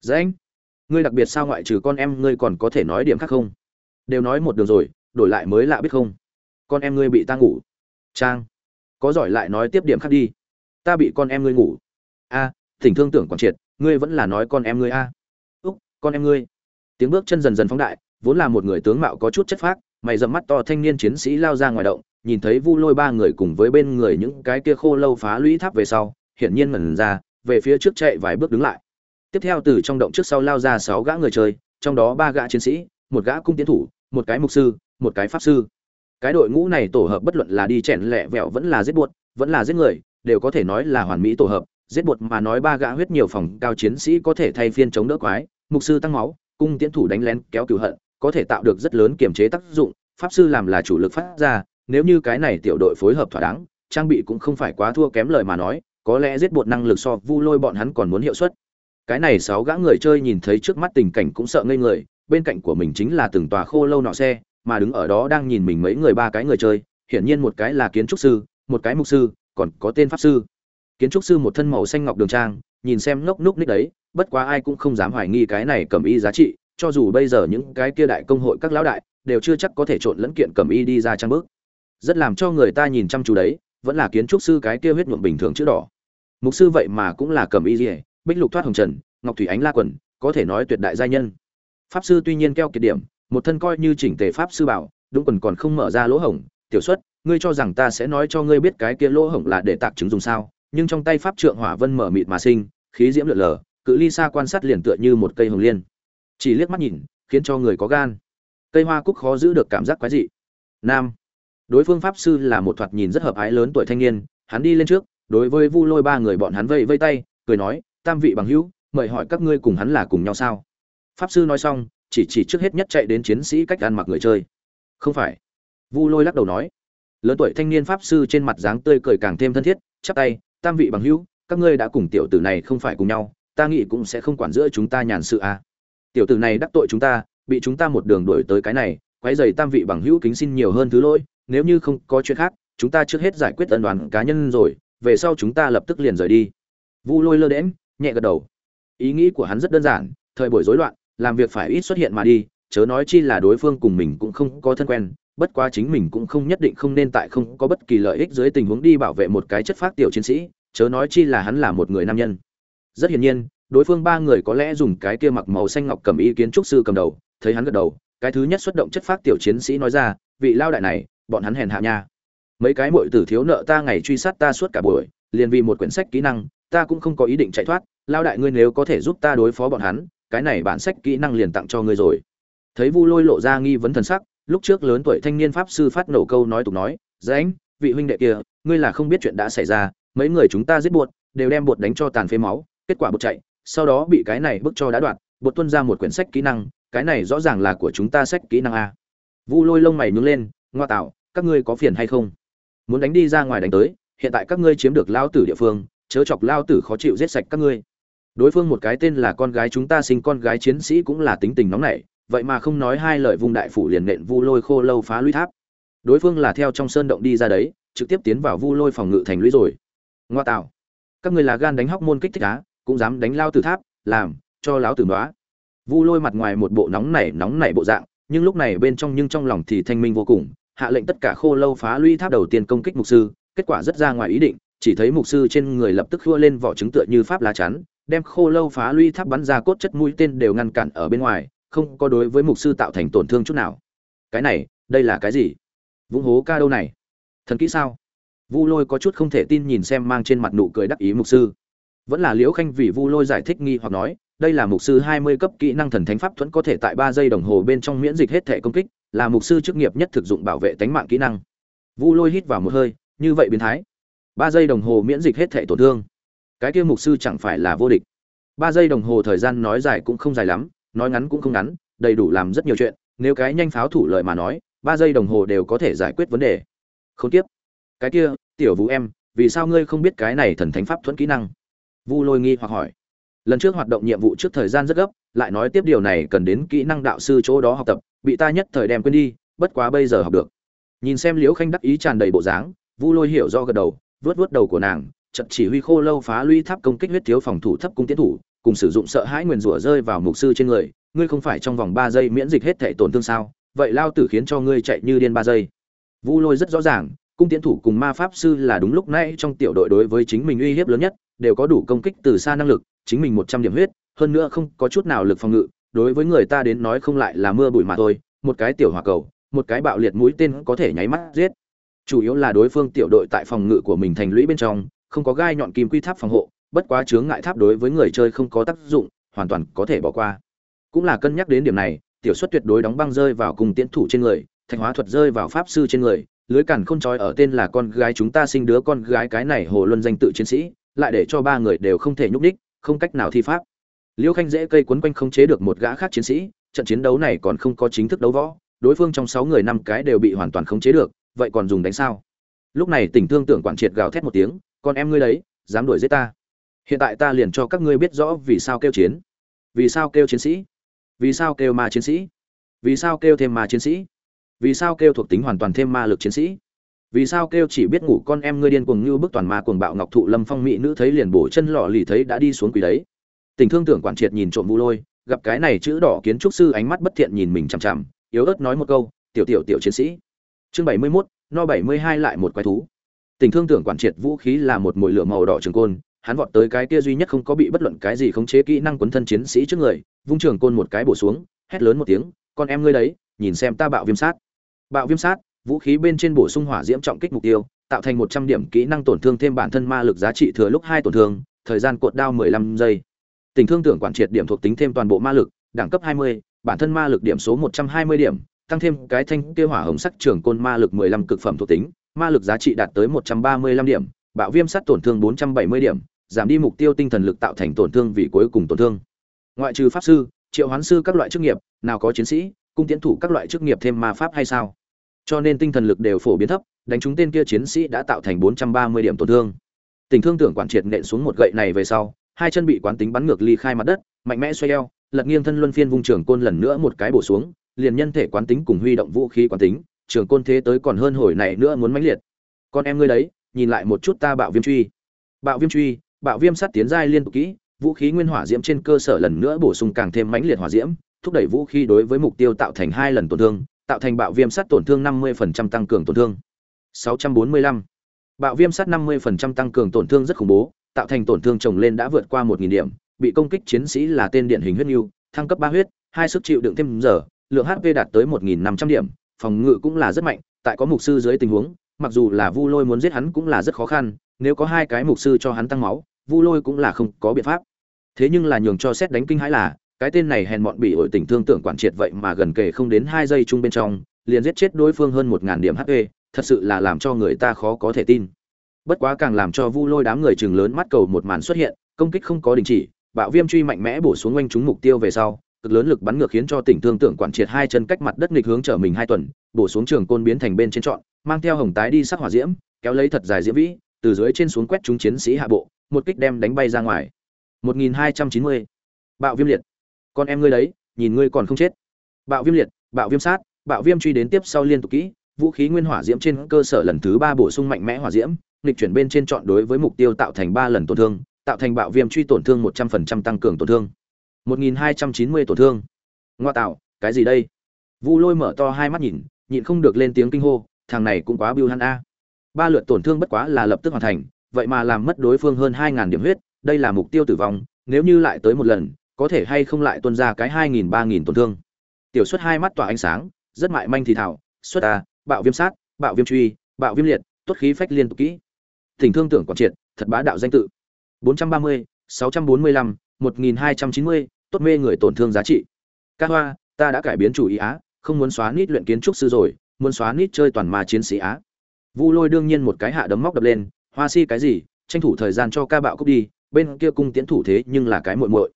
dạ anh ngươi đặc biệt sao ngoại trừ con em ngươi còn có thể nói điểm khác không? Đều nói một đường rồi đổi lại mới lạ biết không? Con em ngươi bị ta ngủ. Trang có giỏi lại nói tiếp điểm khác đi. Ta bị con em ngươi ngủ. A à, thỉnh thương tưởng còn triệt ngươi vẫn là nói con em ngươi a. À. úc con em ngươi. Tiếng bước chân dần dần phóng đại vốn là một người tướng mạo có chút chất phác mày dầm mắt to thanh niên chiến sĩ lao ra ngoài động nhìn thấy vu lôi ba người cùng với bên người những cái kia khô lâu phá lũy tháp về sau hiển nhiên ngẩn ra về phía trước chạy vài bước đứng lại tiếp theo từ trong động trước sau lao ra sáu gã người chơi, trong đó ba gã chiến sĩ, một gã cung tiến thủ, một cái mục sư, một cái pháp sư. Cái đội ngũ này tổ hợp bất luận là đi chèn lẹ vẹo vẫn là giết buột, vẫn là giết người, đều có thể nói là hoàn mỹ tổ hợp. Giết buột mà nói ba gã huyết nhiều phòng cao chiến sĩ có thể thay phiên chống đỡ quái, mục sư tăng máu, cung tiến thủ đánh lén kéo cửu hận, có thể tạo được rất lớn kiềm chế tác dụng. Pháp sư làm là chủ lực phát ra, nếu như cái này tiểu đội phối hợp thỏa đáng, trang bị cũng không phải quá thua kém lời mà nói, có lẽ giết bột năng lực so vu lôi bọn hắn còn muốn hiệu suất cái này sáu gã người chơi nhìn thấy trước mắt tình cảnh cũng sợ ngây người, bên cạnh của mình chính là từng tòa khô lâu nọ xe, mà đứng ở đó đang nhìn mình mấy người ba cái người chơi, hiển nhiên một cái là kiến trúc sư, một cái mục sư, còn có tên pháp sư. Kiến trúc sư một thân màu xanh ngọc đường trang, nhìn xem ngốc núc ních đấy, bất quá ai cũng không dám hoài nghi cái này cầm y giá trị, cho dù bây giờ những cái kia đại công hội các lão đại, đều chưa chắc có thể trộn lẫn kiện cầm y đi ra trang bước rất làm cho người ta nhìn chăm chú đấy, vẫn là kiến trúc sư cái kia huyết nhuộm bình thường chữ đỏ. Mục sư vậy mà cũng là cầm y dỉa bích lục thoát hồng trần, ngọc thủy ánh la quần, có thể nói tuyệt đại giai nhân. Pháp sư tuy nhiên keo kiệt điểm, một thân coi như chỉnh tề pháp sư bảo, đúng quần còn không mở ra lỗ hổng. Tiểu xuất, ngươi cho rằng ta sẽ nói cho ngươi biết cái kia lỗ hổng là để tạc chứng dùng sao? Nhưng trong tay pháp trượng hỏa vân mở mịt mà sinh, khí diễm lượn lờ, cự ly xa quan sát liền tựa như một cây hồng liên. Chỉ liếc mắt nhìn, khiến cho người có gan. Cây hoa cúc khó giữ được cảm giác quái dị. Nam. Đối phương pháp sư là một thoạt nhìn rất hợp ái lớn tuổi thanh niên, hắn đi lên trước, đối với vu lôi ba người bọn hắn vây vây tay, cười nói tam vị bằng hữu, mời hỏi các ngươi cùng hắn là cùng nhau sao? Pháp sư nói xong, chỉ chỉ trước hết nhất chạy đến chiến sĩ cách ăn mặc người chơi. Không phải. Vu lôi lắc đầu nói. Lớn tuổi thanh niên pháp sư trên mặt dáng tươi cười càng thêm thân thiết, chắp tay, tam vị bằng hữu, các ngươi đã cùng tiểu tử này không phải cùng nhau, ta nghĩ cũng sẽ không quản giữa chúng ta nhàn sự à. tiểu tử này đắc tội chúng ta, bị chúng ta một đường đuổi tới cái này, quái dày tam vị bằng hữu kính xin nhiều hơn thứ lỗi, nếu như không có chuyện khác, chúng ta trước hết giải quyết ân đoàn cá nhân rồi, về sau chúng ta lập tức liền rời đi. Vu lôi lơ đễm nhẹ gật đầu. Ý nghĩ của hắn rất đơn giản, thời buổi rối loạn, làm việc phải ít xuất hiện mà đi, chớ nói chi là đối phương cùng mình cũng không có thân quen, bất quá chính mình cũng không nhất định không nên tại không có bất kỳ lợi ích dưới tình huống đi bảo vệ một cái chất phát tiểu chiến sĩ, chớ nói chi là hắn là một người nam nhân. Rất hiển nhiên, đối phương ba người có lẽ dùng cái kia mặc màu xanh ngọc cầm ý kiến trúc sư cầm đầu, thấy hắn gật đầu, cái thứ nhất xuất động chất phát tiểu chiến sĩ nói ra, vị lao đại này, bọn hắn hèn hạ nha. Mấy cái muội tử thiếu nợ ta ngày truy sát ta suốt cả buổi, liền vì một quyển sách kỹ năng, ta cũng không có ý định chạy thoát lao đại ngươi nếu có thể giúp ta đối phó bọn hắn cái này bản sách kỹ năng liền tặng cho ngươi rồi. Thấy vu lôi lộ ra nghi vấn thần sắc lúc trước lớn tuổi thanh niên pháp sư phát nổ câu nói tục nói dạ anh, vị huynh đệ kia ngươi là không biết chuyện đã xảy ra mấy người chúng ta giết buột đều đem bột đánh cho tàn phế máu kết quả bột chạy sau đó bị cái này bức cho đã đoạt bột tuân ra một quyển sách kỹ năng cái này rõ ràng là của chúng ta sách kỹ năng a. Vu lôi lông mày nhướng lên ngoa tạo các ngươi có phiền hay không? Muốn đánh đi ra ngoài đánh tới hiện tại các ngươi chiếm được lao tử địa phương chớ chọc lao tử khó chịu giết sạch các ngươi đối phương một cái tên là con gái chúng ta sinh con gái chiến sĩ cũng là tính tình nóng nảy, vậy mà không nói hai lời vung đại phủ liền nện vu lôi khô lâu phá lũy tháp. Đối phương là theo trong sơn động đi ra đấy, trực tiếp tiến vào vu lôi phòng ngự thành lũy rồi. Ngoa tạo. Các người là gan đánh hóc môn kích thích á, cũng dám đánh lao từ tháp, làm, cho láo tử đoá vu lôi mặt ngoài một bộ nóng nảy nóng nảy bộ dạng, nhưng lúc này bên trong nhưng trong lòng thì thanh minh vô cùng, hạ lệnh tất cả khô lâu phá lũy tháp đầu tiên công kích mục sư, kết quả rất ra ngoài ý định, chỉ thấy mục sư trên người lập tức khua lên vỏ trứng tựa như pháp lá chắn đem khô lâu phá lũy tháp bắn ra cốt chất mũi tên đều ngăn cản ở bên ngoài, không có đối với mục sư tạo thành tổn thương chút nào. Cái này, đây là cái gì? Vũng hố ca đâu này? Thần kỹ sao? Vu lôi có chút không thể tin nhìn xem mang trên mặt nụ cười đắc ý mục sư. Vẫn là liễu khanh vì vu lôi giải thích nghi hoặc nói, đây là mục sư hai mươi cấp kỹ năng thần thánh pháp thuẫn có thể tại ba giây đồng hồ bên trong miễn dịch hết thể công kích, là mục sư chức nghiệp nhất thực dụng bảo vệ tánh mạng kỹ năng. Vu lôi hít vào một hơi, như vậy biến thái. Ba giây đồng hồ miễn dịch hết thể tổn thương cái kia mục sư chẳng phải là vô địch. Ba giây đồng hồ thời gian nói dài cũng không dài lắm, nói ngắn cũng không ngắn, đầy đủ làm rất nhiều chuyện, nếu cái nhanh pháo thủ lợi mà nói, ba giây đồng hồ đều có thể giải quyết vấn đề. Không tiếp cái kia, tiểu vũ em, vì sao ngươi không biết cái này thần thánh pháp thuẫn kỹ năng? Vu lôi nghi hoặc hỏi. Lần trước hoạt động nhiệm vụ trước thời gian rất gấp, lại nói tiếp điều này cần đến kỹ năng đạo sư chỗ đó học tập, bị ta nhất thời đem quên đi, bất quá bây giờ học được. Nhìn xem liễu khanh đắc ý tràn đầy bộ dáng, vu lôi hiểu do gật đầu vớt vớt đầu của nàng chật chỉ huy khô lâu phá lũy tháp công kích huyết thiếu phòng thủ thấp cung tiến thủ, cùng sử dụng sợ hãi nguyền rủa rơi vào mục sư trên người, ngươi không phải trong vòng ba giây miễn dịch hết thể tổn thương sao? Vậy lao tử khiến cho ngươi chạy như điên ba giây. Vu lôi rất rõ ràng, cung tiến thủ cùng ma pháp sư là đúng lúc nãy trong tiểu đội đối với chính mình uy hiếp lớn nhất, đều có đủ công kích từ xa năng lực, chính mình một trăm điểm huyết, hơn nữa không có chút nào lực phòng ngự, đối với người ta đến nói không lại là mưa bụi mà thôi, một cái tiểu hỏa cầu, một cái bạo liệt mũi tên có thể nháy mắt giết. Chủ yếu là đối phương tiểu đội tại phòng ngự của mình thành lũy bên trong không có gai nhọn kim quy tháp phòng hộ, bất quá chướng ngại tháp đối với người chơi không có tác dụng, hoàn toàn có thể bỏ qua. Cũng là cân nhắc đến điểm này, tiểu suất tuyệt đối đóng băng rơi vào cùng tiến thủ trên người thanh hóa thuật rơi vào pháp sư trên người, lưới cản khôn trói ở tên là con gái chúng ta sinh đứa con gái cái này hồ luân danh tự chiến sĩ, lại để cho ba người đều không thể nhúc đích không cách nào thi pháp. Liêu khanh dễ cây quấn quanh không chế được một gã khác chiến sĩ, trận chiến đấu này còn không có chính thức đấu võ, đối phương trong sáu người năm cái đều bị hoàn toàn khống chế được, vậy còn dùng đánh sao? Lúc này tỉnh thương tưởng quản triệt gào thét một tiếng con em ngươi đấy dám đuổi giết ta. Hiện tại ta liền cho các ngươi biết rõ vì sao kêu chiến. Vì sao kêu chiến sĩ? Vì sao kêu ma chiến sĩ? Vì sao kêu thêm ma chiến sĩ? Vì sao kêu thuộc tính hoàn toàn thêm ma lực chiến sĩ? Vì sao kêu chỉ biết ngủ con em ngươi điên cuồng như bức toàn ma cuồng bạo ngọc thụ lâm phong mỹ nữ thấy liền bổ chân lọ lì thấy đã đi xuống quỷ đấy. Tình thương tưởng quản triệt nhìn trộm vu lôi gặp cái này chữ đỏ kiến trúc sư ánh mắt bất thiện nhìn mình chằm chằm yếu ớt nói một câu tiểu tiểu tiểu chiến sĩ. Chương bảy mươi 71, no bảy mươi hai lại một quái thú tình thương tưởng quản triệt vũ khí là một mũi lửa màu đỏ trường côn, hắn vọt tới cái kia duy nhất không có bị bất luận cái gì khống chế kỹ năng quấn thân chiến sĩ trước người, vung trường côn một cái bổ xuống, hét lớn một tiếng, con em ngươi đấy, nhìn xem ta bạo viêm sát. Bạo viêm sát, vũ khí bên trên bổ sung hỏa diễm trọng kích mục tiêu, tạo thành một trăm điểm kỹ năng tổn thương thêm bản thân ma lực giá trị thừa lúc hai tổn thương, thời gian cột đao mười lăm giây. Tình thương tưởng quản triệt điểm thuộc tính thêm toàn bộ ma lực, đẳng cấp hai mươi, bản thân ma lực điểm số một trăm hai mươi điểm, tăng thêm cái thanh kia hỏa hồng sắc trường côn ma lực mười lăm cực phẩm thuộc tính ma lực giá trị đạt tới một trăm ba mươi lăm điểm, bạo viêm sát tổn thương bốn trăm bảy mươi điểm, giảm đi mục tiêu tinh thần lực tạo thành tổn thương vì cuối cùng tổn thương. Ngoại trừ pháp sư, triệu hoán sư các loại chức nghiệp, nào có chiến sĩ, cung tiến thủ các loại chức nghiệp thêm ma pháp hay sao? Cho nên tinh thần lực đều phổ biến thấp, đánh trúng tên kia chiến sĩ đã tạo thành 430 điểm tổn thương. Tình thương tưởng quản triệt nện xuống một gậy này về sau, hai chân bị quán tính bắn ngược ly khai mặt đất, mạnh mẽ xoay eo, lật nghiêng thân luân phiên vung trường côn lần nữa một cái bổ xuống, liền nhân thể quán tính cùng huy động vũ khí quán tính trường côn thế tới còn hơn hồi này nữa muốn mãnh liệt. Con em ngươi đấy, nhìn lại một chút ta bạo viêm truy. Bạo viêm truy, bạo viêm sát tiến giai liên tục kỹ, vũ khí nguyên hỏa diễm trên cơ sở lần nữa bổ sung càng thêm mãnh liệt hỏa diễm, thúc đẩy vũ khí đối với mục tiêu tạo thành hai lần tổn thương, tạo thành bạo viêm sát tổn thương 50% tăng cường tổn thương. 645. bạo viêm sát 50% tăng cường tổn thương rất khủng bố, tạo thành tổn thương chồng lên đã vượt qua 1.000 điểm, bị công kích chiến sĩ là tên điển hình huyết nhu thăng cấp ba huyết, hai sức chịu đựng thêm giờ, lượng hp đạt tới 1.500 điểm phòng ngự cũng là rất mạnh, tại có mục sư dưới tình huống, mặc dù là vu lôi muốn giết hắn cũng là rất khó khăn, nếu có hai cái mục sư cho hắn tăng máu, vu lôi cũng là không có biện pháp. Thế nhưng là nhường cho xét đánh kinh hãi là, cái tên này hèn mọn bị ổi tình thương tưởng quản triệt vậy mà gần kề không đến hai giây chung bên trong, liền giết chết đối phương hơn một ngàn điểm hp thật sự là làm cho người ta khó có thể tin. Bất quá càng làm cho vu lôi đám người trừng lớn mắt cầu một màn xuất hiện, công kích không có đình chỉ, bạo viêm truy mạnh mẽ bổ xuống quanh chúng mục tiêu về sau cực lớn lực bắn ngược khiến cho tỉnh thương tưởng quản triệt hai chân cách mặt đất nghịch hướng trở mình hai tuần, bổ xuống trường côn biến thành bên trên trọn, mang theo hồng tái đi sắc hỏa diễm, kéo lấy thật dài diễm vĩ, từ dưới trên xuống quét chúng chiến sĩ hạ bộ, một kích đem đánh bay ra ngoài. 1290. bạo viêm liệt. Con em ngươi đấy, nhìn ngươi còn không chết. Bạo viêm liệt, bạo viêm sát, bạo viêm truy đến tiếp sau liên tục kỹ, vũ khí nguyên hỏa diễm trên cơ sở lần thứ ba bổ sung mạnh mẽ hỏa diễm lịch chuyển bên trên chọn đối với mục tiêu tạo thành ba lần tổn thương, tạo thành bạo viêm truy tổn thương một trăm phần trăm tăng cường tổn thương một nghìn hai trăm chín mươi tổn thương. Ngoa tạo cái gì đây? Vu lôi mở to hai mắt nhìn nhịn không được lên tiếng kinh hô thằng này cũng quá biêu hắn a. Ba lượt tổn thương bất quá là lập tức hoàn thành vậy mà làm mất đối phương hơn 2000 điểm huyết đây là mục tiêu tử vong nếu như lại tới một lần có thể hay không lại tuân ra cái 2000 3000 tổn thương. Tiểu suất hai mắt tỏa ánh sáng rất mại manh thì thảo suất a à, bạo viêm sát bạo viêm truy bạo viêm liệt tốt khí phách liên tục kỹ. Thỉnh thương tưởng quản triệt thật bá đạo danh tự. 430, 645, 1290, tốt mê người tổn thương giá trị. Ca hoa ta đã cải biến chủ ý á không muốn xóa nít luyện kiến trúc sư rồi muốn xóa nít chơi toàn ma chiến sĩ á. Vu lôi đương nhiên một cái hạ đấm móc đập lên hoa si cái gì tranh thủ thời gian cho ca bạo cúp đi bên kia cung tiến thủ thế nhưng là cái muội muội.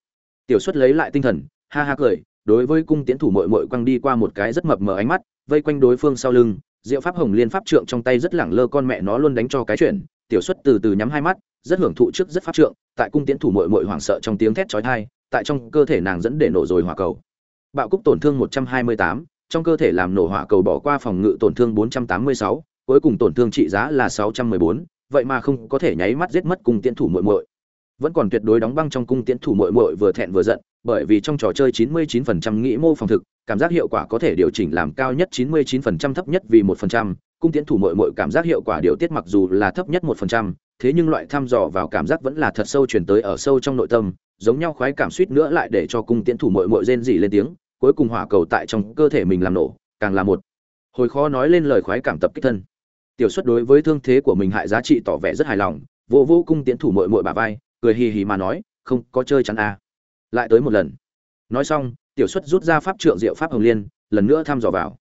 Tiểu Suất lấy lại tinh thần ha ha cười đối với cung tiến thủ muội muội quăng đi qua một cái rất mập mờ ánh mắt vây quanh đối phương sau lưng diệu pháp hồng liên pháp trượng trong tay rất lẳng lơ con mẹ nó luôn đánh cho cái chuyện tiểu Suất từ từ nhắm hai mắt rất hưởng thụ trước rất phát trượng tại cung tiến thủ muội muội hoảng sợ trong tiếng thét chói tai tại trong cơ thể nàng dẫn để nổ rồi hỏa cầu. Bạo cúc tổn thương 128, trong cơ thể làm nổ hỏa cầu bỏ qua phòng ngự tổn thương 486, cuối cùng tổn thương trị giá là 614, vậy mà không có thể nháy mắt giết mất cung tiến thủ muội muội vẫn còn tuyệt đối đóng băng trong cung tiễn thủ muội muội vừa thẹn vừa giận bởi vì trong trò chơi 99% nghĩ mô phòng thực cảm giác hiệu quả có thể điều chỉnh làm cao nhất 99% thấp nhất vì 1%, cung tiễn thủ muội muội cảm giác hiệu quả điều tiết mặc dù là thấp nhất 1%, thế nhưng loại thăm dò vào cảm giác vẫn là thật sâu truyền tới ở sâu trong nội tâm, giống nhau khoái cảm suýt nữa lại để cho cung tiễn thủ muội muội rên rỉ lên tiếng, cuối cùng hỏa cầu tại trong cơ thể mình làm nổ, càng là một hồi khó nói lên lời khoái cảm tập kích thân. Tiểu Xuất đối với thương thế của mình hại giá trị tỏ vẻ rất hài lòng, vô vô cung tiễn thủ muội muội bà vai, cười hì hì mà nói, không, có chơi chắn à. Lại tới một lần. Nói xong, Tiểu Xuất rút ra pháp trượng diệu pháp hồng liên, lần nữa thăm dò vào.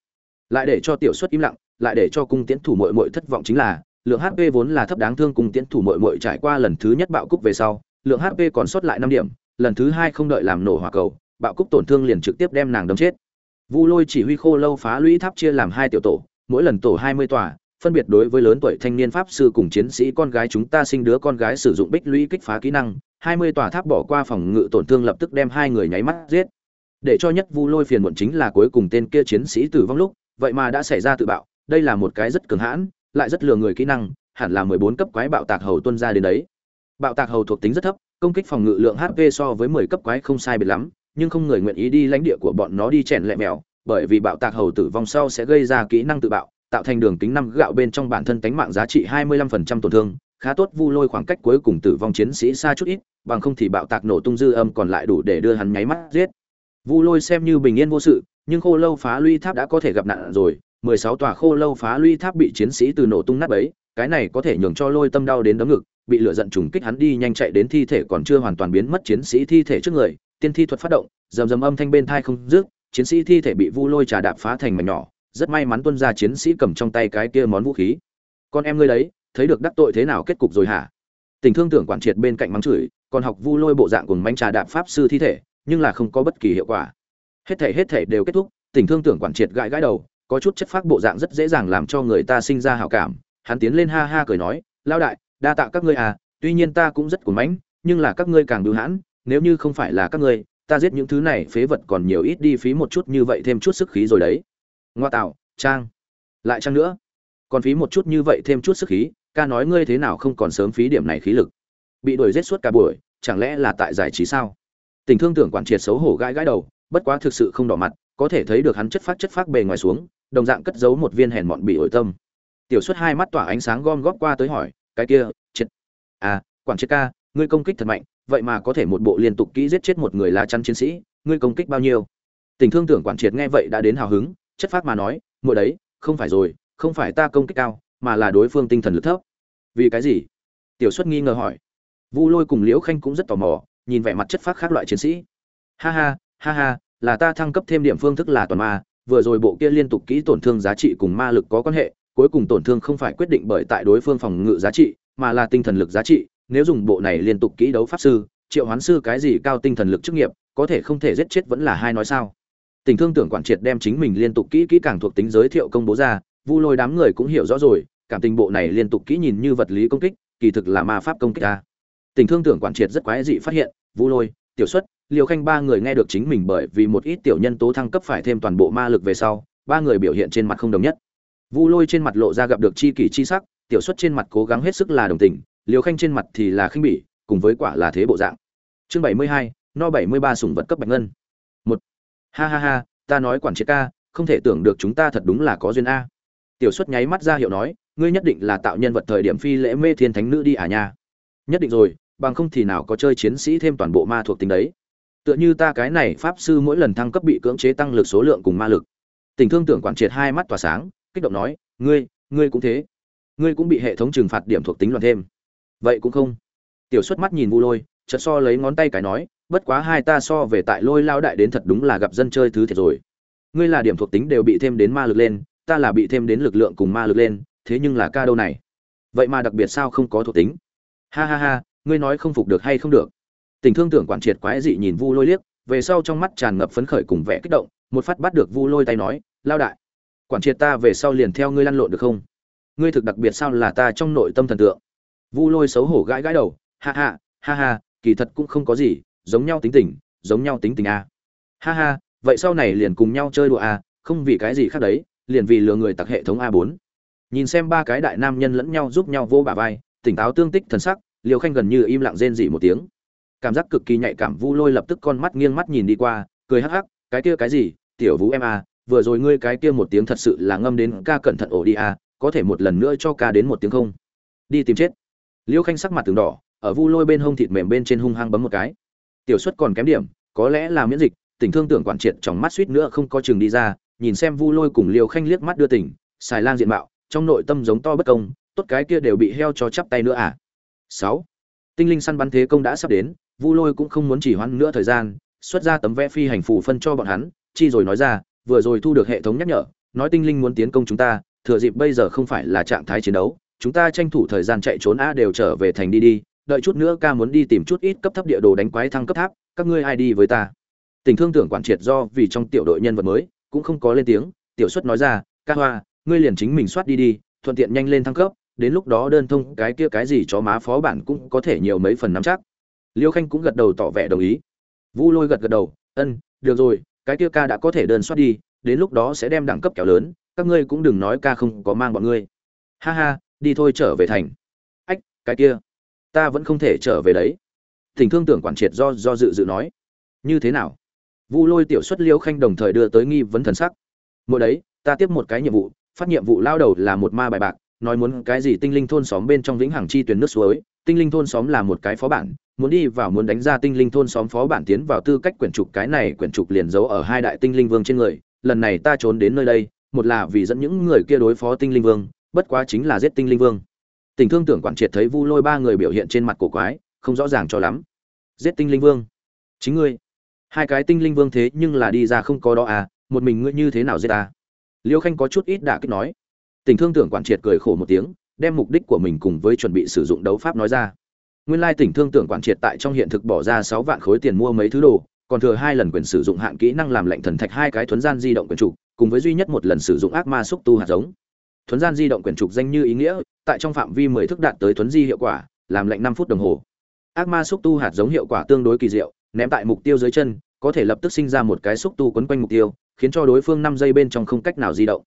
Lại để cho Tiểu Xuất im lặng, lại để cho cung tiễn thủ muội muội thất vọng chính là, lượng HP vốn là thấp đáng thương cùng tiễn thủ muội muội trải qua lần thứ nhất bạo cúc về sau, lượng HP còn sót lại 5 điểm, lần thứ hai không đợi làm nổ hỏa cầu, bạo cúc tổn thương liền trực tiếp đem nàng đâm chết. Vu Lôi chỉ huy khô lâu phá lũy tháp chia làm hai tiểu tổ, mỗi lần tổ 20 tòa, phân biệt đối với lớn tuổi thanh niên pháp sư cùng chiến sĩ con gái chúng ta sinh đứa con gái sử dụng bích lũy kích phá kỹ năng, 20 tòa tháp bỏ qua phòng ngự tổn thương lập tức đem hai người nháy mắt giết. Để cho nhất Vu Lôi phiền muộn chính là cuối cùng tên kia chiến sĩ tử vong lúc, vậy mà đã xảy ra tự bạo, đây là một cái rất cường hãn, lại rất lừa người kỹ năng, hẳn là 14 cấp quái bạo tạc hầu tuân ra đến đấy. Bạo tạc hầu thuộc tính rất thấp, công kích phòng ngự lượng HP so với 10 cấp quái không sai biệt lắm, nhưng không người nguyện ý đi lãnh địa của bọn nó đi chèn lẹ mèo, bởi vì bạo tạc hầu tử vong sau sẽ gây ra kỹ năng tự bạo, tạo thành đường kính năm gạo bên trong bản thân tánh mạng giá trị 25% tổn thương, khá tốt vu lôi khoảng cách cuối cùng tử vong chiến sĩ xa chút ít, bằng không thì bạo tạc nổ tung dư âm còn lại đủ để đưa hắn nháy mắt giết. Vu lôi xem như bình yên vô sự, nhưng khô lâu phá lũy tháp đã có thể gặp nạn rồi, 16 tòa khô lâu phá lũy tháp bị chiến sĩ từ nổ tung nát bấy, cái này có thể nhường cho lôi tâm đau đến đấm ngực, bị lửa giận trùng kích hắn đi nhanh chạy đến thi thể còn chưa hoàn toàn biến mất chiến sĩ thi thể trước người, tiên thi thuật phát động, rầm rầm âm thanh bên tai không dứt, chiến sĩ thi thể bị vu lôi trà đạp phá thành mảnh nhỏ, rất may mắn tuân ra chiến sĩ cầm trong tay cái kia món vũ khí. Con em ngươi đấy, thấy được đắc tội thế nào kết cục rồi hả? Tình thương tưởng quản triệt bên cạnh mắng chửi, còn học vu lôi bộ dạng cùng mánh trà đạp pháp sư thi thể, nhưng là không có bất kỳ hiệu quả. Hết thể hết thể đều kết thúc, tình thương tưởng quản triệt gãi gãi đầu, có chút chất phác bộ dạng rất dễ dàng làm cho người ta sinh ra hảo cảm, hắn tiến lên ha ha cười nói lao đại, đa tạ các ngươi à tuy nhiên ta cũng rất cuốn mãnh, nhưng là các ngươi càng bưu hãn, nếu như không phải là các ngươi, ta giết những thứ này phế vật còn nhiều ít đi phí một chút như vậy thêm chút sức khí rồi đấy. Ngoa tạo, trang. Lại trang nữa. Còn phí một chút như vậy thêm chút sức khí, ca nói ngươi thế nào không còn sớm phí điểm này khí lực. Bị đuổi giết suốt cả buổi, chẳng lẽ là tại giải trí sao? Tình thương tưởng quản triệt xấu hổ gãi gãi đầu, bất quá thực sự không đỏ mặt có thể thấy được hắn chất phát chất phát bề ngoài xuống, đồng dạng cất giấu một viên hèn mọn bị ổi tâm. Tiểu xuất hai mắt tỏa ánh sáng gom góp qua tới hỏi, cái kia triệt à quản triệt ca, ngươi công kích thật mạnh, vậy mà có thể một bộ liên tục kỹ giết chết một người lá chắn chiến sĩ, ngươi công kích bao nhiêu? Tình thương tưởng quản triệt nghe vậy đã đến hào hứng, chất phát mà nói mỗi đấy, không phải rồi, không phải ta công kích cao, mà là đối phương tinh thần lực thấp. Vì cái gì? Tiểu xuất nghi ngờ hỏi. Vu lôi cùng liễu khanh cũng rất tò mò, nhìn vẻ mặt chất phát khác loại chiến sĩ. Ha ha ha ha là ta thăng cấp thêm điểm phương thức là toàn ma, vừa rồi bộ kia liên tục kỹ tổn thương giá trị cùng ma lực có quan hệ, cuối cùng tổn thương không phải quyết định bởi tại đối phương phòng ngự giá trị, mà là tinh thần lực giá trị. Nếu dùng bộ này liên tục kỹ đấu pháp sư, triệu hoán sư cái gì cao tinh thần lực chức nghiệp, có thể không thể giết chết vẫn là hai nói sao? Tình thương tưởng quản triệt đem chính mình liên tục kỹ kỹ càng thuộc tính giới thiệu công bố ra, vu lôi đám người cũng hiểu rõ rồi, cảm tình bộ này liên tục kỹ nhìn như vật lý công kích, kỳ thực là ma pháp công kích ta tình thương tưởng quản triệt rất quái dị phát hiện, vu lôi, tiểu xuất liều khanh ba người nghe được chính mình bởi vì một ít tiểu nhân tố thăng cấp phải thêm toàn bộ ma lực về sau, ba người biểu hiện trên mặt không đồng nhất. Vu lôi trên mặt lộ ra gặp được chi kỷ chi sắc, tiểu xuất trên mặt cố gắng hết sức là đồng tình, liều khanh trên mặt thì là khinh bỉ, cùng với quả là thế bộ dạng. Chương bảy mươi hai, no bảy mươi ba sùng vật cấp bạch ngân. Một. Ha ha ha, ta nói quản triệt ca, không thể tưởng được chúng ta thật đúng là có duyên a. Tiểu xuất nháy mắt ra hiệu nói, ngươi nhất định là tạo nhân vật thời điểm phi lễ mê thiên thánh nữ đi à nha. Nhất định rồi, bằng không thì nào có chơi chiến sĩ thêm toàn bộ ma thuộc tính đấy tựa như ta cái này pháp sư mỗi lần thăng cấp bị cưỡng chế tăng lực số lượng cùng ma lực. Tình thương tưởng quản triệt hai mắt tỏa sáng, kích động nói, ngươi ngươi cũng thế. Ngươi cũng bị hệ thống trừng phạt điểm thuộc tính loạn thêm. Vậy cũng không. Tiểu xuất mắt nhìn vu lôi, chợt so lấy ngón tay cái nói, bất quá hai ta so về tại lôi lao đại đến thật đúng là gặp dân chơi thứ thiệt rồi. Ngươi là điểm thuộc tính đều bị thêm đến ma lực lên, ta là bị thêm đến lực lượng cùng ma lực lên, thế nhưng là ca đâu này? Vậy mà đặc biệt sao không có thuộc tính? Ha ha ha, ngươi nói không phục được hay không được? Tình thương tưởng quản triệt quái dị nhìn vu lôi liếc về sau trong mắt tràn ngập phấn khởi cùng vẻ kích động một phát bắt được vu lôi tay nói lao đại quản triệt ta về sau liền theo ngươi lăn lộn được không? Ngươi thực đặc biệt sao là ta trong nội tâm thần tượng. Vu lôi xấu hổ gãi gãi đầu ha ha ha ha kỳ thật cũng không có gì giống nhau tính tình giống nhau tính tình a. À. ha ha vậy sau này liền cùng nhau chơi đùa a à, không vì cái gì khác đấy liền vì lừa người tặc hệ thống a 4 nhìn xem ba cái đại nam nhân lẫn nhau giúp nhau vô bả vai tỉnh táo tương tích thần sắc liều khanh gần như im lặng rên rỉ một tiếng cảm giác cực kỳ nhạy cảm, vu lôi lập tức con mắt nghiêng mắt nhìn đi qua, cười hắc hắc, cái kia cái gì? Tiểu vũ em à vừa rồi ngươi cái kia một tiếng thật sự là ngâm đến ca cẩn thận ổ đi à có thể một lần nữa cho ca đến một tiếng không? Đi tìm chết. Liêu khanh sắc mặt từng đỏ, ở vu lôi bên hông thịt mềm bên trên hung hăng bấm một cái. Tiểu suất còn kém điểm, có lẽ là miễn dịch, tình thương tưởng quản triệt, trong mắt suýt nữa không có chừng đi ra. Nhìn xem vu lôi cùng liêu khanh liếc mắt đưa tỉnh xài lang diện mạo, trong nội tâm giống to bất công, tốt cái kia đều bị heo cho chắp tay nữa à. Sáu. Tinh linh săn bắn thế công đã sắp đến vu lôi cũng không muốn chỉ hoãn nữa thời gian, xuất ra tấm vẽ phi hành phù phân cho bọn hắn, chi rồi nói ra, vừa rồi thu được hệ thống nhắc nhở, nói tinh linh muốn tiến công chúng ta, thừa dịp bây giờ không phải là trạng thái chiến đấu, chúng ta tranh thủ thời gian chạy trốn a đều trở về thành đi đi, đợi chút nữa ca muốn đi tìm chút ít cấp thấp địa đồ đánh quái thăng cấp tháp, các ngươi ai đi với ta? Tình thương tưởng quản triệt do vì trong tiểu đội nhân vật mới, cũng không có lên tiếng, tiểu xuất nói ra, ca hoa, ngươi liền chính mình soát đi đi, thuận tiện nhanh lên thăng cấp, đến lúc đó đơn thông cái kia cái gì chó má phó bản cũng có thể nhiều mấy phần nắm chắc liêu khanh cũng gật đầu tỏ vẻ đồng ý. Vu lôi gật gật đầu, ân, được rồi, cái kia ca đã có thể đơn soát đi, đến lúc đó sẽ đem đẳng cấp kéo lớn, các ngươi cũng đừng nói ca không có mang bọn ngươi. Ha ha, đi thôi trở về thành. Ách, cái kia, ta vẫn không thể trở về đấy. Thỉnh thương tưởng quản triệt do do dự dự nói. Như thế nào? Vu lôi tiểu xuất liêu khanh đồng thời đưa tới nghi vấn thần sắc. Mỗi đấy, ta tiếp một cái nhiệm vụ, phát nhiệm vụ lao đầu là một ma bài bạc nói muốn cái gì tinh linh thôn xóm bên trong vĩnh hằng chi tuyển nước suối, tinh linh thôn xóm là một cái phó bản, muốn đi vào muốn đánh ra tinh linh thôn xóm phó bản tiến vào tư cách quyển trục, cái này quyển trục liền giấu ở hai đại tinh linh vương trên người, lần này ta trốn đến nơi đây, một là vì dẫn những người kia đối phó tinh linh vương, bất quá chính là giết tinh linh vương. Tình thương tưởng quản triệt thấy vu lôi ba người biểu hiện trên mặt cổ quái, không rõ ràng cho lắm. Giết tinh linh vương? Chính ngươi. Hai cái tinh linh vương thế nhưng là đi ra không có đó à một mình ngươi như thế nào giết ta? Liêu khanh có chút ít đả kích nói tình thương tưởng quản triệt cười khổ một tiếng, đem mục đích của mình cùng với chuẩn bị sử dụng đấu pháp nói ra. Nguyên lai tỉnh thương tưởng quản triệt tại trong hiện thực bỏ ra sáu vạn khối tiền mua mấy thứ đồ, còn thừa hai lần quyền sử dụng hạn kỹ năng làm lệnh thần thạch hai cái thuấn gian di động quyền trục, cùng với duy nhất một lần sử dụng ác ma xúc tu hạt giống. Thuấn gian di động quyền trục danh như ý nghĩa, tại trong phạm vi mười thức đạt tới thuấn di hiệu quả, làm lệnh năm phút đồng hồ. Ác ma xúc tu hạt giống hiệu quả tương đối kỳ diệu, ném tại mục tiêu dưới chân, có thể lập tức sinh ra một cái xúc tu quấn quanh mục tiêu, khiến cho đối phương năm giây bên trong không cách nào di động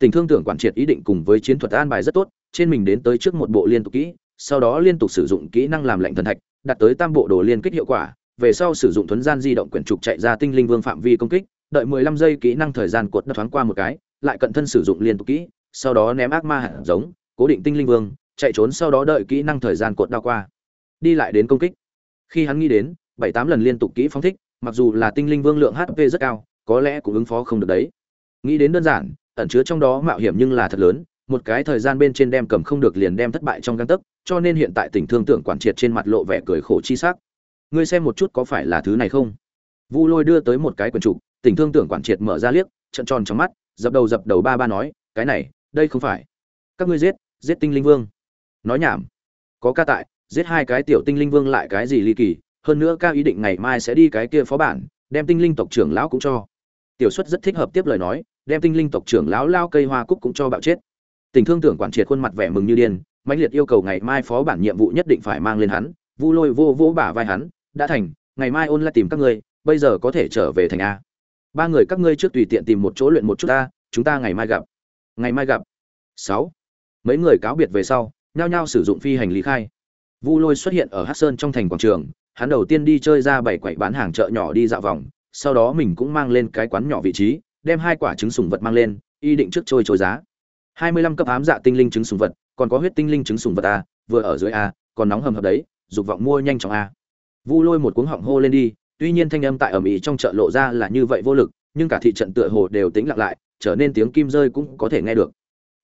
tình thương tưởng quản triệt ý định cùng với chiến thuật an bài rất tốt, trên mình đến tới trước một bộ liên tục kỹ, sau đó liên tục sử dụng kỹ năng làm lệnh thần thạch, đạt tới tam bộ đồ liên kích hiệu quả, về sau sử dụng thuấn gian di động quyển trục chạy ra tinh linh vương phạm vi công kích, đợi 15 giây kỹ năng thời gian cuột đất thoáng qua một cái, lại cận thân sử dụng liên tục kỹ, sau đó ném ác ma hạt giống, cố định tinh linh vương, chạy trốn sau đó đợi kỹ năng thời gian cuột đao qua. Đi lại đến công kích. Khi hắn nghĩ đến, bảy tám lần liên tục kỹ phóng thích, mặc dù là tinh linh vương lượng hp rất cao, có lẽ cũng ứng phó không được đấy. Nghĩ đến đơn giản ẩn chứa trong đó mạo hiểm nhưng là thật lớn, một cái thời gian bên trên đem cầm không được liền đem thất bại trong găng tấc, cho nên hiện tại tình thương tưởng quản triệt trên mặt lộ vẻ cười khổ chi sắc. Ngươi xem một chút có phải là thứ này không? Vu lôi đưa tới một cái quần trục, tình thương tưởng quản triệt mở ra liếc trận tròn trong mắt, dập đầu dập đầu ba ba nói, cái này, đây không phải. Các ngươi giết giết tinh linh vương. Nói nhảm. Có ca tại, giết hai cái tiểu tinh linh vương lại cái gì ly kỳ, hơn nữa ca ý định ngày mai sẽ đi cái kia phó bản, đem tinh linh tộc trưởng lão cũng cho. Tiểu xuất rất thích hợp tiếp lời nói đem tinh linh tộc trưởng lão lao cây hoa cúc cũng cho bạo chết. Tình thương tưởng quản triệt khuôn mặt vẻ mừng như điên, mãnh liệt yêu cầu ngày mai phó bản nhiệm vụ nhất định phải mang lên hắn, vu lôi vô vô bả vai hắn, đã thành, ngày mai ôn lại tìm các ngươi, bây giờ có thể trở về thành a. Ba người các ngươi trước tùy tiện tìm một chỗ luyện một chút ta chúng ta ngày mai gặp. Ngày mai gặp. Sáu. Mấy người cáo biệt về sau, nhao nhao sử dụng phi hành lý khai. Vu lôi xuất hiện ở hát sơn trong thành quảng trường, hắn đầu tiên đi chơi ra bảy quậy bán hàng chợ nhỏ đi dạo vòng, sau đó mình cũng mang lên cái quán nhỏ vị trí đem hai quả trứng sùng vật mang lên, y định trước trôi trôi giá. Hai mươi lăm cấp ám dạ tinh linh trứng sùng vật, còn có huyết tinh linh trứng sùng vật a, vừa ở dưới a, còn nóng hầm hập đấy, dục vọng mua nhanh chóng a. Vu lôi một cuống họng hô lên đi, tuy nhiên thanh âm tại ở ĩ trong chợ lộ ra là như vậy vô lực, nhưng cả thị trận tựa hồ đều tĩnh lặng lại, trở nên tiếng kim rơi cũng có thể nghe được.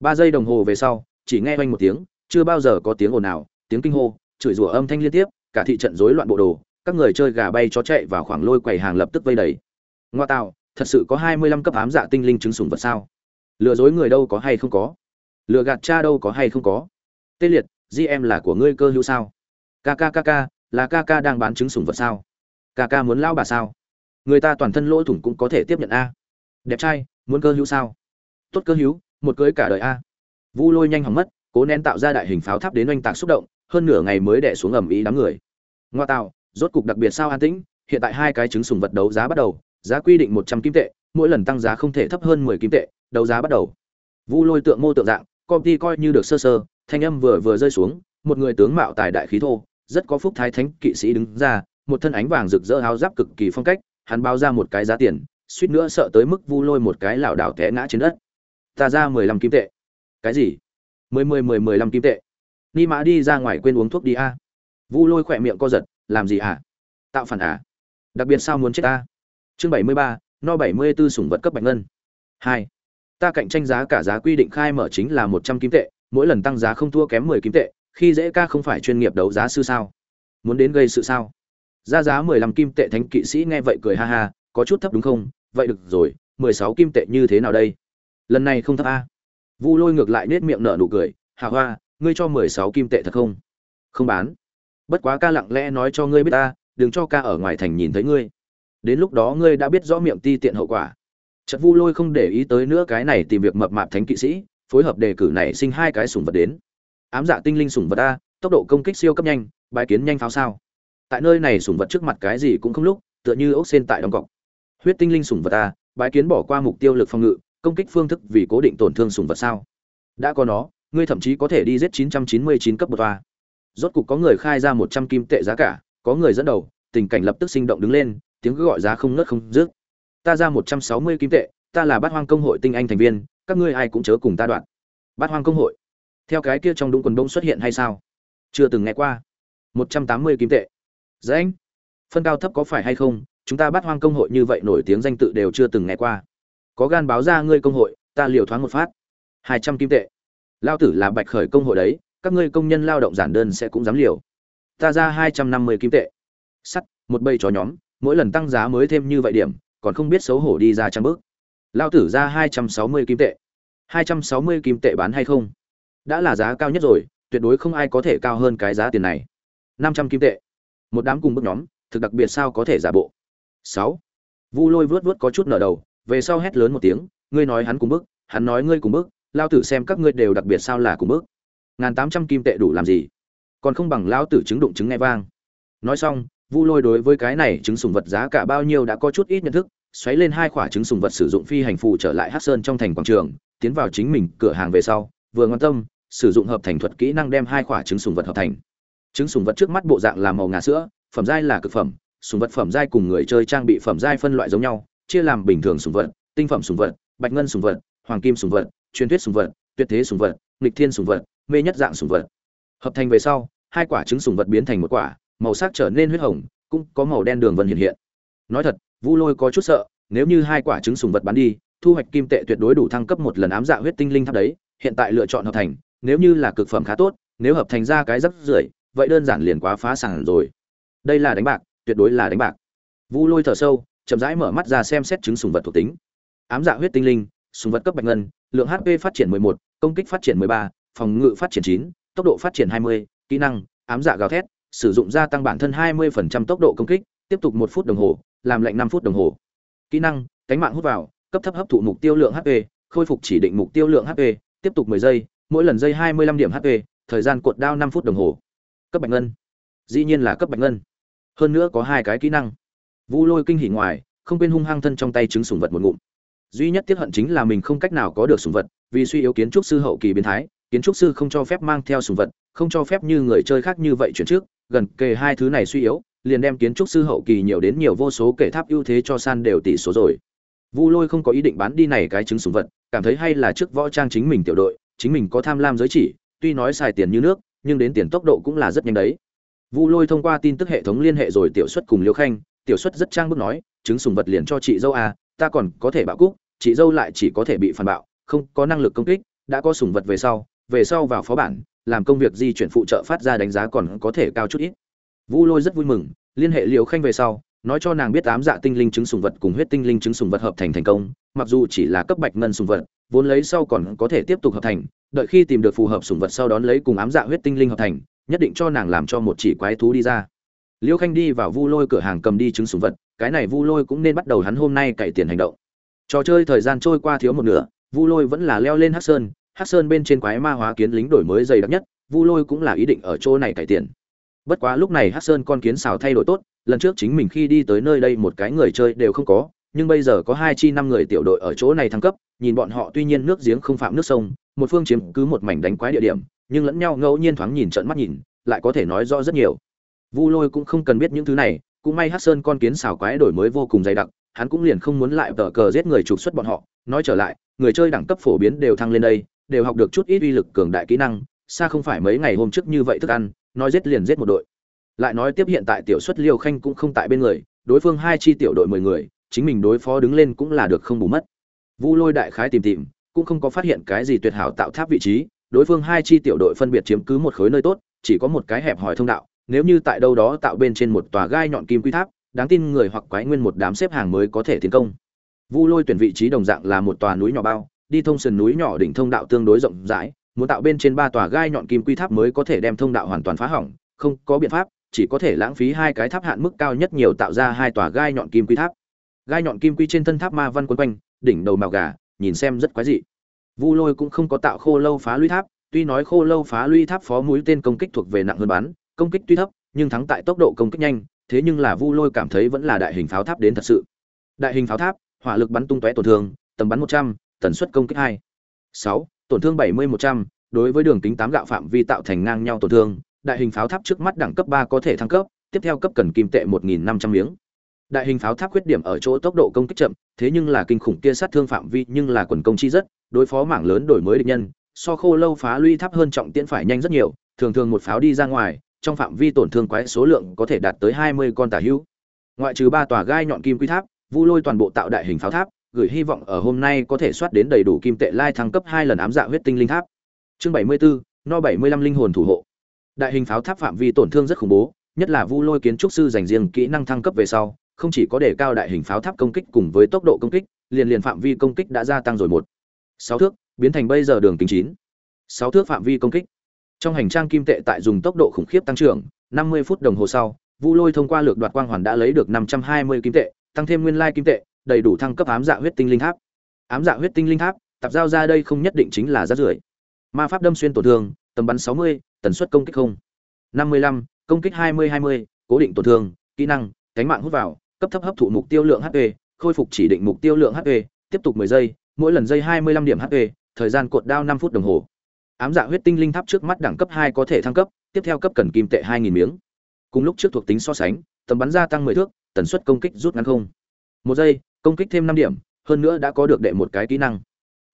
Ba giây đồng hồ về sau, chỉ nghe oanh một tiếng, chưa bao giờ có tiếng ồn nào tiếng kinh hô, chửi rủa âm thanh liên tiếp, cả thị trận rối loạn bộ đồ, các người chơi gà bay chó chạy vào khoảng lôi quầy hàng lập tức vây đầy. Ngoa tạo thật sự có hai mươi lăm cấp ám dạ tinh linh chứng sùng vật sao? Lừa dối người đâu có hay không có? Lừa gạt cha đâu có hay không có? Tê liệt gm là của ngươi cơ hữu sao? Kkkk là ca đang bán trứng sủng vật sao? Ca muốn lão bà sao? Người ta toàn thân lỗ thủng cũng có thể tiếp nhận a. Đẹp trai, muốn cơ hữu sao? Tốt cơ hữu, một cưới cả đời a. Vu lôi nhanh hỏng mất, cố nén tạo ra đại hình pháo tháp đến oanh tạc xúc động, hơn nửa ngày mới đẻ xuống ầm ý đám người. Ngoa tạo, rốt cục đặc biệt sao an tĩnh, hiện tại hai cái trứng sùng vật đấu giá bắt đầu giá quy định một trăm kim tệ, mỗi lần tăng giá không thể thấp hơn mười kim tệ, đấu giá bắt đầu. Vu lôi tượng mô tượng dạng, công ty coi như được sơ sơ, thanh âm vừa vừa rơi xuống, một người tướng mạo tài đại khí thô, rất có phúc thái thánh kỵ sĩ đứng ra, một thân ánh vàng rực rỡ áo giáp cực kỳ phong cách, hắn bao ra một cái giá tiền, suýt nữa sợ tới mức vu lôi một cái lảo đảo té ngã trên đất. Ta ra mười lăm kim tệ. Cái gì? Mười mười mười mười lăm kim tệ. Ni mã đi ra ngoài quên uống thuốc đi a. Vu lôi khỏe miệng co giật, làm gì à? Tạo phản à? Đặc biệt sao muốn chết ta? Chương bảy mươi ba, no bảy mươi b ố sủng vật cấp bạch ngân. Hai. Ta cạnh tranh giá cả giá quy định khai mở chính là một trăm kim tệ, mỗi lần tăng giá không thua kém mười kim tệ, khi dễ ca không phải chuyên nghiệp đấu giá sư sao? Muốn đến gây sự sao? Ra giá mười lăm kim tệ thánh kỵ sĩ nghe vậy cười ha ha, có chút thấp đúng không? Vậy được rồi, mười sáu kim tệ như thế nào đây? Lần này không thấp a. Vu lôi ngược lại nết miệng nở nụ cười, hà hoa, ngươi cho mười sáu kim tệ thật không? Không bán. Bất quá ca lặng lẽ nói cho ngươi biết ta, đừng cho ca ở ngoài thành nhìn thấy ngươi đến lúc đó ngươi đã biết rõ miệng ti tiện hậu quả Chợt Vu Lôi không để ý tới nữa cái này tìm việc mập mạp thánh kỵ sĩ, phối hợp đề cử này sinh hai cái sủng vật đến. Ám dạ tinh linh sủng vật a, tốc độ công kích siêu cấp nhanh, bài kiến nhanh pháo sao. Tại nơi này sủng vật trước mặt cái gì cũng không lúc, tựa như ốc sen tại đóng cọc. Huyết tinh linh sủng vật a, bài kiến bỏ qua mục tiêu lực phòng ngự, công kích phương thức vì cố định tổn thương sủng vật sao? Đã có nó, ngươi thậm chí có thể đi giết 999 cấp bậc a. Rốt cục có người khai ra 100 kim tệ giá cả, có người dẫn đầu, tình cảnh lập tức sinh động đứng lên, tiếng gọi giá không ngớt không dứt. Ta ra một trăm sáu mươi kim tệ, ta là bát hoang công hội tinh anh thành viên, các ngươi ai cũng chớ cùng ta đoạn. Bát hoang công hội, theo cái kia trong đúng quần đông xuất hiện hay sao? Chưa từng nghe qua. Một trăm tám mươi kim tệ. Dạ Dãnh phân cao thấp có phải hay không? Chúng ta bát hoang công hội như vậy nổi tiếng danh tự đều chưa từng nghe qua. Có gan báo ra ngươi công hội, ta liều thoáng một phát. Hai trăm kim tệ. Lao tử là bạch khởi công hội đấy, các ngươi công nhân lao động giản đơn sẽ cũng dám liều. Ta ra hai trăm năm mươi kim tệ. Sắt, một bầy chó nhóm mỗi lần tăng giá mới thêm như vậy điểm, còn không biết xấu hổ đi ra trăm bước. Lao tử ra hai trăm sáu mươi kim tệ. hai trăm sáu mươi kim tệ bán hay không? Đã là giá cao nhất rồi, tuyệt đối không ai có thể cao hơn cái giá tiền này. năm trăm kim tệ. Một đám cùng bước nhóm, thực đặc biệt sao có thể giả bộ. Sáu. Vu lôi vớt vớt có chút nở đầu, về sau hét lớn một tiếng, ngươi nói hắn cùng bước hắn nói ngươi cùng bước lao tử xem các ngươi đều đặc biệt sao là cùng bước ngàn tám trăm kim tệ đủ làm gì? Còn không bằng lao tử chứng đụng chứng nghe vang. Nói xong Vu Lôi đối với cái này trứng sùng vật giá cả bao nhiêu đã có chút ít nhận thức, xoáy lên hai quả trứng sùng vật sử dụng phi hành phù trở lại Hắc Sơn trong thành quảng trường, tiến vào chính mình cửa hàng về sau, vừa ngon tâm, sử dụng hợp thành thuật kỹ năng đem hai quả trứng sùng vật hợp thành. Trứng sùng vật trước mắt bộ dạng là màu ngà sữa, phẩm giai là cực phẩm, sùng vật phẩm giai cùng người chơi trang bị phẩm giai phân loại giống nhau, chia làm bình thường sùng vật, tinh phẩm sùng vật, bạch ngân sùng vật, hoàng kim sùng vật, truyền thuyết sùng vật, tuyệt thế sùng vật, nghịch thiên sùng vật, mê nhất dạng sùng vật. Hợp thành về sau, hai quả trứng sùng vật biến thành một quả, màu sắc trở nên huyết hồng, cũng có màu đen đường vân hiện hiện. Nói thật, Vu Lôi có chút sợ, nếu như hai quả trứng sùng vật bán đi, thu hoạch kim tệ tuyệt đối đủ thăng cấp một lần ám dạ huyết tinh linh tháp đấy, hiện tại lựa chọn hợp thành, nếu như là cực phẩm khá tốt, nếu hợp thành ra cái rất rưởi, vậy đơn giản liền quá phá sản rồi. Đây là đánh bạc, tuyệt đối là đánh bạc. Vu Lôi thở sâu, chậm rãi mở mắt ra xem xét trứng sùng vật thuộc tính. Ám dạ huyết tinh linh, sùng vật cấp bạch ngân, lượng HP phát triển 11, công kích phát triển 13, phòng ngự phát triển 9, tốc độ phát triển 20, kỹ năng, ám dạ gào thét, sử dụng gia tăng bản thân 20% tốc độ công kích, tiếp tục 1 phút đồng hồ, làm lệnh 5 phút đồng hồ. Kỹ năng, cánh mạng hút vào, cấp thấp hấp thụ mục tiêu lượng HP, khôi phục chỉ định mục tiêu lượng HP, tiếp tục 10 giây, mỗi lần giây 25 điểm HP, thời gian cuộn đao 5 phút đồng hồ. Cấp bạch ngân. Dĩ nhiên là cấp bạch ngân. Hơn nữa có hai cái kỹ năng. Vu Lôi kinh hỉ ngoài, không quên hung hăng thân trong tay trứng sủng vật một ngụm. Duy nhất tiếc hận chính là mình không cách nào có được sủng vật, vì suy yếu kiến trúc sư hậu kỳ biến thái, kiến trúc sư không cho phép mang theo sủng vật, không cho phép như người chơi khác như vậy chuyển trước, gần kề hai thứ này suy yếu, liền đem kiến trúc sư hậu kỳ nhiều đến nhiều vô số kể tháp ưu thế cho san đều tỷ số rồi. Vu Lôi không có ý định bán đi này cái trứng sủng vật, cảm thấy hay là trước võ trang chính mình tiểu đội, chính mình có tham lam giới chỉ, tuy nói xài tiền như nước, nhưng đến tiền tốc độ cũng là rất nhanh đấy. Vu Lôi thông qua tin tức hệ thống liên hệ rồi tiểu suất cùng Liễu Khanh, tiểu suất rất trang bức nói, trứng sủng vật liền cho chị dâu à, ta còn có thể bạo cúc, chị dâu lại chỉ có thể bị phản bạo, không có năng lực công kích, đã có sủng vật về sau, về sau vào phó bản, làm công việc di chuyển phụ trợ phát ra đánh giá còn có thể cao chút ít. Vu lôi rất vui mừng, liên hệ liều khanh về sau, nói cho nàng biết ám dạ tinh linh chứng sùng vật cùng huyết tinh linh chứng sùng vật hợp thành thành công, mặc dù chỉ là cấp bạch ngân sùng vật, vốn lấy sau còn có thể tiếp tục hợp thành, đợi khi tìm được phù hợp sùng vật sau đón lấy cùng ám dạ huyết tinh linh hợp thành, nhất định cho nàng làm cho một chỉ quái thú đi ra. Liêu khanh đi vào vu lôi cửa hàng cầm đi trứng sùng vật, cái này vu lôi cũng nên bắt đầu hắn hôm nay cải tiền hành động. Trò chơi thời gian trôi qua thiếu một nửa, vu lôi vẫn là leo lên hắc sơn hắc sơn bên trên quái ma hóa kiến lính đổi mới dày đặc nhất, vu lôi cũng là ý định ở chỗ này cải tiền bất quá lúc này hắc sơn con kiến xào thay đổi tốt, lần trước chính mình khi đi tới nơi đây một cái người chơi đều không có, nhưng bây giờ có hai chi năm người tiểu đội ở chỗ này thăng cấp, nhìn bọn họ tuy nhiên nước giếng không phạm nước sông, một phương chiếm cứ một mảnh đánh quái địa điểm, nhưng lẫn nhau ngẫu nhiên thoáng nhìn trận mắt nhìn, lại có thể nói rõ rất nhiều. Vu lôi cũng không cần biết những thứ này, cũng may hát sơn con kiến xảo quái đổi mới vô cùng dày đặc, hắn cũng liền không muốn lại tờ cờ giết người trục xuất bọn họ. Nói trở lại, người chơi đẳng cấp phổ biến đều thăng lên đây đều học được chút ít uy lực cường đại kỹ năng, xa không phải mấy ngày hôm trước như vậy thức ăn, nói giết liền giết một đội. Lại nói tiếp hiện tại tiểu xuất liêu khanh cũng không tại bên người, đối phương hai chi tiểu đội mười người, chính mình đối phó đứng lên cũng là được không bù mất. Vu lôi đại khái tìm tìm, cũng không có phát hiện cái gì tuyệt hảo tạo tháp vị trí, đối phương hai chi tiểu đội phân biệt chiếm cứ một khối nơi tốt, chỉ có một cái hẹp hòi thông đạo, nếu như tại đâu đó tạo bên trên một tòa gai nhọn kim quy tháp, đáng tin người hoặc quái nguyên một đám xếp hàng mới có thể tiến công. Vu lôi tuyển vị trí đồng dạng là một tòa núi nhỏ bao đi thông sườn núi nhỏ đỉnh thông đạo tương đối rộng rãi, muốn tạo bên trên ba tòa gai nhọn kim quy tháp mới có thể đem thông đạo hoàn toàn phá hỏng, không có biện pháp, chỉ có thể lãng phí hai cái tháp hạn mức cao nhất nhiều tạo ra hai tòa gai nhọn kim quy tháp. Gai nhọn kim quy trên thân tháp ma văn quấn quanh, đỉnh đầu màu gà, nhìn xem rất quái dị. Vu lôi cũng không có tạo khô lâu phá lũy tháp, tuy nói khô lâu phá lũy tháp phó mũi tên công kích thuộc về nặng hơn bắn, công kích tuy thấp, nhưng thắng tại tốc độ công kích nhanh, thế nhưng là vu lôi cảm thấy vẫn là đại hình pháo tháp đến thật sự. Đại hình pháo tháp, hỏa lực bắn tung tóe tổn thương, tầm bắn một trăm tần suất công kích hai. Sáu, tổn thương bảy mươi một trăm, đối với đường kính tám gạo phạm vi tạo thành ngang nhau tổn thương, đại hình pháo tháp trước mắt đẳng cấp ba có thể thăng cấp, tiếp theo cấp cần kim tệ một nghìn năm trăm miếng. Đại hình pháo tháp khuyết điểm ở chỗ tốc độ công kích chậm, thế nhưng là kinh khủng kia sát thương phạm vi nhưng là quần công chi rất, đối phó mảng lớn đổi mới địch nhân, so khô lâu phá lũy tháp hơn trọng tiễn phải nhanh rất nhiều, thường thường một pháo đi ra ngoài, trong phạm vi tổn thương quái số lượng có thể đạt tới hai mươi con tà hữu. Ngoại trừ ba tòa gai nhọn kim quy tháp, vu lôi toàn bộ tạo đại hình pháo tháp gửi hy vọng ở hôm nay có thể soát đến đầy đủ kim tệ lai thăng cấp hai lần ám dạ huyết tinh linh tháp. Chương bảy mươi bốn no bảy mươi lăm linh hồn thủ hộ. Đại hình pháo tháp phạm vi tổn thương rất khủng bố, nhất là vu lôi kiến trúc sư dành riêng kỹ năng thăng cấp về sau, không chỉ có đề cao đại hình pháo tháp công kích cùng với tốc độ công kích, liền liền phạm vi công kích đã gia tăng rồi một. Sáu thước, biến thành bây giờ đường kính chín. Sáu thước phạm vi công kích. Trong hành trang kim tệ tại dùng tốc độ khủng khiếp tăng trưởng, năm mươi phút đồng hồ sau, vu lôi thông qua lược đoạt quang hoàn đã lấy được năm trăm hai mươi kim tệ, tăng thêm nguyên lai kim tệ đầy đủ thăng cấp ám dạ huyết tinh linh tháp. Ám dạ huyết tinh linh tháp tập giao ra đây không nhất định chính là rác rưởi. Ma pháp đâm xuyên tổn thương, tầm bắn sáu mươi, tần suất công kích không. Năm mươi lăm, công kích hai mươi hai mươi, cố định tổn thương, kỹ năng, cánh mạng hút vào, cấp thấp hấp thụ mục tiêu lượng hp khôi phục chỉ định mục tiêu lượng hp tiếp tục 10 giây, mỗi lần giây 25 điểm hp thời gian cột đao 5 phút đồng hồ. Ám dạ huyết tinh linh tháp trước mắt đẳng cấp 2 có thể thăng cấp, tiếp theo cấp cần kim tệ 2.000 miếng. Cùng lúc trước thuộc tính so sánh, tầm bắn gia tăng 10 thước, tần suất công kích rút ngắn không. Một giây công kích thêm năm điểm hơn nữa đã có được đệ một cái kỹ năng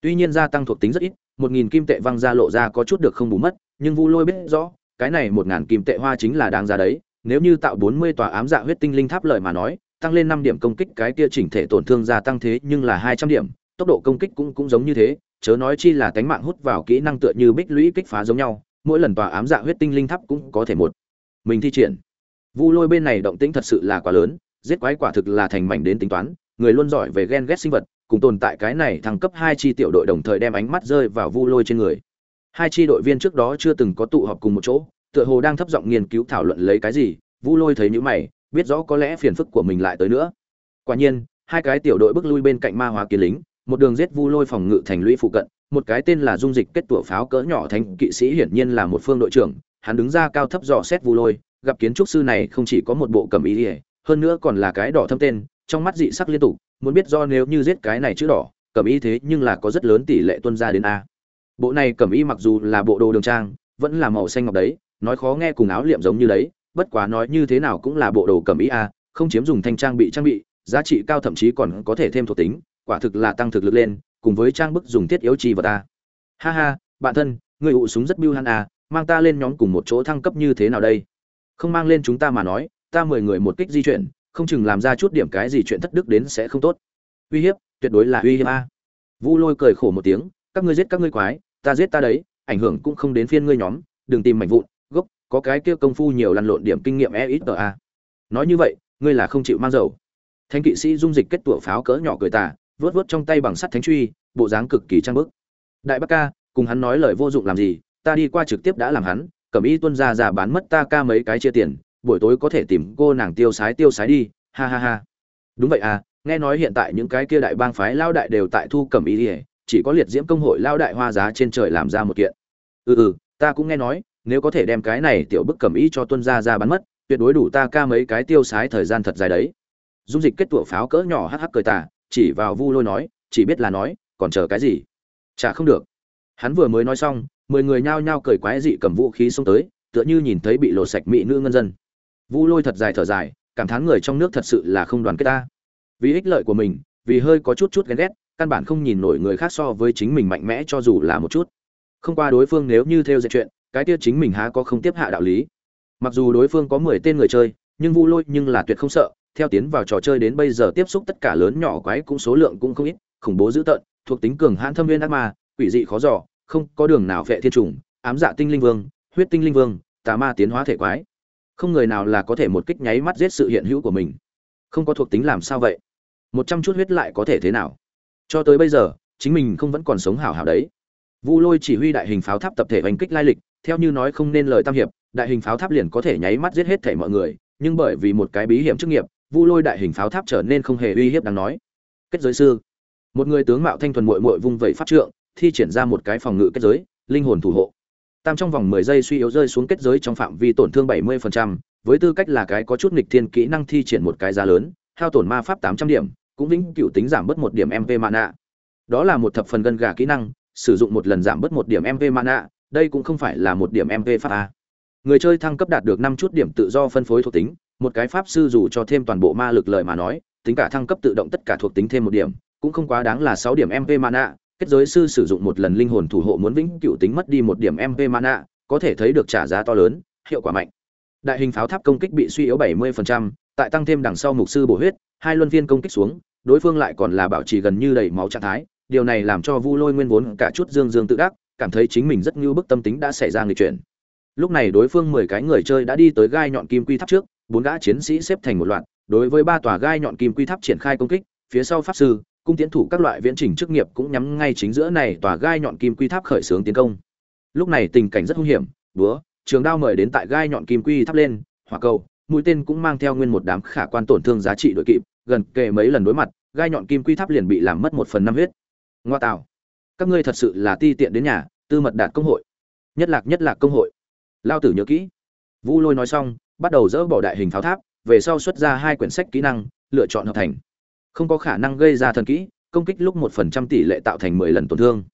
tuy nhiên gia tăng thuộc tính rất ít 1.000 kim tệ văng ra lộ ra có chút được không bù mất nhưng vu lôi biết rõ cái này một ngàn kim tệ hoa chính là đáng giá đấy nếu như tạo 40 tòa ám dạ huyết tinh linh tháp lợi mà nói tăng lên năm điểm công kích cái kia chỉnh thể tổn thương gia tăng thế nhưng là 200 điểm, tốc độ công kích cũng cũng giống như thế, chớ nói chi là cánh mạng hút vào kỹ năng tựa như bích lũy kích phá giống nhau, mỗi lần tòa ám dạ huyết tinh linh tháp cũng có thể một mình thi triển. Vu Lôi bên này động tĩnh thật sự là quá lớn, giết quái quả thực là thành mảnh đến tính toán, người luôn giỏi về ghen ghét sinh vật, cùng tồn tại cái này thăng cấp hai chi tiểu đội đồng thời đem ánh mắt rơi vào Vu Lôi trên người. Hai chi đội viên trước đó chưa từng có tụ họp cùng một chỗ, tựa hồ đang thấp giọng nghiên cứu thảo luận lấy cái gì, Vu Lôi thấy những mày, biết rõ có lẽ phiền phức của mình lại tới nữa. Quả nhiên, hai cái tiểu đội bước lui bên cạnh ma hóa kiến lính, một đường giết vu lôi phòng ngự thành lũy phụ cận, một cái tên là dung dịch kết tủa pháo cỡ nhỏ thành kỵ sĩ hiển nhiên là một phương đội trưởng, hắn đứng ra cao thấp dò xét vu lôi, gặp kiến trúc sư này không chỉ có một bộ cầm ý, hơn nữa còn là cái đỏ thâm tên, trong mắt dị sắc liên tục, muốn biết do nếu như giết cái này chữ đỏ, cẩm y thế nhưng là có rất lớn tỷ lệ tuân ra đến a. Bộ này cẩm y mặc dù là bộ đồ đường trang, vẫn là màu xanh ngọc đấy, nói khó nghe cùng áo liệm giống như đấy, bất quá nói như thế nào cũng là bộ đồ cẩm y a, không chiếm dùng thanh trang bị trang bị, giá trị cao thậm chí còn có thể thêm thuộc tính, quả thực là tăng thực lực lên, cùng với trang bức dùng thiết yếu chi vật ta. Ha ha, bạn thân, người ụ súng rất biêu hắn à, mang ta lên nhóm cùng một chỗ thăng cấp như thế nào đây? Không mang lên chúng ta mà nói, ta mười người một kích di chuyển, không chừng làm ra chút điểm cái gì chuyện thất đức đến sẽ không tốt. Uy hiếp, tuyệt đối là uy hiếp a. Vu Lôi cười khổ một tiếng, các ngươi giết các ngươi quái, ta giết ta đấy, ảnh hưởng cũng không đến phiên ngươi nhóm, đừng tìm mảnh vụn, gốc, có cái kia công phu nhiều lăn lộn điểm kinh nghiệm e ít a. Nói như vậy, ngươi là không chịu mang dầu thánh kỵ sĩ dung dịch kết tủa pháo cỡ nhỏ cười tả, vớt vớt trong tay bằng sắt thánh truy bộ dáng cực kỳ trang bức đại bác ca cùng hắn nói lời vô dụng làm gì ta đi qua trực tiếp đã làm hắn cẩm y tuân ra ra bán mất ta ca mấy cái chia tiền buổi tối có thể tìm cô nàng tiêu sái tiêu sái đi, ha ha ha. Đúng vậy à nghe nói hiện tại những cái kia đại bang phái lao đại đều tại thu cẩm y ỉa, chỉ có liệt diễm công hội lao đại hoa giá trên trời làm ra một kiện. Ừ ừ ta cũng nghe nói, nếu có thể đem cái này tiểu bức cẩm y cho tuân ra ra bán mất, tuyệt đối đủ ta ca mấy cái tiêu sái thời gian thật dài đấy. Dung dịch kết tụa pháo cỡ nhỏ hắc hắc cười tả chỉ vào vu lôi nói, chỉ biết là nói, còn chờ cái gì? Chả không được. Hắn vừa mới nói xong, mười người nhao nhao cười quái dị cầm vũ khí xông tới, tựa như nhìn thấy bị lột sạch mỹ nữ ngân dân vu lôi thật dài thở dài, cảm thán người trong nước thật sự là không đoàn kết ta. Vì ích lợi của mình, vì hơi có chút chút ghen ghét, căn bản không nhìn nổi người khác so với chính mình mạnh mẽ cho dù là một chút. Không qua đối phương nếu như theo dệt chuyện, cái kia chính mình há có không tiếp hạ đạo lý. Mặc dù đối phương có mười tên người chơi, nhưng vu lôi nhưng là tuyệt không sợ, theo tiến vào trò chơi đến bây giờ tiếp xúc tất cả lớn nhỏ quái cũng số lượng cũng không ít, khủng bố dữ tợn, thuộc tính cường hãn thâm viên ác ma, quỷ dị khó dò, không có đường nào vệ thiên trùng, ám dạ tinh linh vương, huyết tinh linh vương, tà ma tiến hóa thể quái không người nào là có thể một kích nháy mắt giết sự hiện hữu của mình. Không có thuộc tính làm sao vậy? Một trăm chút huyết lại có thể thế nào? Cho tới bây giờ, chính mình không vẫn còn sống hảo hảo đấy. Vu lôi chỉ huy đại hình pháo tháp tập thể oanh kích lai lịch, theo như nói không nên lời tam hiệp, đại hình pháo tháp liền có thể nháy mắt giết hết thể mọi người, nhưng bởi vì một cái bí hiểm chức nghiệp, vu lôi đại hình pháo tháp trở nên không hề uy hiếp đáng nói. Kết giới sư. Một người tướng mạo thanh thuần muội muội vung vẩy pháp trượng, thi triển ra một cái phòng ngự kết giới, linh hồn thủ hộ tam trong vòng mười giây suy yếu rơi xuống kết giới trong phạm vi tổn thương bảy mươi phần trăm, với tư cách là cái có chút nghịch thiên kỹ năng thi triển một cái giá lớn hao tổn ma pháp tám trăm điểm cũng vĩnh cựu tính giảm bớt một điểm mv mana. Đó là một thập phần gân gà kỹ năng sử dụng một lần giảm bớt một điểm mv mana đây cũng không phải là một điểm mv pháp a. Người chơi thăng cấp đạt được năm chút điểm tự do phân phối thuộc tính một cái pháp sư dù cho thêm toàn bộ ma lực lời mà nói tính cả thăng cấp tự động tất cả thuộc tính thêm một điểm cũng không quá đáng là sáu điểm mv mana kết giới sư sử dụng một lần linh hồn thủ hộ muốn vĩnh cửu tính mất đi một điểm mv mana có thể thấy được trả giá to lớn hiệu quả mạnh. Đại hình pháo tháp công kích bị suy yếu 70%, tại tăng thêm đằng sau mục sư bổ huyết hai luân viên công kích xuống đối phương lại còn là bảo trì gần như đầy máu trạng thái điều này làm cho vu lôi nguyên vốn cả chút dương dương tự đắc cảm thấy chính mình rất ngưu bức tâm tính đã xảy ra người chuyển. Lúc này đối phương mười cái người chơi đã đi tới gai nhọn kim quy tháp trước bốn gã chiến sĩ xếp thành một loạt đối với ba tòa gai nhọn kim quy tháp triển khai công kích phía sau pháp sư cung tiến thủ các loại viễn trình chức nghiệp cũng nhắm ngay chính giữa này tòa gai nhọn kim quy tháp khởi xướng tiến công. Lúc này tình cảnh rất hung hiểm, búa, trường đao mời đến tại gai nhọn kim quy tháp lên, hỏa cầu, mũi tên cũng mang theo nguyên một đám khả quan tổn thương giá trị đội kịp, gần kề mấy lần đối mặt, gai nhọn kim quy tháp liền bị làm mất một phần năm huyết. Ngoa tạo. Các ngươi thật sự là ti tiện đến nhà, tư mật đạt công hội. Nhất lạc nhất lạc công hội. Lao tử nhớ kỹ. Vu lôi nói xong, bắt đầu dỡ bỏ đại hình pháo tháp, về sau xuất ra hai quyển sách kỹ năng, lựa chọn hợp thành không có khả năng gây ra thần kỹ, công kích lúc một phần trăm tỷ lệ tạo thành mười lần tổn thương.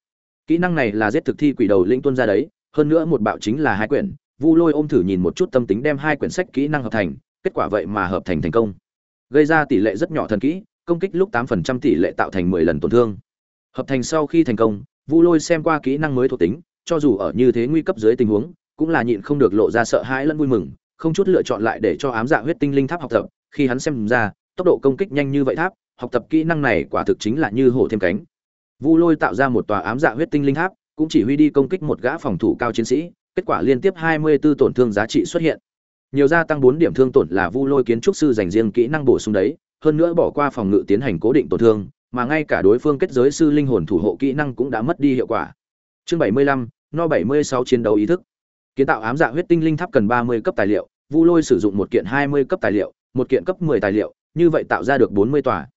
Kỹ năng này là giết thực thi quỷ đầu linh tuân ra đấy, hơn nữa một bạo chính là hai quyển. Vu lôi ôm thử nhìn một chút tâm tính đem hai quyển sách kỹ năng hợp thành, kết quả vậy mà hợp thành thành công. Gây ra tỷ lệ rất nhỏ thần kỹ, công kích lúc tám phần trăm tỷ lệ tạo thành mười lần tổn thương. Hợp thành sau khi thành công, vu lôi xem qua kỹ năng mới thuộc tính, cho dù ở như thế nguy cấp dưới tình huống, cũng là nhịn không được lộ ra sợ hãi lẫn vui mừng, không chút lựa chọn lại để cho ám dạ huyết tinh linh tháp học tập. Khi hắn xem ra, tốc độ công kích nhanh như vậy tháp học tập kỹ năng này quả thực chính là như hổ thêm cánh. Vu lôi tạo ra một tòa ám dạ huyết tinh linh tháp cũng chỉ huy đi công kích một gã phòng thủ cao chiến sĩ kết quả liên tiếp 24 tổn thương giá trị xuất hiện. Nhiều gia tăng 4 điểm thương tổn là vu lôi kiến trúc sư dành riêng kỹ năng bổ sung đấy hơn nữa bỏ qua phòng ngự tiến hành cố định tổn thương mà ngay cả đối phương kết giới sư linh hồn thủ hộ kỹ năng cũng đã mất đi hiệu quả. Chương 75, no 76 chiến đấu ý thức. Kiến tạo ám dạ huyết tinh linh tháp cần 30 cấp tài liệu vu lôi sử dụng một kiện 20 cấp tài liệu một kiện cấp 10 tài liệu như vậy tạo ra được 40 tòa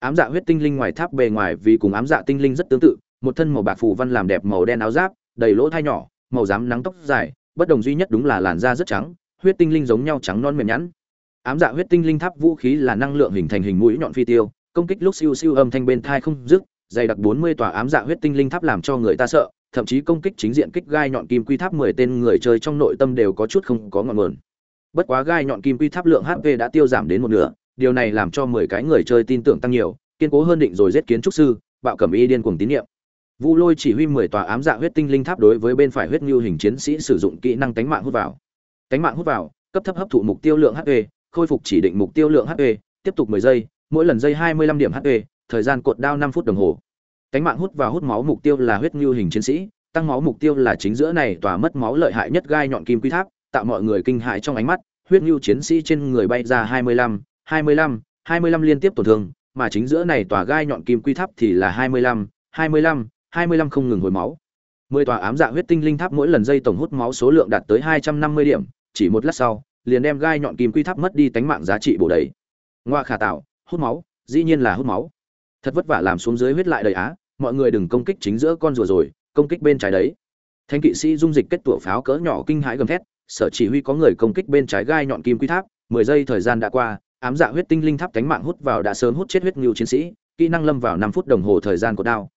ám dạ huyết tinh linh ngoài tháp bề ngoài vì cùng ám dạ tinh linh rất tương tự, một thân màu bạc phù văn làm đẹp màu đen áo giáp, đầy lỗ thai nhỏ, màu rám nắng tóc dài, bất đồng duy nhất đúng là làn da rất trắng, huyết tinh linh giống nhau trắng non mềm nhẵn. Ám dạ huyết tinh linh tháp vũ khí là năng lượng hình thành hình mũi nhọn phi tiêu, công kích lúc siêu siêu âm thanh bên thai không dứt, dày đặc 40 tòa ám dạ huyết tinh linh tháp làm cho người ta sợ, thậm chí công kích chính diện kích gai nhọn kim quy tháp 10 tên người chơi trong nội tâm đều có chút không có ngọn nguồn. Bất quá gai nhọn kim quy tháp lượng hp đã tiêu giảm đến một nửa điều này làm cho 10 cái người chơi tin tưởng tăng nhiều kiên cố hơn định rồi giết kiến trúc sư bạo cẩm y điên cuồng tín nhiệm. Vu lôi chỉ huy 10 tòa ám dạ huyết tinh linh tháp đối với bên phải huyết lưu hình chiến sĩ sử dụng kỹ năng tánh mạng hút vào. Tánh mạng hút vào cấp thấp hấp thụ mục tiêu lượng hp khôi phục chỉ định mục tiêu lượng hp tiếp tục 10 giây mỗi lần giây 25 điểm hp thời gian cột đao 5 phút đồng hồ. Tánh mạng hút vào hút máu mục tiêu là huyết lưu hình chiến sĩ tăng máu mục tiêu là chính giữa này tòa mất máu lợi hại nhất gai nhọn kim quy tháp tạo mọi người kinh hãi trong ánh mắt huyết lưu chiến sĩ trên người bay ra 25, 25, 25 liên tiếp tổn thương mà chính giữa này tòa gai nhọn kim quy tháp thì là 25, 25, 25 không ngừng hồi máu. 10 tòa ám dạ huyết tinh linh tháp mỗi lần dây tổng hút máu số lượng đạt tới 250 điểm, chỉ một lát sau, liền đem gai nhọn kim quy tháp mất đi tánh mạng giá trị bổ đầy. Ngoa khả tạo, hút máu, dĩ nhiên là hút máu. Thật vất vả làm xuống dưới huyết lại đầy á, mọi người đừng công kích chính giữa con rùa rồi, công kích bên trái đấy. Thánh kỵ sĩ dung dịch kết tụ pháo cỡ nhỏ kinh hãi gầm thét, sở chỉ huy có người công kích bên trái gai nhọn kim quy tháp, 10 giây thời gian đã qua, ám dạ huyết tinh linh tháp cánh mạng hút vào đã sớm hút chết huyết ngưu chiến sĩ, kỹ năng lâm vào năm phút đồng hồ thời gian của đao.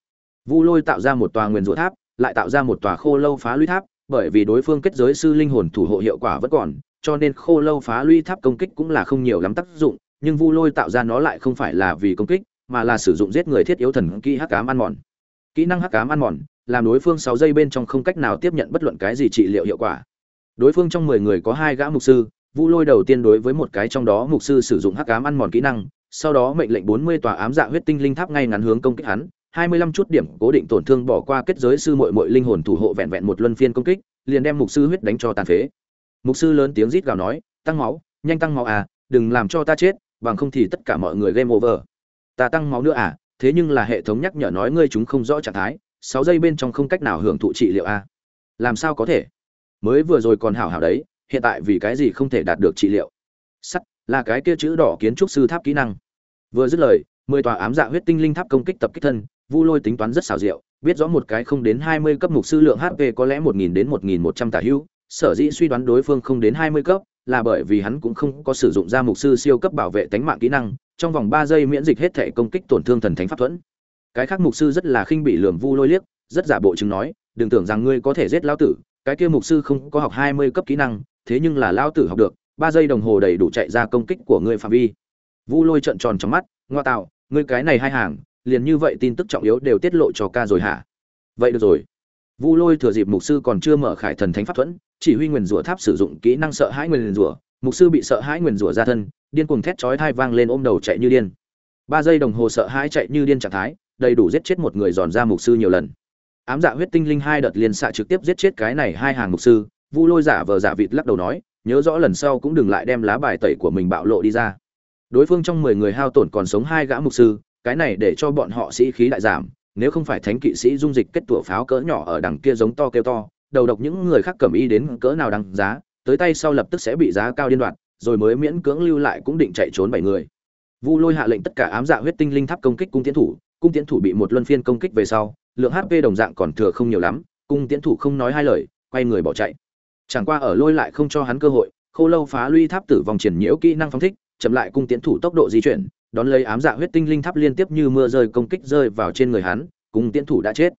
Vu Lôi tạo ra một tòa nguyên rủa tháp, lại tạo ra một tòa khô lâu phá lũy tháp, bởi vì đối phương kết giới sư linh hồn thủ hộ hiệu quả vẫn còn, cho nên khô lâu phá lũy tháp công kích cũng là không nhiều lắm tác dụng nhưng vu lôi tạo ra nó lại không phải là vì công kích mà là sử dụng giết người thiết yếu thần kỹ hắc ám ăn mòn kỹ năng hắc ám ăn mòn làm đối phương sáu giây bên trong không cách nào tiếp nhận bất luận cái gì trị liệu hiệu quả đối phương trong mười người có hai gã mục sư vu lôi đầu tiên đối với một cái trong đó mục sư sử dụng hắc ám ăn mòn kỹ năng, sau đó mệnh lệnh bốn mươi tòa ám dạ huyết tinh linh tháp ngay ngắn hướng công kích hắn, hai mươi lăm chút điểm cố định tổn thương bỏ qua kết giới sư muội muội linh hồn thủ hộ vẹn vẹn một luân phiên công kích, liền đem mục sư huyết đánh cho tàn phế. Mục sư lớn tiếng rít gào nói, tăng máu, nhanh tăng máu à đừng làm cho ta chết, bằng không thì tất cả mọi người game over. Ta tăng máu nữa à thế nhưng là hệ thống nhắc nhở nói ngươi chúng không rõ trạng thái, sáu giây bên trong không cách nào hưởng thụ trị liệu a làm sao có thể? Mới vừa rồi còn hảo hảo đấy hiện tại vì cái gì không thể đạt được trị liệu? Sắt, là cái kia chữ đỏ kiến trúc sư tháp kỹ năng. Vừa dứt lời, mười tòa ám dạ huyết tinh linh tháp công kích tập kích thân, vu lôi tính toán rất xảo diệu, biết rõ một cái không đến hai mươi cấp mục sư lượng hp có lẽ một nghìn đến một nghìn một trăm tả hữu, sở dĩ suy đoán đối phương không đến hai mươi cấp, là bởi vì hắn cũng không có sử dụng ra mục sư siêu cấp bảo vệ tánh mạng kỹ năng, trong vòng ba giây miễn dịch hết thể công kích tổn thương thần thánh pháp thuẫn. Cái khác mục sư rất là khinh bị lườm vu lôi liếc, rất giả bộ chứng nói, đừng tưởng rằng ngươi có thể giết lão tử, cái kia mục sư không có học hai mươi cấp kỹ năng thế nhưng là lão tử học được, ba giây đồng hồ đầy đủ chạy ra công kích của ngươi phạm vi. Vu lôi trợn tròn trong mắt, ngoa tạo, ngươi cái này hai hàng, liền như vậy tin tức trọng yếu đều tiết lộ cho ca rồi hả? Vậy được rồi. Vu lôi thừa dịp mục sư còn chưa mở khải thần thánh pháp thuẫn, chỉ huy nguyền rủa tháp sử dụng kỹ năng sợ hãi nguyền rủa, mục sư bị sợ hãi nguyền rủa ra thân, điên cuồng thét chói thai vang lên ôm đầu chạy như điên. Ba giây đồng hồ sợ hãi chạy như điên trạng thái, đầy đủ giết chết một người giòn ra mục sư nhiều lần. Ám dạ huyết tinh linh hai đợt liên xạ trực tiếp giết chết cái này hai hàng mục sư vu lôi giả vờ giả vịt lắc đầu nói, nhớ rõ lần sau cũng đừng lại đem lá bài tẩy của mình bạo lộ đi ra. Đối phương trong mười người hao tổn còn sống hai gã mục sư, cái này để cho bọn họ sĩ khí đại giảm, nếu không phải thánh kỵ sĩ dung dịch kết tủa pháo cỡ nhỏ ở đằng kia giống to kêu to, đầu độc những người khác cầm y đến cỡ nào đăng giá, tới tay sau lập tức sẽ bị giá cao điên đoạt rồi mới miễn cưỡng lưu lại cũng định chạy trốn bảy người. Vu lôi hạ lệnh tất cả ám dạ huyết tinh linh tháp công kích cung tiến thủ, cung tiến thủ bị một luân phiên công kích về sau, lượng hp đồng dạng còn thừa không nhiều lắm, cung tiến thủ không nói hai lời, quay người bỏ chạy chẳng qua ở lôi lại không cho hắn cơ hội, khô lâu phá luy tháp tử vong triển nhiễu kỹ năng phóng thích, chậm lại cung tiến thủ tốc độ di chuyển, đón lấy ám dạ huyết tinh linh tháp liên tiếp như mưa rơi công kích rơi vào trên người hắn cung tiến thủ đã chết.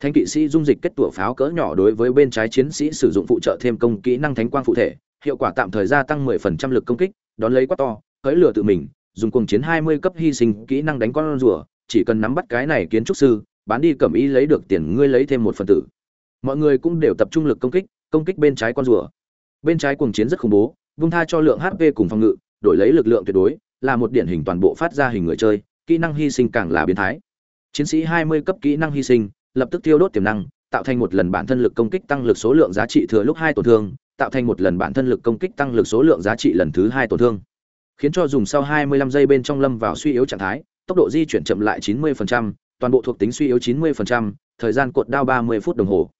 Thánh kỵ sĩ dung dịch kết tủa pháo cỡ nhỏ đối với bên trái chiến sĩ sử dụng phụ trợ thêm công kỹ năng thánh quang phụ thể, hiệu quả tạm thời gia tăng 10% lực công kích, đón lấy quá to, cưỡi lửa tự mình, dùng cuồng chiến 20 cấp hy sinh kỹ năng đánh con rùa, chỉ cần nắm bắt cái này kiến trúc sư, bán đi cẩm ý lấy được tiền ngươi lấy thêm một phần tử. Mọi người cũng đều tập trung lực công kích công kích bên trái con rùa. Bên trái cuồng chiến rất khủng bố vung tha cho lượng hp cùng phòng ngự đổi lấy lực lượng tuyệt đối là một điển hình toàn bộ phát ra hình người chơi kỹ năng hy sinh càng là biến thái. Chiến sĩ 20 cấp kỹ năng hy sinh lập tức tiêu đốt tiềm năng tạo thành một lần bản thân lực công kích tăng lực số lượng giá trị thừa lúc hai tổn thương tạo thành một lần bản thân lực công kích tăng lực số lượng giá trị lần thứ hai tổn thương. Khiến cho dùng sau 25 giây bên trong lâm vào suy yếu trạng thái tốc độ di chuyển chậm lại 90%, toàn bộ thuộc tính suy yếu 90%, thời gian cột đao 30 phút đồng hồ.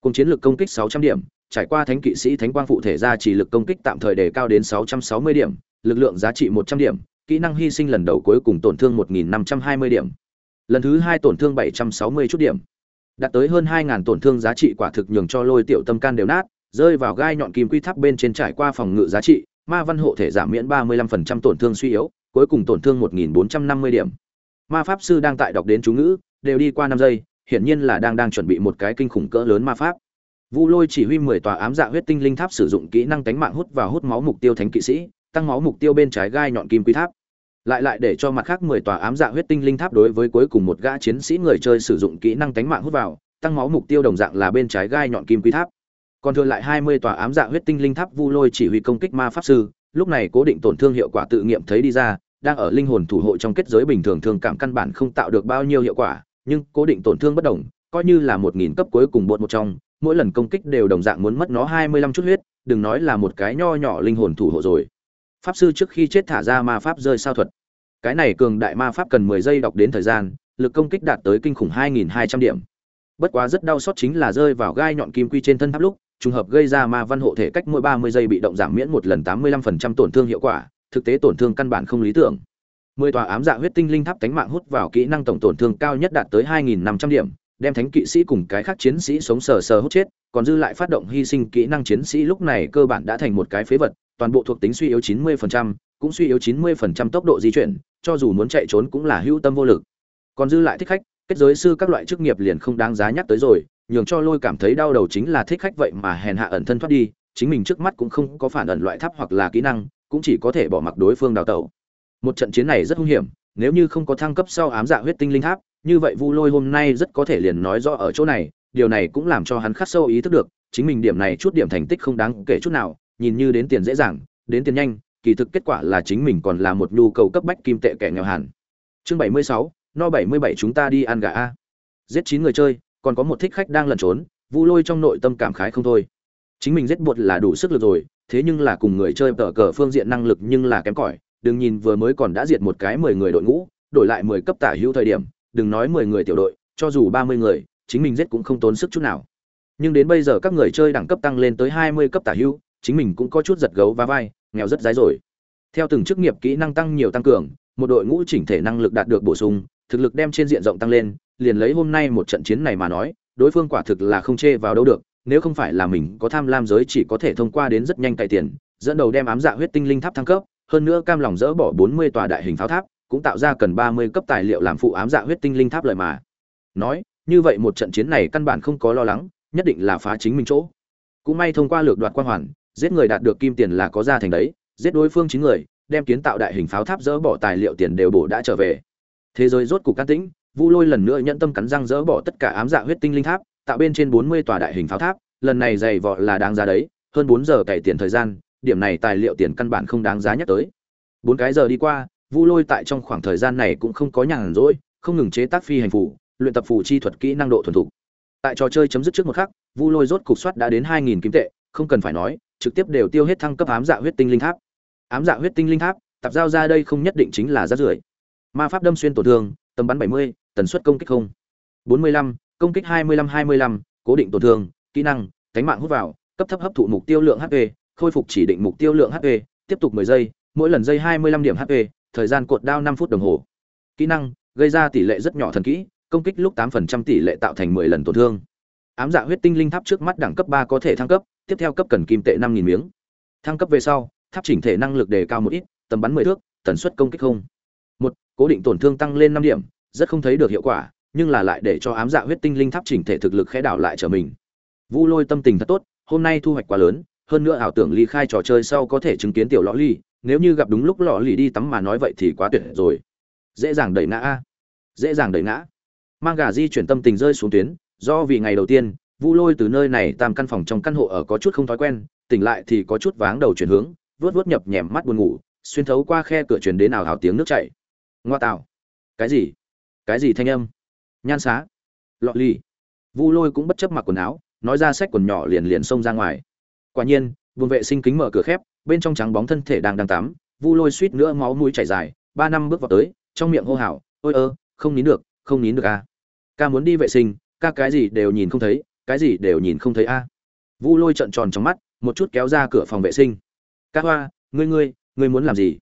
Cùng chiến lược công kích 600 điểm trải qua thánh kỵ sĩ thánh quang phụ thể ra chỉ lực công kích tạm thời đề cao đến 660 điểm, lực lượng giá trị 100 điểm, kỹ năng hy sinh lần đầu cuối cùng tổn thương 1.520 điểm. Lần thứ hai tổn thương 760 chút điểm. Đạt tới hơn 2.000 tổn thương giá trị quả thực nhường cho lôi tiểu tâm can đều nát, rơi vào gai nhọn kim quy tháp bên trên trải qua phòng ngự giá trị, ma văn hộ thể giảm miễn 35% tổn thương suy yếu, cuối cùng tổn thương 1.450 điểm. Ma pháp sư đang tại đọc đến chú ngữ, đều đi qua năm giây, hiển nhiên là đang đang chuẩn bị một cái kinh khủng cỡ lớn ma pháp vu lôi chỉ huy 10 tòa ám dạ huyết tinh linh tháp sử dụng kỹ năng tánh mạng hút vào hút máu mục tiêu thánh kỵ sĩ tăng máu mục tiêu bên trái gai nhọn kim quy tháp. Lại lại để cho mặt khác 10 tòa ám dạ huyết tinh linh tháp đối với cuối cùng một gã chiến sĩ người chơi sử dụng kỹ năng tánh mạng hút vào tăng máu mục tiêu đồng dạng là bên trái gai nhọn kim quy tháp. Còn thừa lại 20 tòa ám dạ huyết tinh linh tháp vu lôi chỉ huy công kích ma pháp sư lúc này cố định tổn thương hiệu quả tự nghiệm thấy đi ra đang ở linh hồn thủ hộ trong kết giới bình thường thường cảm căn bản không tạo được bao nhiêu hiệu quả nhưng cố định tổn thương bất động, coi như là một nghìn cấp cuối cùng bột một trong mỗi lần công kích đều đồng dạng muốn mất nó 25 chút huyết, đừng nói là một cái nho nhỏ linh hồn thủ hộ rồi. Pháp sư trước khi chết thả ra ma pháp rơi sao thuật. Cái này cường đại ma pháp cần 10 giây đọc đến thời gian, lực công kích đạt tới kinh khủng 2.200 điểm. Bất quá rất đau sót chính là rơi vào gai nhọn kim quy trên thân tháp lúc, trùng hợp gây ra ma văn hộ thể cách mỗi 30 giây bị động giảm miễn một lần 85% tổn thương hiệu quả, thực tế tổn thương căn bản không lý tưởng. Mười tòa ám dạ huyết tinh linh tháp cánh mạng hút vào kỹ năng tổng tổn thương cao nhất đạt tới 2.500 điểm đem thánh kỵ sĩ cùng cái khác chiến sĩ sống sờ sờ hút chết còn dư lại phát động hy sinh kỹ năng chiến sĩ lúc này cơ bản đã thành một cái phế vật toàn bộ thuộc tính suy yếu 90%, cũng suy yếu 90% tốc độ di chuyển cho dù muốn chạy trốn cũng là hữu tâm vô lực. Còn dư lại thích khách kết giới sư các loại chức nghiệp liền không đáng giá nhắc tới rồi nhường cho lôi cảm thấy đau đầu chính là thích khách vậy mà hèn hạ ẩn thân thoát đi chính mình trước mắt cũng không có phản ẩn loại tháp hoặc là kỹ năng cũng chỉ có thể bỏ mặc đối phương đào tẩu. Một trận chiến này rất hung hiểm nếu như không có thăng cấp sau ám dạ huyết tinh linh tháp như vậy vu lôi hôm nay rất có thể liền nói rõ ở chỗ này, điều này cũng làm cho hắn khắc sâu ý thức được, chính mình điểm này chút điểm thành tích không đáng kể chút nào, nhìn như đến tiền dễ dàng, đến tiền nhanh, kỳ thực kết quả là chính mình còn là một nhu cầu cấp bách kim tệ kẻ nghèo hàn. Chương bảy mươi sáu, no bảy mươi bảy chúng ta đi ăn gà a. Giết chín người chơi, còn có một thích khách đang lẩn trốn, vu lôi trong nội tâm cảm khái không thôi. Chính mình giết bột là đủ sức lực rồi, thế nhưng là cùng người chơi tờ cờ phương diện năng lực nhưng là kém cỏi, đừng nhìn vừa mới còn đã diệt một cái mười người đội ngũ, đổi lại mười cấp tả hữu thời điểm đừng nói mười người tiểu đội, cho dù ba mươi người, chính mình giết cũng không tốn sức chút nào. Nhưng đến bây giờ các người chơi đẳng cấp tăng lên tới hai mươi cấp tả hữu chính mình cũng có chút giật gấu và vai, nghèo rất dái rồi. Theo từng chức nghiệp kỹ năng tăng nhiều tăng cường, một đội ngũ chỉnh thể năng lực đạt được bổ sung, thực lực đem trên diện rộng tăng lên, liền lấy hôm nay một trận chiến này mà nói, đối phương quả thực là không chê vào đâu được, nếu không phải là mình có tham lam giới chỉ có thể thông qua đến rất nhanh cải tiền, dẫn đầu đem ám dạ huyết tinh linh tháp thăng cấp, hơn nữa cam lòng dỡ bỏ bốn mươi tòa đại hình pháo tháp cũng tạo ra cần ba mươi cấp tài liệu làm phụ ám dạ huyết tinh linh tháp lợi mà. Nói, như vậy một trận chiến này căn bản không có lo lắng, nhất định là phá chính mình chỗ. Cũng may thông qua lược đoạt quan hoàn, giết người đạt được kim tiền là có ra thành đấy, giết đối phương chín người, đem kiến tạo đại hình pháo tháp dỡ bỏ tài liệu tiền đều bổ đã trở về. Thế giới rốt cục can tĩnh, vu lôi lần nữa nhận tâm cắn răng dỡ bỏ tất cả ám dạ huyết tinh linh tháp, tạo bên trên bốn mươi tòa đại hình pháo tháp, lần này dày vọ là đáng giá đấy, hơn bốn giờ cày tiền thời gian, điểm này tài liệu tiền căn bản không đáng giá nhắc tới. Bốn cái giờ đi qua vu lôi tại trong khoảng thời gian này cũng không có nhàn rỗi không ngừng chế tác phi hành phủ luyện tập phù chi thuật kỹ năng độ thuần thục. Tại trò chơi chấm dứt trước một khắc vu lôi rốt cục soát đã đến hai nghìn kim tệ không cần phải nói trực tiếp đều tiêu hết thăng cấp ám dạ huyết tinh linh tháp. Ám dạ huyết tinh linh tháp tập giao ra đây không nhất định chính là rác rưởi. Ma pháp đâm xuyên tổn thương tầm bắn 70, tần suất công kích không. 45, công kích 25-25, cố định tổn thương kỹ năng cánh mạng hút vào cấp thấp hấp thụ mục tiêu lượng hp khôi phục chỉ định mục tiêu lượng hp tiếp tục 10 giây mỗi lần giây 25 điểm hp thời gian cột đao 5 phút đồng hồ. Kỹ năng, gây ra tỷ lệ rất nhỏ thần kỹ, công kích lúc 8% tỷ lệ tạo thành 10 lần tổn thương. Ám dạ huyết tinh linh tháp trước mắt đẳng cấp 3 có thể thăng cấp, tiếp theo cấp cần kim tệ 5000 miếng. Thăng cấp về sau, tháp chỉnh thể năng lực đề cao một ít, tầm bắn 10 thước, tần suất công kích không. Một, cố định tổn thương tăng lên 5 điểm, rất không thấy được hiệu quả, nhưng là lại để cho ám dạ huyết tinh linh tháp chỉnh thể thực lực khẽ đảo lại trở mình. Vu lôi tâm tình thật tốt, hôm nay thu hoạch quá lớn, hơn nữa ảo tưởng ly khai trò chơi sau có thể chứng kiến tiểu lõ ly nếu như gặp đúng lúc lọ lì đi tắm mà nói vậy thì quá tuyệt rồi. Dễ dàng đẩy ngã a. Dễ dàng đẩy ngã. Mang gà di chuyển tâm tình rơi xuống tuyến, do vì ngày đầu tiên, vu lôi từ nơi này tam căn phòng trong căn hộ ở có chút không thói quen, tỉnh lại thì có chút váng đầu chuyển hướng vớt vớt nhập nhèm mắt buồn ngủ, xuyên thấu qua khe cửa truyền đến ảo hào tiếng nước chảy. Ngoa tạo. Cái gì? Cái gì thanh âm? Nhan xá. Lọ ly vu lôi cũng bất chấp mặc quần áo, nói ra sách quần nhỏ liền liền xông ra ngoài. Quả nhiên, buồng vệ sinh kính mở cửa khép bên trong trắng bóng thân thể đang đang tắm, vu lôi suýt nữa máu mũi chảy dài, ba năm bước vào tới, trong miệng hô hào, ôi ơ, không nín được, không nín được a à. ca muốn đi vệ sinh, ca cái gì đều nhìn không thấy, cái gì đều nhìn không thấy a à. vu lôi trợn tròn trong mắt, một chút kéo ra cửa phòng vệ sinh ca hoa, ngươi ngươi ngươi muốn làm gì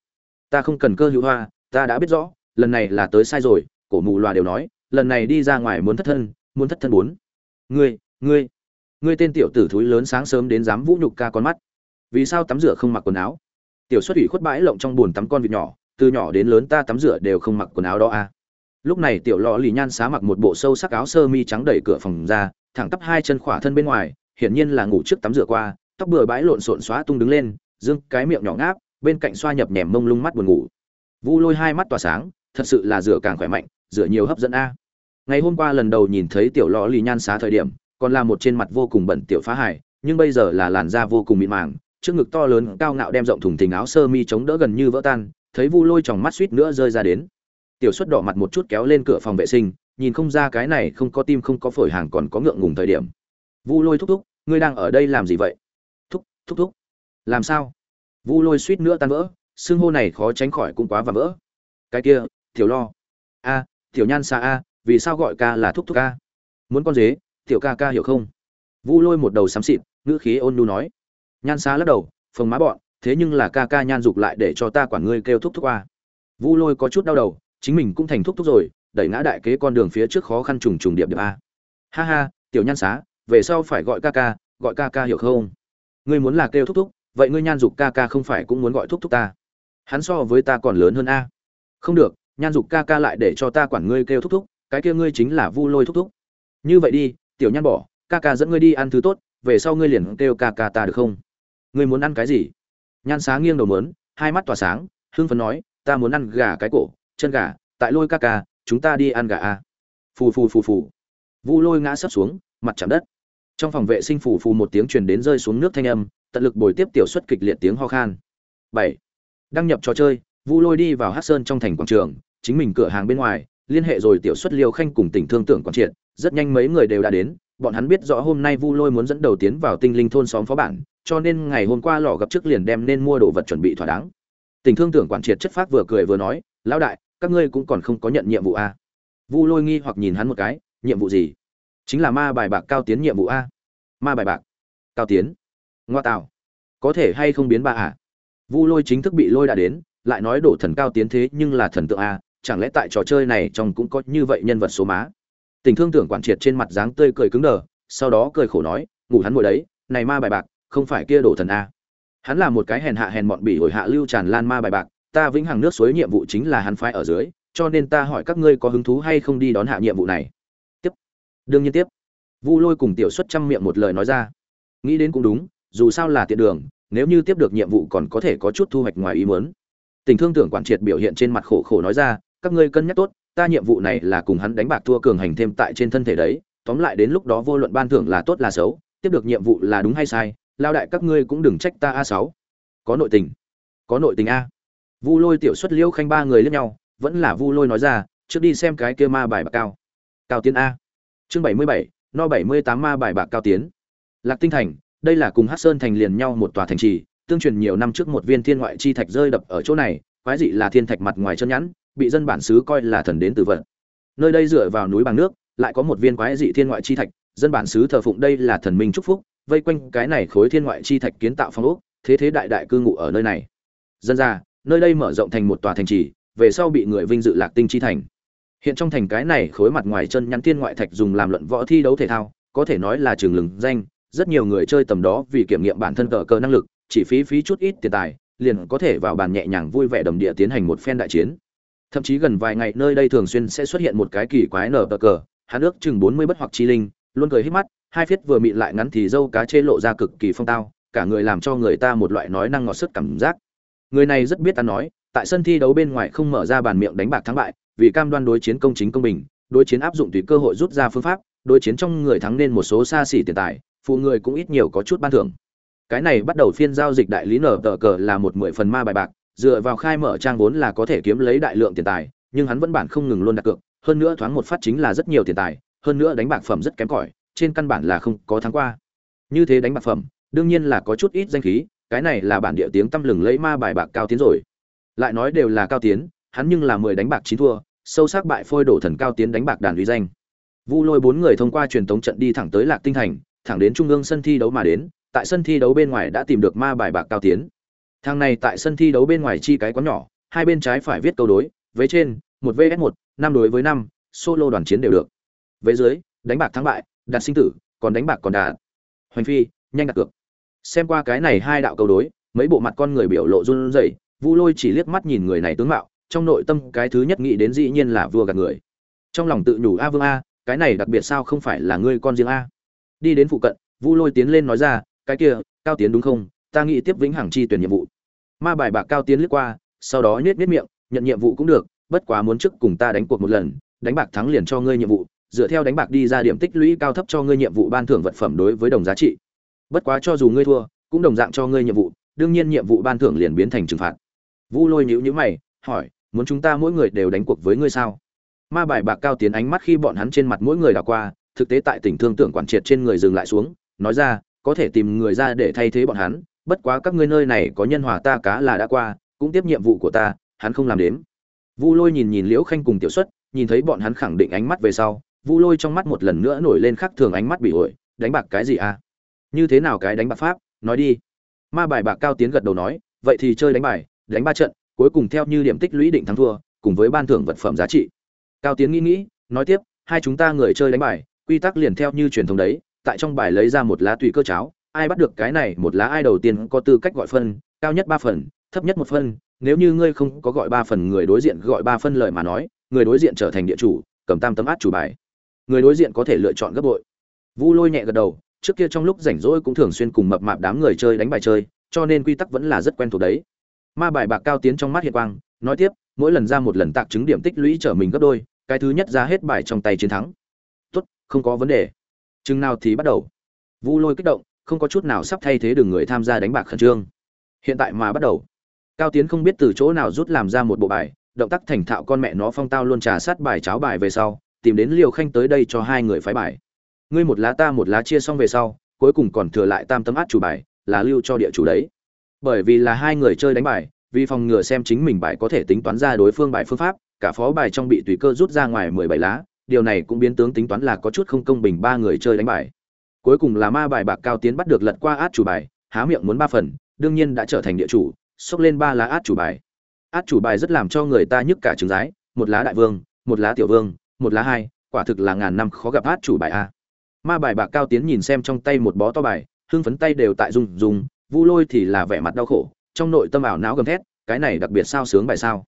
ta không cần cơ hữu hoa, ta đã biết rõ, lần này là tới sai rồi, cổ mù loà đều nói, lần này đi ra ngoài muốn thất thân, muốn thất thân bốn ngươi ngươi ngươi tên tiểu tử thúi lớn sáng sớm đến dám vũ nhục ca con mắt vì sao tắm rửa không mặc quần áo? Tiểu xuất ủy khuất bãi lộng trong bồn tắm con vịt nhỏ, từ nhỏ đến lớn ta tắm rửa đều không mặc quần áo đó à. Lúc này tiểu lò lì nhan xá mặc một bộ sâu sắc áo sơ mi trắng đẩy cửa phòng ra, thẳng tắp hai chân khỏa thân bên ngoài, hiển nhiên là ngủ trước tắm rửa qua, tóc bừa bãi lộn xộn xóa tung đứng lên, dương cái miệng nhỏ ngáp, bên cạnh xoa nhập nhèm mông lung mắt buồn ngủ. Vu lôi hai mắt tỏa sáng, thật sự là rửa càng khỏe mạnh, rửa nhiều hấp dẫn a. Ngày hôm qua lần đầu nhìn thấy tiểu lò lì nhan xá thời điểm, còn là một trên mặt vô cùng bẩn tiểu phá hải nhưng bây giờ là làn da vô cùng mịn màng trước ngực to lớn cao ngạo đem rộng thùng thình áo sơ mi chống đỡ gần như vỡ tan, thấy vu lôi tròng mắt suýt nữa rơi ra đến. Tiểu xuất đỏ mặt một chút kéo lên cửa phòng vệ sinh, nhìn không ra cái này không có tim không có phổi hàng còn có ngượng ngùng thời điểm. Vu lôi thúc thúc, ngươi đang ở đây làm gì vậy? Thúc thúc thúc. Làm sao? Vu lôi suýt nữa tan vỡ xương hô này khó tránh khỏi cũng quá và vỡ. Cái kia, tiểu lo. A, tiểu nhan xa a, vì sao gọi ca là thúc thúc ca? Muốn con dế, tiểu ca ca hiểu không? Vu lôi một đầu xám xịt, ngữ khí ôn nu nói nhan xá lắc đầu, phồng má bọn, thế nhưng là ca ca nhan dục lại để cho ta quản ngươi kêu thúc thúc qua. Vu lôi có chút đau đầu, chính mình cũng thành thúc thúc rồi, đẩy ngã đại kế con đường phía trước khó khăn trùng trùng điệp điệp a. Ha ha, tiểu nhan xá, về sau phải gọi ca ca, gọi ca ca hiểu không? Ngươi muốn là kêu thúc thúc, vậy ngươi nhan dục ca ca không phải cũng muốn gọi thúc thúc ta? Hắn so với ta còn lớn hơn a. Không được, nhan dục ca ca lại để cho ta quản ngươi kêu thúc thúc, cái kia ngươi chính là vu lôi thúc thúc. Như vậy đi, tiểu nhan bỏ, ca ca dẫn ngươi đi ăn thứ tốt, về sau ngươi liền kêu ca ca ta được không? Ngươi muốn ăn cái gì? Nhan xá nghiêng đầu mớn hai mắt tỏa sáng, hưng phấn nói, ta muốn ăn gà cái cổ, chân gà, tại lôi ca ca, chúng ta đi ăn gà a. Phù phù phù phù. Vu lôi ngã sấp xuống, mặt chạm đất. Trong phòng vệ sinh phù phù một tiếng truyền đến rơi xuống nước thanh âm, tận lực bồi tiếp tiểu suất kịch liệt tiếng ho khan. Bảy. Đăng nhập trò chơi, vu lôi đi vào hát sơn trong thành quảng trường, chính mình cửa hàng bên ngoài, liên hệ rồi tiểu suất liêu khanh cùng tỉnh thương tưởng quảng triệt, rất nhanh mấy người đều đã đến, bọn hắn biết rõ hôm nay vu lôi muốn dẫn đầu tiến vào tinh linh thôn xóm phó bản cho nên ngày hôm qua lò gặp trước liền đem nên mua đồ vật chuẩn bị thỏa đáng. Tình thương tưởng quản triệt chất phác vừa cười vừa nói, lão đại, các ngươi cũng còn không có nhận nhiệm vụ a vu lôi nghi hoặc nhìn hắn một cái, nhiệm vụ gì? Chính là ma bài bạc cao tiến nhiệm vụ a. Ma bài bạc cao tiến? Ngoa tạo, có thể hay không biến ba à? Vu lôi chính thức bị lôi đã đến, lại nói đổ thần cao tiến thế nhưng là thần tượng a, chẳng lẽ tại trò chơi này trong cũng có như vậy nhân vật số má? Tình thương tưởng quản triệt trên mặt dáng tươi cười cứng đờ, sau đó cười khổ nói, ngủ hắn ngồi đấy, này ma bài bạc không phải kia đổ thần a. Hắn là một cái hèn hạ hèn mọn bỉ hồi hạ lưu tràn lan ma bài bạc, ta vĩnh hằng nước suối nhiệm vụ chính là hắn phái ở dưới, cho nên ta hỏi các ngươi có hứng thú hay không đi đón hạ nhiệm vụ này. Tiếp. Đương nhiên tiếp. Vu lôi cùng tiểu xuất chăm miệng một lời nói ra. Nghĩ đến cũng đúng, dù sao là tiện đường, nếu như tiếp được nhiệm vụ còn có thể có chút thu hoạch ngoài ý muốn. Tình thương tưởng quản triệt biểu hiện trên mặt khổ khổ nói ra, các ngươi cân nhắc tốt, ta nhiệm vụ này là cùng hắn đánh bạc thua cường hành thêm tại trên thân thể đấy, tóm lại đến lúc đó vô luận ban thưởng là tốt là xấu, tiếp được nhiệm vụ là đúng hay sai lao đại các ngươi cũng đừng trách ta a sáu. Có nội tình. Có nội tình a. Vu lôi tiểu xuất liêu khanh ba người lẫn nhau, vẫn là vu lôi nói ra, trước đi xem cái kia ma bài bạc cao. Cao tiến a. Chương bảy mươi bảy, no bảy mươi tám ma bài bạc cao tiến. Lạc tinh thành, đây là cùng hát sơn thành liền nhau một tòa thành trì, tương truyền nhiều năm trước một viên thiên ngoại chi thạch rơi đập ở chỗ này, quái dị là thiên thạch mặt ngoài chân nhẵn, bị dân bản xứ coi là thần đến từ vận nơi đây dựa vào núi bằng nước, lại có một viên quái dị thiên ngoại chi thạch, dân bản xứ thờ phụng đây là thần minh chúc phúc vây quanh cái này khối thiên ngoại chi thạch kiến tạo phong ốc, thế thế đại đại cư ngụ ở nơi này. Dân ra, nơi đây mở rộng thành một tòa thành trì, về sau bị người vinh dự lạc tinh chi thành. Hiện trong thành cái này khối mặt ngoài chân nhắn thiên ngoại thạch dùng làm luận võ thi đấu thể thao, có thể nói là trường lừng danh, rất nhiều người chơi tầm đó vì kiểm nghiệm bản thân cờ cờ năng lực, chỉ phí phí chút ít tiền tài, liền có thể vào bàn nhẹ nhàng vui vẻ đầm địa tiến hành một phen đại chiến. Thậm chí gần vài ngày nơi đây thường xuyên sẽ xuất hiện một cái kỳ quái nở cờ, hắn ước chừng bốn mươi bất hoặc chi linh, luôn cười hết mắt hai phiết vừa mịn lại ngắn thì dâu cá chê lộ ra cực kỳ phong tao, cả người làm cho người ta một loại nói năng ngọt sức cảm giác. Người này rất biết ta nói, tại sân thi đấu bên ngoài không mở ra bàn miệng đánh bạc thắng bại, vì cam đoan đối chiến công chính công bình, đối chiến áp dụng tùy cơ hội rút ra phương pháp, đối chiến trong người thắng nên một số xa xỉ tiền tài, phụ người cũng ít nhiều có chút ban thưởng. Cái này bắt đầu phiên giao dịch đại lý nở tờ cờ là một mười phần ma bài bạc, dựa vào khai mở trang vốn là có thể kiếm lấy đại lượng tiền tài, nhưng hắn vẫn bản không ngừng luôn đặt cược, hơn nữa thoáng một phát chính là rất nhiều tiền tài, hơn nữa đánh bạc phẩm rất kém cỏi trên căn bản là không có thắng qua. Như thế đánh bạc phẩm, đương nhiên là có chút ít danh khí, cái này là bản địa tiếng tăm lừng lấy ma bài bạc cao tiến rồi. Lại nói đều là cao tiến, hắn nhưng là mười đánh bạc chín thua, sâu sắc bại phôi đổ thần cao tiến đánh bạc đàn uy danh. Vu lôi bốn người thông qua truyền tống trận đi thẳng tới lạc tinh thành, thẳng đến trung ương sân thi đấu mà đến, tại sân thi đấu bên ngoài đã tìm được ma bài bạc cao tiến. Thang này tại sân thi đấu bên ngoài chi cái quán nhỏ, hai bên trái phải viết câu đối, với trên, một vs một, năm đối với năm, solo đoàn chiến đều được. Với dưới, đánh bạc thắng bại đặt sinh tử, còn đánh bạc còn đạt hoành phi, nhanh đặt cược. Xem qua cái này hai đạo câu đối, mấy bộ mặt con người biểu lộ run rẩy, vu lôi chỉ liếc mắt nhìn người này tướng mạo, trong nội tâm cái thứ nhất nghĩ đến dĩ nhiên là vua gạt người. Trong lòng tự nhủ, a vương a, cái này đặc biệt sao không phải là ngươi con riêng a? Đi đến phụ cận, vu lôi tiến lên nói ra, cái kia, cao tiến đúng không? Ta nghĩ tiếp vĩnh hằng chi tuyển nhiệm vụ. Ma bài bạc cao tiến liếc qua, sau đó nhét nhếch miệng, nhận nhiệm vụ cũng được, bất quá muốn trước cùng ta đánh cuộc một lần, đánh bạc thắng liền cho ngươi nhiệm vụ dựa theo đánh bạc đi ra điểm tích lũy cao thấp cho ngươi nhiệm vụ ban thưởng vật phẩm đối với đồng giá trị. Bất quá cho dù ngươi thua, cũng đồng dạng cho ngươi nhiệm vụ, đương nhiên nhiệm vụ ban thưởng liền biến thành trừng phạt. Vu lôi nhíu nhíu mày, hỏi, muốn chúng ta mỗi người đều đánh cuộc với ngươi sao? Ma bài bạc cao tiến ánh mắt khi bọn hắn trên mặt mỗi người đảo qua, thực tế tại tỉnh thương tưởng quản triệt trên người dừng lại xuống, nói ra, có thể tìm người ra để thay thế bọn hắn, bất quá các ngươi nơi này có nhân hòa ta cá là đã qua, cũng tiếp nhiệm vụ của ta, hắn không làm đến vu lôi nhìn nhìn liễu khanh cùng tiểu xuất, nhìn thấy bọn hắn khẳng định ánh mắt về sau vu lôi trong mắt một lần nữa nổi lên khắc thường ánh mắt bị ổi, đánh bạc cái gì à? Như thế nào cái đánh bạc pháp? Nói đi. Ma bài bạc cao tiến gật đầu nói, vậy thì chơi đánh bài, đánh ba trận, cuối cùng theo như điểm tích lũy định thắng thua, cùng với ban thưởng vật phẩm giá trị. Cao tiến nghĩ nghĩ, nói tiếp, hai chúng ta người chơi đánh bài, quy tắc liền theo như truyền thống đấy, tại trong bài lấy ra một lá tùy cơ cháo, ai bắt được cái này một lá ai đầu tiên có tư cách gọi phân, cao nhất ba phần, thấp nhất một phân nếu như ngươi không có gọi ba phần, người đối diện gọi ba phân lời mà nói, người đối diện trở thành địa chủ, cầm tam tấm át chủ bài người đối diện có thể lựa chọn gấp bội. Vu lôi nhẹ gật đầu, trước kia trong lúc rảnh rỗi cũng thường xuyên cùng mập mạp đám người chơi đánh bài chơi, cho nên quy tắc vẫn là rất quen thuộc đấy. Ma bài bạc cao tiến trong mắt hiện quang, nói tiếp, mỗi lần ra một lần tạc chứng điểm tích lũy trở mình gấp đôi, cái thứ nhất ra hết bài trong tay chiến thắng. Tốt, không có vấn đề. Chừng nào thì bắt đầu. Vu lôi kích động, không có chút nào sắp thay thế được người tham gia đánh bạc khẩn trương. Hiện tại mà bắt đầu. Cao tiến không biết từ chỗ nào rút làm ra một bộ bài, động tác thành thạo con mẹ nó phong tao luôn trà sát bài cháo bài về sau tìm đến liều khanh tới đây cho hai người phái bài. Ngươi một lá ta một lá chia xong về sau, cuối cùng còn thừa lại tam tấm át chủ bài, là lưu cho địa chủ đấy. Bởi vì là hai người chơi đánh bài, vì phòng ngừa xem chính mình bài có thể tính toán ra đối phương bài phương pháp, cả phó bài trong bị tùy cơ rút ra ngoài mười bảy lá, điều này cũng biến tướng tính toán là có chút không công bình ba người chơi đánh bài. Cuối cùng là ma bài bạc cao tiến bắt được lật qua át chủ bài, há miệng muốn ba phần, đương nhiên đã trở thành địa chủ, xốc lên ba lá át chủ bài. Át chủ bài rất làm cho người ta nhức cả trứng rái, một lá đại vương, một lá tiểu vương một lá hai, quả thực là ngàn năm khó gặp át chủ bài a. Ma bài bạc cao tiến nhìn xem trong tay một bó to bài, hưng phấn tay đều tại rung rung, vu lôi thì là vẻ mặt đau khổ, trong nội tâm ảo não gầm thét, cái này đặc biệt sao sướng bài sao.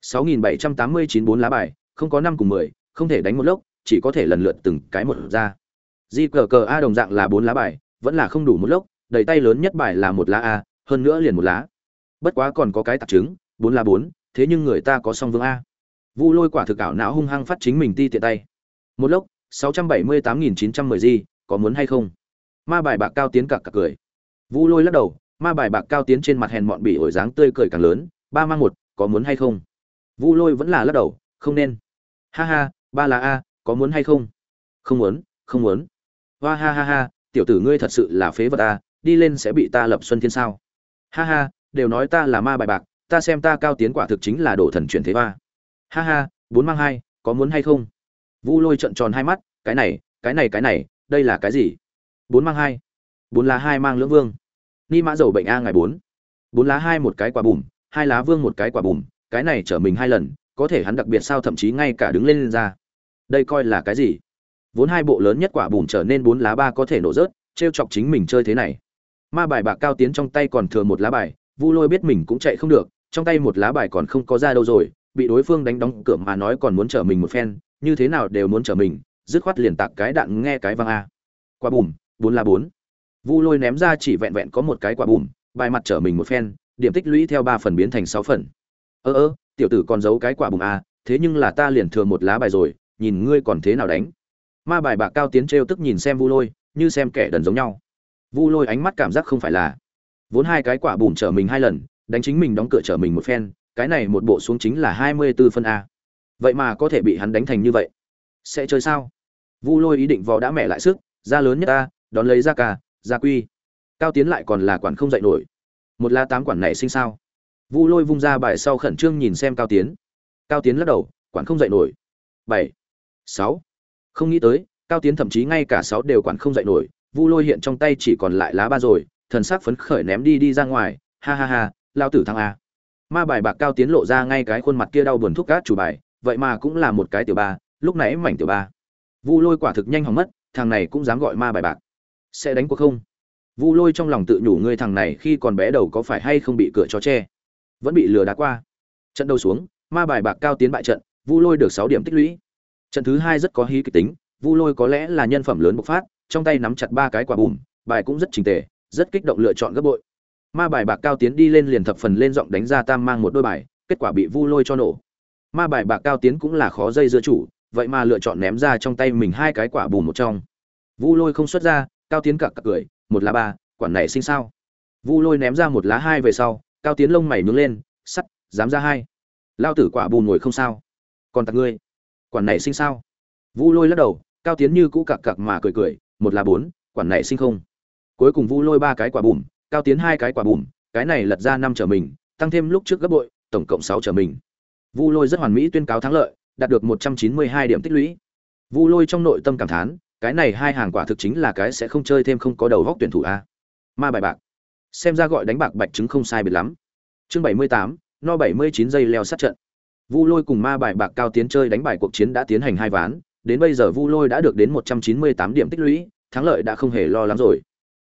6789 bốn lá bài, không có năm cùng mười, không thể đánh một lốc, chỉ có thể lần lượt từng cái một ra. Di cờ cờ a đồng dạng là bốn lá bài, vẫn là không đủ một lốc, đầy tay lớn nhất bài là một lá a, hơn nữa liền một lá. Bất quá còn có cái tạp chứng, bốn lá bốn, thế nhưng người ta có song vương a vu lôi quả thực ảo não hung hăng phát chính mình ti tiện tay. Một lốc, sáu trăm bảy mươi tám nghìn chín trăm mười di có muốn hay không? Ma bài bạc cao tiến cặc cặc cười. Vu lôi lắc đầu, ma bài bạc cao tiến trên mặt hèn mọn bị ổi dáng tươi cười càng lớn, ba mang một, có muốn hay không? Vu lôi vẫn là lắc đầu, không nên. Ha ha, ba là a, có muốn hay không? Không muốn không muốn. Hoa ha ha ha, tiểu tử ngươi thật sự là phế vật a, đi lên sẽ bị ta lập xuân thiên sao? Ha ha, đều nói ta là ma bài bạc, ta xem ta cao tiến quả thực chính là đồ thần chuyển thế hoa ha ha bốn mang hai có muốn hay không? Vu lôi trận tròn hai mắt cái này cái này cái này đây là cái gì? Bốn mang hai. Bốn lá hai mang lưỡng vương. Ni mã dầu bệnh a ngày bốn. Bốn lá hai một cái quả bùm hai lá vương một cái quả bùm cái này trở mình hai lần có thể hắn đặc biệt sao thậm chí ngay cả đứng lên, lên ra. Đây coi là cái gì? Vốn hai bộ lớn nhất quả bùm trở nên bốn lá ba có thể nổ rớt t chọc chính mình chơi thế này. Ma bài bạc cao tiến trong tay còn thừa một lá bài vu lôi biết mình cũng chạy không được trong tay một lá bài còn không có ra đâu rồi bị đối phương đánh đóng cửa mà nói còn muốn chở mình một phen, như thế nào đều muốn chở mình, dứt khoát liền tạc cái đạn nghe cái vang a. Quả bùm, bốn là bốn. Vu lôi ném ra chỉ vẹn vẹn có một cái quả bùm, bài mặt chở mình một phen, điểm tích lũy theo ba phần biến thành sáu phần. Ơ ơ, tiểu tử còn giấu cái quả bùm a, thế nhưng là ta liền thừa một lá bài rồi, nhìn ngươi còn thế nào đánh. Ma bài bạc cao tiến trêu tức nhìn xem vu lôi, như xem kẻ đần giống nhau. Vu lôi ánh mắt cảm giác không phải là, vốn hai cái quả bùm chở mình hai lần, đánh chính mình đóng cửa chở mình một phen cái này một bộ xuống chính là hai mươi 24 phân a. Vậy mà có thể bị hắn đánh thành như vậy. Sẽ chơi sao? Vu lôi ý định vò đã mẹ lại sức, ra lớn nhất ta đón lấy ra ca ra quy. Cao tiến lại còn là quản không dạy nổi. Một la tám quản này sinh sao? Vu lôi vung ra bài sau khẩn trương nhìn xem cao tiến. Cao tiến lắc đầu, quản không dạy nổi. Bảy, sáu. Không nghĩ tới, cao tiến thậm chí ngay cả sáu đều quản không dạy nổi. Vu lôi hiện trong tay chỉ còn lại lá ba rồi, thần sắc phấn khởi ném đi đi ra ngoài. Ha ha ha, lao tử thăng a ma bài bạc cao tiến lộ ra ngay cái khuôn mặt kia đau buồn thúc cát chủ bài, vậy mà cũng là một cái tiểu ba, lúc nãy mảnh tiểu ba. Vu lôi quả thực nhanh hỏng mất, thằng này cũng dám gọi ma bài bạc. Sẽ đánh cuộc không? Vu lôi trong lòng tự nhủ ngươi thằng này khi còn bé đầu có phải hay không bị cửa cho che? Vẫn bị lừa đá qua. Trận đầu xuống, ma bài bạc cao tiến bại trận, vu lôi được sáu điểm tích lũy. Trận thứ hai rất có hí kịch tính, vu lôi có lẽ là nhân phẩm lớn bộc phát, trong tay nắm chặt ba cái quả bùm, bài cũng rất trình tề, rất kích động lựa chọn gấp bội ma bài bạc cao tiến đi lên liền thập phần lên giọng đánh ra tam mang một đôi bài, kết quả bị vu lôi cho nổ. Ma bài bạc cao tiến cũng là khó dây giữa chủ, vậy mà lựa chọn ném ra trong tay mình hai cái quả bùm một trong. Vu lôi không xuất ra, cao tiến cặc cặc cười, một lá ba, quản này sinh sao? Vu lôi ném ra một lá hai về sau, cao tiến lông mày nướng lên, sắt, dám ra hai. Lao tử quả bùn ngồi không sao. Còn tặc ngươi, quản này sinh sao? Vu lôi lắc đầu, cao tiến như cũ cặc cặc mà cười cười, một lá bốn, quản này sinh không? Cuối cùng vu lôi ba cái quả bùm cao tiến hai cái quả bùm, cái này lật ra năm trở mình, tăng thêm lúc trước gấp bội, tổng cộng sáu trở mình. Vu lôi rất hoàn mỹ tuyên cáo thắng lợi, đạt được một trăm chín mươi hai điểm tích lũy. Vu lôi trong nội tâm cảm thán, cái này hai hàng quả thực chính là cái sẽ không chơi thêm không có đầu góc tuyển thủ a. Ma bài bạc. Xem ra gọi đánh bạc bạch chứng không sai biệt lắm. Chương bảy mươi tám, no bảy mươi chín giây leo sát trận. Vu lôi cùng ma bài bạc cao tiến chơi đánh bài cuộc chiến đã tiến hành hai ván, đến bây giờ vu lôi đã được đến một trăm chín mươi tám điểm tích lũy, thắng lợi đã không hề lo lắng rồi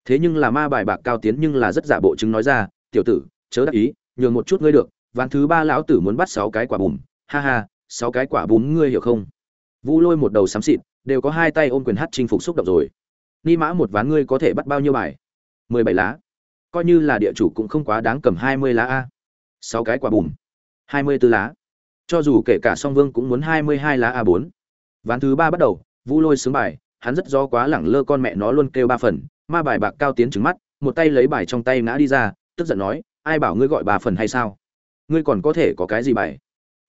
thế nhưng là ma bài bạc cao tiến nhưng là rất giả bộ chứng nói ra, tiểu tử, chớ đắc ý, nhường một chút ngươi được ván thứ ba lão tử muốn bắt sáu cái quả bùm. Ha ha, sáu cái quả bùm ngươi hiểu không? Vu lôi một đầu xám xịt, đều có hai tay ôm quyền hát chinh phục xúc động rồi. Ni mã một ván ngươi có thể bắt bao nhiêu bài? Mười bảy lá. Coi như là địa chủ cũng không quá đáng cầm hai mươi lá a. Sáu cái quả bùm. Hai mươi 24 lá. Cho dù kể cả song vương cũng muốn hai mươi hai lá a bốn. Ván thứ ba bắt đầu, vu lôi sướng bài, hắn rất do quá lẳng lơ con mẹ nó luôn kêu ba phần ma bài bạc cao tiến trứng mắt, một tay lấy bài trong tay ngã đi ra, tức giận nói, ai bảo ngươi gọi bà phần hay sao? Ngươi còn có thể có cái gì bài?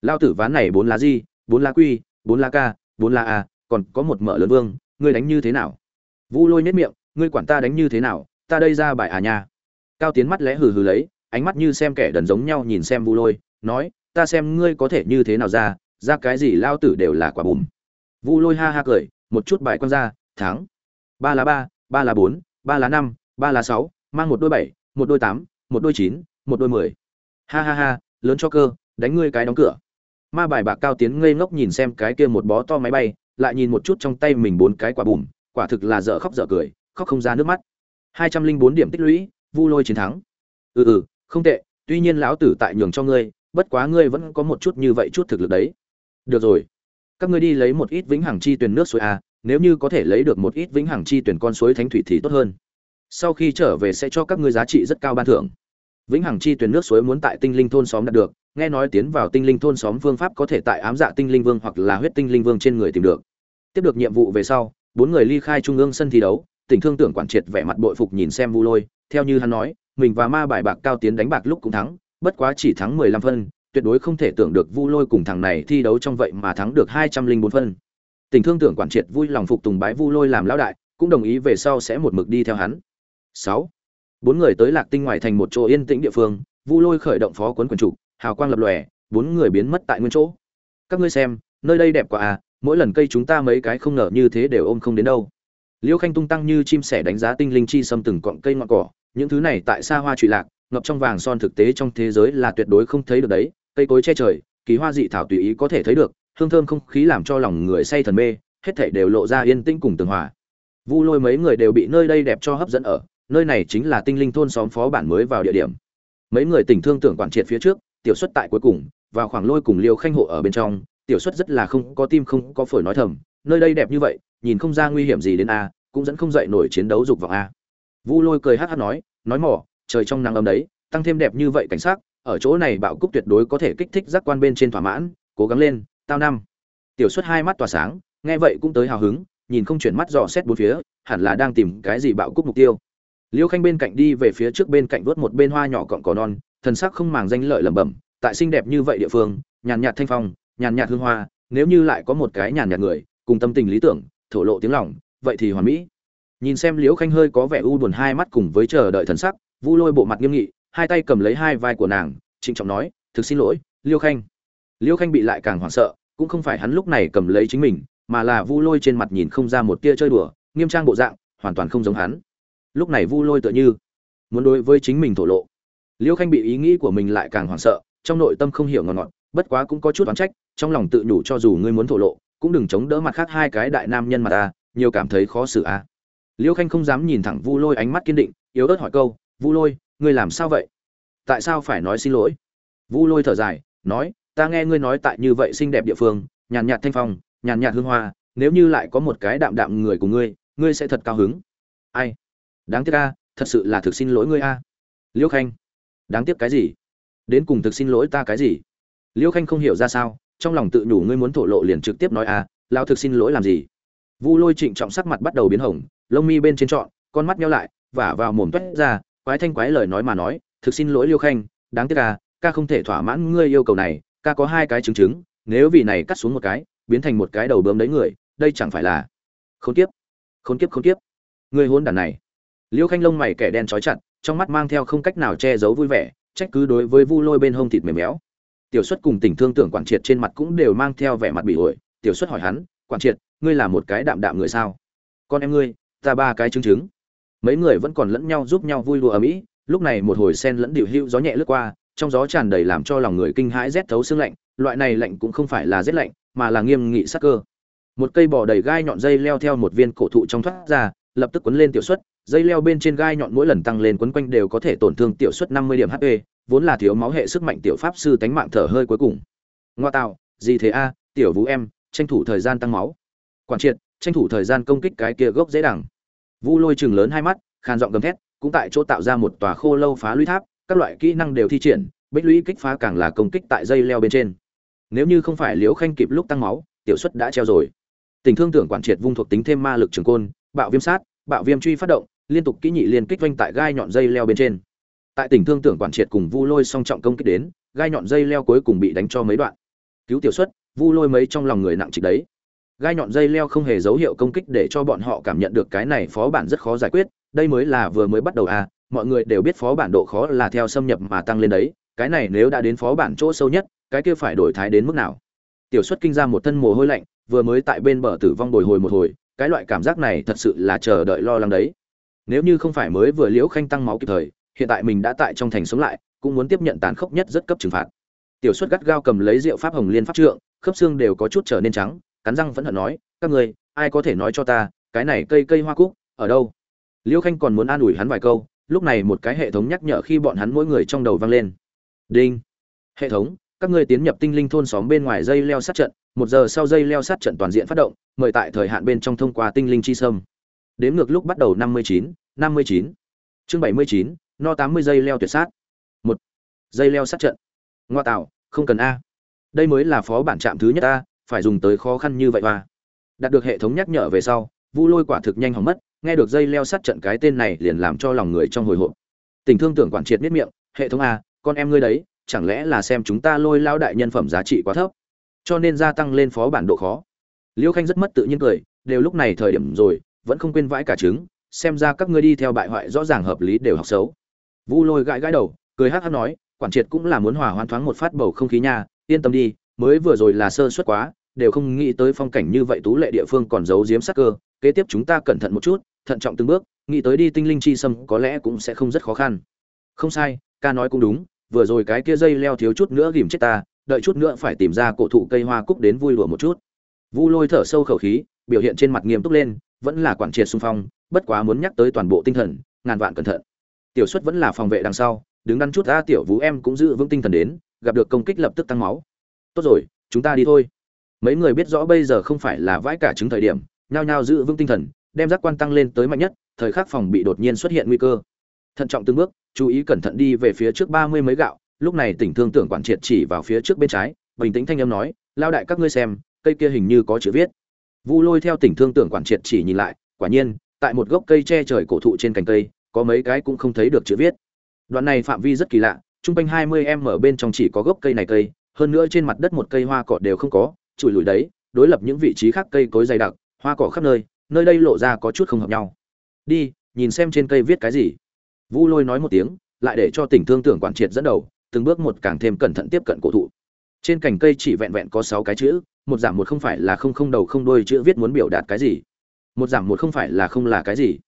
Lao tử ván này bốn lá gì bốn lá quy, bốn lá ca, bốn lá a, còn có một mợ lớn vương, ngươi đánh như thế nào? Vu lôi nhếch miệng, ngươi quản ta đánh như thế nào, ta đây ra bài à nha? Cao tiến mắt lẽ hừ hừ lấy, ánh mắt như xem kẻ đần giống nhau nhìn xem vu lôi, nói, ta xem ngươi có thể như thế nào ra ra cái gì lao tử đều là quả bùm. Vu lôi ha ha cười, một chút bài quan ra, thắng. Ba lá ba ba là bốn, ba là năm, ba là sáu, mang một đôi bảy, một đôi tám, một đôi chín, một đôi mười. Ha ha ha, lớn cho cơ, đánh ngươi cái đóng cửa. Ma bài bạc cao tiến ngây ngốc nhìn xem cái kia một bó to máy bay, lại nhìn một chút trong tay mình bốn cái quả bùm, quả thực là dở khóc dở cười, khóc không ra nước mắt. Hai trăm linh bốn điểm tích lũy, vu lôi chiến thắng. Ừ ừ không tệ, tuy nhiên lão tử tại nhường cho ngươi, bất quá ngươi vẫn có một chút như vậy chút thực lực đấy. Được rồi, các ngươi đi lấy một ít vĩnh hằng chi tuyển nước suối a nếu như có thể lấy được một ít vĩnh hằng chi tuyển con suối thánh thủy thì tốt hơn. Sau khi trở về sẽ cho các ngươi giá trị rất cao ban thưởng. Vĩnh hằng chi tuyển nước suối muốn tại tinh linh thôn xóm đạt được, nghe nói tiến vào tinh linh thôn xóm phương pháp có thể tại ám dạ tinh linh vương hoặc là huyết tinh linh vương trên người tìm được. Tiếp được nhiệm vụ về sau, bốn người ly khai trung ương sân thi đấu tình thương tưởng quản triệt vẻ mặt bội phục nhìn xem vu lôi, theo như hắn nói, mình và ma bài bạc cao tiến đánh bạc lúc cũng thắng, bất quá chỉ thắng mười lăm phân, tuyệt đối không thể tưởng được vu lôi cùng thằng này thi đấu trong vậy mà thắng được hai trăm linh bốn phân tình thương tưởng quản triệt vui lòng phục tùng bái vu lôi làm lão đại, cũng đồng ý về sau sẽ một mực đi theo hắn. Sáu. Bốn người tới lạc tinh ngoài thành một chỗ yên tĩnh địa phương, vu lôi khởi động phó quấn quần trụ hào quang lập lòe, bốn người biến mất tại nguyên chỗ. Các ngươi xem, nơi đây đẹp quá à mỗi lần cây chúng ta mấy cái không ngờ như thế đều ôm không đến đâu. Liêu khanh tung tăng như chim sẻ đánh giá tinh linh chi xâm từng cọng cây ngọn cỏ, những thứ này tại xa hoa trụy lạc, ngập trong vàng son thực tế trong thế giới là tuyệt đối không thấy được đấy, cây cối che trời, kỳ hoa dị thảo tùy ý có thể thấy được hương thơm không khí làm cho lòng người say thần mê, hết thảy đều lộ ra yên tĩnh cùng tường hòa. Vu lôi mấy người đều bị nơi đây đẹp cho hấp dẫn ở, nơi này chính là tinh linh thôn xóm phó bản mới vào địa điểm. Mấy người tình thương tưởng quản triệt phía trước, tiểu xuất tại cuối cùng, vào khoảng lôi cùng liêu khanh hộ ở bên trong, tiểu xuất rất là không có tim không có phổi nói thầm, nơi đây đẹp như vậy, nhìn không ra nguy hiểm gì đến a, cũng dẫn không dậy nổi chiến đấu dục vọng a. Vu lôi cười hát hát nói nói mỏ, trời trong nắng ấm đấy, tăng thêm đẹp như vậy cảnh sát ở chỗ này bạo cúc tuyệt đối có thể kích thích giác quan bên trên thỏa mãn, cố gắng lên tao năm. Tiểu xuất hai mắt tỏa sáng, nghe vậy cũng tới hào hứng, nhìn không chuyển mắt dò xét bốn phía, hẳn là đang tìm cái gì bạo cúc mục tiêu. Liêu khanh bên cạnh đi về phía trước bên cạnh vớt một bên hoa nhỏ cọn cỏ non, thần sắc không màng danh lợi lẩm bẩm, tại xinh đẹp như vậy địa phương, nhàn nhạt thanh phong, nhàn nhạt hương hoa, nếu như lại có một cái nhàn nhạt người, cùng tâm tình lý tưởng, thổ lộ tiếng lòng, vậy thì hoàn mỹ. Nhìn xem liễu khanh hơi có vẻ u buồn hai mắt cùng với chờ đợi thần sắc, vu lôi bộ mặt nghiêm nghị, hai tay cầm lấy hai vai của nàng, trịnh trọng nói, thực xin lỗi, liêu khanh liêu khanh bị lại càng hoảng sợ, cũng không phải hắn lúc này cầm lấy chính mình, mà là vu lôi trên mặt nhìn không ra một tia chơi đùa, nghiêm trang bộ dạng, hoàn toàn không giống hắn. Lúc này vu lôi tựa như muốn đối với chính mình thổ lộ. Liêu khanh bị ý nghĩ của mình lại càng hoảng sợ, trong nội tâm không hiểu ngọt ngọt, bất quá cũng có chút oán trách, trong lòng tự nhủ cho dù ngươi muốn thổ lộ, cũng đừng chống đỡ mặt khác hai cái đại nam nhân mà ta, nhiều cảm thấy khó xử a à. liêu khanh không dám nhìn thẳng vu lôi ánh mắt kiên định, yếu ớt hỏi câu, vu lôi, ngươi làm sao vậy? Tại sao phải nói xin lỗi? Vu lôi thở dài, nói ta nghe ngươi nói tại như vậy xinh đẹp địa phương, nhàn nhạt thanh phong, nhàn nhạt hương hoa, nếu như lại có một cái đạm đạm người của ngươi ngươi sẽ thật cao hứng. Ai? Đáng tiếc a, thật sự là thực xin lỗi ngươi a. Liễu khanh. Đáng tiếc cái gì? Đến cùng thực xin lỗi ta cái gì? Liễu khanh không hiểu ra sao, trong lòng tự nhủ ngươi muốn thổ lộ liền trực tiếp nói a lao thực xin lỗi làm gì? Vu lôi trịnh trọng sắc mặt bắt đầu biến hồng, lông mi bên trên trọn, con mắt nhau lại, vả vào mồm toét ra, quái thanh quái lời nói mà nói, thực xin lỗi liêu khanh, đáng tiếc à ca không thể thỏa mãn ngươi yêu cầu này ca có hai cái chứng chứng, nếu vì này cắt xuống một cái, biến thành một cái đầu bướm đấy người, đây chẳng phải là khốn kiếp khốn kiếp khốn kiếp. Ngươi hôn đàn này. Liêu khanh lông mày kẻ đen trói chặt, trong mắt mang theo không cách nào che giấu vui vẻ, trách cứ đối với vu lôi bên hông thịt mềm méo. Tiểu xuất cùng tình thương tưởng quản triệt trên mặt cũng đều mang theo vẻ mặt bị ổi. Tiểu xuất hỏi hắn quản triệt, ngươi là một cái đạm đạm người sao? Con em ngươi, ta ba cái chứng chứng. Mấy người vẫn còn lẫn nhau giúp nhau vui đùa ở mỹ lúc này một hồi sen lẫn điệu hữu gió nhẹ lướt qua trong gió tràn đầy làm cho lòng người kinh hãi rét thấu xương lạnh, loại này lạnh cũng không phải là rét lạnh, mà là nghiêm nghị sắc cơ. Một cây bò đầy gai nhọn dây leo theo một viên cổ thụ trong thoát ra, lập tức quấn lên tiểu suất, dây leo bên trên gai nhọn mỗi lần tăng lên quấn quanh đều có thể tổn thương tiểu suất năm mươi điểm hp vốn là thiếu máu hệ sức mạnh tiểu pháp sư tánh mạng thở hơi cuối cùng. Ngoa tạo, gì thế a, tiểu vũ em, tranh thủ thời gian tăng máu. Quản triệt, tranh thủ thời gian công kích cái kia gốc dễ đẳng vu lôi chừng lớn hai mắt khan giọng gầm thét, cũng tại chỗ tạo ra một tòa khô lâu phá lũy tháp các loại kỹ năng đều thi triển, bích lũy kích phá càng là công kích tại dây leo bên trên. Nếu như không phải liễu khanh kịp lúc tăng máu, tiểu xuất đã treo rồi. Tình thương tưởng quản triệt vung thuộc tính thêm ma lực trường côn, bạo viêm sát, bạo viêm truy phát động, liên tục kỹ nhị liên kích vanh tại gai nhọn dây leo bên trên. Tại tình thương tưởng quản triệt cùng vu lôi song trọng công kích đến, gai nhọn dây leo cuối cùng bị đánh cho mấy đoạn. Cứu tiểu xuất, vu lôi mấy trong lòng người nặng trịch đấy. Gai nhọn dây leo không hề dấu hiệu công kích để cho bọn họ cảm nhận được cái này phó bản rất khó giải quyết, đây mới là vừa mới bắt đầu à mọi người đều biết phó bản độ khó là theo xâm nhập mà tăng lên đấy, cái này nếu đã đến phó bản chỗ sâu nhất, cái kia phải đổi thái đến mức nào? Tiểu xuất kinh ra một thân mồ hôi lạnh, vừa mới tại bên bờ tử vong bồi hồi một hồi, cái loại cảm giác này thật sự là chờ đợi lo lắng đấy. Nếu như không phải mới vừa liễu khanh tăng máu kịp thời, hiện tại mình đã tại trong thành sống lại, cũng muốn tiếp nhận tàn khốc nhất rất cấp trừng phạt. Tiểu xuất gắt gao cầm lấy rượu pháp hồng liên pháp trượng, khớp xương đều có chút trở nên trắng, cắn răng vẫn hận nói, các người ai có thể nói cho ta, cái này cây cây hoa cúc, ở đâu? Liễu khanh còn muốn an ủi hắn vài câu lúc này một cái hệ thống nhắc nhở khi bọn hắn mỗi người trong đầu vang lên. Đinh. Hệ thống, các ngươi tiến nhập tinh linh thôn xóm bên ngoài dây leo sát trận, một giờ sau dây leo sát trận toàn diện phát động, mời tại thời hạn bên trong thông qua tinh linh chi sâm. Đếm ngược lúc bắt đầu năm mươi chín, năm mươi chín. Chương bảy mươi chín, no tám mươi giây leo tuyệt sát. Một. Dây leo sát trận. Ngoa tạo, không cần a. Đây mới là phó bản trạm thứ nhất a, phải dùng tới khó khăn như vậy hoa đạt được hệ thống nhắc nhở về sau, vu lôi quả thực nhanh hỏng mất nghe được dây leo sát trận cái tên này liền làm cho lòng người trong hồi hộp. Tình thương tưởng quản triệt miết miệng, hệ thống a, con em ngươi đấy, chẳng lẽ là xem chúng ta lôi lao đại nhân phẩm giá trị quá thấp, cho nên gia tăng lên phó bản độ khó? Liêu khanh rất mất tự nhiên cười, đều lúc này thời điểm rồi, vẫn không quên vãi cả trứng, xem ra các ngươi đi theo bại hoại rõ ràng hợp lý đều học xấu. Vu lôi gãi gãi đầu, cười hát hát nói, quản triệt cũng là muốn hòa hoan thoáng một phát bầu không khí nha, yên tâm đi, mới vừa rồi là sơ suất quá, đều không nghĩ tới phong cảnh như vậy tú lệ địa phương còn giấu giếm sắc cơ, kế tiếp chúng ta cẩn thận một chút thận trọng từng bước, nghĩ tới đi tinh linh chi sâm có lẽ cũng sẽ không rất khó khăn. Không sai, ca nói cũng đúng, vừa rồi cái kia dây leo thiếu chút nữa ghìm chết ta, đợi chút nữa phải tìm ra cổ thụ cây hoa cúc đến vui đùa một chút. Vu lôi thở sâu khẩu khí, biểu hiện trên mặt nghiêm túc lên, vẫn là quản triệt xung phong, bất quá muốn nhắc tới toàn bộ tinh thần, ngàn vạn cẩn thận. Tiểu xuất vẫn là phòng vệ đằng sau, đứng đắn chút ra, tiểu vũ em cũng giữ vững tinh thần đến, gặp được công kích lập tức tăng máu. Tốt rồi, chúng ta đi thôi. Mấy người biết rõ bây giờ không phải là vãi cả chứng thời điểm, nhao nhao giữ vững tinh thần đem giác quan tăng lên tới mạnh nhất, thời khắc phòng bị đột nhiên xuất hiện nguy cơ. Thận trọng từng bước, chú ý cẩn thận đi về phía trước ba mươi mấy gạo, lúc này tỉnh thương tưởng quản triệt chỉ vào phía trước bên trái, bình tĩnh thanh âm nói, lao đại các ngươi xem, cây kia hình như có chữ viết. Vu lôi theo tỉnh thương tưởng quản triệt chỉ nhìn lại, quả nhiên, tại một gốc cây che trời cổ thụ trên cành cây, có mấy cái cũng không thấy được chữ viết. Đoạn này phạm vi rất kỳ lạ, trung quanh hai mươi em ở bên trong chỉ có gốc cây này cây, hơn nữa trên mặt đất một cây hoa cỏ đều không có, chùi lùi đấy, đối lập những vị trí khác cây cối dày đặc, hoa cỏ khắp nơi nơi đây lộ ra có chút không hợp nhau. Đi, nhìn xem trên cây viết cái gì. Vu lôi nói một tiếng, lại để cho tỉnh thương tưởng quản triệt dẫn đầu, từng bước một càng thêm cẩn thận tiếp cận cổ thụ. Trên cành cây chỉ vẹn vẹn có sáu cái chữ, một giảm một không phải là không không đầu không đôi chữ viết muốn biểu đạt cái gì. Một giảm một không phải là không là cái gì.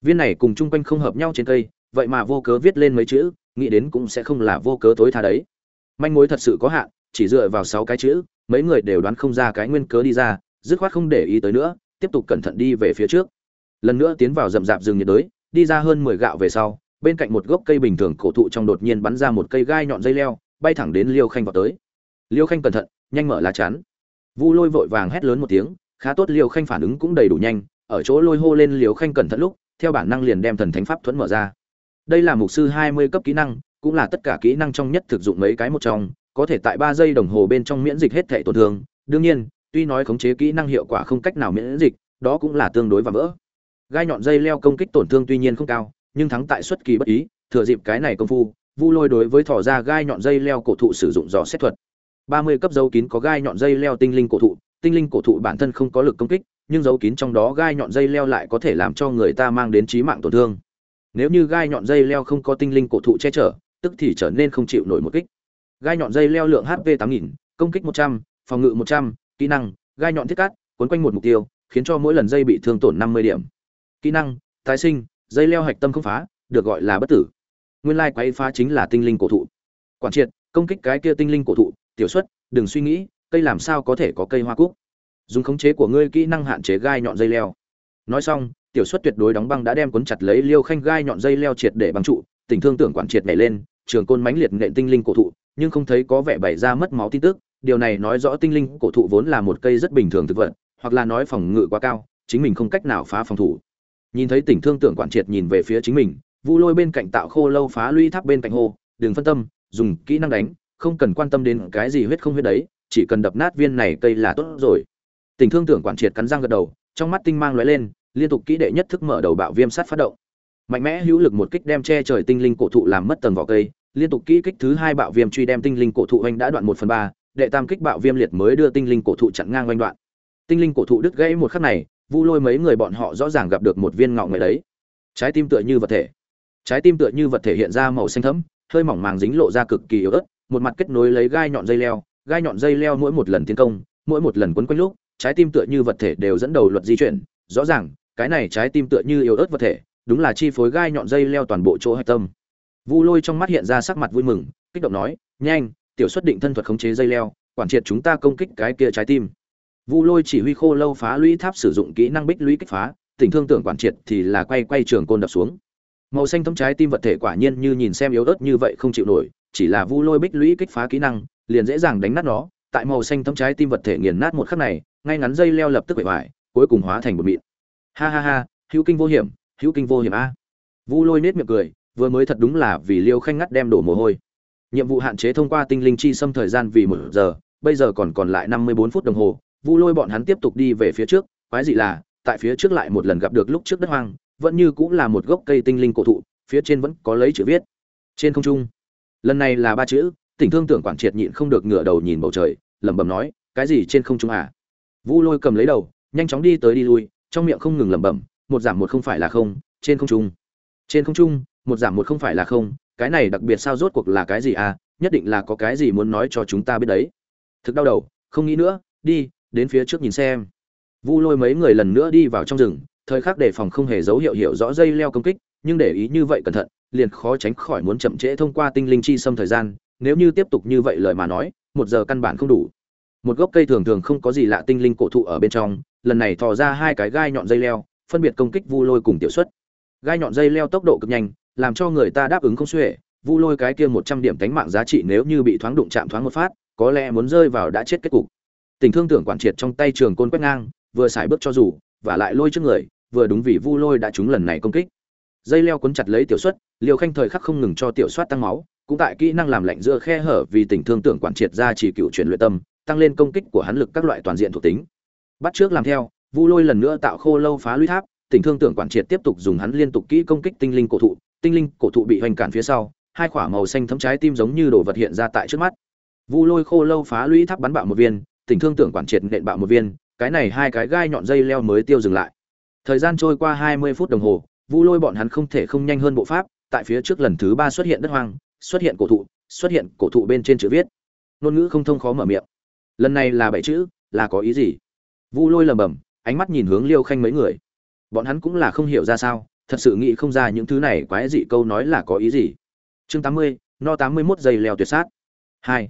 Viên này cùng chung quanh không hợp nhau trên cây, vậy mà vô cớ viết lên mấy chữ, nghĩ đến cũng sẽ không là vô cớ tối tha đấy. Manh mối thật sự có hạn, chỉ dựa vào sáu cái chữ, mấy người đều đoán không ra cái nguyên cớ đi ra, dứt khoát không để ý tới nữa tiếp tục cẩn thận đi về phía trước. Lần nữa tiến vào rậm rạp rừng nhiệt đới, đi ra hơn mười gạo về sau, bên cạnh một gốc cây bình thường cổ thụ trong đột nhiên bắn ra một cây gai nhọn dây leo, bay thẳng đến liêu khanh vào tới. Liêu khanh cẩn thận, nhanh mở lá chắn. Vu lôi vội vàng hét lớn một tiếng, khá tốt liêu khanh phản ứng cũng đầy đủ nhanh, ở chỗ lôi hô lên liêu khanh cẩn thận lúc, theo bản năng liền đem thần thánh pháp thuẫn mở ra. Đây là mục sư hai mươi cấp kỹ năng, cũng là tất cả kỹ năng trong nhất thực dụng mấy cái một trong, có thể tại ba giây đồng hồ bên trong miễn dịch hết thể tổn thương. Đương nhiên tuy nói khống chế kỹ năng hiệu quả không cách nào miễn dịch, đó cũng là tương đối và vỡ. Gai nhọn dây leo công kích tổn thương tuy nhiên không cao, nhưng thắng tại xuất kỳ bất ý, thừa dịp cái này công phu, vu lôi đối với thỏ ra gai nhọn dây leo cổ thụ sử dụng dò xét thuật. Ba mươi cấp dấu kín có gai nhọn dây leo tinh linh cổ thụ, tinh linh cổ thụ bản thân không có lực công kích, nhưng dấu kín trong đó gai nhọn dây leo lại có thể làm cho người ta mang đến trí mạng tổn thương. Nếu như gai nhọn dây leo không có tinh linh cổ thụ che chở, tức thì trở nên không chịu nổi một kích. Gai nhọn dây leo lượng hp tám nghìn, công kích một trăm, phòng ngự một trăm kỹ năng, gai nhọn thiết cát quấn quanh một mục tiêu, khiến cho mỗi lần dây bị thương tổn năm mươi điểm. Kỹ năng, tái sinh, dây leo hạch tâm không phá, được gọi là bất tử. Nguyên lai quay phá chính là tinh linh cổ thụ. Quản triệt, công kích cái kia tinh linh cổ thụ, tiểu xuất, đừng suy nghĩ, cây làm sao có thể có cây hoa cúc. Dùng khống chế của ngươi kỹ năng hạn chế gai nhọn dây leo. Nói xong, tiểu xuất tuyệt đối đóng băng đã đem cuốn chặt lấy liêu khanh gai nhọn dây leo triệt để băng trụ, tình thương tưởng quản triệt nhảy lên, trường côn mãnh liệt nện tinh linh cổ thụ, nhưng không thấy có vẻ bày ra mất máu tin tức điều này nói rõ tinh linh cổ thụ vốn là một cây rất bình thường thực vật, hoặc là nói phòng ngự quá cao, chính mình không cách nào phá phòng thủ. Nhìn thấy tỉnh thương tưởng quản triệt nhìn về phía chính mình, vu lôi bên cạnh tạo khô lâu phá lũy tháp bên cạnh hồ đừng phân tâm, dùng kỹ năng đánh, không cần quan tâm đến cái gì huyết không huyết đấy, chỉ cần đập nát viên này cây là tốt rồi. Tình thương tưởng quản triệt cắn răng gật đầu, trong mắt tinh mang lóe lên, liên tục kỹ đệ nhất thức mở đầu bạo viêm sát phát động. Mạnh mẽ hữu lực một kích đem che trời tinh linh cổ thụ làm mất tầng vỏ cây, liên tục kỹ kích thứ hai bạo viêm truy đem tinh linh cổ thụ anh đã đoạn một phần ba đệ tam kích bạo viêm liệt mới đưa tinh linh cổ thụ chặn ngang oanh đoạn. Tinh linh cổ thụ đứt gãy một khắc này, vu lôi mấy người bọn họ rõ ràng gặp được một viên ngọ người đấy trái tim tựa như vật thể. Trái tim tựa như vật thể hiện ra màu xanh thẫm, hơi mỏng màng dính lộ ra cực kỳ yếu ớt, một mặt kết nối lấy gai nhọn dây leo, gai nhọn dây leo mỗi một lần tiến công, mỗi một lần quấn quanh lúc, trái tim tựa như vật thể đều dẫn đầu luật di chuyển. Rõ ràng, cái này trái tim tựa như yếu ớt vật thể, đúng là chi phối gai nhọn dây leo toàn bộ chỗ hạch tâm. Vu lôi trong mắt hiện ra sắc mặt vui mừng, kích động nói, nhanh tiểu xuất định thân thuật khống chế dây leo, quản triệt chúng ta công kích cái kia trái tim. Vu lôi chỉ huy khô lâu phá lũy tháp sử dụng kỹ năng bích lũy kích phá tình thương tưởng quản triệt thì là quay quay trường côn đập xuống. Màu xanh thấm trái tim vật thể quả nhiên như nhìn xem yếu ớt như vậy không chịu nổi, chỉ là vu lôi bích lũy kích phá kỹ năng, liền dễ dàng đánh nát nó, tại màu xanh thấm trái tim vật thể nghiền nát một khắc này, ngay ngắn dây leo lập tức bể vải cuối cùng hóa thành một mịn. Ha ha ha, hữu kinh vô hiểm, hữu kinh vô hiểm a. Vu lôi nết miệng cười, vừa mới thật đúng là vì liêu khanh ngắt đem đổ mồ hôi nhiệm vụ hạn chế thông qua tinh linh chi xâm thời gian vì một giờ, bây giờ còn còn lại năm mươi bốn phút đồng hồ, vu lôi bọn hắn tiếp tục đi về phía trước, quái dị là, tại phía trước lại một lần gặp được lúc trước đất hoang, vẫn như cũng là một gốc cây tinh linh cổ thụ, phía trên vẫn có lấy chữ viết. Trên không trung, lần này là ba chữ, tỉnh thương tưởng quản triệt nhịn không được ngửa đầu nhìn bầu trời, lẩm bẩm nói, cái gì trên không trung à? Vu lôi cầm lấy đầu, nhanh chóng đi tới đi lui, trong miệng không ngừng lẩm bẩm, một giảm một không phải là không, trên không trung, trên không trung, một giảm một không phải là không cái này đặc biệt sao rốt cuộc là cái gì à? Nhất định là có cái gì muốn nói cho chúng ta biết đấy. Thực đau đầu, không nghĩ nữa, đi, đến phía trước nhìn xem. Vu lôi mấy người lần nữa đi vào trong rừng, thời khắc đề phòng không hề dấu hiệu hiểu rõ dây leo công kích, nhưng để ý như vậy cẩn thận, liền khó tránh khỏi muốn chậm trễ thông qua tinh linh chi xâm thời gian, nếu như tiếp tục như vậy lời mà nói, một giờ căn bản không đủ. Một gốc cây thường thường không có gì lạ tinh linh cổ thụ ở bên trong, lần này thò ra hai cái gai nhọn dây leo, phân biệt công kích vu lôi cùng tiểu xuất. Gai nhọn dây leo tốc độ cực nhanh làm cho người ta đáp ứng không xuể. Vu lôi cái kia một trăm điểm tánh mạng giá trị nếu như bị thoáng đụng chạm thoáng một phát, có lẽ muốn rơi vào đã chết kết cục. Tình thương tưởng quản triệt trong tay trường côn quét ngang, vừa xài bước cho dù, và lại lôi trước người, vừa đúng vì vu lôi đã trúng lần này công kích. Dây leo cuốn chặt lấy tiểu xuất liều khanh thời khắc không ngừng cho tiểu soát tăng máu, cũng tại kỹ năng làm lạnh giữa khe hở vì tình thương tưởng quản triệt ra chỉ cựu chuyển luyện tâm, tăng lên công kích của hắn lực các loại toàn diện thuộc tính. Bắt trước làm theo, vu lôi lần nữa tạo khô lâu phá lũy tháp, tình thương tưởng quản triệt tiếp tục dùng hắn liên tục kỹ công kích tinh linh cổ thụ tinh linh cổ thụ bị hoành cản phía sau, hai quả màu xanh thấm trái tim giống như đồ vật hiện ra tại trước mắt. Vu lôi khô lâu phá lũy tháp bắn bạo một viên tình thương tưởng quản triệt nện bạo một viên, cái này hai cái gai nhọn dây leo mới tiêu dừng lại. Thời gian trôi qua hai mươi phút đồng hồ, vu lôi bọn hắn không thể không nhanh hơn bộ pháp, tại phía trước lần thứ ba xuất hiện đất hoang, xuất hiện cổ thụ, xuất hiện cổ thụ bên trên chữ viết. Ngôn ngữ không thông khó mở miệng. Lần này là bảy chữ, là có ý gì? Vu lôi lầm bầm ánh mắt nhìn hướng liêu khanh mấy người. Bọn hắn cũng là không hiểu ra sao thật sự nghĩ không ra những thứ này quái dị câu nói là có ý gì. Chương tám mươi, no tám mươi mốt giây leo tuyệt sát. Hai.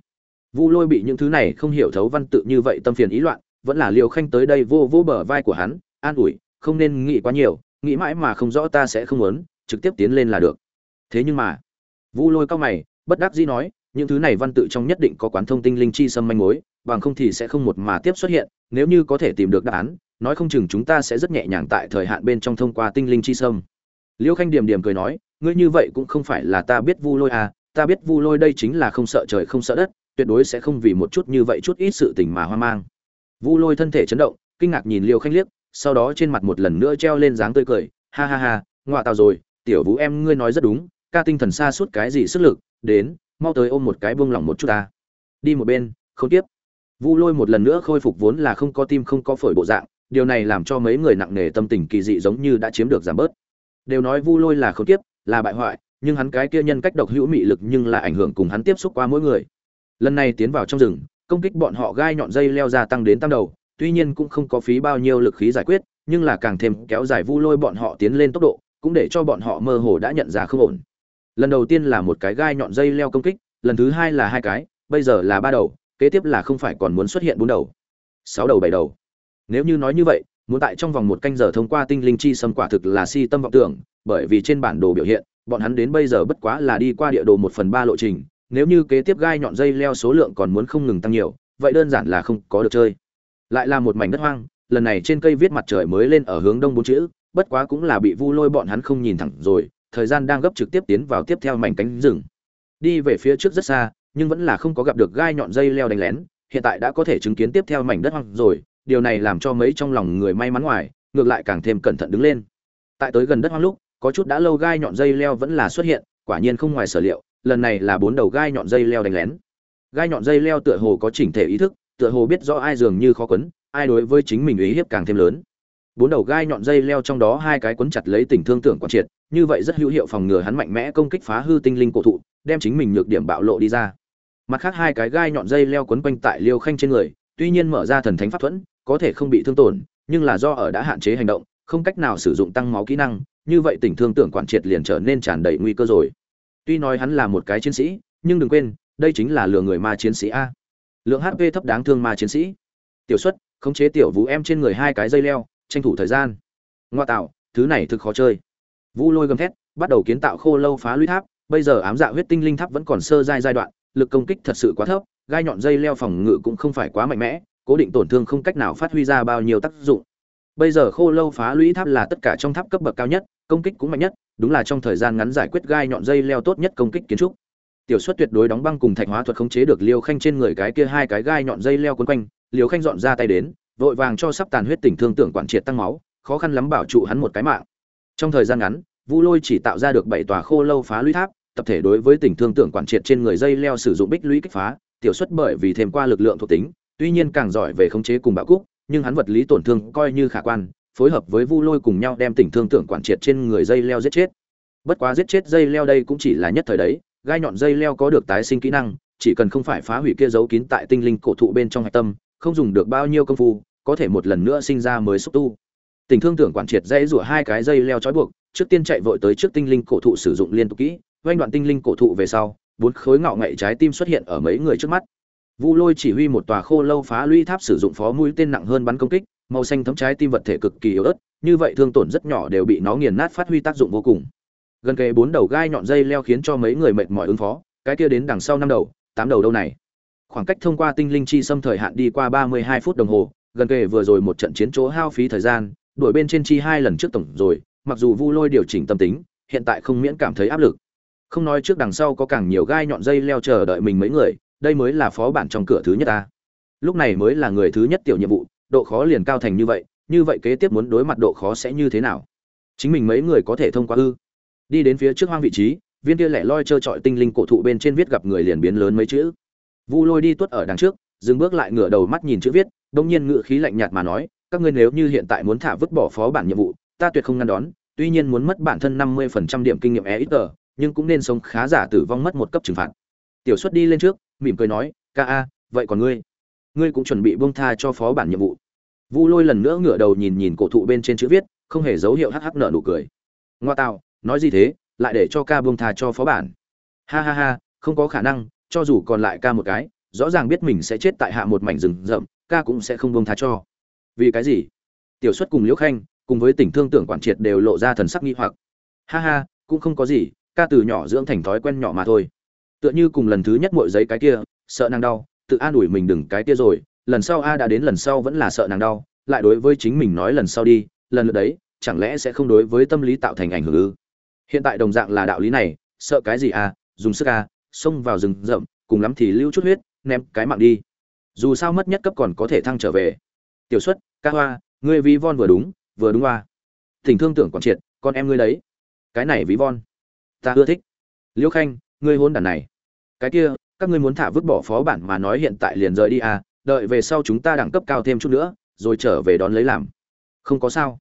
Vu lôi bị những thứ này không hiểu thấu văn tự như vậy tâm phiền ý loạn, vẫn là liều khanh tới đây vô vô bờ vai của hắn, an ủi, không nên nghĩ quá nhiều, nghĩ mãi mà không rõ ta sẽ không muốn, trực tiếp tiến lên là được. Thế nhưng mà, vu lôi cao mày, bất đắc dĩ nói, những thứ này văn tự trong nhất định có quán thông tinh linh chi xâm manh mối, bằng không thì sẽ không một mà tiếp xuất hiện, nếu như có thể tìm được đáp án, nói không chừng chúng ta sẽ rất nhẹ nhàng tại thời hạn bên trong thông qua tinh linh chi sâm liêu khanh điểm điểm cười nói, ngươi như vậy cũng không phải là ta biết vu lôi à ta biết vu lôi đây chính là không sợ trời không sợ đất, tuyệt đối sẽ không vì một chút như vậy chút ít sự tình mà hoang mang. Vu lôi thân thể chấn động, kinh ngạc nhìn liêu khanh liếc, sau đó trên mặt một lần nữa treo lên dáng tươi cười, ha ha ha ngoại tào rồi, tiểu vũ em ngươi nói rất đúng, ca tinh thần xa suốt cái gì sức lực, đến, mau tới ôm một cái buông lỏng một chút ta. Đi một bên, không tiếp. Vu lôi một lần nữa khôi phục vốn là không có tim không có phổi bộ dạng, điều này làm cho mấy người nặng nề tâm tình kỳ dị giống như đã chiếm được giảm bớt đều nói vu lôi là không tiếp, là bại hoại, nhưng hắn cái kia nhân cách độc hữu mị lực nhưng là ảnh hưởng cùng hắn tiếp xúc qua mỗi người. Lần này tiến vào trong rừng, công kích bọn họ gai nhọn dây leo ra tăng đến tam đầu, tuy nhiên cũng không có phí bao nhiêu lực khí giải quyết, nhưng là càng thêm kéo dài vu lôi bọn họ tiến lên tốc độ, cũng để cho bọn họ mơ hồ đã nhận ra không ổn. Lần đầu tiên là một cái gai nhọn dây leo công kích, lần thứ hai là hai cái, bây giờ là ba đầu, kế tiếp là không phải còn muốn xuất hiện bốn đầu. Sáu đầu, bảy đầu. Nếu như nói như vậy muốn tại trong vòng một canh giờ thông qua tinh linh chi xâm quả thực là si tâm vọng tưởng, bởi vì trên bản đồ biểu hiện, bọn hắn đến bây giờ bất quá là đi qua địa đồ một phần ba lộ trình, nếu như kế tiếp gai nhọn dây leo số lượng còn muốn không ngừng tăng nhiều, vậy đơn giản là không có được chơi. Lại là một mảnh đất hoang, lần này trên cây viết mặt trời mới lên ở hướng đông bốn chữ, bất quá cũng là bị vu lôi bọn hắn không nhìn thẳng rồi, thời gian đang gấp trực tiếp tiến vào tiếp theo mảnh cánh rừng. Đi về phía trước rất xa, nhưng vẫn là không có gặp được gai nhọn dây leo đánh lén, hiện tại đã có thể chứng kiến tiếp theo mảnh đất hoang rồi điều này làm cho mấy trong lòng người may mắn ngoài, ngược lại càng thêm cẩn thận đứng lên. Tại tới gần đất hoang lúc, có chút đã lâu gai nhọn dây leo vẫn là xuất hiện, quả nhiên không ngoài sở liệu, lần này là bốn đầu gai nhọn dây leo đánh lén. Gai nhọn dây leo tựa hồ có chỉnh thể ý thức, tựa hồ biết rõ ai dường như khó quấn, ai đối với chính mình ý hiếp càng thêm lớn. Bốn đầu gai nhọn dây leo trong đó hai cái quấn chặt lấy tình thương tưởng quản triệt, như vậy rất hữu hiệu phòng ngừa hắn mạnh mẽ công kích phá hư tinh linh cổ thụ, đem chính mình nhược điểm bạo lộ đi ra. Mặt khác hai cái gai nhọn dây leo quấn quanh tại liêu khanh trên người tuy nhiên mở ra thần thánh pháp thuẫn, có thể không bị thương tổn, nhưng là do ở đã hạn chế hành động, không cách nào sử dụng tăng máu kỹ năng, như vậy tình thương tưởng quản triệt liền trở nên tràn đầy nguy cơ rồi. Tuy nói hắn là một cái chiến sĩ, nhưng đừng quên, đây chính là lừa người ma chiến sĩ a. Lượng hp thấp đáng thương ma chiến sĩ. Tiểu xuất, khống chế tiểu vũ em trên người hai cái dây leo, tranh thủ thời gian. Ngoa tạo, thứ này thực khó chơi. Vũ lôi gầm thét, bắt đầu kiến tạo khô lâu phá lũy tháp, bây giờ ám dạ huyết tinh linh tháp vẫn còn sơ giai giai đoạn lực công kích thật sự quá thấp, gai nhọn dây leo phòng ngự cũng không phải quá mạnh mẽ, cố định tổn thương không cách nào phát huy ra bao nhiêu tác dụng. Bây giờ khô lâu phá lũy tháp là tất cả trong tháp cấp bậc cao nhất, công kích cũng mạnh nhất, đúng là trong thời gian ngắn giải quyết gai nhọn dây leo tốt nhất công kích kiến trúc. Tiểu suất tuyệt đối đóng băng cùng thạch hóa thuật khống chế được liêu khanh trên người cái kia hai cái gai nhọn dây leo quấn quanh, liêu khanh dọn ra tay đến, vội vàng cho sắp tàn huyết tỉnh thương tưởng quản triệt tăng máu, khó khăn lắm bảo trụ hắn một cái mạng. Trong thời gian ngắn, vu lôi chỉ tạo ra được bảy tòa khô lâu phá lũy tháp tập thể đối với tình thương tưởng quản triệt trên người dây leo sử dụng bích lũy kích phá, tiểu xuất bởi vì thêm qua lực lượng thuộc tính, tuy nhiên càng giỏi về khống chế cùng bạo cúc, nhưng hắn vật lý tổn thương coi như khả quan, phối hợp với vu lôi cùng nhau đem tình thương tưởng quản triệt trên người dây leo giết chết. Bất quá giết chết dây leo đây cũng chỉ là nhất thời đấy, gai nhọn dây leo có được tái sinh kỹ năng, chỉ cần không phải phá hủy kia giấu kín tại tinh linh cổ thụ bên trong hạch tâm, không dùng được bao nhiêu công phu, có thể một lần nữa sinh ra mới xúc tu. Tình thương tưởng quản triệt dây rủa hai cái dây leo trói buộc, trước tiên chạy vội tới trước tinh linh cổ thụ sử dụng liên tục kỹ vanh đoạn tinh linh cổ thụ về sau, bốn khối ngạo ngậy trái tim xuất hiện ở mấy người trước mắt. Vu lôi chỉ huy một tòa khô lâu phá lũy tháp sử dụng phó mũi tên nặng hơn bắn công kích, màu xanh thấm trái tim vật thể cực kỳ yếu ớt, như vậy thương tổn rất nhỏ đều bị nó nghiền nát phát huy tác dụng vô cùng. Gần kề bốn đầu gai nhọn dây leo khiến cho mấy người mệt mỏi ứng phó, cái kia đến đằng sau năm đầu, tám đầu đâu này? Khoảng cách thông qua tinh linh chi xâm thời hạn đi qua ba mươi hai phút đồng hồ, gần kề vừa rồi một trận chiến chỗ hao phí thời gian, đuổi bên trên chi hai lần trước tổng rồi, mặc dù vu lôi điều chỉnh tâm tính, hiện tại không miễn cảm thấy áp lực không nói trước đằng sau có càng nhiều gai nhọn dây leo chờ đợi mình mấy người, đây mới là phó bản trong cửa thứ nhất ta. Lúc này mới là người thứ nhất tiểu nhiệm vụ, độ khó liền cao thành như vậy như vậy kế tiếp muốn đối mặt độ khó sẽ như thế nào? Chính mình mấy người có thể thông qua ư? Đi đến phía trước hoang vị trí, viên kia lẻ loi trơ trọi tinh linh cổ thụ bên trên viết gặp người liền biến lớn mấy chữ. Vu lôi đi tuất ở đằng trước, dừng bước lại ngửa đầu mắt nhìn chữ viết, đông nhiên ngự khí lạnh nhạt mà nói, các ngươi nếu như hiện tại muốn thả vứt bỏ phó bản nhiệm vụ, ta tuyệt không ngăn đón, tuy nhiên muốn mất bản thân năm mươi phần trăm điểm kinh nghiệm e ít tờ nhưng cũng nên sống khá giả tử vong mất một cấp trừng phạt. Tiểu xuất đi lên trước, mỉm cười nói, ca a, vậy còn ngươi? Ngươi cũng chuẩn bị buông tha cho phó bản nhiệm vụ. Vu lôi lần nữa ngửa đầu nhìn nhìn cổ thụ bên trên chữ viết, không hề dấu hiệu hắc hắc nở nụ cười. Ngoa tạo, nói gì thế, lại để cho ca buông tha cho phó bản. Ha ha ha, không có khả năng, cho dù còn lại ca một cái, rõ ràng biết mình sẽ chết tại hạ một mảnh rừng rậm, ca cũng sẽ không buông tha cho. Vì cái gì? Tiểu xuất cùng liễu khanh, cùng với tỉnh thương tưởng quản triệt đều lộ ra thần sắc nghi hoặc. Ha ha, cũng không có gì ca từ nhỏ dưỡng thành thói quen nhỏ mà thôi. Tựa như cùng lần thứ nhất muội giấy cái kia, sợ nàng đau, tự an ủi mình đừng cái kia rồi, lần sau a đã đến lần sau vẫn là sợ nàng đau, lại đối với chính mình nói lần sau đi, lần lượt đấy, chẳng lẽ sẽ không đối với tâm lý tạo thành ảnh hưởng ư? Hiện tại đồng dạng là đạo lý này, sợ cái gì à dùng sức à xông vào rừng rậm, cùng lắm thì lưu chút huyết, ném cái mạng đi. Dù sao mất nhất cấp còn có thể thăng trở về. Tiểu xuất, ca hoa, ngươi ví von vừa đúng vừa đúng hoa Thỉnh thương tưởng còn triệt, con em ngươi đấy. Cái này ví von ta ưa thích. Liễu khanh, ngươi hôn đàn này. Cái kia, các ngươi muốn thả vứt bỏ phó bản mà nói hiện tại liền rời đi à đợi về sau chúng ta đẳng cấp cao thêm chút nữa, rồi trở về đón lấy làm. Không có sao.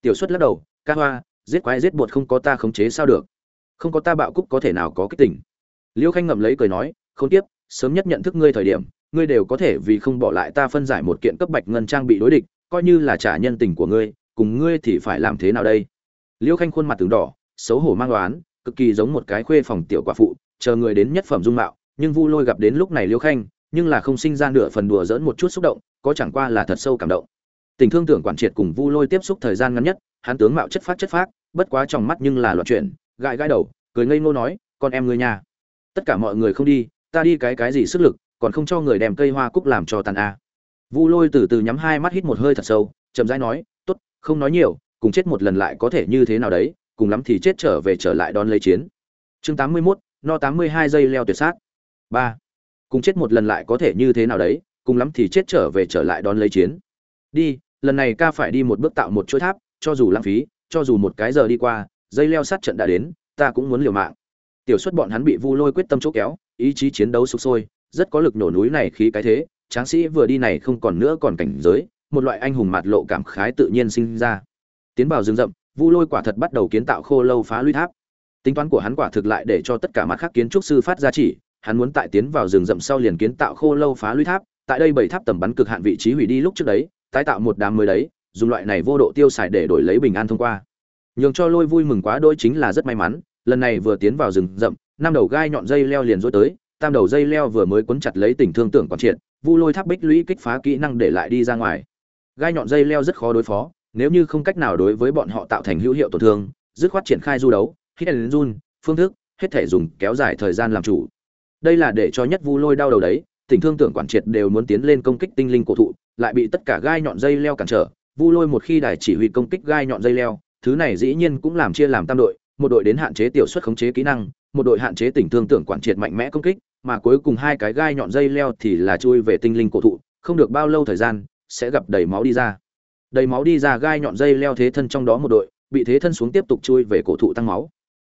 Tiểu xuất lắc đầu, ca hoa, giết quái giết bột không có ta khống chế sao được. Không có ta bạo cúc có thể nào có cái tỉnh liễu khanh ngậm lấy cười nói, không tiếp, sớm nhất nhận thức ngươi thời điểm, ngươi đều có thể vì không bỏ lại ta phân giải một kiện cấp bạch ngân trang bị đối địch, coi như là trả nhân tình của ngươi, cùng ngươi thì phải làm thế nào đây? Liễu khanh khuôn mặt từng đỏ, xấu hổ mang đoán cực kỳ giống một cái khuê phòng tiểu quả phụ, chờ người đến nhất phẩm dung mạo, nhưng vu lôi gặp đến lúc này liêu khanh, nhưng là không sinh ra nửa phần đùa dỡn một chút xúc động, có chẳng qua là thật sâu cảm động. Tình thương tưởng quản triệt cùng vu lôi tiếp xúc thời gian ngắn nhất, hắn tướng mạo chất phát chất phát bất quá trong mắt nhưng là loạn chuyện gãi gãi đầu, cười ngây ngô nói, con em ngươi nhà, tất cả mọi người không đi, ta đi cái cái gì sức lực, còn không cho người đem cây hoa cúc làm cho tàn a. Vu lôi từ từ nhắm hai mắt hít một hơi thật sâu, chậm rãi nói, tốt, không nói nhiều, cùng chết một lần lại có thể như thế nào đấy cùng lắm thì chết trở về trở lại đón lấy chiến. Chương tám mươi 81, no tám mươi hai giây leo tuyệt sát. Ba. Cùng chết một lần lại có thể như thế nào đấy cùng lắm thì chết trở về trở lại đón lấy chiến. Đi lần này ca phải đi một bước tạo một chuỗi tháp cho dù lãng phí cho dù một cái giờ đi qua dây leo sát trận đã đến ta cũng muốn liều mạng. Tiểu xuất bọn hắn bị vu lôi quyết tâm chỗ kéo ý chí chiến đấu sục sôi rất có lực nổ núi này khí cái thế tráng sĩ vừa đi này không còn nữa còn cảnh giới một loại anh hùng mạt lộ cảm khái tự nhiên sinh ra. Tiến vào rừng rậm vu lôi quả thật bắt đầu kiến tạo khô lâu phá lũy tháp. Tính toán của hắn quả thực lại để cho tất cả mặt khác kiến trúc sư phát ra chỉ, hắn muốn tại tiến vào rừng rậm sau liền kiến tạo khô lâu phá lũy tháp, tại đây bảy tháp tầm bắn cực hạn vị trí hủy đi lúc trước đấy, tái tạo một đám mới đấy, dùng loại này vô độ tiêu xài để đổi lấy bình an thông qua. Nhường cho lôi vui mừng quá đôi chính là rất may mắn, lần này vừa tiến vào rừng rậm, năm đầu gai nhọn dây leo liền dối tới, tam đầu dây leo vừa mới quấn chặt lấy tình thương tưởng quản triệt, vu lôi tháp bích lũy kích phá kỹ năng để lại đi ra ngoài. Gai nhọn dây leo rất khó đối phó nếu như không cách nào đối với bọn họ tạo thành hữu hiệu tổn thương, dứt khoát triển khai du đấu hít đèn run, phương thức, hết thể dùng kéo dài thời gian làm chủ. Đây là để cho nhất vu lôi đau đầu đấy tình thương tưởng quản triệt đều muốn tiến lên công kích tinh linh cổ thụ, lại bị tất cả gai nhọn dây leo cản trở. Vu lôi một khi đài chỉ huy công kích gai nhọn dây leo, thứ này dĩ nhiên cũng làm chia làm tam đội, một đội đến hạn chế tiểu suất khống chế kỹ năng, một đội hạn chế tình thương tưởng quản triệt mạnh mẽ công kích, mà cuối cùng hai cái gai nhọn dây leo thì là chui về tinh linh cổ thụ, không được bao lâu thời gian, sẽ gặp đầy máu đi ra đầy máu đi ra gai nhọn dây leo thế thân trong đó một đội, bị thế thân xuống tiếp tục chui về cổ thụ tăng máu.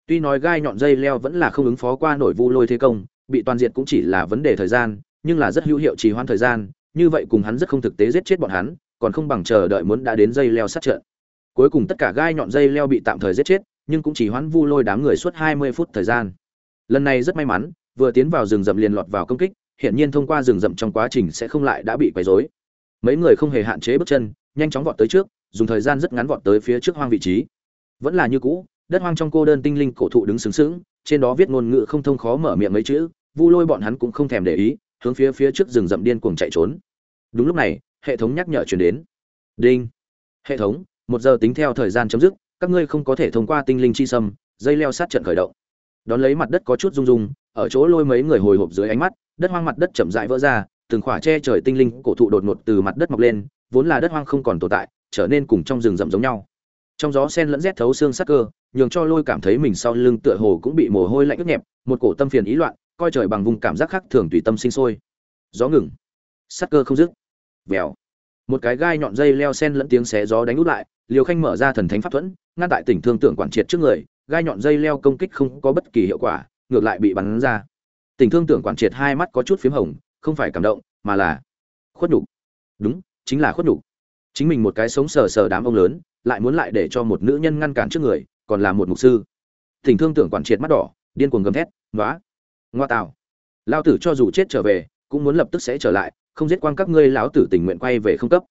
Tuy nói gai nhọn dây leo vẫn là không ứng phó qua nổi vu lôi thế công, bị toàn diện cũng chỉ là vấn đề thời gian, nhưng là rất hữu hiệu trì hoãn thời gian, như vậy cùng hắn rất không thực tế giết chết bọn hắn, còn không bằng chờ đợi muốn đã đến dây leo sát trận. Cuối cùng tất cả gai nhọn dây leo bị tạm thời giết chết, nhưng cũng chỉ hoãn vu lôi đám người suốt 20 phút thời gian. Lần này rất may mắn, vừa tiến vào rừng rậm liền lọt vào công kích, hiển nhiên thông qua rừng rậm trong quá trình sẽ không lại đã bị quấy rối. Mấy người không hề hạn chế bước chân nhanh chóng vọt tới trước, dùng thời gian rất ngắn vọt tới phía trước hoang vị trí. Vẫn là như cũ, đất hoang trong cô đơn tinh linh cổ thụ đứng sướng sướng trên đó viết ngôn ngữ không thông khó mở miệng mấy chữ, vu lôi bọn hắn cũng không thèm để ý, hướng phía phía trước rừng rậm điên cuồng chạy trốn. Đúng lúc này, hệ thống nhắc nhở truyền đến. Đinh. Hệ thống, một giờ tính theo thời gian chấm dứt, các ngươi không có thể thông qua tinh linh chi sâm, dây leo sát trận khởi động. Đón lấy mặt đất có chút rung rung, ở chỗ lôi mấy người hồi hộp dưới ánh mắt, đất hoang mặt đất chậm rãi vỡ ra, từng khỏa che trời tinh linh cổ thụ đột ngột từ mặt đất mọc lên vốn là đất hoang không còn tồn tại, trở nên cùng trong rừng rậm giống nhau. Trong gió sen lẫn rét thấu xương sắc cơ, nhường cho lôi cảm thấy mình sau lưng tựa hồ cũng bị mồ hôi lạnh ướt nhẹp, một cổ tâm phiền ý loạn, coi trời bằng vùng cảm giác khác thường tùy tâm sinh sôi. Gió ngừng. Sắc cơ không dứt. Vèo. Một cái gai nhọn dây leo sen lẫn tiếng xé gió đánh út lại liều khanh mở ra thần thánh pháp thuẫn, ngăn tại tỉnh thương tưởng quản triệt trước người, gai nhọn dây leo công kích không có bất kỳ hiệu quả, ngược lại bị bắn ra. Tỉnh thương tưởng quản triệt hai mắt có chút p hồng, không phải cảm động, mà là khuất nhục. Đúng chính là khuất nhục. Chính mình một cái sống sờ sờ đám ông lớn, lại muốn lại để cho một nữ nhân ngăn cản trước người, còn là một mục sư. Tình thương tưởng quản triệt mắt đỏ, điên cuồng gầm thét nói ngoa tào. Lao tử cho dù chết trở về, cũng muốn lập tức sẽ trở lại, không giết quang các ngươi lão tử tình nguyện quay về không cấp.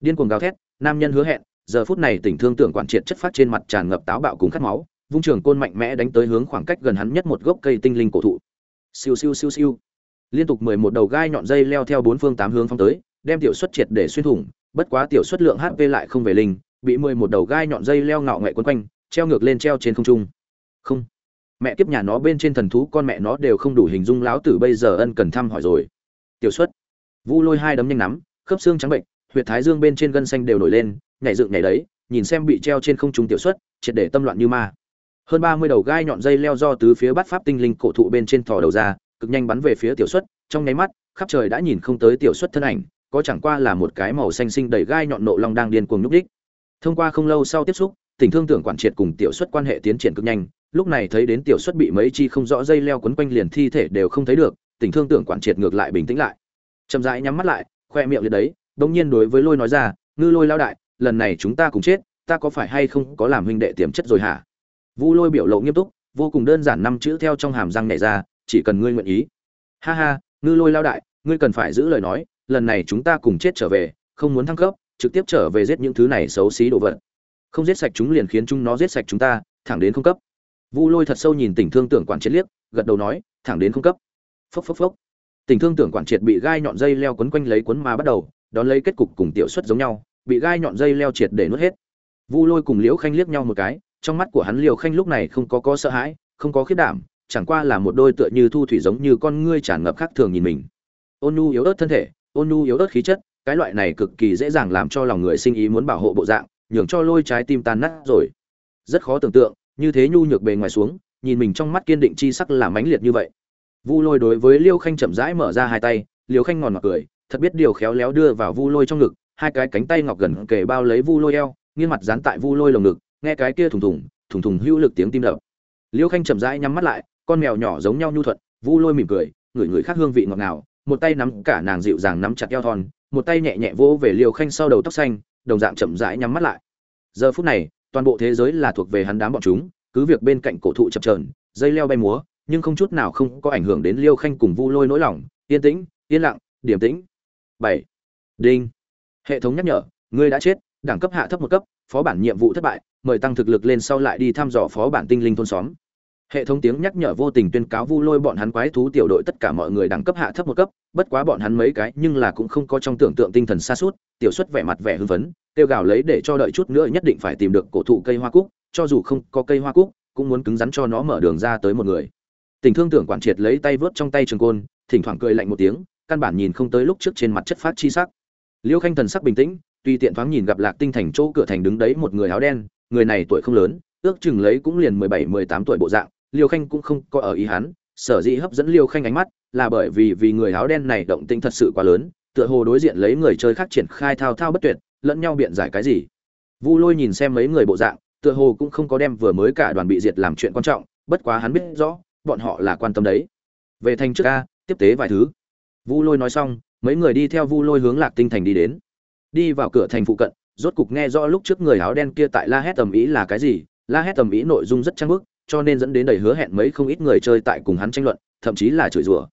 Điên cuồng gào thét, nam nhân hứa hẹn, giờ phút này tỉnh thương tưởng quản triệt chất phát trên mặt tràn ngập táo bạo cùng khát máu, vung trường côn mạnh mẽ đánh tới hướng khoảng cách gần hắn nhất một gốc cây tinh linh cổ thụ. Siêu siêu siêu siêu. Liên tục mười một đầu gai nhọn dây leo theo bốn phương tám hướng phong tới đem tiểu xuất triệt để xuyên thủng, bất quá tiểu xuất lượng hp lại không về linh, bị mười một đầu gai nhọn dây leo ngạo nghệ quấn quanh, treo ngược lên treo trên không trung. Không. Mẹ kiếp nhà nó bên trên thần thú, con mẹ nó đều không đủ hình dung láo tử bây giờ ân cần thăm hỏi rồi. Tiểu xuất. Vu lôi hai đấm nhanh nắm, khớp xương trắng bệnh, huyệt thái dương bên trên gân xanh đều nổi lên, nhảy dựng nhảy đấy, nhìn xem bị treo trên không trung tiểu xuất, triệt để tâm loạn như ma. Hơn ba mươi đầu gai nhọn dây leo do tứ phía bắt pháp tinh linh cổ thụ bên trên thò đầu ra, cực nhanh bắn về phía tiểu xuất, trong nháy mắt, khắp trời đã nhìn không tới tiểu xuất thân ảnh có chẳng qua là một cái màu xanh xinh đầy gai nhọn nộ long đang điên cuồng nhúc đích thông qua không lâu sau tiếp xúc, tình thương tưởng quản triệt cùng tiểu xuất quan hệ tiến triển cực nhanh, lúc này thấy đến tiểu xuất bị mấy chi không rõ dây leo quấn quanh liền thi thể đều không thấy được, tình thương tưởng quản triệt ngược lại bình tĩnh lại. Chậm rãi nhắm mắt lại, khoe miệng liệt đấy đông nhiên đối với lôi nói ra, ngư lôi lao đại, lần này chúng ta cùng chết, ta có phải hay không có làm huynh đệ tiềm chất rồi hả? Vu lôi biểu lộ nghiêm túc, vô cùng đơn giản năm chữ theo trong hàm răng nhảy ra, chỉ cần ngươi nguyện ý. Ha ha, ngư lôi lao đại, ngươi cần phải giữ lời nói lần này chúng ta cùng chết trở về, không muốn thăng cấp, trực tiếp trở về giết những thứ này xấu xí đồ vật. Không giết sạch chúng liền khiến chúng nó giết sạch chúng ta, thẳng đến không cấp. Vu lôi thật sâu nhìn tình thương tưởng quản triệt liếc, gật đầu nói, thẳng đến không cấp. Phốc phốc phốc. Tình thương tưởng quản triệt bị gai nhọn dây leo quấn quanh lấy quấn mà bắt đầu, đón lấy kết cục cùng tiểu xuất giống nhau, bị gai nhọn dây leo triệt để nuốt hết. Vu lôi cùng liễu khanh liếc nhau một cái, trong mắt của hắn liễu khanh lúc này không có có sợ hãi, không có khiết đảm, chẳng qua là một đôi tựa như thu thủy giống như con ngươi tràn ngập khác thường nhìn mình. Ôn nhu yếu ớt thân thể ôn nhu yếu ớt khí chất, cái loại này cực kỳ dễ dàng làm cho lòng người sinh ý muốn bảo hộ bộ dạng, nhường cho lôi trái tim tan nát rồi. Rất khó tưởng tượng, như thế nhu nhược bề ngoài xuống, nhìn mình trong mắt kiên định chi sắc là mãnh liệt như vậy. Vu lôi đối với liêu khanh chậm rãi mở ra hai tay, liêu khanh ngòn ngọt cười, thật biết điều khéo léo đưa vào vu lôi trong ngực, hai cái cánh tay ngọc gần kề bao lấy vu lôi eo, nghiêng mặt dán tại vu lôi lồng ngực, nghe cái kia thùng thùng thùng thùng hữu lực tiếng tim đập. Liêu khanh chậm rãi nhắm mắt lại, con mèo nhỏ giống nhau nhu thuận, vu lôi mỉm cười người người khác hương vị ngọt ngào một tay nắm cả nàng dịu dàng nắm chặt eo thon, một tay nhẹ nhẹ vỗ về liêu khanh sau đầu tóc xanh, đồng dạng chậm rãi nhắm mắt lại. Giờ phút này, toàn bộ thế giới là thuộc về hắn đám bọn chúng, cứ việc bên cạnh cổ thụ chập trờn dây leo bay múa, nhưng không chút nào không có ảnh hưởng đến liêu khanh cùng vu lôi nỗi lòng. Yên tĩnh, yên lặng, điềm tĩnh. Bảy. Đinh. Hệ thống nhắc nhở, ngươi đã chết, đẳng cấp hạ thấp một cấp, phó bản nhiệm vụ thất bại, mời tăng thực lực lên sau lại đi thăm dò phó bản tinh linh thôn xóm hệ thống tiếng nhắc nhở vô tình tuyên cáo vu lôi bọn hắn quái thú tiểu đội tất cả mọi người đẳng cấp hạ thấp một cấp, bất quá bọn hắn mấy cái nhưng là cũng không có trong tưởng tượng tinh thần xa suốt, tiểu xuất vẻ mặt vẻ hưng phấn, kêu gào lấy để cho đợi chút nữa nhất định phải tìm được cổ thụ cây hoa cúc, cho dù không có cây hoa cúc, cũng muốn cứng rắn cho nó mở đường ra tới một người. Tình thương tưởng quản triệt lấy tay vớt trong tay trường côn, thỉnh thoảng cười lạnh một tiếng, căn bản nhìn không tới lúc trước trên mặt chất phát chi sắc. Liêu khanh thần sắc bình tĩnh tùy tiện thoáng nhìn gặp lạc tinh thành chỗ cửa thành đứng đấy một người áo đen, người này tuổi không lớn, ước chừng lấy cũng liền mười bảy, mười tám tuổi bộ dạng liêu khanh cũng không có ở ý hắn, sở dĩ hấp dẫn liêu khanh ánh mắt là bởi vì vì người áo đen này động tĩnh thật sự quá lớn, tựa hồ đối diện lấy người chơi khác triển khai thao thao bất tuyệt, lẫn nhau biện giải cái gì. Vu lôi nhìn xem mấy người bộ dạng, tựa hồ cũng không có đem vừa mới cả đoàn bị diệt làm chuyện quan trọng, bất quá hắn biết rõ, bọn họ là quan tâm đấy. Về thành trước ca tiếp tế vài thứ. Vu lôi nói xong, mấy người đi theo vu lôi hướng lạc tinh thành đi đến. Đi vào cửa thành phụ cận, rốt cục nghe rõ lúc trước người áo đen kia tại la hét tầm ý là cái gì, la hét tầm ý nội dung rất trang bức cho nên dẫn đến đầy hứa hẹn mấy không ít người chơi tại cùng hắn tranh luận, thậm chí là chửi rủa.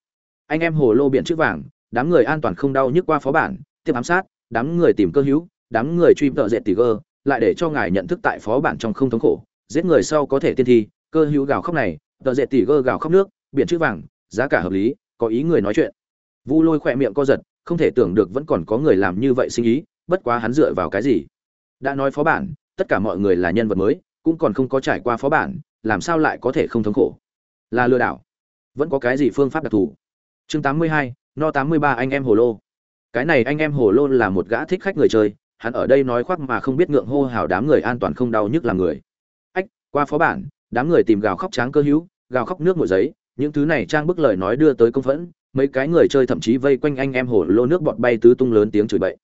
Anh em hồ lô biển trước vàng, đám người an toàn không đau nhức qua phó bản, tiếp ám sát, đám người tìm cơ hữu, đám người truy tợ dệt tỉ gơ, lại để cho ngài nhận thức tại phó bản trong không thống khổ, giết người sau có thể tiên thi, cơ hữu gào khóc này, tợ dệt tỉ gơ gào khóc nước, biển chữ vàng, giá cả hợp lý, có ý người nói chuyện. Vu lôi khỏe miệng co giật, không thể tưởng được vẫn còn có người làm như vậy sinh ý, bất quá hắn dựa vào cái gì? Đã nói phó bản, tất cả mọi người là nhân vật mới cũng còn không có trải qua phó bản, làm sao lại có thể không thống khổ? Là lừa đảo. Vẫn có cái gì phương pháp đặc thù? Chương tám mươi hai, no tám mươi ba anh em hồ lô. Cái này anh em hồ lô là một gã thích khách người chơi, hắn ở đây nói khoác mà không biết ngượng hô hào đám người an toàn không đau nhức làm người. Ách, qua phó bản, đám người tìm gào khóc tráng cơ hữu, gào khóc nước mùa giấy, những thứ này trang bức lời nói đưa tới công phẫn, mấy cái người chơi thậm chí vây quanh anh em hồ lô nước bọt bay tứ tung lớn tiếng chửi bậy.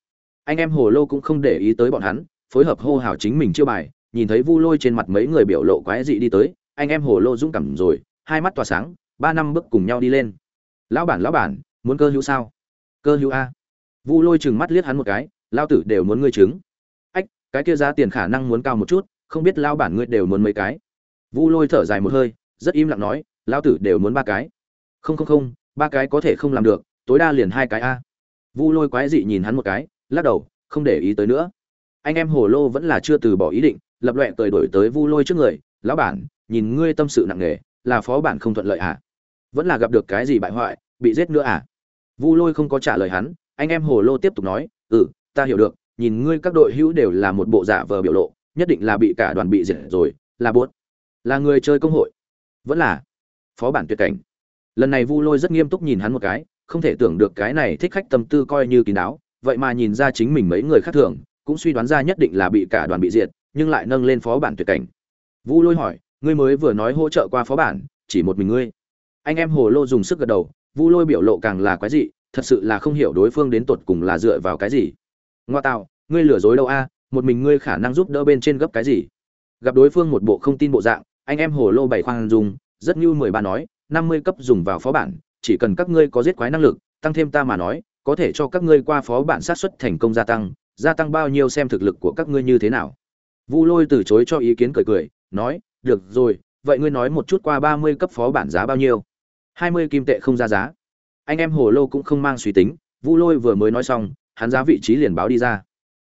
Anh em hồ lô cũng không để ý tới bọn hắn, phối hợp hô hào chính mình chiêu bài nhìn thấy vu lôi trên mặt mấy người biểu lộ quái dị đi tới, anh em hồ lô dũng cảm rồi, hai mắt tỏa sáng, ba năm bước cùng nhau đi lên. Lão bản lão bản, muốn cơ hữu sao? Cơ hữu a. Vu lôi chừng mắt liếc hắn một cái lao tử đều muốn ngươi trứng. Ách, cái kia giá tiền khả năng muốn cao một chút, không biết lao bản ngươi đều muốn mấy cái? Vu lôi thở dài một hơi, rất im lặng nói lao tử đều muốn ba cái. Không không không, ba cái có thể không làm được, tối đa liền hai cái a. Vu lôi quái dị nhìn hắn một cái, lắc đầu, không để ý tới nữa. Anh em hồ lô vẫn là chưa từ bỏ ý định lập loẹ cười đổi tới vu lôi trước người, lão bản, nhìn ngươi tâm sự nặng nề, là phó bản không thuận lợi à? Vẫn là gặp được cái gì bại hoại, bị giết nữa à? Vu lôi không có trả lời hắn, anh em hồ lô tiếp tục nói ừ ta hiểu được, nhìn ngươi các đội hữu đều là một bộ giả vờ biểu lộ, nhất định là bị cả đoàn bị diệt rồi, là buốt, là người chơi công hội. Vẫn là phó bản tuyệt cảnh. Lần này vu lôi rất nghiêm túc nhìn hắn một cái, không thể tưởng được cái này thích khách tâm tư coi như kín đáo, vậy mà nhìn ra chính mình mấy người khác thường, cũng suy đoán ra nhất định là bị cả đoàn bị diệt nhưng lại nâng lên phó bản tuyệt cảnh. Vu lôi hỏi, ngươi mới vừa nói hỗ trợ qua phó bản, chỉ một mình ngươi? Anh em hồ lô dùng sức gật đầu, vu lôi biểu lộ càng là quái dị, thật sự là không hiểu đối phương đến tột cùng là dựa vào cái gì. Ngoa tạo, ngươi lừa dối đâu a? Một mình ngươi khả năng giúp đỡ bên trên gấp cái gì? Gặp đối phương một bộ không tin bộ dạng, anh em hồ lô bảy khoan dùng rất như mười ba nói, năm mươi cấp dùng vào phó bản, chỉ cần các ngươi có giết quái năng lực, tăng thêm ta mà nói, có thể cho các ngươi qua phó bản sát xuất thành công gia tăng gia tăng bao nhiêu xem thực lực của các ngươi như thế nào? Vu lôi từ chối cho ý kiến cười cười, nói, được rồi, vậy ngươi nói một chút qua ba mươi cấp phó bản giá bao nhiêu? hai mươi kim tệ không ra giá. Anh em hồ lô cũng không mang suy tính, vu lôi vừa mới nói xong, hắn giá vị trí liền báo đi ra.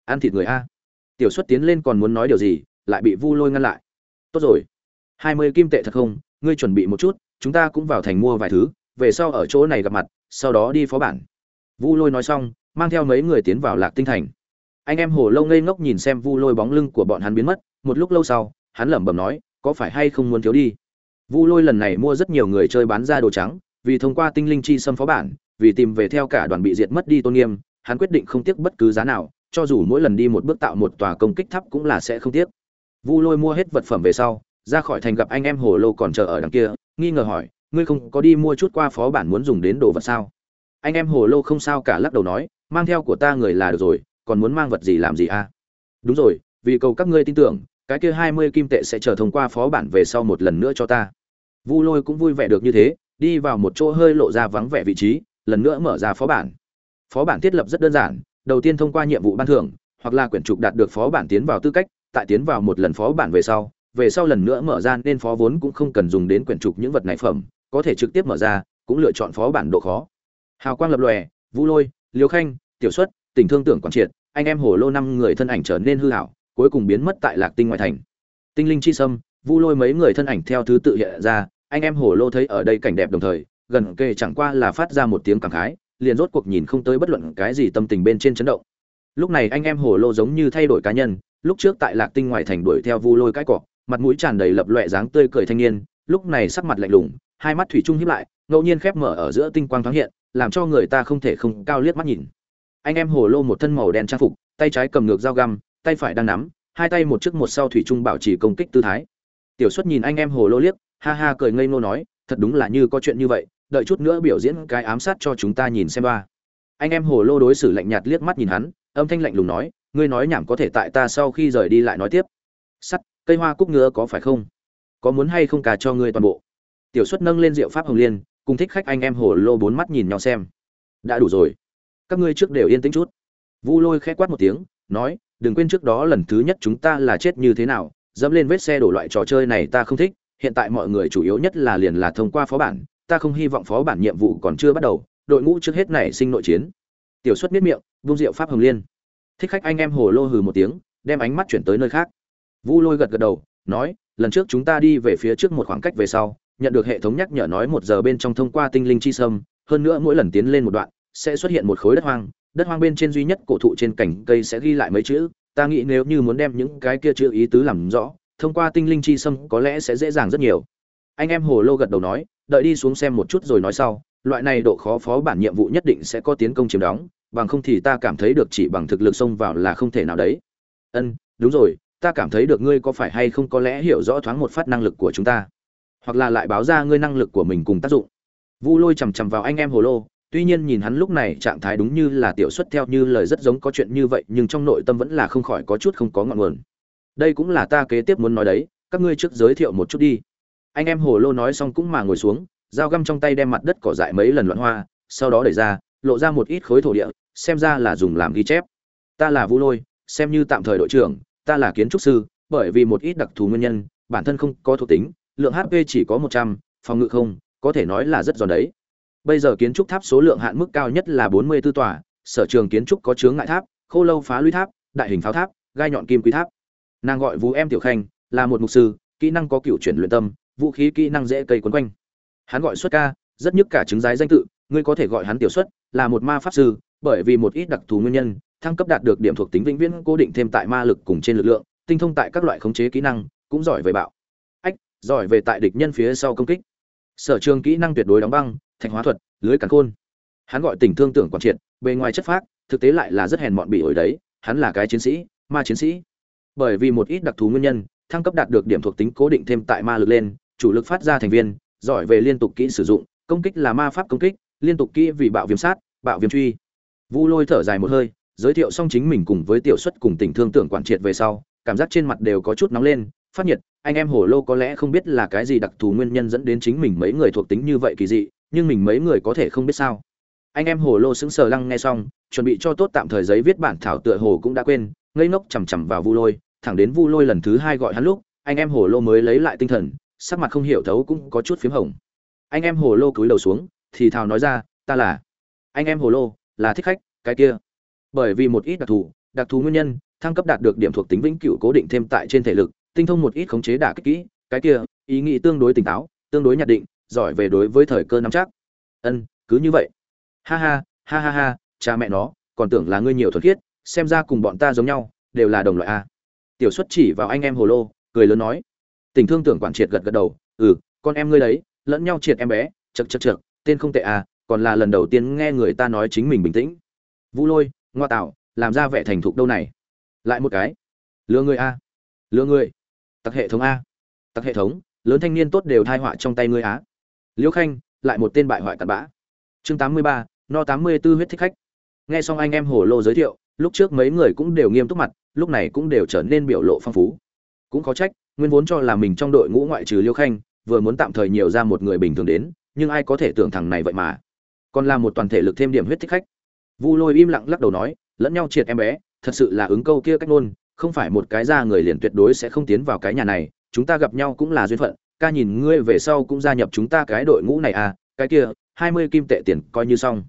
Ăn thịt người a. Tiểu xuất tiến lên còn muốn nói điều gì, lại bị vu lôi ngăn lại. Tốt rồi, hai mươi kim tệ thật không? Ngươi chuẩn bị một chút, chúng ta cũng vào thành mua vài thứ, về sau ở chỗ này gặp mặt, sau đó đi phó bản. Vu lôi nói xong, mang theo mấy người tiến vào lạc tinh thành anh em hồ lâu ngây ngốc nhìn xem vu lôi bóng lưng của bọn hắn biến mất, một lúc lâu sau, hắn lẩm bẩm nói, có phải hay không muốn thiếu đi? Vu lôi lần này mua rất nhiều người chơi bán ra đồ trắng, vì thông qua tinh linh chi xâm phó bản, vì tìm về theo cả đoàn bị diệt mất đi tôn nghiêm, hắn quyết định không tiếc bất cứ giá nào, cho dù mỗi lần đi một bước tạo một tòa công kích thấp cũng là sẽ không tiếc. Vu lôi mua hết vật phẩm về sau, ra khỏi thành gặp anh em hồ lô còn chờ ở đằng kia, nghi ngờ hỏi, ngươi không có đi mua chút qua phó bản muốn dùng đến đồ vật sao? Anh em hồ lô không sao cả lắc đầu nói, mang theo của ta người là được rồi còn muốn mang vật gì làm gì à? Đúng rồi, vì cầu các ngươi tin tưởng, cái kia hai mươi kim tệ sẽ chờ thông qua phó bản về sau một lần nữa cho ta. Vu lôi cũng vui vẻ được như thế, đi vào một chỗ hơi lộ ra vắng vẻ vị trí, lần nữa mở ra phó bản. Phó bản thiết lập rất đơn giản, đầu tiên thông qua nhiệm vụ ban thưởng, hoặc là quyển trục đạt được phó bản tiến vào tư cách, tại tiến vào một lần phó bản về sau về sau lần nữa mở ra nên phó vốn cũng không cần dùng đến quyển trục những vật này phẩm, có thể trực tiếp mở ra, cũng lựa chọn phó bản độ khó. Hào quang lập lòe vũ lôi, liêu khanh, tiểu xuất tình thương tưởng quản triệt, anh em hồ lô năm người thân ảnh trở nên hư hảo, cuối cùng biến mất tại lạc tinh ngoại thành. Tinh linh chi sâm, vu lôi mấy người thân ảnh theo thứ tự hiện ra, anh em hồ lô thấy ở đây cảnh đẹp đồng thời, gần kề chẳng qua là phát ra một tiếng cảm khái, liền rốt cuộc nhìn không tới bất luận cái gì tâm tình bên trên chấn động. Lúc này anh em hồ lô giống như thay đổi cá nhân, lúc trước tại lạc tinh ngoại thành đuổi theo vu lôi cái cỏ, mặt mũi tràn đầy lập loẹ dáng tươi cười thanh niên, lúc này sắc mặt lạnh lùng, hai mắt thủy chung hiếp lại, ngẫu nhiên khép mở ở giữa tinh quang thoáng hiện, làm cho người ta không thể không cao liếc mắt nhìn anh em hồ lô một thân màu đen trang phục, tay trái cầm ngược dao găm, tay phải đang nắm, hai tay một trước một sau thủy chung bảo trì công kích tư thái. Tiểu xuất nhìn anh em hồ lô liếc, ha ha cười ngây ngô nói, thật đúng là như có chuyện như vậy, đợi chút nữa biểu diễn cái ám sát cho chúng ta nhìn xem ba. Anh em hồ lô đối xử lạnh nhạt liếc mắt nhìn hắn, âm thanh lạnh lùng nói, ngươi nói nhảm có thể tại ta sau khi rời đi lại nói tiếp. Sắt, cây hoa cúc ngựa có phải không? Có muốn hay không cả cho ngươi toàn bộ? Tiểu xuất nâng lên rượu pháp hồng liên, cùng thích khách anh em hồ lô bốn mắt nhìn nhau xem. Đã đủ rồi các ngươi trước đều yên tĩnh chút. Vu lôi khẽ quát một tiếng, nói, đừng quên trước đó lần thứ nhất chúng ta là chết như thế nào, dẫm lên vết xe đổ loại trò chơi này ta không thích, hiện tại mọi người chủ yếu nhất là liền là thông qua phó bản, ta không hy vọng phó bản nhiệm vụ còn chưa bắt đầu, đội ngũ trước hết này sinh nội chiến. Tiểu xuất miết miệng, vung rượu pháp hồng liên. Thích khách anh em hồ lô hừ một tiếng, đem ánh mắt chuyển tới nơi khác. Vu lôi gật gật đầu, nói, lần trước chúng ta đi về phía trước một khoảng cách về sau, nhận được hệ thống nhắc nhở nói một giờ bên trong thông qua tinh linh chi sâm, hơn nữa mỗi lần tiến lên một đoạn sẽ xuất hiện một khối đất hoang đất hoang bên trên duy nhất cổ thụ trên cành cây sẽ ghi lại mấy chữ, ta nghĩ nếu như muốn đem những cái kia chữ ý tứ làm rõ, thông qua tinh linh chi sâm có lẽ sẽ dễ dàng rất nhiều. Anh em hồ lô gật đầu nói, đợi đi xuống xem một chút rồi nói sau, loại này độ khó phó bản nhiệm vụ nhất định sẽ có tiến công chiếm đóng, bằng không thì ta cảm thấy được chỉ bằng thực lực xông vào là không thể nào đấy. Ân, đúng rồi, ta cảm thấy được ngươi có phải hay không có lẽ hiểu rõ thoáng một phát năng lực của chúng ta, hoặc là lại báo ra ngươi năng lực của mình cùng tác dụng. Vu lôi chằm chằm vào anh em hồ lô tuy nhiên nhìn hắn lúc này trạng thái đúng như là tiểu xuất theo như lời rất giống có chuyện như vậy, nhưng trong nội tâm vẫn là không khỏi có chút không có ngọn nguồn. Đây cũng là ta kế tiếp muốn nói đấy, các ngươi trước giới thiệu một chút đi. Anh em hồ lô nói xong cũng mà ngồi xuống, dao găm trong tay đem mặt đất cỏ dại mấy lần loạn hoa, sau đó đẩy ra, lộ ra một ít khối thổ địa, xem ra là dùng làm ghi chép. Ta là vu lôi, xem như tạm thời đội trưởng, ta là kiến trúc sư, bởi vì một ít đặc thù nguyên nhân, bản thân không có thuộc tính, lượng hp chỉ có một trăm, phòng ngự không, có thể nói là rất giòn đấy bây giờ kiến trúc tháp số lượng hạn mức cao nhất là bốn mươi 44 tòa, sở trường kiến trúc có chướng ngại tháp, khô lâu phá lũy tháp, đại hình pháo tháp, gai nhọn kim quý tháp. Nàng gọi vũ em tiểu khanh, là một mục sư, kỹ năng có cựu chuyển luyện tâm, vũ khí kỹ năng dễ cây quấn quanh. Hắn gọi xuất ca, rất nhức cả chứng giái danh tự, ngươi có thể gọi hắn tiểu xuất, là một ma pháp sư, bởi vì một ít đặc thù nguyên nhân, thăng cấp đạt được điểm thuộc tính vĩnh viễn, cố định thêm tại ma lực cùng trên lực lượng, tinh thông tại các loại khống chế kỹ năng, cũng giỏi về bạo. Ách, giỏi về tại địch nhân phía sau công kích. Sở trường kỹ năng tuyệt đối đóng băng thạch hóa thuật, lưới cắn khôn. Hắn gọi tình thương tưởng quản triệt, bề ngoài chất phác, thực tế lại là rất hèn mọn bị ổi đấy, hắn là cái chiến sĩ, ma chiến sĩ. Bởi vì một ít đặc thù nguyên nhân, thăng cấp đạt được điểm thuộc tính cố định thêm tại ma lực lên, chủ lực phát ra thành viên, giỏi về liên tục kỹ sử dụng, công kích là ma pháp công kích, liên tục kỹ vì bạo viêm sát, bạo viêm truy. Vu lôi thở dài một hơi, giới thiệu xong chính mình cùng với tiểu xuất cùng tình thương tưởng quản triệt về sau, cảm giác trên mặt đều có chút nóng lên, phát nhiệt, anh em hồ lô có lẽ không biết là cái gì đặc thù nguyên nhân dẫn đến chính mình mấy người thuộc tính như vậy kỳ dị nhưng mình mấy người có thể không biết sao. Anh em hồ lô sững sờ lăng nghe xong, chuẩn bị cho tốt tạm thời giấy viết bản thảo tựa hồ cũng đã quên, ngây ngốc chằm chằm vào vu lôi, thẳng đến vu lôi lần thứ hai gọi hắn lúc, anh em hồ lô mới lấy lại tinh thần, sắc mặt không hiểu thấu cũng có chút p h í m hồng. Anh em hồ lô cúi đầu xuống, thì thào nói ra, ta là anh em hồ lô, là thích khách, cái kia. Bởi vì một ít đặc thù đặc thù nguyên nhân, thăng cấp đạt được điểm thuộc tính vĩnh cửu cố định thêm tại trên thể lực, tinh thông một ít khống chế đả kích kỹ, cái kia, ý nghĩ tương đối tỉnh táo, tương đối nhạt định giỏi về đối với thời cơ nắm chắc. Ân, cứ như vậy. Ha ha ha ha ha, cha mẹ nó, còn tưởng là ngươi nhiều thuật khiết, xem ra cùng bọn ta giống nhau, đều là đồng loại a. Tiểu xuất chỉ vào anh em hồ lô, cười lớn nói. Tình thương tưởng quản triệt gật gật đầu. Ừ con em ngươi đấy, lẫn nhau triệt em bé chật chật chật tên không tệ à còn là lần đầu tiên nghe người ta nói chính mình bình tĩnh. Vũ lôi, ngoa tạo, làm ra vẻ thành thục đâu này? Lại một cái. Lừa người a. Lừa người. Tặc hệ thống a. Tặc hệ thống, lớn thanh niên tốt đều thai họa trong tay ngươi á liễu khanh, lại một tên bại hoại cặn bã. Chương tám mươi ba, no tám mươi b ố huyết thích khách. Nghe xong anh em hồ lô giới thiệu, lúc trước mấy người cũng đều nghiêm túc mặt, lúc này cũng đều trở nên biểu lộ phong phú. Cũng có trách, nguyên vốn cho là mình trong đội ngũ ngoại trừ liêu khanh, vừa muốn tạm thời nhiều ra một người bình thường đến, nhưng ai có thể tưởng thằng này vậy mà. Còn là một toàn thể lực thêm điểm huyết thích khách. Vu lôi im lặng lắc đầu nói, lẫn nhau triệt em bé, thật sự là ứng câu kia cách ngôn, không phải một cái ra người liền tuyệt đối sẽ không tiến vào cái nhà này, chúng ta gặp nhau cũng là duyên phận ca nhìn ngươi về sau cũng gia nhập chúng ta cái đội ngũ này à cái kia, hai mươi kim tệ tiền coi như xong.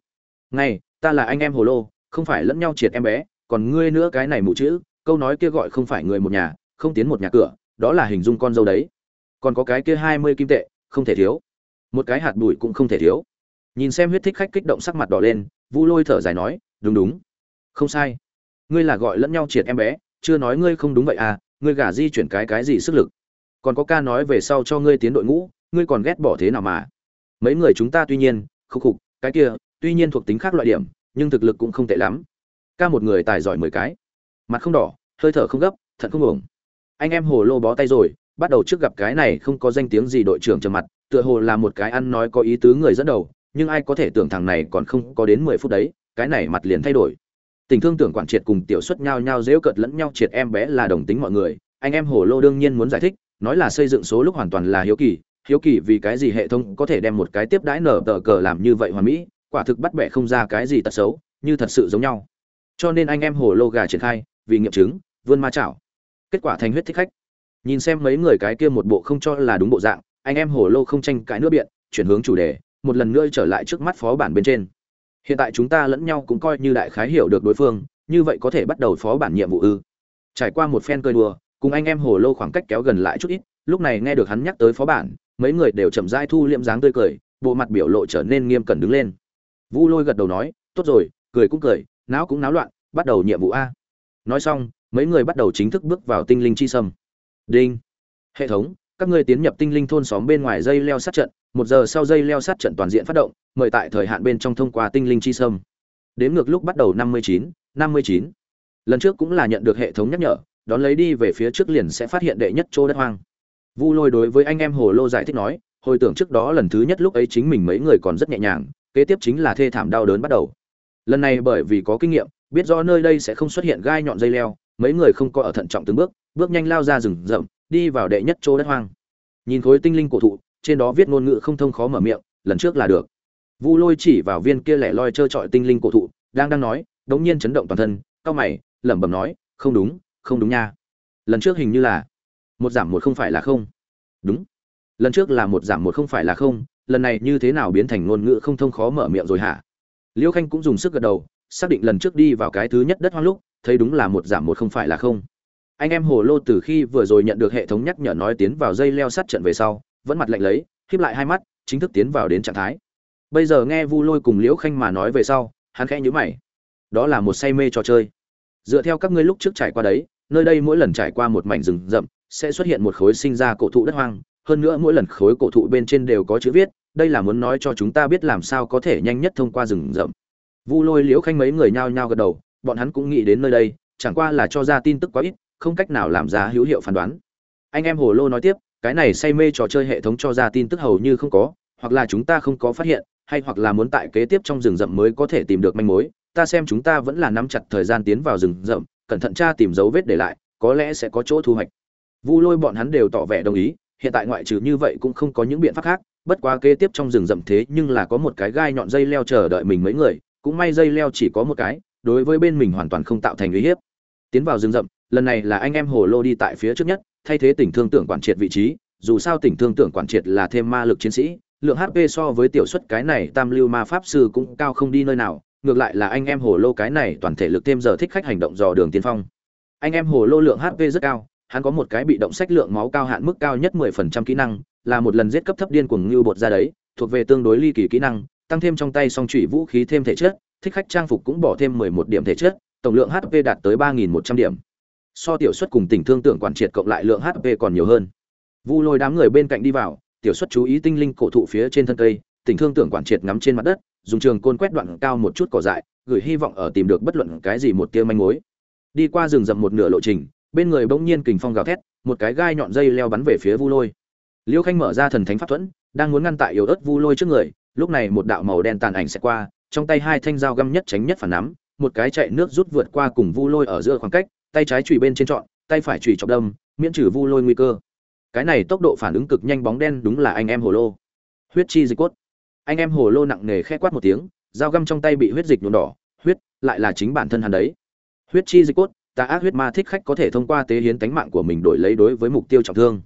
Ngay ta là anh em hồ lô, không phải lẫn nhau triệt em bé, còn ngươi nữa cái này mụ chữ, câu nói kia gọi không phải người một nhà, không tiến một nhà cửa, đó là hình dung con dâu đấy. Còn có cái kia hai mươi kim tệ, không thể thiếu. Một cái hạt bụi cũng không thể thiếu. Nhìn xem huyết thích khách kích động sắc mặt đỏ lên, vu lôi thở dài nói, đúng đúng. Không sai. Ngươi là gọi lẫn nhau triệt em bé, chưa nói ngươi không đúng vậy à ngươi gả di chuyển cái cái gì sức lực? Còn có ca nói về sau cho ngươi tiến đội ngũ, ngươi còn ghét bỏ thế nào mà? Mấy người chúng ta tuy nhiên, khúc khục, cái kia, tuy nhiên thuộc tính khác loại điểm, nhưng thực lực cũng không tệ lắm. Ca một người tài giỏi mười cái. Mặt không đỏ, hơi thở không gấp, thận không ổng anh em hồ lô bó tay rồi, bắt đầu trước gặp cái này không có danh tiếng gì đội trưởng trầm mặt, tựa hồ là một cái ăn nói có ý tứ người dẫn đầu, nhưng ai có thể tưởng thằng này còn không có đến mười phút đấy, cái này mặt liền thay đổi. Tình thương tưởng quản triệt cùng tiểu xuất nhau nhau dễu cợt lẫn nhau triệt em bé là đồng tính mọi người, anh em hồ lô đương nhiên muốn giải thích nói là xây dựng số lúc hoàn toàn là hiếu kỳ hiếu kỳ vì cái gì hệ thống có thể đem một cái tiếp đãi nở tờ cờ làm như vậy hoàn mỹ, quả thực bắt bẻ không ra cái gì tật xấu, như thật sự giống nhau. Cho nên anh em hồ lô gà triển khai, vì nghiệm chứng, vươn ma chảo. Kết quả thành huyết thích khách. Nhìn xem mấy người cái kia một bộ không cho là đúng bộ dạng, anh em hồ lô không tranh cãi nữa biện, chuyển hướng chủ đề, một lần nữa trở lại trước mắt phó bản bên trên. Hiện tại chúng ta lẫn nhau cũng coi như đại khái hiểu được đối phương, như vậy có thể bắt đầu phó bản nhiệm vụ ư. Trải qua một phen cơi đùa cùng anh em hồ lô khoảng cách kéo gần lại chút ít, lúc này nghe được hắn nhắc tới phó bản, mấy người đều chậm rãi thu liệm dáng tươi cười, bộ mặt biểu lộ trở nên nghiêm cẩn đứng lên. Vu lôi gật đầu nói, tốt rồi, cười cũng cười, não cũng náo loạn, bắt đầu nhiệm vụ a. Nói xong, mấy người bắt đầu chính thức bước vào tinh linh chi sâm. Đinh! Hệ thống, các ngươi tiến nhập tinh linh thôn xóm bên ngoài dây leo sát trận, một giờ sau dây leo sát trận toàn diện phát động, mời tại thời hạn bên trong thông qua tinh linh chi sâm. Đếm ngược lúc bắt đầu năm mươi chín, năm mươi chín. Lần trước cũng là nhận được hệ thống nhắc nhở đón lấy đi về phía trước liền sẽ phát hiện đệ nhất chỗ đất hoang. Vu lôi đối với anh em hồ lô giải thích nói, hồi tưởng trước đó lần thứ nhất lúc ấy chính mình mấy người còn rất nhẹ nhàng, kế tiếp chính là thê thảm đau đớn bắt đầu. Lần này bởi vì có kinh nghiệm, biết rõ nơi đây sẽ không xuất hiện gai nhọn dây leo, mấy người không có ở thận trọng từng bước bước nhanh lao ra rừng rậm, đi vào đệ nhất chỗ đất hoang. Nhìn khối tinh linh cổ thụ, trên đó viết ngôn ngữ không thông khó mở miệng, lần trước là được. Vu lôi chỉ vào viên kia lẻ loi trơ trọi tinh linh cổ thụ, đang đang nói, đống nhiên chấn động toàn thân cao mày, lẩm bẩm nói, không đúng không đúng nha. Lần trước hình như là một giảm một không phải là không. Đúng. Lần trước là một giảm một không phải là không, lần này như thế nào biến thành ngôn ngữ không thông khó mở miệng rồi hả? Liêu khanh cũng dùng sức gật đầu, xác định lần trước đi vào cái thứ nhất đất hoang lúc, thấy đúng là một giảm một không phải là không. Anh em hồ lô từ khi vừa rồi nhận được hệ thống nhắc nhở nói tiến vào dây leo sát trận về sau, vẫn mặt lạnh lấy khiếp lại hai mắt, chính thức tiến vào đến trạng thái. Bây giờ nghe vu lôi cùng liễu khanh mà nói về sau, hắn khẽ nhữ mày. Đó là một say mê trò chơi. Dựa theo các ngươi lúc trước trải qua đấy nơi đây mỗi lần trải qua một mảnh rừng rậm, sẽ xuất hiện một khối sinh ra cổ thụ đất hoang. Hơn nữa mỗi lần khối cổ thụ bên trên đều có chữ viết, đây là muốn nói cho chúng ta biết làm sao có thể nhanh nhất thông qua rừng rậm. Vu lôi liễu khanh mấy người nhao nhao gật đầu, bọn hắn cũng nghĩ đến nơi đây, chẳng qua là cho ra tin tức quá ít, không cách nào làm ra hữu hiệu phán đoán. Anh em hồ lô nói tiếp, cái này say mê trò chơi hệ thống cho ra tin tức hầu như không có, hoặc là chúng ta không có phát hiện, hay hoặc là muốn tại kế tiếp trong rừng rậm mới có thể tìm được manh mối. Ta xem chúng ta vẫn là nắm chặt thời gian tiến vào rừng rậm cẩn thận tra tìm dấu vết để lại, có lẽ sẽ có chỗ thu hoạch. Vu lôi bọn hắn đều tỏ vẻ đồng ý, hiện tại ngoại trừ như vậy cũng không có những biện pháp khác, bất quá kế tiếp trong rừng rậm thế nhưng là có một cái gai nhọn dây leo chờ đợi mình mấy người, cũng may dây leo chỉ có một cái, đối với bên mình hoàn toàn không tạo thành uy hiếp. Tiến vào rừng rậm, lần này là anh em hồ lô đi tại phía trước nhất, thay thế tỉnh thương tưởng quản triệt vị trí, dù sao tỉnh thương tưởng quản triệt là thêm ma lực chiến sĩ, lượng hp so với tiểu suất cái này tam lưu ma pháp sư cũng cao không đi nơi nào ngược lại là anh em hồ lô cái này toàn thể lực thêm giờ thích khách hành động dò đường tiên phong. Anh em hồ lô lượng hp rất cao, hắn có một cái bị động sách lượng máu cao hạn mức cao nhất 10% kỹ năng, là một lần giết cấp thấp điên cuồng như bột ra đấy, thuộc về tương đối ly kỳ kỹ năng, tăng thêm trong tay song chủy vũ khí thêm thể chất, thích khách trang phục cũng bỏ thêm 11 điểm thể chất, tổng lượng hp đạt tới 3.100 điểm. So tiểu xuất cùng tình thương tưởng quản triệt cộng lại lượng hp còn nhiều hơn. Vu lôi đám người bên cạnh đi vào, tiểu xuất chú ý tinh linh cổ thụ phía trên thân cây tình thương tưởng quản triệt ngắm trên mặt đất dùng trường côn quét đoạn cao một chút cỏ dại, gửi hy vọng ở tìm được bất luận cái gì một tia manh mối. Đi qua rừng rậm một nửa lộ trình, bên người bỗng nhiên kình phong gào thét, một cái gai nhọn dây leo bắn về phía vu lôi. Liêu khanh mở ra thần thánh pháp thuẫn, đang muốn ngăn tại yếu ớt vu lôi trước người, lúc này một đạo màu đen tàn ảnh sẽ qua, trong tay hai thanh dao găm nhất tránh nhất phản nắm, một cái chạy nước rút vượt qua cùng vu lôi ở giữa khoảng cách, tay trái chùy bên trên trọn, tay phải chùy chọc đâm, miễn trừ vu lôi nguy cơ. Cái này tốc độ phản ứng cực nhanh bóng đen đúng là anh em hồ lô. Huyết chi dịch cốt anh em hồ lô nặng nề khẽ quát một tiếng, dao găm trong tay bị huyết dịch nhuộm đỏ, huyết, lại là chính bản thân hắn đấy. Huyết chi dịch cốt, tà ác huyết ma thích khách có thể thông qua tế hiến tánh mạng của mình đổi lấy đối với mục tiêu trọng thương.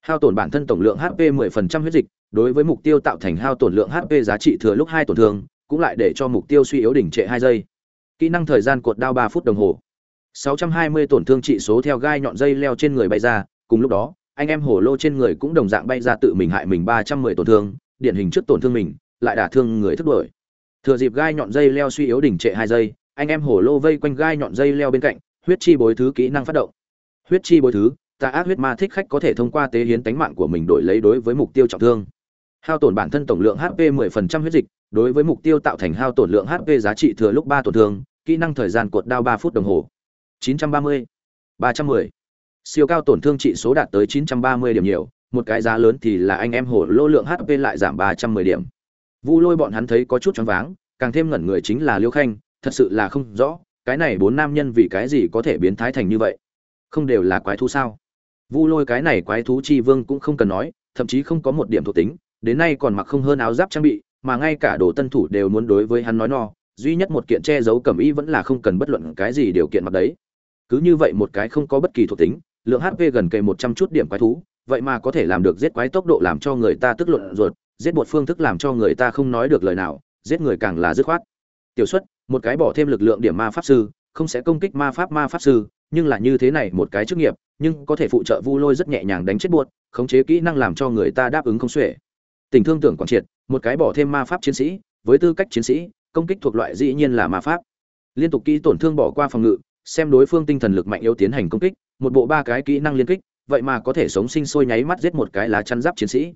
Hao tổn bản thân tổng lượng hp 10% huyết dịch, đối với mục tiêu tạo thành hao tổn lượng hp giá trị thừa lúc hai tổn thương, cũng lại để cho mục tiêu suy yếu đỉnh trệ hai giây. Kỹ năng thời gian cột đao ba phút đồng hồ. 620 tổn thương trị số theo gai nhọn dây leo trên người bay ra, cùng lúc đó, anh em hổ lô trên người cũng đồng dạng bay ra tự mình hại mình 310 tổn thương điển hình trước tổn thương mình lại đả thương người thức đuổi. Thừa dịp gai nhọn dây leo suy yếu đỉnh trệ hai giây anh em hổ lô vây quanh gai nhọn dây leo bên cạnh huyết chi bối thứ kỹ năng phát động. Huyết chi bối thứ tà ác huyết ma thích khách có thể thông qua tế hiến tánh mạng của mình đổi lấy đối với mục tiêu trọng thương. Hao tổn bản thân tổng lượng hp 10% huyết dịch đối với mục tiêu tạo thành hao tổn lượng hp giá trị thừa lúc ba tổn thương kỹ năng thời gian cuột đao ba phút đồng hồ. 930, 310. siêu cao tổn thương trị số đạt tới 930 điểm nhiều một cái giá lớn thì là anh em hổ lô lượng hp lại giảm 310 điểm. Vu lôi bọn hắn thấy có chút choáng váng, càng thêm ngẩn người chính là liêu khanh, thật sự là không rõ, cái này bốn nam nhân vì cái gì có thể biến thái thành như vậy? Không đều là quái thú sao? Vu lôi cái này quái thú chi vương cũng không cần nói, thậm chí không có một điểm thuộc tính, đến nay còn mặc không hơn áo giáp trang bị, mà ngay cả đồ tân thủ đều muốn đối với hắn nói no, duy nhất một kiện che giấu cẩm y vẫn là không cần bất luận cái gì điều kiện mặc đấy. Cứ như vậy một cái không có bất kỳ thuộc tính, lượng hp gần kề một trăm chút điểm quái thú vậy mà có thể làm được giết quái tốc độ làm cho người ta tức luận ruột, giết bột phương thức làm cho người ta không nói được lời nào, giết người càng là dứt khoát. Tiểu xuất, một cái bỏ thêm lực lượng điểm ma pháp sư, không sẽ công kích ma pháp ma pháp sư, nhưng là như thế này một cái chức nghiệp, nhưng có thể phụ trợ vu lôi rất nhẹ nhàng đánh chết buột khống chế kỹ năng làm cho người ta đáp ứng không xuể. Tình thương tưởng quảng triệt, một cái bỏ thêm ma pháp chiến sĩ, với tư cách chiến sĩ, công kích thuộc loại dĩ nhiên là ma pháp. Liên tục kỹ tổn thương bỏ qua phòng ngự, xem đối phương tinh thần lực mạnh yếu tiến hành công kích, một bộ ba cái kỹ năng liên kích vậy mà có thể sống sinh sôi nháy mắt giết một cái lá chắn giáp chiến sĩ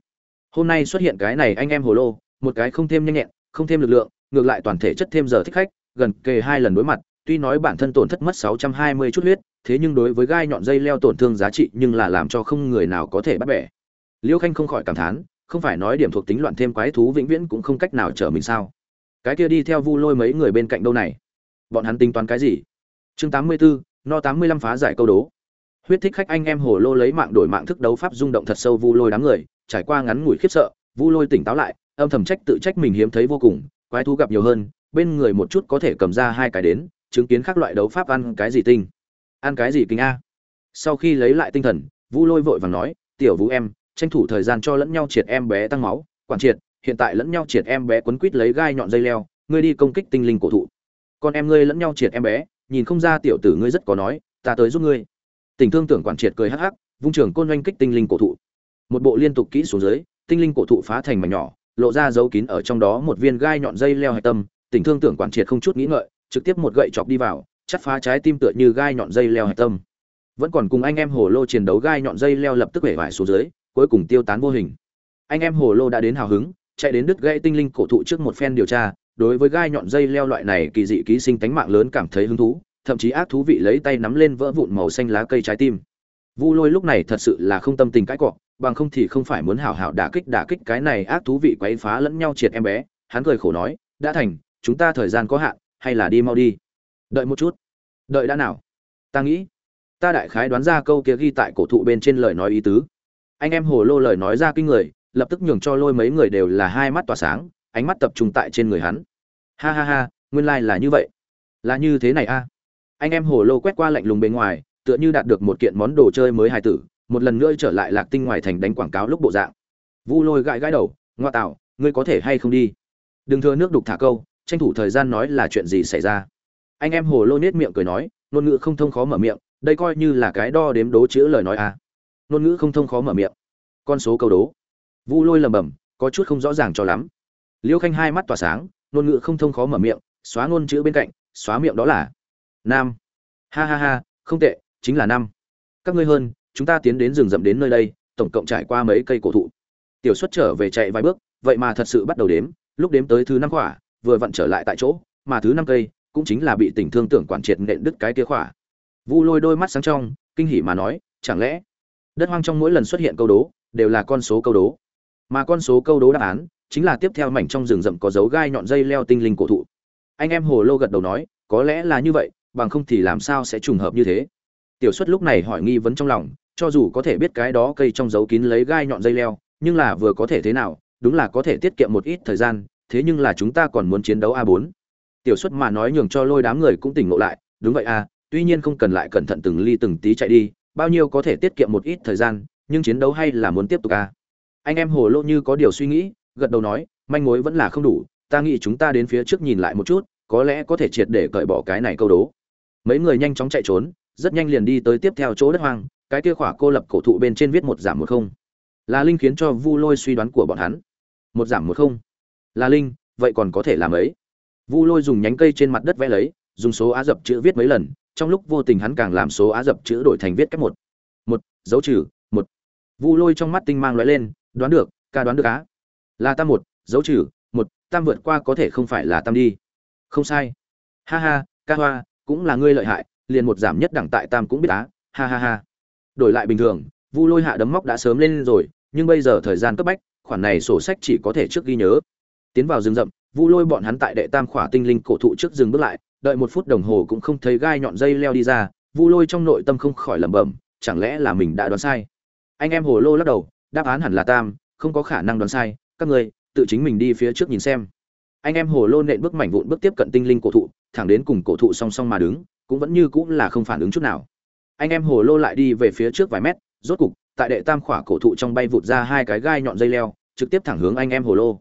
hôm nay xuất hiện cái này anh em hồ lô một cái không thêm nhanh nhẹn không thêm lực lượng ngược lại toàn thể chất thêm giờ thích khách gần kề hai lần đối mặt tuy nói bản thân tổn thất mất 620 chút huyết, thế nhưng đối với gai nhọn dây leo tổn thương giá trị nhưng là làm cho không người nào có thể bắt bẻ. Liêu Khanh không khỏi cảm thán, không phải nói điểm thuộc tính loạn thêm quái thú vĩnh viễn cũng không cách nào trở mình sao? Cái kia đi theo Vu Lôi mấy người bên cạnh đâu này? Bọn hắn tính toán cái gì? Chương 84, no 85 phá giải câu đố. Huyết thích khách anh em hồ lô lấy mạng đổi mạng thức đấu pháp rung động thật sâu Vu Lôi đám người, trải qua ngắn ngủi khiếp sợ, Vu Lôi tỉnh táo lại, âm thầm trách tự trách mình hiếm thấy vô cùng, quái thú gặp nhiều hơn, bên người một chút có thể cầm ra hai cái đến, chứng kiến các loại đấu pháp ăn cái gì tinh. Ăn cái gì kinh a? Sau khi lấy lại tinh thần vu lôi vội vàng nói tiểu vũ em tranh thủ thời gian cho lẫn nhau triệt em bé tăng máu quản triệt hiện tại lẫn nhau triệt em bé quấn quít lấy gai nhọn dây leo ngươi đi công kích tinh linh cổ thụ. Con em ngươi lẫn nhau triệt em bé nhìn không ra tiểu tử ngươi rất có nói ta tới giúp ngươi tình thương tưởng quản triệt cười hắc hắc, vung trường côn oanh kích tinh linh cổ thụ. Một bộ liên tục kỹ xuống dưới, tinh linh cổ thụ phá thành mảnh nhỏ, lộ ra dấu kín ở trong đó một viên gai nhọn dây leo hạch tâm. Tình thương tưởng quản triệt không chút nghĩ ngợi, trực tiếp một gậy chọc đi vào chắt phá trái tim tựa như gai nhọn dây leo hạch tâm. Vẫn còn cùng anh em hồ lô chiến đấu gai nhọn dây leo lập tức bể vải xuống dưới, cuối cùng tiêu tán vô hình. Anh em hồ lô đã đến hào hứng, chạy đến đứt gãy tinh linh cổ thụ trước một phen điều tra, đối với gai nhọn dây leo loại này kỳ dị ký sinh tánh mạng lớn cảm thấy hứng thú thậm chí ác thú vị lấy tay nắm lên vỡ vụn màu xanh lá cây trái tim. Vu lôi lúc này thật sự là không tâm tình cãi cọ, bằng không thì không phải muốn hảo hảo đả kích đả kích cái này ác thú vị quấy phá lẫn nhau triệt em bé. Hắn cười khổ nói, đã thành, chúng ta thời gian có hạn, hay là đi mau đi. Đợi một chút. Đợi đã nào? Ta nghĩ. Ta đại khái đoán ra câu kia ghi tại cổ thụ bên trên lời nói ý tứ. Anh em hồ lô lời nói ra kinh người, lập tức nhường cho lôi mấy người đều là hai mắt tỏa sáng, ánh mắt tập trung tại trên người hắn. Ha ha ha, nguyên lai là như vậy. Là như thế này a anh em hồ lô quét qua lạnh lùng bên ngoài, tựa như đạt được một kiện món đồ chơi mới hài tử, một lần nữa trở lại lạc tinh ngoài thành đánh quảng cáo lúc bộ dạng. Vu lôi gãi gãi đầu, ngoa tạo, ngươi có thể hay không đi? Đừng thưa nước đục thả câu, tranh thủ thời gian nói là chuyện gì xảy ra. Anh em hồ lô nết miệng cười nói, ngôn ngữ không thông khó mở miệng, đây coi như là cái đo đếm đố chữ lời nói à. Ngôn ngữ không thông khó mở miệng. Con số câu đố. Vu lôi lầm bầm có chút không rõ ràng cho lắm. Liêu khanh hai mắt tỏa sáng, ngôn ngữ không thông khó mở miệng, xóa ngôn chữ bên cạnh, xóa miệng đó là nam. Ha ha ha, không tệ, chính là năm các ngươi hơn, chúng ta tiến đến rừng rậm đến nơi đây, tổng cộng trải qua mấy cây cổ thụ. Tiểu xuất trở về chạy vài bước, vậy mà thật sự bắt đầu đếm, lúc đếm tới thứ năm quả vừa vặn trở lại tại chỗ, mà thứ năm cây cũng chính là bị tình thương tưởng quản triệt nện đứt cái kia khỏa. Vu lôi đôi mắt sáng trong, kinh hỉ mà nói, chẳng lẽ đất hoang trong mỗi lần xuất hiện câu đố, đều là con số câu đố? Mà con số câu đố đáp án, chính là tiếp theo mảnh trong rừng rậm có dấu gai nhọn dây leo tinh linh cổ thụ. Anh em hồ lô gật đầu nói, có lẽ là như vậy bằng không thì làm sao sẽ trùng hợp như thế? Tiểu xuất lúc này hỏi nghi vấn trong lòng, cho dù có thể biết cái đó cây trong dấu kín lấy gai nhọn dây leo, nhưng là vừa có thể thế nào, đúng là có thể tiết kiệm một ít thời gian, thế nhưng là chúng ta còn muốn chiến đấu a 4 tiểu xuất mà nói nhường cho lôi đám người cũng tỉnh ngộ lại, đúng vậy a, tuy nhiên không cần lại cẩn thận từng ly từng tí chạy đi, bao nhiêu có thể tiết kiệm một ít thời gian, nhưng chiến đấu hay là muốn tiếp tục a. Anh em hồ lô như có điều suy nghĩ, gật đầu nói, manh mối vẫn là không đủ, ta nghĩ chúng ta đến phía trước nhìn lại một chút, có lẽ có thể triệt để cởi bỏ cái này câu đố mấy người nhanh chóng chạy trốn, rất nhanh liền đi tới tiếp theo chỗ đất hoang, cái kia khỏa cô lập cổ thụ bên trên viết một giảm một không. Là linh khiến cho vu lôi suy đoán của bọn hắn. Một giảm một không. Là linh, vậy còn có thể làm ấy? Vu lôi dùng nhánh cây trên mặt đất vẽ lấy, dùng số á dập chữ viết mấy lần, trong lúc vô tình hắn càng làm số á dập chữ đổi thành viết cách một. Một, dấu trừ, một. Vu lôi trong mắt tinh mang lóe lên, đoán được, ca đoán được á. Là tam một, dấu trừ, một, tam vượt qua có thể không phải là tam đi. Không sai. Ha ha, ca hoa cũng là ngươi lợi hại, liền một giảm nhất đẳng tại tam cũng biết á, ha ha ha. Đổi lại bình thường, vu lôi hạ đấm móc đã sớm lên rồi, nhưng bây giờ thời gian cấp bách, khoản này sổ sách chỉ có thể trước ghi nhớ. Tiến vào rừng rậm, vu lôi bọn hắn tại đệ tam khỏa tinh linh cổ thụ trước rừng bước lại, đợi một phút đồng hồ cũng không thấy gai nhọn dây leo đi ra, vu lôi trong nội tâm không khỏi lẩm bẩm, chẳng lẽ là mình đã đoán sai? Anh em hồ lô lắc đầu, đáp án hẳn là tam, không có khả năng đoán sai, các người tự chính mình đi phía trước nhìn xem anh em hồ lô nện bước mảnh vụn bước tiếp cận tinh linh cổ thụ, thẳng đến cùng cổ thụ song song mà đứng, cũng vẫn như cũng là không phản ứng chút nào. Anh em hồ lô lại đi về phía trước vài mét, rốt cục, tại đệ tam khỏa cổ thụ trong bay vụt ra hai cái gai nhọn dây leo, trực tiếp thẳng hướng anh em hồ lô.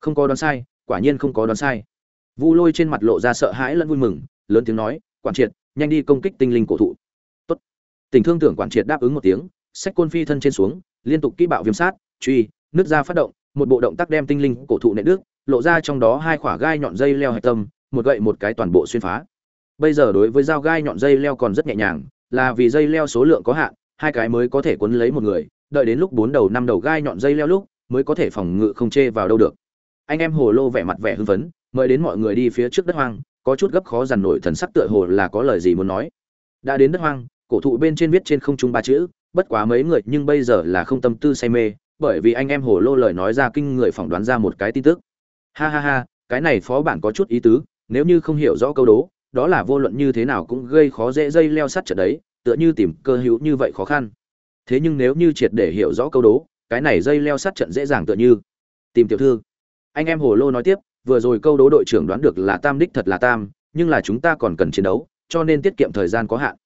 Không có đoán sai, quả nhiên không có đoán sai. Vu lôi trên mặt lộ ra sợ hãi lẫn vui mừng, lớn tiếng nói, quản triệt, nhanh đi công kích tinh linh cổ thụ. Tốt. Tình thương tưởng quản triệt đáp ứng một tiếng sách côn phi thân trên xuống, liên tục kỹ bạo viêm sát, truy nước ra phát động, một bộ động tác đem tinh linh cổ thụ nện nước lộ ra trong đó hai quả gai nhọn dây leo hạch tâm, một gậy một cái toàn bộ xuyên phá. Bây giờ đối với dao gai nhọn dây leo còn rất nhẹ nhàng, là vì dây leo số lượng có hạn, hai cái mới có thể quấn lấy một người, đợi đến lúc bốn đầu năm đầu gai nhọn dây leo lúc, mới có thể phòng ngự không chê vào đâu được. Anh em hồ lô vẻ mặt vẻ hưng phấn, mời đến mọi người đi phía trước đất hoang, có chút gấp khó dằn nổi thần sắc tựa hồ là có lời gì muốn nói. Đã đến đất hoang, cổ thụ bên trên viết trên không trung ba chữ, bất quá mấy người nhưng bây giờ là không tâm tư say mê, bởi vì anh em hồ lô lời nói ra kinh người phỏng đoán ra một cái tin tức ha ha ha, cái này phó bản có chút ý tứ, nếu như không hiểu rõ câu đố, đó là vô luận như thế nào cũng gây khó dễ dây leo sắt trận đấy, tựa như tìm cơ hữu như vậy khó khăn. Thế nhưng nếu như triệt để hiểu rõ câu đố, cái này dây leo sắt trận dễ dàng tựa như tìm tiểu thư. Anh em hồ lô nói tiếp, vừa rồi câu đố đội trưởng đoán được là tam đích thật là tam, nhưng là chúng ta còn cần chiến đấu, cho nên tiết kiệm thời gian có hạn.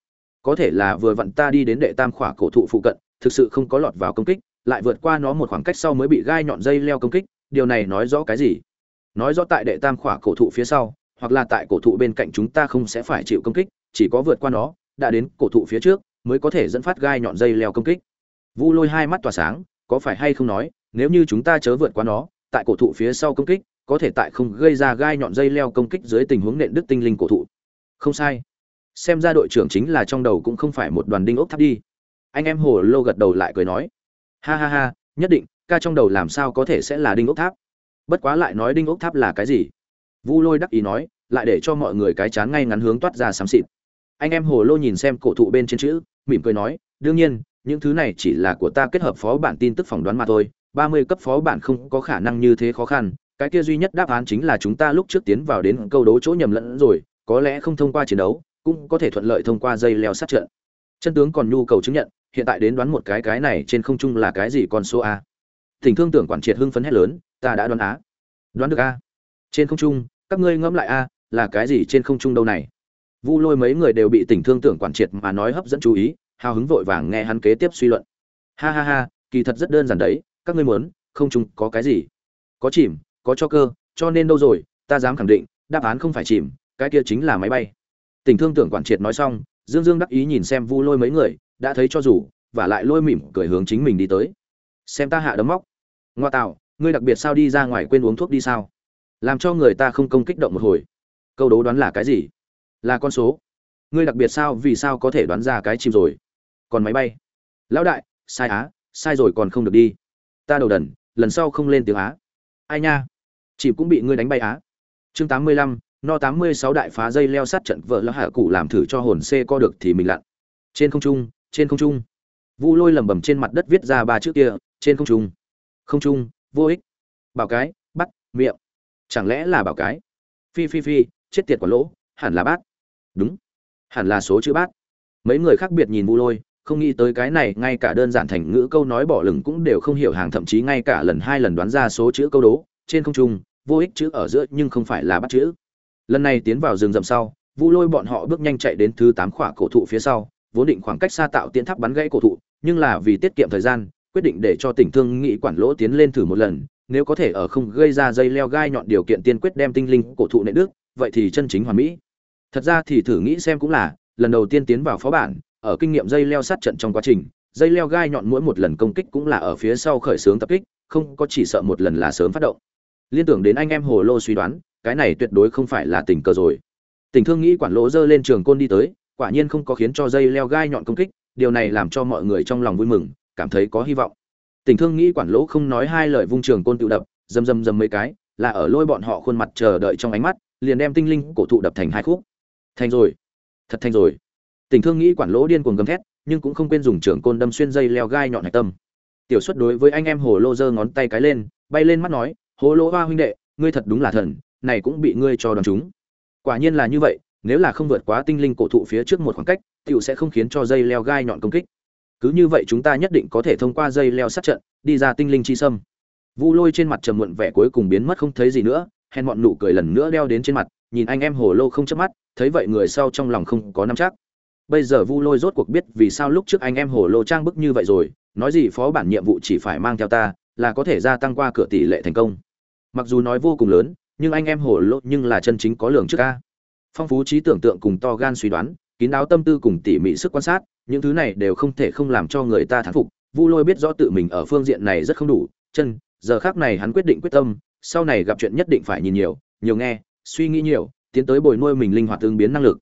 Có thể là vừa vặn ta đi đến đệ tam khỏa cổ thụ phụ cận, thực sự không có lọt vào công kích, lại vượt qua nó một khoảng cách sau mới bị gai nhọn dây leo công kích, điều này nói rõ cái gì? Nói rõ tại đệ tam khỏa cổ thụ phía sau, hoặc là tại cổ thụ bên cạnh chúng ta không sẽ phải chịu công kích, chỉ có vượt qua nó, đã đến cổ thụ phía trước, mới có thể dẫn phát gai nhọn dây leo công kích. Vu lôi hai mắt tỏa sáng, có phải hay không nói, nếu như chúng ta chớ vượt qua nó, tại cổ thụ phía sau công kích, có thể tại không gây ra gai nhọn dây leo công kích dưới tình huống nện đức tinh linh cổ thụ. Không sai. Xem ra đội trưởng chính là trong đầu cũng không phải một đoàn đinh ốc tháp đi. Anh em hồ lô gật đầu lại cười nói, ha ha ha, nhất định, ca trong đầu làm sao có thể sẽ là đinh ốc tháp? Bất quá lại nói đinh ốc tháp là cái gì? Vu lôi đắc ý nói, lại để cho mọi người cái chán ngay ngắn hướng toát ra xám xịt. Anh em hồ lô nhìn xem cổ thụ bên trên chữ, mỉm cười nói, đương nhiên, những thứ này chỉ là của ta kết hợp phó bản tin tức phỏng đoán mà thôi. Ba mươi cấp phó bản không có khả năng như thế khó khăn. Cái kia duy nhất đáp án chính là chúng ta lúc trước tiến vào đến câu đấu chỗ nhầm lẫn rồi, có lẽ không thông qua chiến đấu, cũng có thể thuận lợi thông qua dây leo sát trận. Chân tướng còn nhu cầu chứng nhận, hiện tại đến đoán một cái cái này trên không trung là cái gì con số a. Thỉnh thương tưởng quản triệt hưng phấn hét lớn ta đã đoán á. Đoán được a trên không trung, các ngươi ngẫm lại a là cái gì trên không trung đâu này? Vu lôi mấy người đều bị tỉnh thương tưởng quản triệt mà nói hấp dẫn chú ý, hào hứng vội vàng nghe hắn kế tiếp suy luận. Ha ha ha, kỳ thật rất đơn giản đấy, các ngươi muốn, không trung có cái gì? Có chìm, có cho cơ, cho nên đâu rồi, ta dám khẳng định, đáp án không phải chìm, cái kia chính là máy bay. Tình thương tưởng quản triệt nói xong, dương dương đắc ý nhìn xem vu lôi mấy người, đã thấy cho dù, và lại lôi mỉm cười hướng chính mình đi tới. Xem ta hạ đấm móc. Ngoa tạo ngươi đặc biệt sao đi ra ngoài quên uống thuốc đi sao? Làm cho người ta không công kích động một hồi. Câu đố đoán là cái gì? Là con số. Ngươi đặc biệt sao, vì sao có thể đoán ra cái chim rồi? Còn máy bay. Lão đại, sai á, sai rồi còn không được đi. Ta đầu đần, lần sau không lên tiếng á. Ai nha? Chìm cũng bị ngươi đánh bay á. Chương tám mươi lăm, no tám mươi sáu đại phá dây leo sát trận vợ lão hạ cụ làm thử cho hồn c co được thì mình lặn. Trên không trung, trên không trung. Vu lôi lầm bầm trên mặt đất viết ra ba chữ kia, trên không trung. Không trung vô ích. Bảo cái, bắt, miệng. Chẳng lẽ là bảo cái? Phi phi phi, chết tiệt quả lỗ, hẳn là bát. Đúng. Hẳn là số chữ bát. Mấy người khác biệt nhìn vu lôi, không nghĩ tới cái này ngay cả đơn giản thành ngữ câu nói bỏ lửng cũng đều không hiểu hàng thậm chí ngay cả lần hai lần đoán ra số chữ câu đố, trên không trung, vô ích chữ ở giữa nhưng không phải là bắt chữ. Lần này tiến vào rừng rậm sau, vu lôi bọn họ bước nhanh chạy đến thứ tám khỏa cổ thụ phía sau, vốn định khoảng cách xa tạo tiến tháp bắn gãy cổ thụ, nhưng là vì tiết kiệm thời gian quyết định để cho tỉnh thương nghị quản lỗ tiến lên thử một lần, nếu có thể ở không gây ra dây leo gai nhọn điều kiện tiên quyết đem tinh linh cổ thụ nệ đức, vậy thì chân chính hoàn mỹ. Thật ra thì thử nghĩ xem cũng là, lần đầu tiên tiến vào phó bản, ở kinh nghiệm dây leo sát trận trong quá trình, dây leo gai nhọn mỗi một lần công kích cũng là ở phía sau khởi xướng tập kích, không có chỉ sợ một lần là sớm phát động. Liên tưởng đến anh em hồ lô suy đoán, cái này tuyệt đối không phải là tình cờ rồi. Tình thương nghĩ quản lỗ dơ lên trường côn đi tới, quả nhiên không có khiến cho dây leo gai nhọn công kích, điều này làm cho mọi người trong lòng vui mừng cảm thấy có hy vọng. Tình thương nghĩ quản lỗ không nói hai lời vung trường côn tự đập, dầm dầm dầm mấy cái, là ở lôi bọn họ khuôn mặt chờ đợi trong ánh mắt, liền đem tinh linh cổ thụ đập thành hai khúc. Thành rồi. Thật thành rồi. Tình thương nghĩ quản lỗ điên cuồng gầm thét, nhưng cũng không quên dùng trường côn đâm xuyên dây leo gai nhọn hạch tâm. Tiểu xuất đối với anh em hồ lô giơ ngón tay cái lên, bay lên mắt nói, hồ lô hoa huynh đệ, ngươi thật đúng là thần, này cũng bị ngươi cho đòn chúng. Quả nhiên là như vậy, nếu là không vượt quá tinh linh cổ thụ phía trước một khoảng cách, tiểu sẽ không khiến cho dây leo gai nhọn công kích cứ như vậy chúng ta nhất định có thể thông qua dây leo sát trận, đi ra tinh linh chi sâm. Vu lôi trên mặt trầm muộn vẻ cuối cùng biến mất không thấy gì nữa, hèn mọn nụ cười lần nữa đeo đến trên mặt, nhìn anh em hồ lô không chớp mắt, thấy vậy người sau trong lòng không có nắm chắc. Bây giờ vu lôi rốt cuộc biết vì sao lúc trước anh em hồ lô trang bức như vậy rồi, nói gì phó bản nhiệm vụ chỉ phải mang theo ta, là có thể gia tăng qua cửa tỷ lệ thành công. Mặc dù nói vô cùng lớn, nhưng anh em hồ lô nhưng là chân chính có lường trước ca. Phong phú trí tưởng tượng cùng to gan suy đoán, kín đáo tâm tư cùng tỉ mỉ sức quan sát những thứ này đều không thể không làm cho người ta thán phục. Vu lôi biết rõ tự mình ở phương diện này rất không đủ, chân, giờ khác này hắn quyết định quyết tâm, sau này gặp chuyện nhất định phải nhìn nhiều nhiều nghe, suy nghĩ nhiều, tiến tới bồi nuôi mình linh hoạt ứng biến năng lực.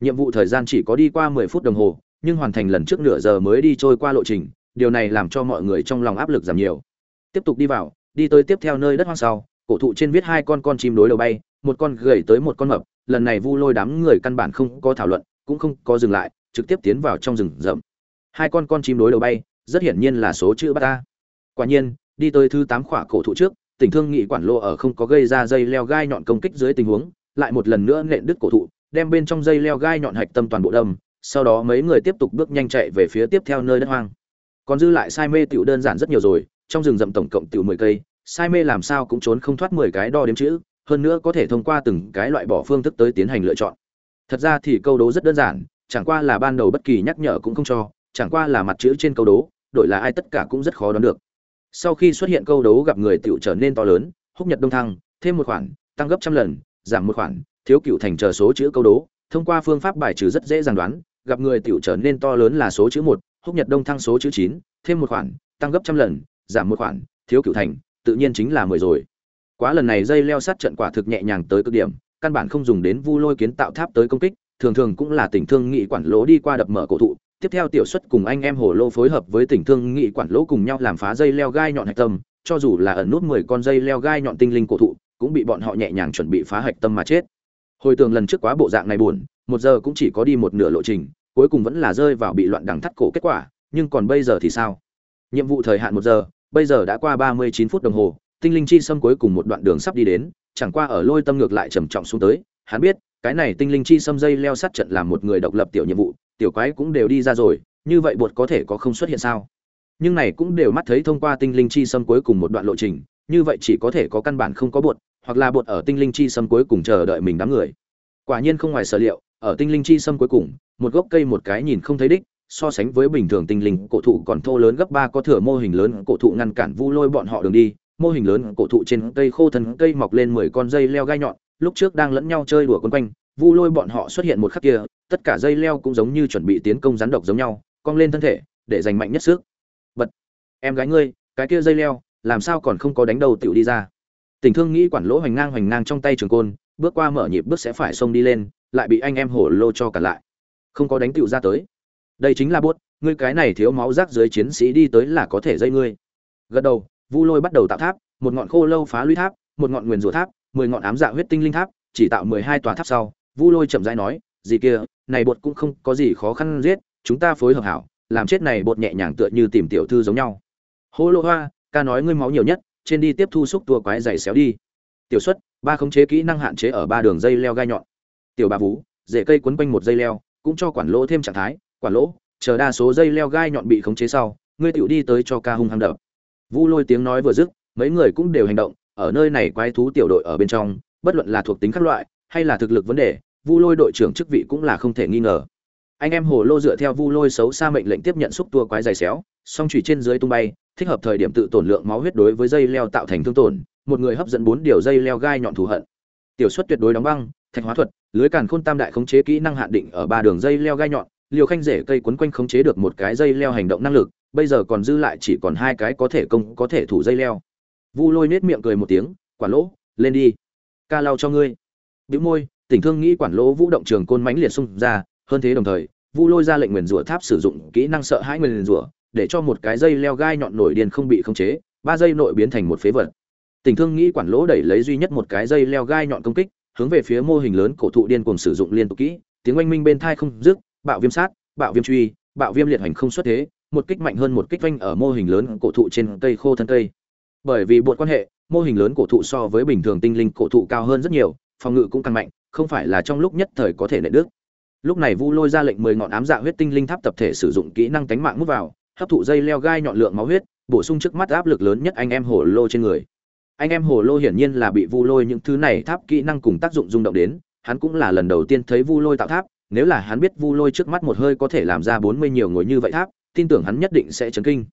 Nhiệm vụ thời gian chỉ có đi qua mười phút đồng hồ, nhưng hoàn thành lần trước nửa giờ mới đi trôi qua lộ trình, điều này làm cho mọi người trong lòng áp lực giảm nhiều. Tiếp tục đi vào, đi tới tiếp theo nơi đất hoang sau, cổ thụ trên viết hai con con chim đối đầu bay, một con gầy tới một con mập, lần này vu lôi đám người căn bản không có thảo luận, cũng không có dừng lại trực tiếp tiến vào trong rừng rậm. Hai con con chim đối đầu bay, rất hiển nhiên là số chữ bát ta quả nhiên, đi tới thứ tám khỏa cổ thụ trước, tỉnh thương nghị quản lô ở không có gây ra dây leo gai nhọn công kích dưới tình huống, lại một lần nữa nện đứt cổ thụ, đem bên trong dây leo gai nhọn hạch tâm toàn bộ đâm, sau đó mấy người tiếp tục bước nhanh chạy về phía tiếp theo nơi đất hoang. Còn dư lại sai mê tiểu đơn giản rất nhiều rồi, trong rừng rậm tổng cộng tiểu mười cây, sai mê làm sao cũng trốn không thoát mười cái đo đếm chữ, hơn nữa có thể thông qua từng cái loại bỏ phương thức tới tiến hành lựa chọn. Thật ra thì câu đố rất đơn giản chẳng qua là ban đầu bất kỳ nhắc nhở cũng không cho, chẳng qua là mặt chữ trên câu đố, đổi là ai tất cả cũng rất khó đoán được. Sau khi xuất hiện câu đố gặp người tiểu trở nên to lớn, húc nhật đông thăng, thêm một khoản, tăng gấp trăm lần, giảm một khoản, thiếu cựu thành chờ số chữ câu đố. Thông qua phương pháp bài trừ rất dễ dàng đoán, gặp người tiểu trở nên to lớn là số chữ một, húc nhật đông thăng số chữ chín, thêm một khoản, tăng gấp trăm lần, giảm một khoản, thiếu cựu thành, tự nhiên chính là mười rồi. Quá lần này dây leo sát trận quả thực nhẹ nhàng tới cực điểm, căn bản không dùng đến vu lôi kiến tạo tháp tới công kích thường thường cũng là tỉnh thương nghị quản lỗ đi qua đập mở cổ thụ, tiếp theo tiểu xuất cùng anh em hồ lô phối hợp với tỉnh thương nghị quản lỗ cùng nhau làm phá dây leo gai nhọn hạch tâm, cho dù là ẩn nút mười con dây leo gai nhọn tinh linh cổ thụ, cũng bị bọn họ nhẹ nhàng chuẩn bị phá hạch tâm mà chết. Hồi tường lần trước quá bộ dạng này buồn, một giờ cũng chỉ có đi một nửa lộ trình, cuối cùng vẫn là rơi vào bị loạn đằng thắt cổ kết quả, nhưng còn bây giờ thì sao? Nhiệm vụ thời hạn một giờ, bây giờ đã qua ba mươi chín phút đồng hồ, tinh linh chi xâm cuối cùng một đoạn đường sắp đi đến, chẳng qua ở lôi tâm ngược lại trầm trọng xuống tới, hắn biết cái này tinh linh chi xâm dây leo sát trận làm một người độc lập tiểu nhiệm vụ, tiểu quái cũng đều đi ra rồi, như vậy bột có thể có không xuất hiện sao? Nhưng này cũng đều mắt thấy thông qua tinh linh chi xâm cuối cùng một đoạn lộ trình, như vậy chỉ có thể có căn bản không có bột, hoặc là bột ở tinh linh chi xâm cuối cùng chờ đợi mình đám người. Quả nhiên không ngoài sở liệu, ở tinh linh chi xâm cuối cùng, một gốc cây một cái nhìn không thấy đích, so sánh với bình thường tinh linh, cổ thụ còn thô lớn gấp ba có thừa mô hình lớn, cổ thụ ngăn cản vu lôi bọn họ đường đi, mô hình lớn, cổ thụ trên cây khô thân cây mọc lên mười con dây leo gai nhọn lúc trước đang lẫn nhau chơi đùa quấn quanh, vu lôi bọn họ xuất hiện một khắc kia, tất cả dây leo cũng giống như chuẩn bị tiến công rắn độc giống nhau, cong lên thân thể, để giành mạnh nhất sức. Bật, em gái ngươi, cái kia dây leo, làm sao còn không có đánh đầu tiểu đi ra? Tình thương nghĩ quản lỗ hoành ngang hoành ngang trong tay trường côn, bước qua mở nhịp bước sẽ phải xông đi lên, lại bị anh em hổ lô cho cả lại. Không có đánh tiểu ra tới. Đây chính là bốt, ngươi cái này thiếu máu rác dưới chiến sĩ đi tới là có thể dây ngươi. Gật đầu, vu lôi bắt đầu tạo tháp, một ngọn khô lâu phá lũy tháp, một ngọn nguyền rủa tháp mười ngọn ám dạ huyết tinh linh tháp, chỉ tạo mười hai tòa tháp sau, vu lôi chậm rãi nói, gì kia, này bột cũng không có gì khó khăn giết, chúng ta phối hợp hảo, làm chết này bột nhẹ nhàng tựa như tìm tiểu thư giống nhau. Hô lô hoa, ca nói ngươi máu nhiều nhất, trên đi tiếp thu xúc tua quái dày xéo đi. Tiểu xuất, ba khống chế kỹ năng hạn chế ở ba đường dây leo gai nhọn. Tiểu ba vú, rễ cây quấn quanh một dây leo, cũng cho quản lỗ thêm trạng thái, quản lỗ, chờ đa số dây leo gai nhọn bị khống chế sau, ngươi tiểu đi tới cho ca hung hăng đập. Vu lôi tiếng nói vừa dứt, mấy người cũng đều hành động ở nơi này quái thú tiểu đội ở bên trong, bất luận là thuộc tính các loại, hay là thực lực vấn đề, vu lôi đội trưởng chức vị cũng là không thể nghi ngờ. Anh em hồ lô dựa theo vu lôi xấu xa mệnh lệnh tiếp nhận xúc tua quái dày xéo, song chủy trên dưới tung bay, thích hợp thời điểm tự tổn lượng máu huyết đối với dây leo tạo thành thương tổn, một người hấp dẫn bốn điều dây leo gai nhọn thù hận. Tiểu suất tuyệt đối đóng băng, thạch hóa thuật, lưới càn khôn tam đại khống chế kỹ năng hạn định ở ba đường dây leo gai nhọn, liều khanh rể cây quấn quanh khống chế được một cái dây leo hành động năng lực, bây giờ còn dư lại chỉ còn hai cái có thể công, có thể thủ dây leo vu lôi nết miệng cười một tiếng, quản lỗ, lên đi. Ca lau cho ngươi. Bĩu môi, tỉnh thương nghĩ quản lỗ vũ động trường côn mãnh liệt xung ra, hơn thế đồng thời, vu lôi ra lệnh nguyền rủa tháp sử dụng kỹ năng sợ hãi nguyền rủa, để cho một cái dây leo gai nhọn nổi điên không bị khống chế, ba dây nội biến thành một phế vật. Tỉnh thương nghĩ quản lỗ đẩy lấy duy nhất một cái dây leo gai nhọn công kích, hướng về phía mô hình lớn cổ thụ điên cuồng sử dụng liên tục kỹ, tiếng oanh minh bên thai không dứt, bạo viêm sát, bạo viêm truy, bạo viêm liệt hành không xuất thế, một kích mạnh hơn một kích vanh ở mô hình lớn cổ thụ trên cây khô thân cây bởi vì buộc quan hệ, mô hình lớn cổ thụ so với bình thường tinh linh cổ thụ cao hơn rất nhiều, phòng ngự cũng càng mạnh, không phải là trong lúc nhất thời có thể nệ đức lúc này vu lôi ra lệnh mười ngọn ám dạ huyết tinh linh tháp tập thể sử dụng kỹ năng tánh mạng mút vào, hấp thụ dây leo gai nhọn lượng máu huyết, bổ sung trước mắt áp lực lớn nhất anh em hồ lô trên người. Anh em hồ lô hiển nhiên là bị vu lôi những thứ này tháp kỹ năng cùng tác dụng rung động đến, hắn cũng là lần đầu tiên thấy vu lôi tạo tháp, nếu là hắn biết vu lôi trước mắt một hơi có thể làm ra bốn mươi nhiều ngồi như vậy tháp, tin tưởng hắn nhất định sẽ chấn kinh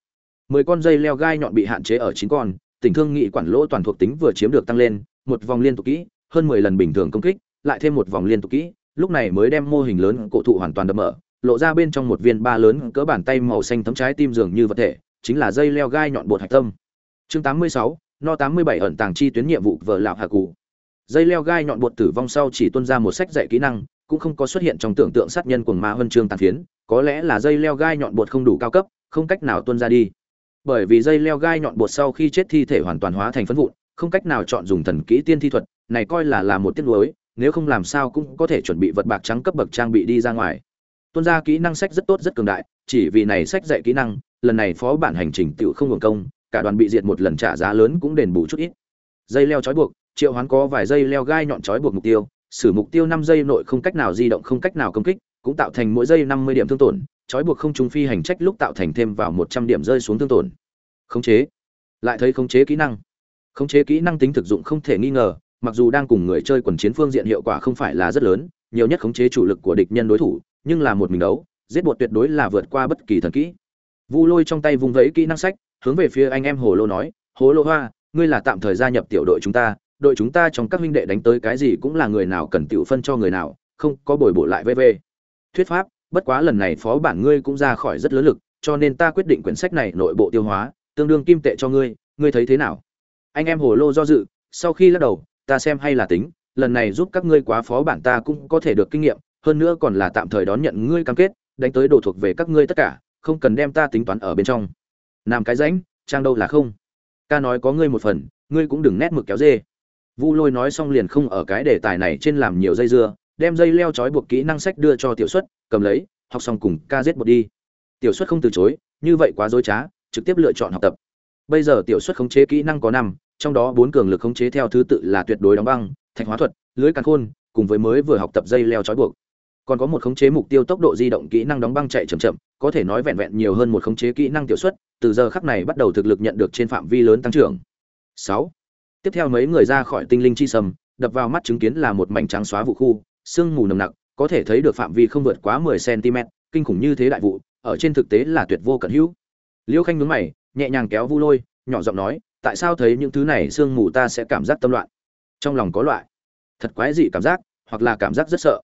mười con dây leo gai nhọn bị hạn chế ở chín con tình thương nghị quản lỗ toàn thuộc tính vừa chiếm được tăng lên một vòng liên tục kỹ hơn mười lần bình thường công kích lại thêm một vòng liên tục kỹ lúc này mới đem mô hình lớn cổ thụ hoàn toàn đập mở lộ ra bên trong một viên ba lớn cỡ bàn tay màu xanh thấm trái tim dường như vật thể chính là dây leo gai nhọn bột hạch tâm. Chương 86, no 87 ẩn tàng chi tuyến nhiệm vụ vợ lão hạ cụ. Dây leo gai nhọn bột tử vong sau chỉ tuân ra một sách dạy kỹ năng cũng không có xuất hiện trong tưởng tượng sát nhân cuồng ma huân chương tàn phiến có lẽ là dây leo gai nhọn bột không đủ cao cấp không cách nào tuân ra đi bởi vì dây leo gai nhọn bột sau khi chết thi thể hoàn toàn hóa thành phấn vụn, không cách nào chọn dùng thần kỹ tiên thi thuật, này coi là là một tiết lối nếu không làm sao cũng có thể chuẩn bị vật bạc trắng cấp bậc trang bị đi ra ngoài. Tuân ra kỹ năng sách rất tốt rất cường đại, chỉ vì này sách dạy kỹ năng, lần này phó bản hành trình tự không hưởng công, cả đoàn bị diệt một lần trả giá lớn cũng đền bù chút ít. Dây leo trói buộc, triệu hoán có vài dây leo gai nhọn trói buộc mục tiêu xử mục tiêu năm giây nội không cách nào di động không cách nào công kích, cũng tạo thành mỗi giây năm mươi điểm thương tổn trói buộc không trung phi hành trách lúc tạo thành thêm vào một trăm điểm rơi xuống thương tổn. Khống chế. Lại thấy khống chế kỹ năng. Khống chế kỹ năng tính thực dụng không thể nghi ngờ, mặc dù đang cùng người chơi quần chiến phương diện hiệu quả không phải là rất lớn, nhiều nhất khống chế chủ lực của địch nhân đối thủ, nhưng là một mình đấu, giết bột tuyệt đối là vượt qua bất kỳ thần kỹ. Vu lôi trong tay vung vẫy kỹ năng sách, hướng về phía anh em hồ lô nói, hồ lô hoa, ngươi là tạm thời gia nhập tiểu đội chúng ta, đội chúng ta trong các huynh đệ đánh tới cái gì cũng là người nào cần tiểu phân cho người nào, không có bồi bổ lại vv thuyết pháp bất quá lần này phó bản ngươi cũng ra khỏi rất lớn lực, cho nên ta quyết định quyển sách này nội bộ tiêu hóa, tương đương kim tệ cho ngươi ngươi thấy thế nào? Anh em hồ lô do dự, sau khi lắc đầu, ta xem hay là tính, lần này giúp các ngươi quá phó bản ta cũng có thể được kinh nghiệm, hơn nữa còn là tạm thời đón nhận ngươi cam kết, đánh tới đồ thuộc về các ngươi tất cả, không cần đem ta tính toán ở bên trong. Làm cái rãnh, trang đâu là không? Ca nói có ngươi một phần, ngươi cũng đừng nét mực kéo dê. Vu lôi nói xong liền không ở cái đề tài này trên làm nhiều dây dưa đem dây leo trói buộc kỹ năng sách đưa cho tiểu xuất, cầm lấy, học xong cùng ca giết một đi. Tiểu xuất không từ chối, như vậy quá dối trá, trực tiếp lựa chọn học tập. Bây giờ tiểu xuất khống chế kỹ năng có năm, trong đó bốn cường lực khống chế theo thứ tự là tuyệt đối đóng băng, thạch hóa thuật, lưới càn khôn, cùng với mới vừa học tập dây leo trói buộc. Còn có một khống chế mục tiêu tốc độ di động kỹ năng đóng băng chạy chậm chậm, có thể nói vẹn vẹn nhiều hơn một khống chế kỹ năng tiểu xuất, từ giờ khắc này bắt đầu thực lực nhận được trên phạm vi lớn tăng trưởng. Sáu. Tiếp theo mấy người ra khỏi tinh linh chi sầm, đập vào mắt chứng kiến là một mảnh trắng xóa vụ khu sương mù nồng nặc, có thể thấy được phạm vi không vượt quá 10 cm, kinh khủng như thế đại vụ, ở trên thực tế là tuyệt vô cẩn hữu. Liêu khanh nhướng mày, nhẹ nhàng kéo vu lôi, nhỏ giọng nói, tại sao thấy những thứ này sương mù ta sẽ cảm giác tâm loạn? Trong lòng có loại thật quái dị cảm giác, hoặc là cảm giác rất sợ.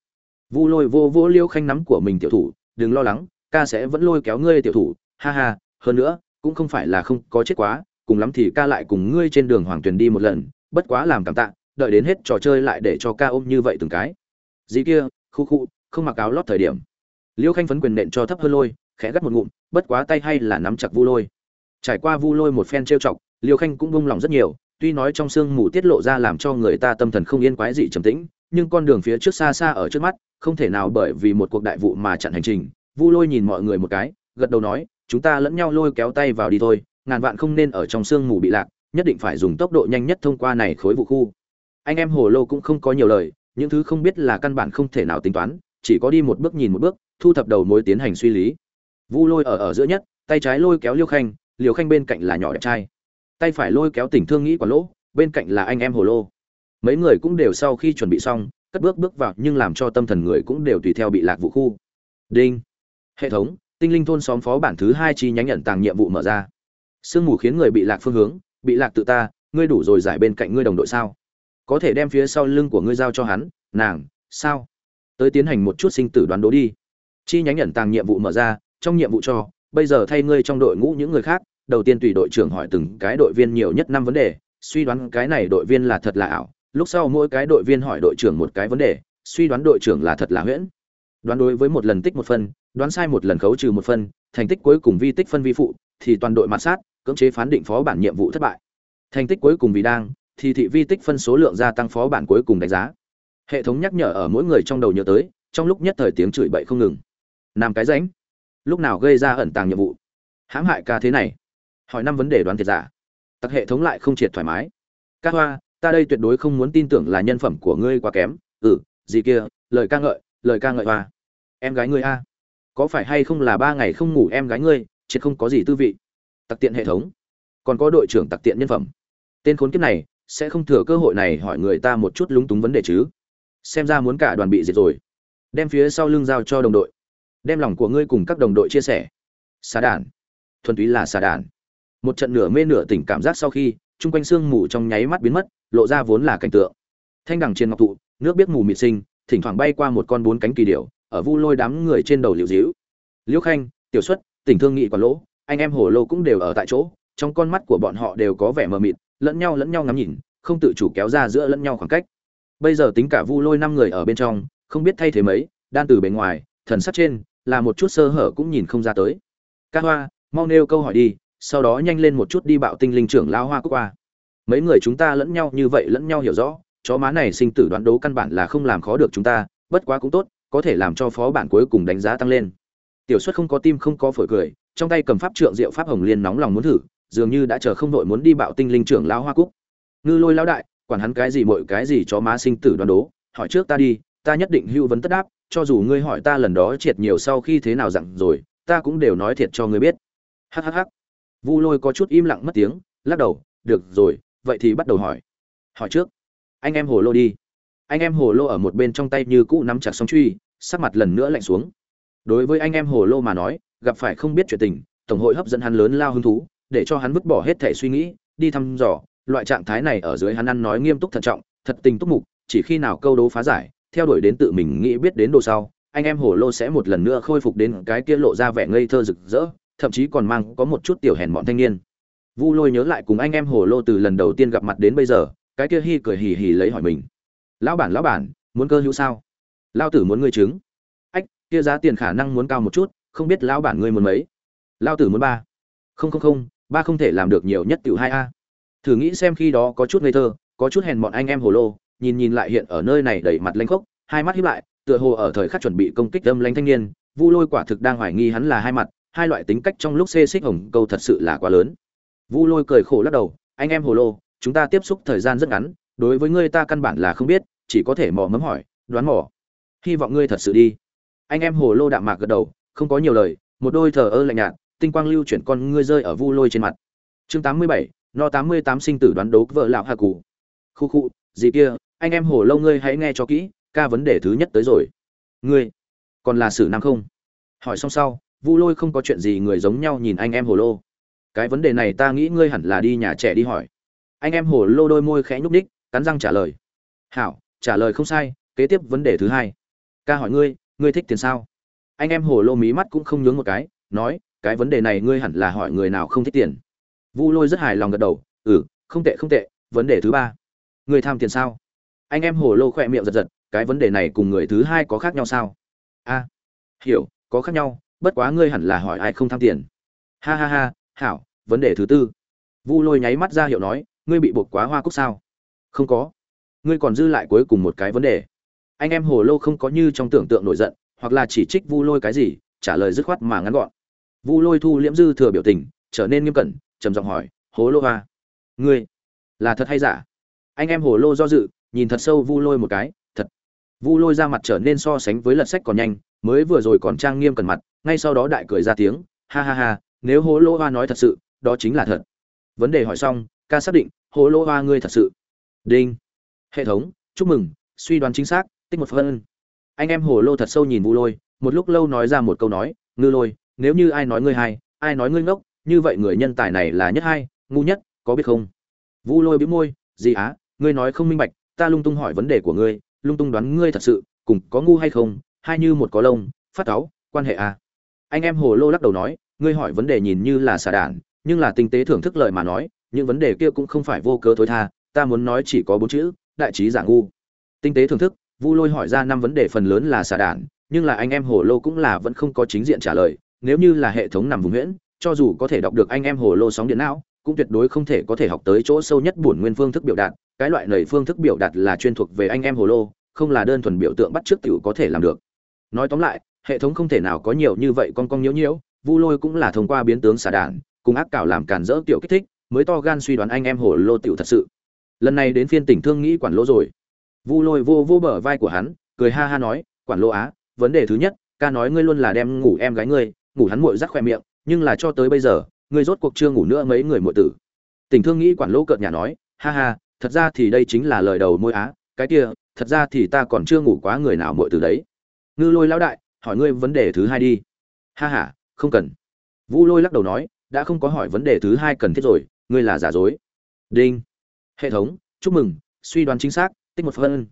Vu lôi vô vô liêu khanh nắm của mình tiểu thủ, đừng lo lắng, ca sẽ vẫn lôi kéo ngươi tiểu thủ, ha ha, hơn nữa, cũng không phải là không có chết quá, cùng lắm thì ca lại cùng ngươi trên đường hoàng tuyền đi một lần, bất quá làm cảm tạ, đợi đến hết trò chơi lại để cho ca ôm như vậy từng cái gì kia, khu khu, không mặc áo lót thời điểm. Liêu khanh phấn quyền nện cho thấp hơn lôi, khẽ gắt một ngụm, bất quá tay hay là nắm chặt vu lôi. Trải qua vu lôi một phen trêu chọc, liêu khanh cũng bông lòng rất nhiều, tuy nói trong sương mù tiết lộ ra làm cho người ta tâm thần không yên quái dị trầm tĩnh, nhưng con đường phía trước xa xa ở trước mắt, không thể nào bởi vì một cuộc đại vụ mà chặn hành trình. Vu lôi nhìn mọi người một cái, gật đầu nói, chúng ta lẫn nhau lôi kéo tay vào đi thôi, ngàn vạn không nên ở trong sương mù bị lạc, nhất định phải dùng tốc độ nhanh nhất thông qua này khối vụ khu. Anh em hồ lô cũng không có nhiều lời những thứ không biết là căn bản không thể nào tính toán, chỉ có đi một bước nhìn một bước, thu thập đầu mối tiến hành suy lý. Vu lôi ở ở giữa nhất, tay trái lôi kéo liêu khanh liều khanh bên cạnh là nhỏ đẹp trai. Tay phải lôi kéo tỉnh thương nghĩ quả lỗ, bên cạnh là anh em hồ lô. Mấy người cũng đều sau khi chuẩn bị xong, cất bước bước vào, nhưng làm cho tâm thần người cũng đều tùy theo bị lạc vụ khu. Đinh. Hệ thống, tinh linh thôn xóm phó bản thứ hai chi nhánh nhận tàng nhiệm vụ mở ra. Sương mù khiến người bị lạc phương hướng, bị lạc tự ta, ngươi đủ rồi giải bên cạnh ngươi đồng đội sao? Có thể đem phía sau lưng của ngươi giao cho hắn, nàng, sao? Tới tiến hành một chút sinh tử đoán đố đi. Chi nhánh nhận tàng nhiệm vụ mở ra, trong nhiệm vụ cho, bây giờ thay ngươi trong đội ngũ những người khác, đầu tiên tùy đội trưởng hỏi từng cái đội viên nhiều nhất năm vấn đề, suy đoán cái này đội viên là thật là ảo, lúc sau mỗi cái đội viên hỏi đội trưởng một cái vấn đề, suy đoán đội trưởng là thật là huyễn. Đoán đối với một lần tích một phân, đoán sai một lần khấu trừ một phân, thành tích cuối cùng vi tích phân vi phụ, thì toàn đội mặt sát, cưỡng chế phán định phó bản nhiệm vụ thất bại. Thành tích cuối cùng vì đang thì thị vi tích phân số lượng gia tăng phó bản cuối cùng đánh giá. Hệ thống nhắc nhở ở mỗi người trong đầu nhớ tới, trong lúc nhất thời tiếng chửi bậy không ngừng. Làm cái ránh. Lúc nào gây ra ẩn tàng nhiệm vụ? Hãm hại ca thế này. Hỏi năm vấn đề đoán thiệt giả. Tặc hệ thống lại không triệt thoải mái. Ca hoa, ta đây tuyệt đối không muốn tin tưởng là nhân phẩm của ngươi quá kém. Ừ gì kia, lời ca ngợi, lời ca ngợi hoa. Em gái ngươi a. Có phải hay không là ba ngày không ngủ em gái ngươi triệt không có gì tư vị. Tặc tiện hệ thống. Còn có đội trưởng tặc tiện nhân phẩm. Tên khốn kiếp này sẽ không thừa cơ hội này hỏi người ta một chút lúng túng vấn đề chứ. Xem ra muốn cả đoàn bị diệt rồi. Đem phía sau lưng giao cho đồng đội. Đem lòng của ngươi cùng các đồng đội chia sẻ. Xà đàn thuần túy là xà đàn một trận nửa mê nửa tỉnh cảm giác sau khi, chung quanh sương mù trong nháy mắt biến mất, lộ ra vốn là cảnh tượng. Thanh đằng trên ngọc thụ, nước biết mù mịt sinh, thỉnh thoảng bay qua một con bốn cánh kỳ điểu, ở vu lôi đám người trên đầu liễu dĩu liễu khanh, tiểu xuất, tỉnh thương nghị quả lỗ, anh em hồ lô cũng đều ở tại chỗ, trong con mắt của bọn họ đều có vẻ mờ mịt lẫn nhau lẫn nhau ngắm nhìn, không tự chủ kéo ra giữa lẫn nhau khoảng cách. Bây giờ tính cả vu lôi năm người ở bên trong, không biết thay thế mấy, đan từ bề ngoài, thần sắc trên, là một chút sơ hở cũng nhìn không ra tới. Ca hoa, mau nêu câu hỏi đi, sau đó nhanh lên một chút đi bạo tinh linh trưởng lao hoa quốc qua mấy người chúng ta lẫn nhau như vậy lẫn nhau hiểu rõ, chó má này sinh tử đoán đấu căn bản là không làm khó được chúng ta, bất quá cũng tốt, có thể làm cho phó bản cuối cùng đánh giá tăng lên. Tiểu xuất không có tim không có phổi cười, trong tay cầm pháp trượng diệu pháp hồng liên nóng lòng muốn thử dường như đã chờ không đội muốn đi bạo tinh linh trưởng lao hoa cúc. Ngư lôi lao đại, quản hắn cái gì mọi cái gì cho má sinh tử đoán đố, hỏi trước ta đi, ta nhất định hưu vấn tất đáp, cho dù ngươi hỏi ta lần đó triệt nhiều sau khi thế nào dặn rồi, ta cũng đều nói thiệt cho ngươi biết. Hhh vu lôi có chút im lặng mất tiếng, lắc đầu, được rồi, vậy thì bắt đầu hỏi. Hỏi trước. Anh em hồ lô đi. Anh em hồ lô ở một bên trong tay như cũ nắm chặt sóng truy, sắc mặt lần nữa lạnh xuống. Đối với anh em hồ lô mà nói, gặp phải không biết chuyện tình, tổng hội hấp dẫn hắn lớn lao hứng thú để cho hắn vứt bỏ hết thể suy nghĩ, đi thăm dò. Loại trạng thái này ở dưới hắn ăn nói nghiêm túc thận trọng, thật tình túc mục, chỉ khi nào câu đố phá giải, theo đuổi đến tự mình nghĩ biết đến đồ sau, anh em hồ lô sẽ một lần nữa khôi phục đến cái kia lộ ra vẻ ngây thơ rực rỡ, thậm chí còn mang có một chút tiểu hèn bọn thanh niên. Vu lôi nhớ lại cùng anh em hồ lô từ lần đầu tiên gặp mặt đến bây giờ, cái kia hi cười hì hì lấy hỏi mình. Lão bản lão bản, muốn cơ hữu sao? Lao tử muốn ngươi chứng ách, kia giá tiền khả năng muốn cao một chút, không biết lão bản ngươi muốn mấy? Lao tử muốn ba. Không không không ba không thể làm được nhiều nhất tiểu hai a. Thử nghĩ xem khi đó có chút ngây thơ, có chút hèn bọn anh em hồ lô, nhìn nhìn lại hiện ở nơi này đầy mặt lanh khốc, hai mắt hiếp lại, tựa hồ ở thời khắc chuẩn bị công kích âm lanh thanh niên, vu lôi quả thực đang hoài nghi hắn là hai mặt, hai loại tính cách trong lúc xê xích hồng câu thật sự là quá lớn. Vu lôi cười khổ lắc đầu, anh em hồ lô, chúng ta tiếp xúc thời gian rất ngắn, đối với ngươi ta căn bản là không biết, chỉ có thể mò mẫm hỏi, đoán mò. Hy vọng ngươi thật sự đi. Anh em hồ lô đạm mạc gật đầu, không có nhiều lời, một đôi thờ ơ lạnh nhạt tinh quang lưu chuyển con ngươi rơi ở vu lôi trên mặt. Chương tám mươi bảy, no tám mươi tám sinh tử đoán đấu vợ lão hạ cụ khu khu, gì kia, anh em hồ lâu ngươi hãy nghe cho kỹ, ca vấn đề thứ nhất tới rồi. Ngươi, còn là sử nam không? Hỏi xong sau, vu lôi không có chuyện gì người giống nhau nhìn anh em hồ lô. Cái vấn đề này ta nghĩ ngươi hẳn là đi nhà trẻ đi hỏi. Anh em hồ lô đôi môi khẽ nhúc ních cắn răng trả lời. Hảo, trả lời không sai, kế tiếp vấn đề thứ hai. Ca hỏi ngươi ngươi thích tiền sao? Anh em hồ lô mí mắt cũng không nhướng một cái, nói cái vấn đề này ngươi hẳn là hỏi người nào không thích tiền. Vu lôi rất hài lòng gật đầu ừ không tệ không tệ, vấn đề thứ ba. Người tham tiền sao? Anh em hồ lô khỏe miệng giật giật, cái vấn đề này cùng người thứ hai có khác nhau sao? A, hiểu, có khác nhau, bất quá ngươi hẳn là hỏi ai không tham tiền. Ha ha ha, hảo, vấn đề thứ tư. Vu lôi nháy mắt ra hiệu nói, ngươi bị buộc quá hoa cúc sao? Không có. Ngươi còn dư lại cuối cùng một cái vấn đề. Anh em hồ lô không có như trong tưởng tượng nổi giận, hoặc là chỉ trích vu lôi cái gì, trả lời dứt khoát mà ngắn gọn vu lôi thu liễm dư thừa biểu tình, trở nên nghiêm cẩn, trầm giọng hỏi, hố lô hoa, ngươi là thật hay giả? Anh em hồ lô do dự, nhìn thật sâu vu lôi một cái, thật. Vu lôi ra mặt trở nên so sánh với lật sách còn nhanh, mới vừa rồi còn trang nghiêm cẩn mặt, ngay sau đó đại cười ra tiếng, ha ha ha, nếu hố lô hoa nói thật sự, đó chính là thật. Vấn đề hỏi xong, ca xác định, hố lô hoa ngươi thật sự. Đinh. Hệ thống, chúc mừng, suy đoán chính xác, tích một phân anh em hồ lô thật sâu nhìn vu lôi, một lúc lâu nói ra một câu nói, ngư lôi nếu như ai nói ngươi hay ai nói ngươi ngốc như vậy người nhân tài này là nhất hay ngu nhất có biết không? Vu lôi bĩu môi gì á ngươi nói không minh bạch ta lung tung hỏi vấn đề của ngươi lung tung đoán ngươi thật sự cùng có ngu hay không hay như một có lông phát táo, quan hệ à? Anh em hồ lô lắc đầu nói ngươi hỏi vấn đề nhìn như là xà đản nhưng là tinh tế thưởng thức lời mà nói những vấn đề kia cũng không phải vô cớ thối tha ta muốn nói chỉ có bốn chữ đại trí giả ngu. Tinh tế thưởng thức vu lôi hỏi ra năm vấn đề phần lớn là xà đản nhưng là anh em hồ lô cũng là vẫn không có chính diện trả lời nếu như là hệ thống nằm vùng huyễn, cho dù có thể đọc được anh em hồ lô sóng điện não, cũng tuyệt đối không thể có thể học tới chỗ sâu nhất bổn nguyên phương thức biểu đạt. Cái loại lời phương thức biểu đạt là chuyên thuộc về anh em hồ lô, không là đơn thuần biểu tượng bắt trước tiểu có thể làm được. Nói tóm lại, hệ thống không thể nào có nhiều như vậy con con nhiễu nhiễu, vu lôi cũng là thông qua biến tướng xả đạn, cùng ác cảo làm cản rỡ tiểu kích thích, mới to gan suy đoán anh em hồ lô tiểu thật sự. Lần này đến phiên tỉnh thương nghĩ quản lỗ rồi. Vu lôi vô vô bờ vai của hắn, cười ha ha nói, quản lỗ á, vấn đề thứ nhất, ca nói ngươi luôn là đem ngủ em gái ngươi ngủ hắn muội rắc khoe miệng, nhưng là cho tới bây giờ, ngươi rốt cuộc chưa ngủ nữa mấy người muội tử. Tình thương nghĩ quản lỗ cợt nhà nói, ha ha, thật ra thì đây chính là lời đầu môi á, cái kia, thật ra thì ta còn chưa ngủ quá người nào muội tử đấy. Ngư lôi lão đại, hỏi ngươi vấn đề thứ hai đi. Ha ha, không cần. Vu lôi lắc đầu nói, đã không có hỏi vấn đề thứ hai cần thiết rồi, ngươi là giả dối. Đinh. Hệ thống, chúc mừng, suy đoán chính xác, tích một phân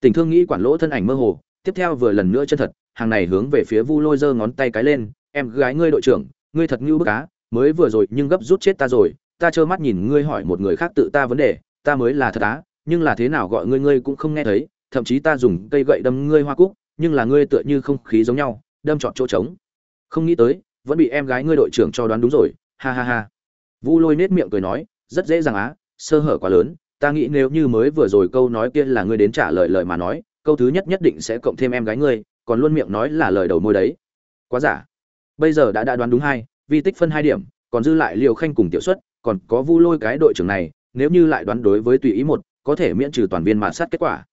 tình thương nghĩ quản lỗ thân ảnh mơ hồ, tiếp theo vừa lần nữa chân thật, hàng này hướng về phía vu lôi giơ ngón tay cái lên em gái ngươi đội trưởng, ngươi thật ngưu bức cá mới vừa rồi nhưng gấp rút chết ta rồi, ta trơ mắt nhìn ngươi hỏi một người khác tự ta vấn đề, ta mới là thật á, nhưng là thế nào gọi ngươi ngươi cũng không nghe thấy, thậm chí ta dùng cây gậy đâm ngươi hoa cúc, nhưng là ngươi tựa như không khí giống nhau, đâm trọn chỗ trống. Không nghĩ tới, vẫn bị em gái ngươi đội trưởng cho đoán đúng rồi, ha ha ha. Vu lôi nết miệng cười nói, rất dễ dàng á, sơ hở quá lớn, ta nghĩ nếu như mới vừa rồi câu nói kia là ngươi đến trả lời lời mà nói, câu thứ nhất nhất định sẽ cộng thêm em gái ngươi, còn luôn miệng nói là lời đầu môi đấy. Quá giả bây giờ đã đã đoán đúng hai, vi tích phân hai điểm, còn dư lại liều khanh cùng tiểu xuất, còn có vu lôi cái đội trưởng này, nếu như lại đoán đối với tùy ý một, có thể miễn trừ toàn viên mạn sát kết quả.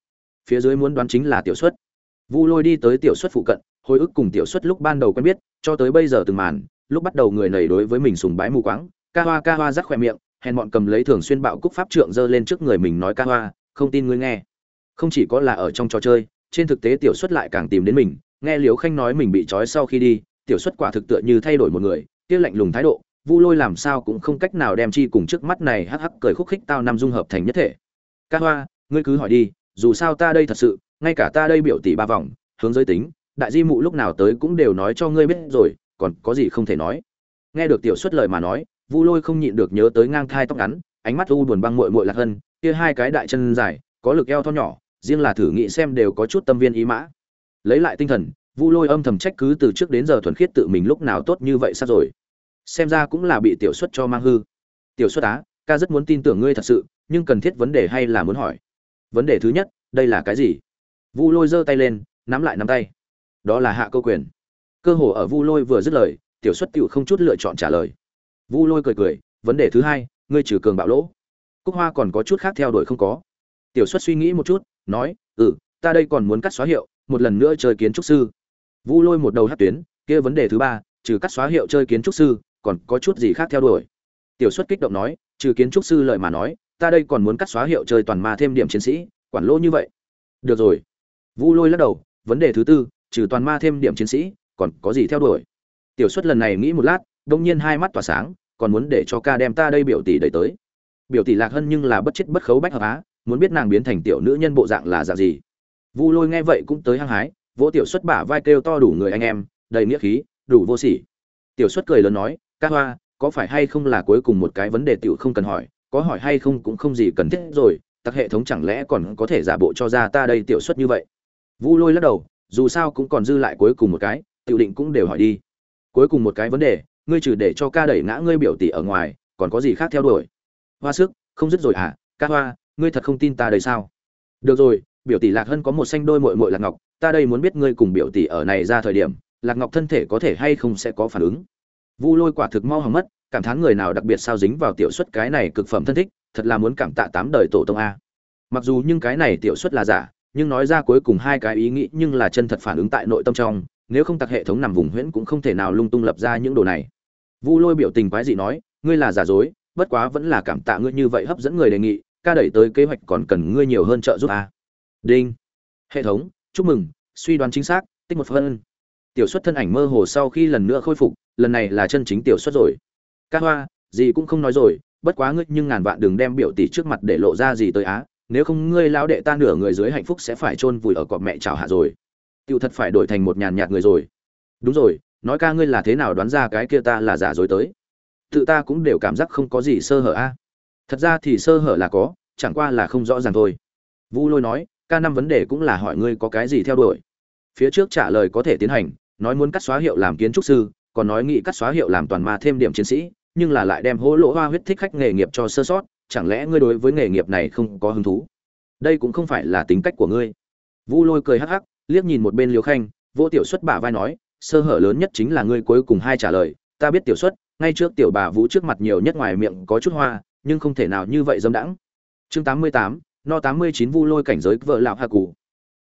Phía dưới muốn đoán chính là tiểu xuất. Vu lôi đi tới tiểu xuất phụ cận, hồi ức cùng tiểu xuất lúc ban đầu quen biết, cho tới bây giờ từng màn, lúc bắt đầu người này đối với mình sùng bái mù quáng, ca hoa ca hoa rắc khỏe miệng, hèn bọn cầm lấy thường xuyên bạo cúc pháp trượng giơ lên trước người mình nói ca hoa, không tin ngươi nghe. Không chỉ có là ở trong trò chơi, trên thực tế tiểu xuất lại càng tìm đến mình, nghe liều khanh nói mình bị trói sau khi đi tiểu xuất quả thực tựa như thay đổi một người, kia lạnh lùng thái độ, vu lôi làm sao cũng không cách nào đem chi cùng trước mắt này hắc hắc cười khúc khích tao năm dung hợp thành nhất thể. Ca hoa, ngươi cứ hỏi đi, dù sao ta đây thật sự, ngay cả ta đây biểu tỷ ba vòng, hướng giới tính, đại di mụ lúc nào tới cũng đều nói cho ngươi biết rồi, còn có gì không thể nói. Nghe được tiểu xuất lời mà nói, vu lôi không nhịn được nhớ tới ngang thai tóc ngắn, ánh mắt u buồn băng muội muội lạc hân, kia hai cái đại chân dài, có lực eo thon nhỏ, riêng là thử nghĩ xem đều có chút tâm viên ý mã. Lấy lại tinh thần vu lôi âm thầm trách cứ từ trước đến giờ thuần khiết tự mình lúc nào tốt như vậy sao rồi? Xem ra cũng là bị tiểu xuất cho mang hư. Tiểu xuất á, ca rất muốn tin tưởng ngươi thật sự, nhưng cần thiết vấn đề hay là muốn hỏi? Vấn đề thứ nhất, đây là cái gì? Vu lôi giơ tay lên, nắm lại nắm tay. Đó là hạ câu quyền. Cơ hồ ở vu lôi vừa dứt lời, tiểu xuất tựu không chút lựa chọn trả lời. Vu lôi cười cười, vấn đề thứ hai, ngươi trừ cường bạo lỗ. Cúc hoa còn có chút khác theo đuổi không có. Tiểu xuất suy nghĩ một chút, nói ừ ta đây còn muốn cắt xóa hiệu, một lần nữa chơi kiến trúc sư vu lôi một đầu hát tuyến, kia vấn đề thứ ba, trừ cắt xóa hiệu chơi kiến trúc sư, còn có chút gì khác theo đuổi? Tiểu xuất kích động nói, trừ kiến trúc sư lợi mà nói, ta đây còn muốn cắt xóa hiệu chơi toàn ma thêm điểm chiến sĩ, quản lỗ như vậy. Được rồi. Vu lôi lắc đầu, vấn đề thứ tư, trừ toàn ma thêm điểm chiến sĩ, còn có gì theo đuổi? Tiểu xuất lần này nghĩ một lát, đông nhiên hai mắt tỏa sáng, còn muốn để cho ca đem ta đây biểu tỷ đẩy tới. Biểu tỷ lạc hân nhưng là bất chết bất khấu bách hợp á, muốn biết nàng biến thành tiểu nữ nhân bộ dạng là dạng gì? Vu lôi nghe vậy cũng tới hăng hái vỗ tiểu xuất bả vai kêu to đủ người anh em, đầy nghĩa khí, đủ vô sỉ. Tiểu xuất cười lớn nói, ca hoa, có phải hay không là cuối cùng một cái vấn đề tiểu không cần hỏi, có hỏi hay không cũng không gì cần thiết rồi, tặc hệ thống chẳng lẽ còn có thể giả bộ cho ra ta đây tiểu xuất như vậy? Vu lôi lắc đầu, dù sao cũng còn dư lại cuối cùng một cái, tiểu định cũng đều hỏi đi. Cuối cùng một cái vấn đề, ngươi trừ để cho ca đẩy ngã ngươi biểu tỷ ở ngoài, còn có gì khác theo đuổi? Hoa sức, không dứt rồi à ca hoa, ngươi thật không tin ta đây sao? Được rồi, biểu tỷ lạc hân có một xanh đôi mội mội lạc ngọc ta đây muốn biết ngươi cùng biểu tỷ ở này ra thời điểm, lạc ngọc thân thể có thể hay không sẽ có phản ứng? Vu lôi quả thực mau hỏng mất, cảm thán người nào đặc biệt sao dính vào tiểu xuất cái này cực phẩm thân thích, thật là muốn cảm tạ tám đời tổ tông a. Mặc dù nhưng cái này tiểu xuất là giả, nhưng nói ra cuối cùng hai cái ý nghĩ nhưng là chân thật phản ứng tại nội tâm trong, nếu không tặc hệ thống nằm vùng huyễn cũng không thể nào lung tung lập ra những đồ này. Vu lôi biểu tình quái dị nói, ngươi là giả dối, bất quá vẫn là cảm tạ ngươi như vậy hấp dẫn người đề nghị, ca đẩy tới kế hoạch còn cần ngươi nhiều hơn trợ giúp a. Đinh. Hệ thống chúc mừng, suy đoán chính xác, tích một phân tiểu xuất thân ảnh mơ hồ sau khi lần nữa khôi phục, lần này là chân chính tiểu xuất rồi. Ca hoa, gì cũng không nói rồi, bất quá ngươi nhưng ngàn vạn đừng đem biểu tỷ trước mặt để lộ ra gì tới á, nếu không ngươi lão đệ ta nửa người dưới hạnh phúc sẽ phải chôn vùi ở cọp mẹ chào hạ rồi. Tiểu thật phải đổi thành một nhàn nhạt người rồi. Đúng rồi, nói ca ngươi là thế nào đoán ra cái kia ta là giả dối tới? Tự ta cũng đều cảm giác không có gì sơ hở a thật ra thì sơ hở là có, chẳng qua là không rõ ràng thôi. Vu lôi nói ca năm vấn đề cũng là hỏi ngươi có cái gì theo đuổi. Phía trước trả lời có thể tiến hành, nói muốn cắt xóa hiệu làm kiến trúc sư, còn nói nghị cắt xóa hiệu làm toàn ma thêm điểm chiến sĩ, nhưng là lại đem hố lỗ hoa huyết thích khách nghề nghiệp cho sơ sót, chẳng lẽ ngươi đối với nghề nghiệp này không có hứng thú? Đây cũng không phải là tính cách của ngươi. Vu lôi cười hắc hắc, liếc nhìn một bên liều khanh vô tiểu xuất bả vai nói, sơ hở lớn nhất chính là ngươi cuối cùng hai trả lời, ta biết tiểu xuất, ngay trước tiểu bà vũ trước mặt nhiều nhất ngoài miệng có chút hoa, nhưng không thể nào như vậy dâm đãng. Chương tám mươi tám no tám mươi chín vu lôi cảnh giới vợ lão hạ cụ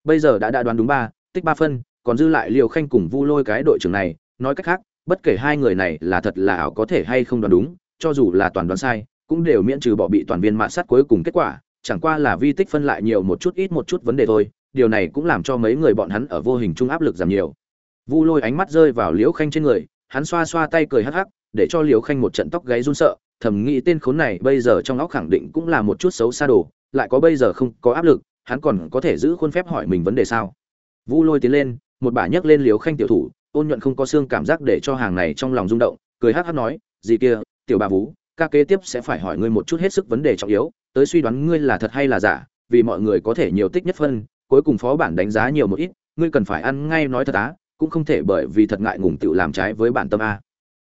bây giờ đã đã đoán đúng ba, tích ba phân, còn dư lại liều khanh cùng vu lôi cái đội trưởng này. Nói cách khác, bất kể hai người này là thật là ảo có thể hay không đoán đúng, cho dù là toàn đoán sai, cũng đều miễn trừ bỏ bị toàn viên mạ sát cuối cùng kết quả. Chẳng qua là vi tích phân lại nhiều một chút ít một chút vấn đề thôi. Điều này cũng làm cho mấy người bọn hắn ở vô hình chung áp lực giảm nhiều. Vu lôi ánh mắt rơi vào liễu khanh trên người, hắn xoa xoa tay cười hắc hắc, để cho liễu khanh một trận tóc gáy run sợ, thầm nghĩ tên khốn này bây giờ trong óc khẳng định cũng là một chút xấu xa đồ lại có bây giờ không có áp lực, hắn còn có thể giữ khuôn phép hỏi mình vấn đề sao? Vu lôi tiến lên, một bà nhấc lên liếu khanh tiểu thủ, ôn nhuận không có xương cảm giác để cho hàng này trong lòng rung động, cười hát hát nói, gì kia, tiểu bà vú, ca kế tiếp sẽ phải hỏi ngươi một chút hết sức vấn đề trọng yếu, tới suy đoán ngươi là thật hay là giả, vì mọi người có thể nhiều tích nhất phân, cuối cùng phó bản đánh giá nhiều một ít, ngươi cần phải ăn ngay nói thật á, cũng không thể bởi vì thật ngại ngùng tự làm trái với bản tâm a.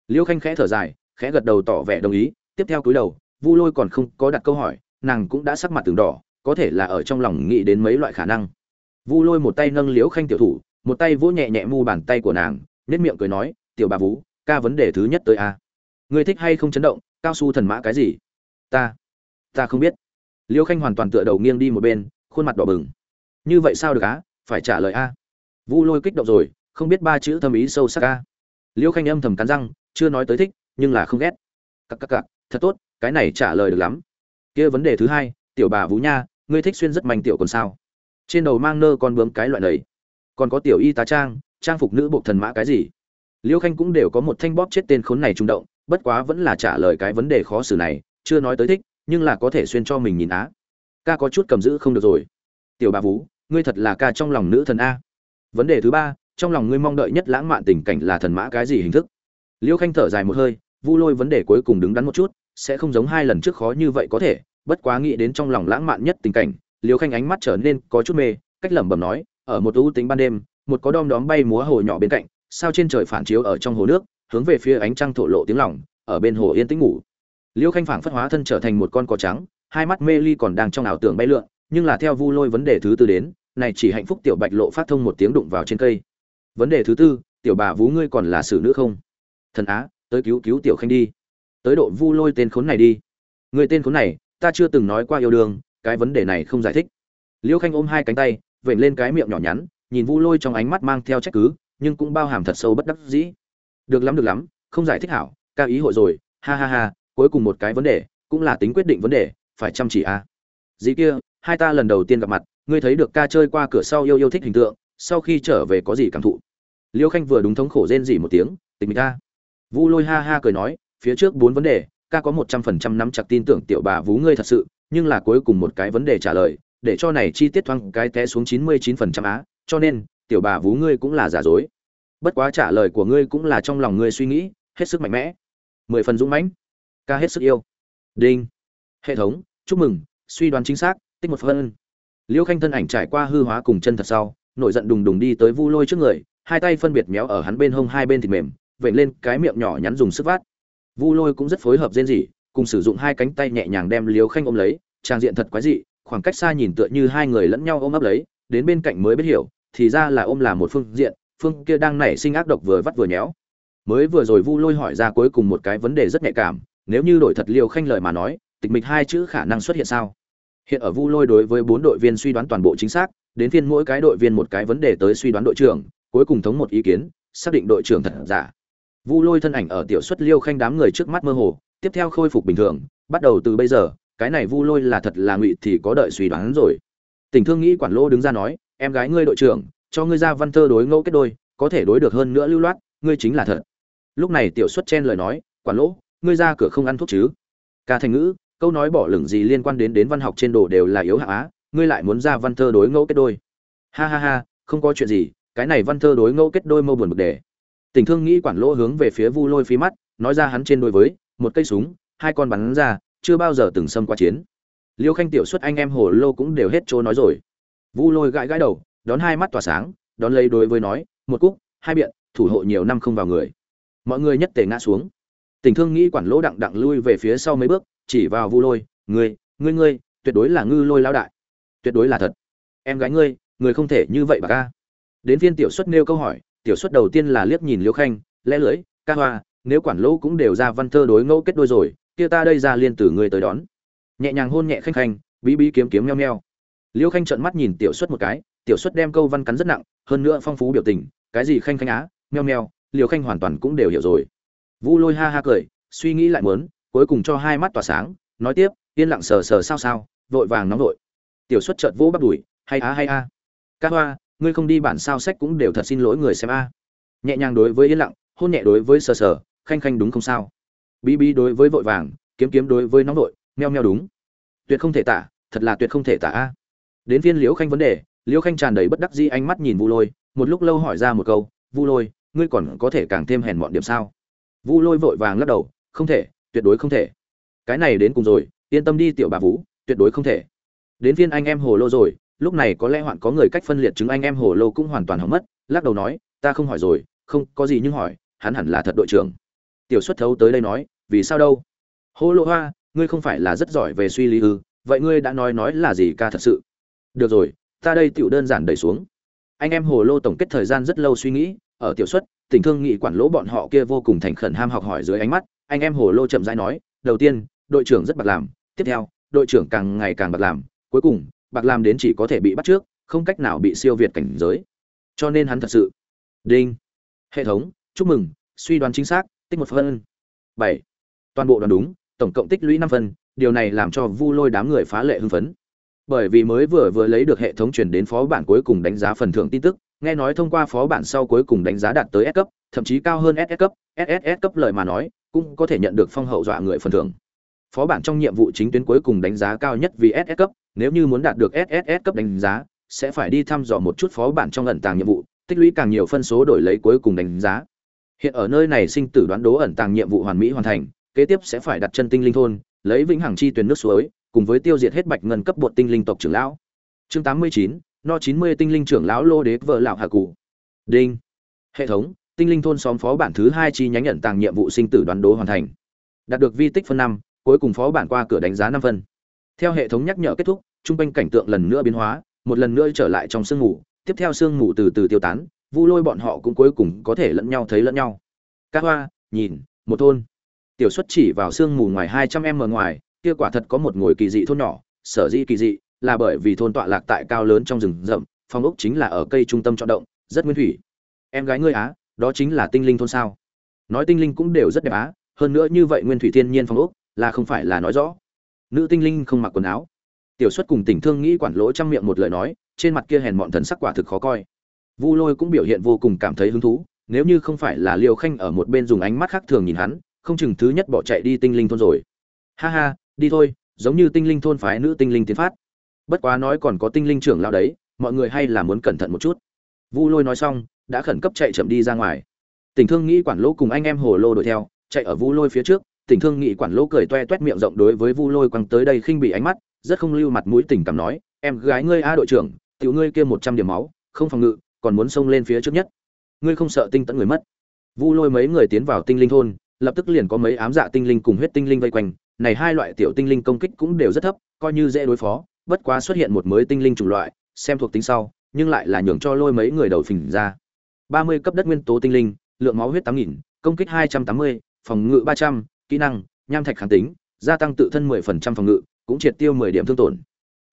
Liêu khanh khẽ thở dài, khẽ gật đầu tỏ vẻ đồng ý, tiếp theo cúi đầu, vu lôi còn không có đặt câu hỏi nàng cũng đã sắc mặt từng đỏ, có thể là ở trong lòng nghĩ đến mấy loại khả năng. Vu lôi một tay nâng liễu khanh tiểu thủ, một tay vỗ nhẹ nhẹ mu bàn tay của nàng nết miệng cười nói, tiểu bà vú, ca vấn đề thứ nhất tới a. Ngươi thích hay không chấn động, cao su thần mã cái gì? Ta ta không biết. Liêu khanh hoàn toàn tựa đầu nghiêng đi một bên, khuôn mặt đỏ bừng. Như vậy sao được á, phải trả lời a. Vu lôi kích động rồi, không biết ba chữ thâm ý sâu sắc a. Liêu khanh âm thầm cắn răng, chưa nói tới thích, nhưng là không ghét. Cặc cặc cặc, thật tốt, cái này trả lời được lắm kia vấn đề thứ hai tiểu bà vũ nha ngươi thích xuyên rất manh tiểu còn sao? Trên đầu mang nơ con bướm cái loại này. Còn có tiểu y tá trang trang phục nữ bộ thần mã cái gì? Liêu khanh cũng đều có một thanh bóp chết tên khốn này trung động bất quá vẫn là trả lời cái vấn đề khó xử này chưa nói tới thích nhưng là có thể xuyên cho mình nhìn á. Ca có chút cầm giữ không được rồi. Tiểu bà vũ, ngươi thật là ca trong lòng nữ thần a. Vấn đề thứ ba trong lòng ngươi mong đợi nhất lãng mạn tình cảnh là thần mã cái gì hình thức? Liêu khanh thở dài một hơi vu lôi vấn đề cuối cùng đứng đắn một chút sẽ không giống hai lần trước khó như vậy có thể, bất quá nghĩ đến trong lòng lãng mạn nhất tình cảnh, liêu khanh ánh mắt trở nên có chút mê, cách lẩm bẩm nói, ở một ưu tính ban đêm, một có đom đóm bay múa hồ nhỏ bên cạnh, sao trên trời phản chiếu ở trong hồ nước, hướng về phía ánh trăng thổ lộ tiếng lòng, ở bên hồ yên tĩnh ngủ. Liêu khanh phảng phất hóa thân trở thành một con cò trắng, hai mắt mê ly còn đang trong ảo tưởng bay lượn, nhưng là theo vu lôi vấn đề thứ tư đến, này chỉ hạnh phúc tiểu bạch lộ phát thông một tiếng đụng vào trên cây. Vấn đề thứ tư, tiểu bà vú ngươi còn là xử nữ không? Thần á, tới cứu cứu tiểu khanh đi tới độ vu lôi tên khốn này đi. Người tên khốn này, ta chưa từng nói qua yêu đương, cái vấn đề này không giải thích. Liêu khanh ôm hai cánh tay, vểnh lên cái miệng nhỏ nhắn, nhìn vu lôi trong ánh mắt mang theo trách cứ, nhưng cũng bao hàm thật sâu bất đắc dĩ. Được lắm được lắm, không giải thích hảo, ca ý hội rồi, ha ha ha, cuối cùng một cái vấn đề, cũng là tính quyết định vấn đề, phải chăm chỉ a à. dĩ kia, hai ta lần đầu tiên gặp mặt, ngươi thấy được ca chơi qua cửa sau yêu yêu thích hình tượng, sau khi trở về có gì cảm thụ? Liêu khanh vừa đúng thống khổ rên dỉ một tiếng tình mình ca vu lôi ha ha cười nói phía trước bốn vấn đề, ca có một trăm phần trăm nắm chặt tin tưởng tiểu bà vú ngươi thật sự, nhưng là cuối cùng một cái vấn đề trả lời, để cho này chi tiết thoáng cái té xuống chín mươi chín phần trăm á, cho nên, tiểu bà vú ngươi cũng là giả dối. Bất quá trả lời của ngươi cũng là trong lòng ngươi suy nghĩ, hết sức mạnh mẽ. Mười phần dũng mãnh, ca hết sức yêu. Đinh. Hệ thống, chúc mừng, suy đoán chính xác, tích một phân liễu khanh thân ảnh trải qua hư hóa cùng chân thật sau, nổi giận đùng đùng đi tới vu lôi trước người, hai tay phân biệt méo ở hắn bên hông hai bên thịt mềm, vểnh lên cái miệng nhỏ nhắn dùng sức vát vu lôi cũng rất phối hợp rên rỉ, cùng sử dụng hai cánh tay nhẹ nhàng đem liêu khanh ôm lấy, trang diện thật quái dị, khoảng cách xa nhìn tựa như hai người lẫn nhau ôm ấp lấy, đến bên cạnh mới biết hiểu, thì ra là ôm là một phương diện, phương kia đang nảy sinh ác độc vừa vắt vừa nhéo. Mới vừa rồi vu lôi hỏi ra cuối cùng một cái vấn đề rất nhạy cảm, nếu như đổi thật liều khanh lời mà nói, tịch mịch hai chữ khả năng xuất hiện sao? Hiện ở vu lôi đối với bốn đội viên suy đoán toàn bộ chính xác, đến phiên mỗi cái đội viên một cái vấn đề tới suy đoán đội trưởng, cuối cùng thống một ý kiến, xác định đội trưởng thật giả vu lôi thân ảnh ở tiểu xuất liêu khanh đám người trước mắt mơ hồ, tiếp theo khôi phục bình thường, bắt đầu từ bây giờ, cái này vu lôi là thật là ngụy thì có đợi suy đoán rồi. Tình thương nghĩ quản lô đứng ra nói, em gái ngươi đội trưởng, cho ngươi ra văn thơ đối ngẫu kết đôi, có thể đối được hơn nữa lưu loát, ngươi chính là thật. Lúc này tiểu xuất chen lời nói, quản lỗ, ngươi ra cửa không ăn thuốc chứ? Ca thành ngữ, câu nói bỏ lửng gì liên quan đến đến văn học trên đồ đều là yếu hạ á, ngươi lại muốn ra văn thơ đối ngẫu kết đôi. Ha ha ha, không có chuyện gì, cái này văn thơ đối ngẫu kết đôi mâu buồn bực đề tình thương nghĩ quản lỗ hướng về phía vu lôi phí mắt, nói ra hắn trên đối với, một cây súng, hai con bắn ra, chưa bao giờ từng xâm qua chiến. Liêu khanh tiểu xuất anh em hồ lô cũng đều hết chỗ nói rồi. Vu lôi gãi gãi đầu, đón hai mắt tỏa sáng, đón lấy đối với nói, một cúc, hai biện, thủ hộ nhiều năm không vào người. Mọi người nhất tề ngã xuống. Tình thương nghĩ quản lỗ đặng đặng lui về phía sau mấy bước, chỉ vào vu lôi, ngươi ngươi ngươi, tuyệt đối là ngư lôi lão đại. Tuyệt đối là thật. Em gái ngươi, người không thể như vậy bà ca đến phiên tiểu xuất nêu câu hỏi tiểu xuất đầu tiên là liếc nhìn liễu khanh, lẽ lưỡi, ca hoa, nếu quản lỗ cũng đều ra văn thơ đối ngẫu kết đôi rồi, kia ta đây ra liên tử ngươi tới đón. Nhẹ nhàng hôn nhẹ khanh khanh, bí bí kiếm kiếm meo meo liễu khanh trợn mắt nhìn tiểu xuất một cái, tiểu xuất đem câu văn cắn rất nặng, hơn nữa phong phú biểu tình, cái gì khanh khanh á meo meo liều khanh hoàn toàn cũng đều hiểu rồi. Vu lôi ha ha cười, suy nghĩ lại muốn, cuối cùng cho hai mắt tỏa sáng, nói tiếp, yên lặng sờ sờ sao sao, vội vàng nóng vội. Tiểu xuất chợt vỗ bắt đùi, hay á hay a ca hoa ngươi không đi bản sao sách cũng đều thật xin lỗi người xem a. Nhẹ nhàng đối với yên lặng, hôn nhẹ đối với sờ sờ, khanh khanh đúng không sao? Bí bí đối với vội vàng, kiếm kiếm đối với nóng vội, meo meo đúng. Tuyệt không thể tả, thật là tuyệt không thể tả a. Đến viên liễu khanh vấn đề, liễu khanh tràn đầy bất đắc dĩ ánh mắt nhìn vu lôi, một lúc lâu hỏi ra một câu, vu lôi, ngươi còn có thể càng thêm hèn mọn điểm sao? Vu lôi vội vàng lắc đầu, không thể, tuyệt đối không thể. Cái này đến cùng rồi, yên tâm đi tiểu bà vũ tuyệt đối không thể. Đến phiên anh em hồ lô rồi lúc này có lẽ hoạn có người cách phân liệt chứng anh em hồ lô cũng hoàn toàn hỏng mất, lắc đầu nói, ta không hỏi rồi, không có gì nhưng hỏi, hắn hẳn là thật đội trưởng. Tiểu xuất thấu tới đây nói, vì sao đâu? Hồ lô hoa, ngươi không phải là rất giỏi về suy lý ư, vậy ngươi đã nói nói là gì ca thật sự? Được rồi, ta đây tựu đơn giản đẩy xuống. Anh em hồ lô tổng kết thời gian rất lâu suy nghĩ, ở tiểu xuất, tình thương nghị quản lỗ bọn họ kia vô cùng thành khẩn ham học hỏi dưới ánh mắt, anh em hồ lô chậm rãi nói, đầu tiên, đội trưởng rất bạc làm, tiếp theo, đội trưởng càng ngày càng bạc làm, cuối cùng bạc làm đến chỉ có thể bị bắt trước không cách nào bị siêu việt cảnh giới. Cho nên hắn thật sự. Đinh. Hệ thống chúc mừng suy đoán chính xác tích một phân bảy. Toàn bộ đoán đúng tổng cộng tích lũy năm phân điều này làm cho vu lôi đám người phá lệ hưng phấn. Bởi vì mới vừa vừa lấy được hệ thống truyền đến phó bản cuối cùng đánh giá phần thưởng tin tức nghe nói thông qua phó bản sau cuối cùng đánh giá đạt tới S cấp, thậm chí cao hơn SS cấp, SSS cấp lời mà nói, cũng có thể nhận được phong hậu dọa người phần thưởng. Phó bản trong nhiệm vụ chính tuyến cuối cùng đánh giá cao nhất vì SS cấp, nếu như muốn đạt được SSS cấp đánh giá, sẽ phải đi thăm dò một chút phó bản trong ẩn tàng nhiệm vụ, tích lũy càng nhiều phân số đổi lấy cuối cùng đánh giá. Hiện ở nơi này sinh tử đoán đố ẩn tàng nhiệm vụ hoàn mỹ hoàn thành, kế tiếp sẽ phải đặt chân tinh linh thôn, lấy vĩnh hằng chi tuyển nước suối, cùng với tiêu diệt hết bạch ngân cấp bột tinh linh tộc trưởng lão. Chương 89, no chín mươi tinh linh trưởng lão lô đế vợ lão hà cụ đinh hệ thống tinh linh thôn xóm phó bản thứ hai chi nhánh ẩn tàng nhiệm vụ sinh tử đoán đố hoàn thành đạt được vi tích phân năm cuối cùng phó bản qua cửa đánh giá năm phân theo hệ thống nhắc nhở kết thúc trung quanh cảnh tượng lần nữa biến hóa, một lần nữa trở lại trong sương mù, tiếp theo sương mù từ từ tiêu tán, vu lôi bọn họ cũng cuối cùng có thể lẫn nhau thấy lẫn nhau. Các hoa, nhìn, một thôn. Tiểu xuất chỉ vào sương mù ngoài hai trăm em ở ngoài, kia quả thật có một ngồi kỳ dị thôn nhỏ, sở dĩ kỳ dị, là bởi vì thôn tọa lạc tại cao lớn trong rừng rậm phong ốc chính là ở cây trung tâm chọn động, rất nguyên thủy. Em gái ngươi á, đó chính là tinh linh thôn sao? Nói tinh linh cũng đều rất đẹp á, hơn nữa như vậy nguyên thủy thiên nhiên phong ốc, là không phải là nói rõ nữ tinh linh không mặc quần áo. Tiểu xuất cùng tình thương nghĩ quản lỗ trong miệng một lời nói, trên mặt kia hèn mọn thần sắc quả thực khó coi. Vu lôi cũng biểu hiện vô cùng cảm thấy hứng thú, nếu như không phải là liều khanh ở một bên dùng ánh mắt khác thường nhìn hắn, không chừng thứ nhất bỏ chạy đi tinh linh thôn rồi. Ha ha, đi thôi, giống như tinh linh thôn phái nữ tinh linh tiến phát. Bất quá nói còn có tinh linh trưởng lao đấy, mọi người hay là muốn cẩn thận một chút. Vu lôi nói xong, đã khẩn cấp chạy chậm đi ra ngoài. Tình thương nghĩ quản lỗ cùng anh em hồ lô đuổi theo, chạy ở vu lôi phía trước tình thương nghị quản lỗ cười toe toét miệng rộng đối với vu lôi quăng tới đây khinh bị ánh mắt rất không lưu mặt mũi tình cảm nói em gái ngươi a đội trưởng tiểu ngươi kia một trăm điểm máu không phòng ngự còn muốn xông lên phía trước nhất ngươi không sợ tinh tận người mất vu lôi mấy người tiến vào tinh linh thôn lập tức liền có mấy ám dạ tinh linh cùng huyết tinh linh vây quanh này hai loại tiểu tinh linh công kích cũng đều rất thấp coi như dễ đối phó bất quá xuất hiện một mới tinh linh chủng loại, xem thuộc tính sau, nhưng lại là nhường cho lôi mấy người đầu phình ra. 30 cấp đất nguyên tố tinh linh, lượng máu huyết 8000, công kích 280, phòng ngự 300, kỹ năng, nham thạch kháng tính, gia tăng tự thân 10% phòng ngự, cũng triệt tiêu 10 điểm thương tổn.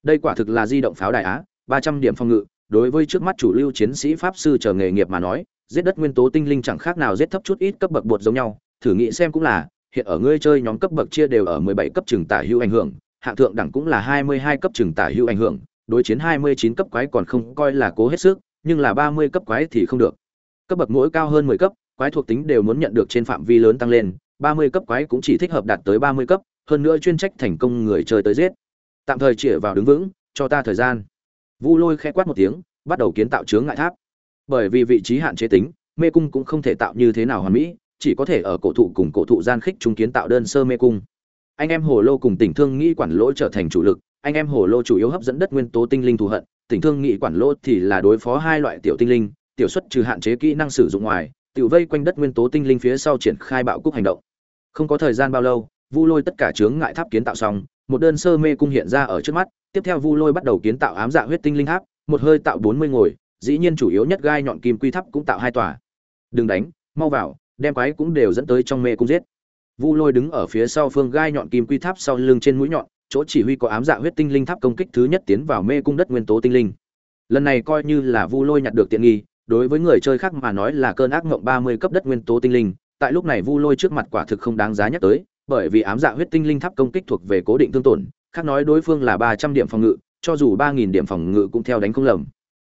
Đây quả thực là di động pháo đại á 300 điểm phòng ngự, đối với trước mắt chủ lưu chiến sĩ pháp sư chờ nghề nghiệp mà nói, giết đất nguyên tố tinh linh chẳng khác nào giết thấp chút ít cấp bậc bột giống nhau, thử nghĩ xem cũng là, hiện ở ngươi chơi nhóm cấp bậc chia đều ở 17 cấp trường tả hữu ảnh hưởng, hạng thượng đẳng cũng là 22 cấp trường tả hữu ảnh hưởng, đối chiến 29 cấp quái còn không coi là cố hết sức, nhưng là 30 cấp quái thì không được. Cấp bậc mỗi cao hơn 10 cấp, quái thuộc tính đều muốn nhận được trên phạm vi lớn tăng lên 30 cấp quái cũng chỉ thích hợp đạt tới 30 cấp, hơn nữa chuyên trách thành công người chơi tới giết. Tạm thời chĩa vào đứng vững, cho ta thời gian. Vu lôi khẽ quát một tiếng, bắt đầu kiến tạo chướng ngại tháp. Bởi vì vị trí hạn chế tính, mê cung cũng không thể tạo như thế nào hoàn mỹ, chỉ có thể ở cổ thụ cùng cổ thụ gian khích trung kiến tạo đơn sơ mê cung. Anh em hồ lô cùng tỉnh thương nghĩ quản lỗ trở thành chủ lực, anh em hồ lô chủ yếu hấp dẫn đất nguyên tố tinh linh thù hận, tỉnh thương nghị quản lỗ thì là đối phó hai loại tiểu tinh linh, tiểu xuất trừ hạn chế kỹ năng sử dụng ngoài tiểu vây quanh đất nguyên tố tinh linh phía sau triển khai bạo cúc hành động. Không có thời gian bao lâu, vu lôi tất cả chướng ngại tháp kiến tạo xong, một đơn sơ mê cung hiện ra ở trước mắt, tiếp theo vu lôi bắt đầu kiến tạo ám dạ huyết tinh linh tháp, một hơi tạo bốn mươi ngồi, dĩ nhiên chủ yếu nhất gai nhọn kim quy tháp cũng tạo hai tòa. Đừng đánh, mau vào, đem quái cũng đều dẫn tới trong mê cung giết. Vu lôi đứng ở phía sau phương gai nhọn kim quy tháp sau lưng trên mũi nhọn, chỗ chỉ huy có ám dạ huyết tinh linh tháp công kích thứ nhất tiến vào mê cung đất nguyên tố tinh linh. Lần này coi như là vu lôi nhặt được tiện nghi đối với người chơi khác mà nói là cơn ác ngộng ba mươi cấp đất nguyên tố tinh linh, tại lúc này vu lôi trước mặt quả thực không đáng giá nhắc tới, bởi vì ám dạ huyết tinh linh tháp công kích thuộc về cố định thương tổn, khác nói đối phương là ba trăm điểm phòng ngự, cho dù ba nghìn điểm phòng ngự cũng theo đánh không lầm.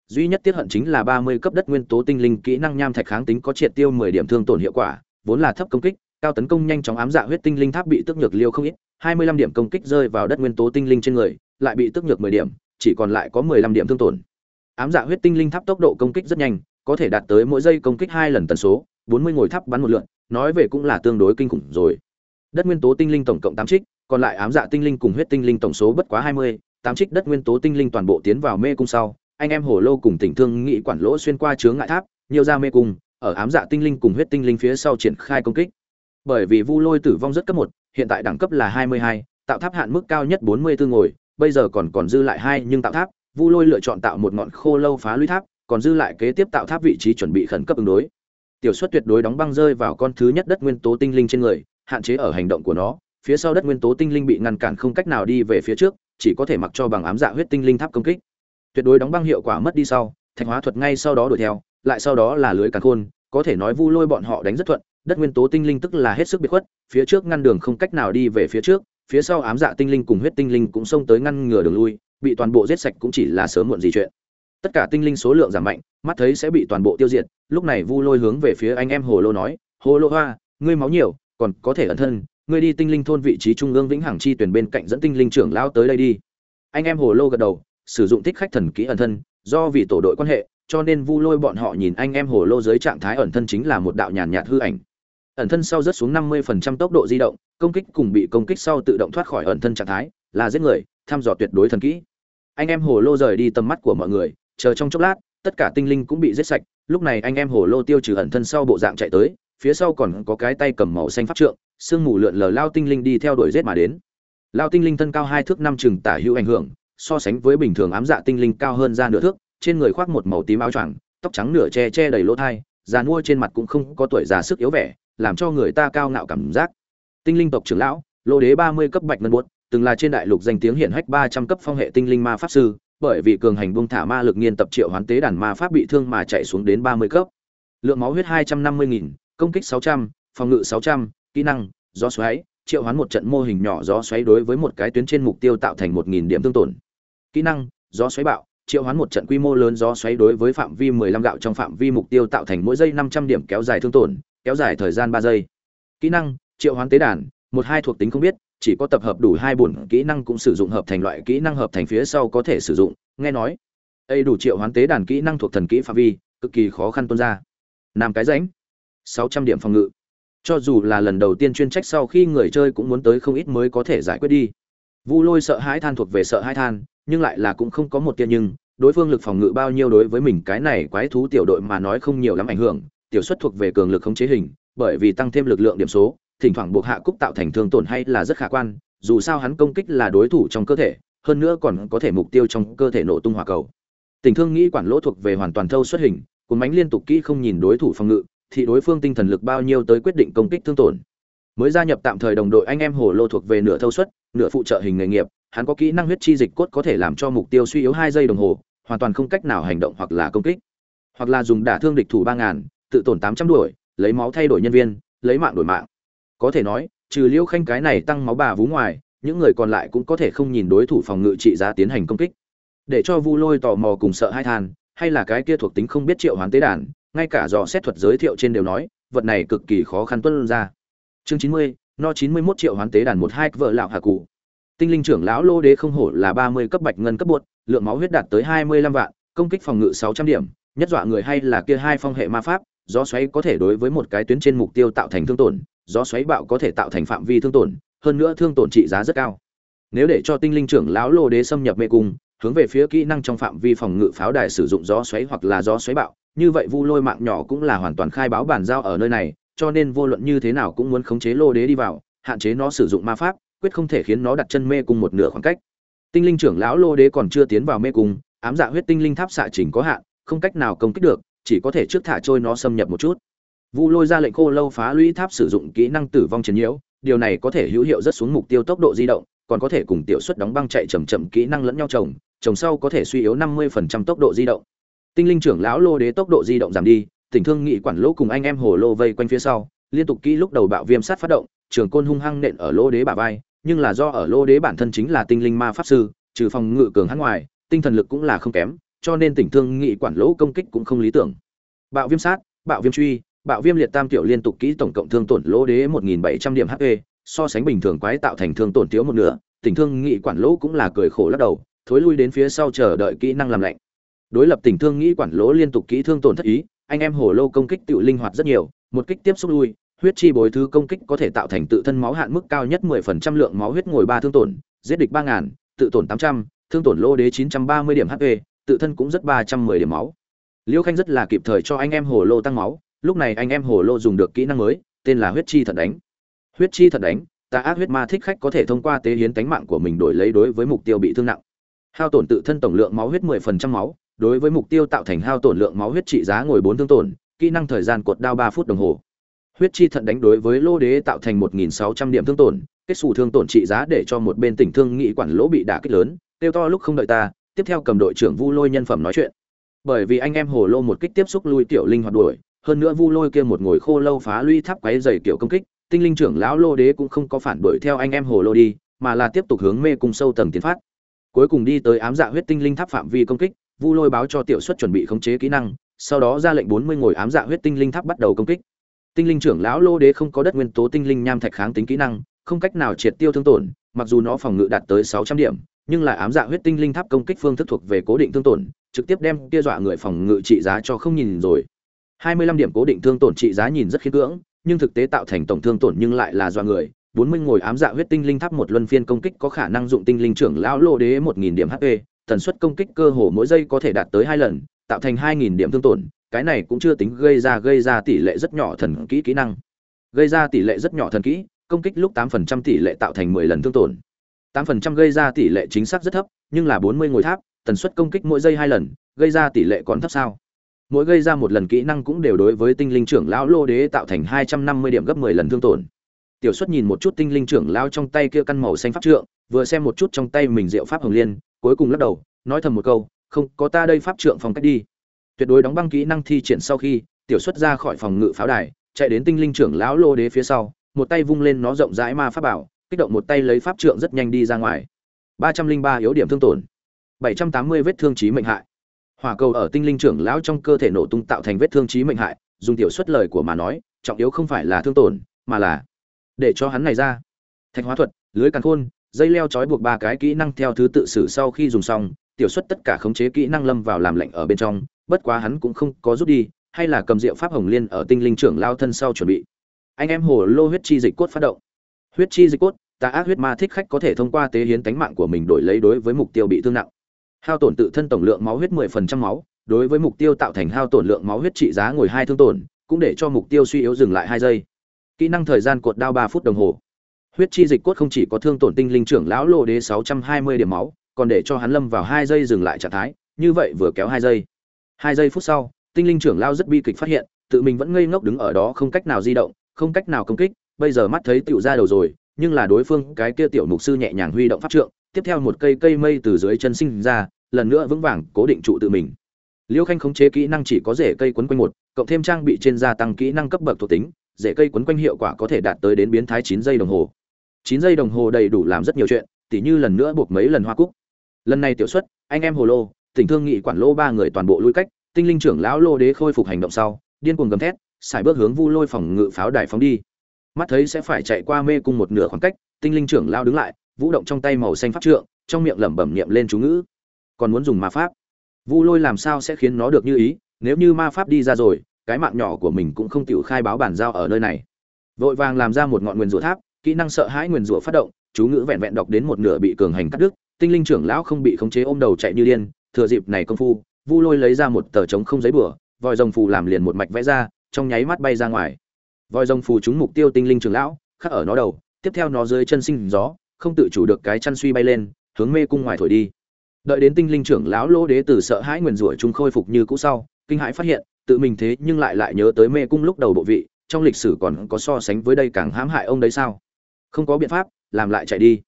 Duy nhất tiết hận chính là ba mươi cấp đất nguyên tố tinh linh kỹ năng nham thạch kháng tính có triệt tiêu mười điểm thương tổn hiệu quả, vốn là thấp công kích, cao tấn công nhanh chóng ám dạ huyết tinh linh tháp bị tức nhược liêu không ít, hai mươi lăm điểm công kích rơi vào đất nguyên tố tinh linh trên người, lại bị tức nhược mười điểm, chỉ còn lại có mười lăm điểm thương tổn. Ám dạ huyết tinh linh tháp tốc độ công kích rất nhanh có thể đạt tới mỗi giây công kích hai lần tần số, bốn mươi ngồi tháp bắn một lượn, nói về cũng là tương đối kinh khủng rồi. Đất nguyên tố tinh linh tổng cộng tám trích, còn lại ám dạ tinh linh cùng huyết tinh linh tổng số bất quá hai mươi, tám trích đất nguyên tố tinh linh toàn bộ tiến vào mê cung sau, anh em hồ lô cùng tỉnh thương nghị quản lỗ xuyên qua chướng ngại tháp, nhiều ra mê cung, ở ám dạ tinh linh cùng huyết tinh linh phía sau triển khai công kích. Bởi vì vu lôi tử vong rất cấp một, hiện tại đẳng cấp là hai mươi hai, tạo tháp hạn mức cao nhất bốn mươi bốn ngồi, bây giờ còn còn dư lại hai, nhưng tạo tháp, vu lôi lựa chọn tạo một ngọn khô lâu phá lũy tháp còn dư lại kế tiếp tạo tháp vị trí chuẩn bị khẩn cấp ứng đối. Tiểu suất tuyệt đối đóng băng rơi vào con thứ nhất đất nguyên tố tinh linh trên người, hạn chế ở hành động của nó, phía sau đất nguyên tố tinh linh bị ngăn cản không cách nào đi về phía trước, chỉ có thể mặc cho bằng ám dạ huyết tinh linh tháp công kích. Tuyệt đối đóng băng hiệu quả mất đi sau, thạch hóa thuật ngay sau đó đuổi theo, lại sau đó là lưới càn khôn, có thể nói vu lôi bọn họ đánh rất thuận, đất nguyên tố tinh linh tức là hết sức biệt khuất, phía trước ngăn đường không cách nào đi về phía trước, phía sau ám dạ tinh linh cùng huyết tinh linh cũng xông tới ngăn ngừa đường lui, bị toàn bộ giết sạch cũng chỉ là sớm muộn gì chuyện tất cả tinh linh số lượng giảm mạnh, mắt thấy sẽ bị toàn bộ tiêu diệt, lúc này vu lôi hướng về phía anh em hồ lô nói, hồ lô hoa, ngươi máu nhiều, còn có thể ẩn thân, ngươi đi tinh linh thôn vị trí trung ương vĩnh hằng chi tuyển bên cạnh dẫn tinh linh trưởng lao tới đây đi. Anh em hồ lô gật đầu, sử dụng thích khách thần kỹ ẩn thân, do vì tổ đội quan hệ, cho nên vu lôi bọn họ nhìn anh em hồ lô dưới trạng thái ẩn thân chính là một đạo nhàn nhạt hư ảnh. Ẩn thân sau rất xuống 50% tốc độ di động, công kích cùng bị công kích sau tự động thoát khỏi ẩn thân trạng thái, là giết người, thăm dò tuyệt đối thần kỹ. Anh em hồ lô rời đi tầm mắt của mọi người chờ trong chốc lát, tất cả tinh linh cũng bị giết sạch, lúc này anh em hồ lô tiêu trừ ẩn thân sau bộ dạng chạy tới, phía sau còn có cái tay cầm màu xanh pháp trượng, sương mù lượn lờ lao tinh linh đi theo đuổi giết mà đến. Lao tinh linh thân cao hai thước năm chừng tả hữu ảnh hưởng, so sánh với bình thường ám dạ tinh linh cao hơn ra nửa thước, trên người khoác một màu tím áo choàng, tóc trắng nửa che che đầy lỗ thai, già nuôi trên mặt cũng không có tuổi già sức yếu vẻ, làm cho người ta cao ngạo cảm giác. Tinh linh tộc trưởng lão, lô đế ba mươi cấp bạch ngân buốt, từng là trên đại lục danh tiếng hiển hách ba trăm cấp phong hệ tinh linh ma pháp sư bởi vì cường hành buông thả ma lực nghiên tập triệu hoán tế đàn ma pháp bị thương mà chạy xuống đến ba mươi cấp lượng máu huyết hai trăm năm mươi nghìn công kích sáu trăm phòng ngự sáu trăm kỹ năng gió xoáy triệu hoán một trận mô hình nhỏ gió xoáy đối với một cái tuyến trên mục tiêu tạo thành một nghìn điểm thương tổn kỹ năng gió xoáy bạo triệu hoán một trận quy mô lớn gió xoáy đối với phạm vi 15 gạo trong phạm vi mục tiêu tạo thành mỗi giây 500 điểm kéo dài thương tổn, kéo dài thời gian 3 giây. Kỹ năng, triệu hoán tế đàn, một hai thuộc tính không biết, chỉ có tập hợp đủ hai bổn kỹ năng cũng sử dụng hợp thành loại kỹ năng hợp thành phía sau có thể sử dụng, nghe nói. Đây đủ triệu hoán tế đàn kỹ năng thuộc thần kỹ phạm vi, cực kỳ khó khăn tuân ra. Nam cái rãnh, 600 điểm phòng ngự. Cho dù là lần đầu tiên chuyên trách sau khi người chơi cũng muốn tới không ít mới có thể giải quyết đi. Vu Lôi sợ hãi than thuộc về sợ hãi than, nhưng lại là cũng không có một tiên nhưng, đối phương lực phòng ngự bao nhiêu đối với mình cái này quái thú tiểu đội mà nói không nhiều lắm ảnh hưởng, tiểu xuất thuộc về cường lực khống chế hình, bởi vì tăng thêm lực lượng điểm số, thỉnh thoảng buộc hạ cúc tạo thành thương tổn hay là rất khả quan, dù sao hắn công kích là đối thủ trong cơ thể, hơn nữa còn có thể mục tiêu trong cơ thể nổ tung hỏa cầu. Tình thương nghĩ quản lỗ thuộc về hoàn toàn thâu xuất hình, cuốn bánh liên tục kỹ không nhìn đối thủ phòng ngự, thì đối phương tinh thần lực bao nhiêu tới quyết định công kích thương tổn. Mới gia nhập tạm thời đồng đội anh em hồ lô thuộc về nửa thâu suất nửa phụ trợ hình nghề nghiệp hắn có kỹ năng huyết chi dịch cốt có thể làm cho mục tiêu suy yếu hai giây đồng hồ hoàn toàn không cách nào hành động hoặc là công kích. Hoặc là dùng đả thương địch thủ ba ngàn tự tổn tám trăm đuổi lấy máu thay đổi nhân viên lấy mạng đổi mạng có thể nói, trừ liễu khanh cái này tăng máu bà vú ngoài, những người còn lại cũng có thể không nhìn đối thủ phòng ngự trị giá tiến hành công kích. Để cho vu lôi tò mò cùng sợ hai than, hay là cái kia thuộc tính không biết triệu hoán tế đàn, ngay cả dò xét thuật giới thiệu trên đều nói, vật này cực kỳ khó khăn tuân ra. Chương chín mươi, no chín mươi mốt triệu hoán tế đàn một hai vợ lạo hạ cụ. Tinh linh trưởng lão lô đế không hổ là ba mươi cấp bạch ngân cấp bột, lượng máu huyết đạt tới hai mươi lăm vạn, công kích phòng ngự sáu trăm điểm, nhất dọa người hay là kia hai phong hệ ma pháp, gió xoáy có thể đối với một cái tuyến trên mục tiêu tạo thành thương tổn gió xoáy bạo có thể tạo thành phạm vi thương tổn, hơn nữa thương tổn trị giá rất cao. Nếu để cho tinh linh trưởng lão lô đế xâm nhập mê cung, hướng về phía kỹ năng trong phạm vi phòng ngự pháo đài sử dụng gió xoáy hoặc là gió xoáy bạo, như vậy vu lôi mạng nhỏ cũng là hoàn toàn khai báo bàn giao ở nơi này, cho nên vô luận như thế nào cũng muốn khống chế lô đế đi vào, hạn chế nó sử dụng ma pháp, quyết không thể khiến nó đặt chân mê cung một nửa khoảng cách. Tinh linh trưởng lão lô đế còn chưa tiến vào mê cung, ám dạ huyết tinh linh tháp xạ trình có hạn, không cách nào công kích được, chỉ có thể trước thả trôi nó xâm nhập một chút vu lôi ra lệnh khô lâu phá lũy tháp sử dụng kỹ năng tử vong chiến nhiễu, điều này có thể hữu hiệu rất xuống mục tiêu tốc độ di động, còn có thể cùng tiểu suất đóng băng chạy chậm chậm kỹ năng lẫn nhau trồng trồng sau có thể suy yếu 50% tốc độ di động. Tinh linh trưởng lão lô đế tốc độ di động giảm đi, tỉnh thương nghị quản lỗ cùng anh em hồ lô vây quanh phía sau, liên tục kỹ lúc đầu bạo viêm sát phát động, trường côn hung hăng nện ở lô đế bả vai, nhưng là do ở lô đế bản thân chính là tinh linh ma pháp sư, trừ phòng ngự cường hắn ngoài, tinh thần lực cũng là không kém, cho nên tỉnh thương nghị quản lỗ công kích cũng không lý tưởng. Bạo viêm sát, bạo viêm truy bạo viêm liệt tam tiểu liên tục kỹ tổng cộng thương tổn lỗ đế 1.700 điểm hp so sánh bình thường quái tạo thành thương tổn thiếu một nửa tình thương nghị quản lỗ cũng là cười khổ lắc đầu thối lui đến phía sau chờ đợi kỹ năng làm lạnh đối lập tình thương nghĩ quản lỗ liên tục kỹ thương tổn thất ý anh em hồ lô công kích tự linh hoạt rất nhiều một kích tiếp xúc lui huyết chi bồi thứ công kích có thể tạo thành tự thân máu hạn mức cao nhất 10% lượng máu huyết ngồi ba thương tổn giết địch 3000, tự tổn 800, thương tổn lô đế 930 điểm HP, tự thân cũng rất 310 điểm máu. Liêu Khanh rất là kịp thời cho anh em hồ lô tăng máu, lúc này anh em hồ lô dùng được kỹ năng mới, tên là huyết chi thật đánh. Huyết chi thật đánh, ta ác huyết ma thích khách có thể thông qua tế hiến tánh mạng của mình đổi lấy đối với mục tiêu bị thương nặng. Hao tổn tự thân tổng lượng máu huyết 10% máu, đối với mục tiêu tạo thành hao tổn lượng máu huyết trị giá ngồi bốn thương tổn, kỹ năng thời gian cột đao ba phút đồng hồ. Huyết chi thận đánh đối với lô đế tạo thành 1600 điểm thương tổn, kết xù thương tổn trị giá để cho một bên tỉnh thương nghị quản lỗ bị đả kích lớn, tiêu to lúc không đợi ta, tiếp theo cầm đội trưởng Vu Lôi nhân phẩm nói chuyện. Bởi vì anh em hồ lô một kích tiếp xúc lui tiểu linh hoạt đuổi, hơn nữa Vu Lôi kia một ngồi khô lâu phá lũy tháp quấy dày kiểu công kích, tinh linh trưởng lão lô đế cũng không có phản đuổi theo anh em hồ lô đi, mà là tiếp tục hướng mê cung sâu tầng tiến phát. Cuối cùng đi tới ám dạ huyết tinh linh tháp phạm vi công kích, Vu Lôi báo cho tiểu xuất chuẩn bị khống chế kỹ năng, sau đó ra lệnh 40 ngồi ám dạ huyết tinh linh tháp bắt đầu công kích. Tinh linh trưởng lão lô đế không có đất nguyên tố tinh linh nham thạch kháng tính kỹ năng, không cách nào triệt tiêu thương tổn, mặc dù nó phòng ngự đạt tới 600 điểm, nhưng lại ám dạ huyết tinh linh tháp công kích phương thức thuộc về cố định thương tổn, trực tiếp đem kia dọa người phòng ngự trị giá cho không nhìn rồi. 25 điểm cố định thương tổn trị giá nhìn rất khiếp cưỡng, nhưng thực tế tạo thành tổng thương tổn nhưng lại là do người. 40 ngồi ám dạ huyết tinh linh tháp một luân phiên công kích có khả năng dụng tinh linh trưởng lão lô đế 1000 điểm HP, tần suất công kích cơ hồ mỗi giây có thể đạt tới hai lần, tạo thành 2000 điểm thương tổn, cái này cũng chưa tính gây ra gây ra tỷ lệ rất nhỏ thần kỹ kỹ năng. Gây ra tỷ lệ rất nhỏ thần kỹ, công kích lúc 8% tỷ lệ tạo thành 10 lần thương tổn. 8% gây ra tỷ lệ chính xác rất thấp, nhưng là 40 ngồi tháp, tần suất công kích mỗi giây hai lần, gây ra tỷ lệ còn thấp sao? Mỗi gây ra một lần kỹ năng cũng đều đối với tinh linh trưởng lão lô đế tạo thành 250 điểm gấp 10 lần thương tổn. Tiểu Suất nhìn một chút tinh linh trưởng lão trong tay kia căn màu xanh pháp trượng, vừa xem một chút trong tay mình diệu pháp hồng liên, cuối cùng lắc đầu, nói thầm một câu, "Không, có ta đây pháp trượng phòng cách đi." Tuyệt đối đóng băng kỹ năng thi triển sau khi, Tiểu Suất ra khỏi phòng ngự pháo đài, chạy đến tinh linh trưởng lão lô đế phía sau, một tay vung lên nó rộng rãi ma pháp bảo, kích động một tay lấy pháp trượng rất nhanh đi ra ngoài. 303 yếu điểm thương tổn, 780 vết thương chí mệnh hại. Hỏa cầu ở tinh linh trưởng lão trong cơ thể nổ tung tạo thành vết thương chí mệnh hại, dùng tiểu suất lời của mà nói, trọng yếu không phải là thương tổn, mà là để cho hắn này ra. Thạch hóa thuật, lưới càn khôn, dây leo trói buộc ba cái kỹ năng theo thứ tự xử sau khi dùng xong, tiểu suất tất cả khống chế kỹ năng lâm vào làm lạnh ở bên trong, bất quá hắn cũng không có rút đi, hay là cầm diệu pháp hồng liên ở tinh linh trưởng lao thân sau chuẩn bị. Anh em hồ lô huyết chi dịch cốt phát động. Huyết chi dịch cốt, tà ác huyết ma thích khách có thể thông qua tế hiến tánh mạng của mình đổi lấy đối với mục tiêu bị thương nặng hao tổn tự thân tổng lượng máu huyết 10% máu, đối với mục tiêu tạo thành hao tổn lượng máu huyết trị giá ngồi hai thương tổn, cũng để cho mục tiêu suy yếu dừng lại hai giây. Kỹ năng thời gian cột đao ba phút đồng hồ. Huyết chi dịch cốt không chỉ có thương tổn tinh linh trưởng lão lộ đế 620 điểm máu, còn để cho hắn lâm vào hai giây dừng lại trạng thái, như vậy vừa kéo hai giây. Hai giây phút sau, tinh linh trưởng lão rất bi kịch phát hiện, tự mình vẫn ngây ngốc đứng ở đó không cách nào di động, không cách nào công kích, bây giờ mắt thấy tựu ra đầu rồi nhưng là đối phương cái kia tiểu mục sư nhẹ nhàng huy động pháp trượng, tiếp theo một cây cây mây từ dưới chân sinh ra, lần nữa vững vàng cố định trụ tự mình. Liêu khanh khống chế kỹ năng chỉ có rễ cây quấn quanh một, cộng thêm trang bị trên gia tăng kỹ năng cấp bậc thuộc tính, rễ cây quấn quanh hiệu quả có thể đạt tới đến biến thái chín giây đồng hồ. Chín giây đồng hồ đầy đủ làm rất nhiều chuyện, tỉ như lần nữa buộc mấy lần hoa cúc. Lần này tiểu xuất, anh em hồ lô, tỉnh thương nghị quản lô ba người toàn bộ lui cách, tinh linh trưởng lão lô đế khôi phục hành động sau, điên cuồng gầm thét xài bước hướng vu lôi phòng ngự pháo đài phóng đi mắt thấy sẽ phải chạy qua mê cung một nửa khoảng cách, tinh linh trưởng lao đứng lại, vũ động trong tay màu xanh pháp trượng, trong miệng lẩm bẩm niệm lên chú ngữ. Còn muốn dùng ma pháp? Vu lôi làm sao sẽ khiến nó được như ý? Nếu như ma pháp đi ra rồi, cái mạng nhỏ của mình cũng không chịu khai báo bản giao ở nơi này. Vội vàng làm ra một ngọn nguyền rủa tháp, kỹ năng sợ hãi nguyền rủa phát động, chú ngữ vẹn vẹn đọc đến một nửa bị cường hành cắt đứt, tinh linh trưởng lão không bị khống chế ôm đầu chạy như điên, thừa dịp này công phu, vu lôi lấy ra một tờ trống không giấy bửa vòi rồng phù làm liền một mạch vẽ ra, trong nháy mắt bay ra ngoài. Voi rồng phù chúng mục tiêu tinh linh trưởng lão, khắc ở nó đầu, tiếp theo nó dưới chân sinh gió, không tự chủ được cái chăn suy bay lên, hướng mê cung ngoài thổi đi. Đợi đến tinh linh trưởng lão lỗ đế tử sợ hãi nguyền rủa chúng khôi phục như cũ sau, kinh hãi phát hiện, tự mình thế nhưng lại lại nhớ tới mê cung lúc đầu bộ vị, trong lịch sử còn có so sánh với đây càng hãm hại ông đấy sao? Không có biện pháp, làm lại chạy đi.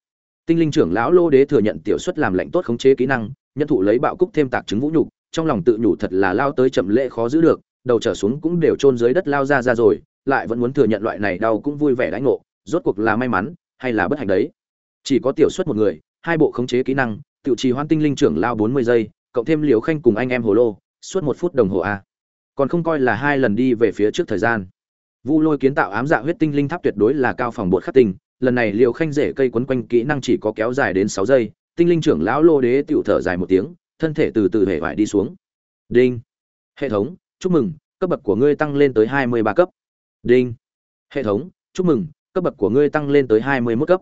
Tinh linh trưởng lão lô đế thừa nhận tiểu xuất làm lệnh tốt khống chế kỹ năng, nhân thụ lấy bạo cúc thêm tạc chứng vũ nhục, trong lòng tự nhủ thật là lao tới chậm lễ khó giữ được, đầu trở xuống cũng đều chôn dưới đất lao ra ra rồi lại vẫn muốn thừa nhận loại này đau cũng vui vẻ đãi ngộ, rốt cuộc là may mắn hay là bất hạnh đấy? Chỉ có tiểu suất một người, hai bộ khống chế kỹ năng, tiểu trì hoan tinh linh trưởng lao bốn mươi giây, cộng thêm liều khanh cùng anh em hồ lô, suốt một phút đồng hồ a. Còn không coi là hai lần đi về phía trước thời gian. Vu lôi kiến tạo ám dạ huyết tinh linh tháp tuyệt đối là cao phòng bột khắc tinh, lần này liều khanh rễ cây quấn quanh kỹ năng chỉ có kéo dài đến sáu giây, tinh linh trưởng lão lô đế tiểu thở dài một tiếng, thân thể từ từ hệ vải đi xuống. Đinh. Hệ thống, chúc mừng, cấp bậc của ngươi tăng lên tới hai mươi ba cấp đinh. Hệ thống, chúc mừng, cấp bậc của ngươi tăng lên tới hai mươi mức cấp.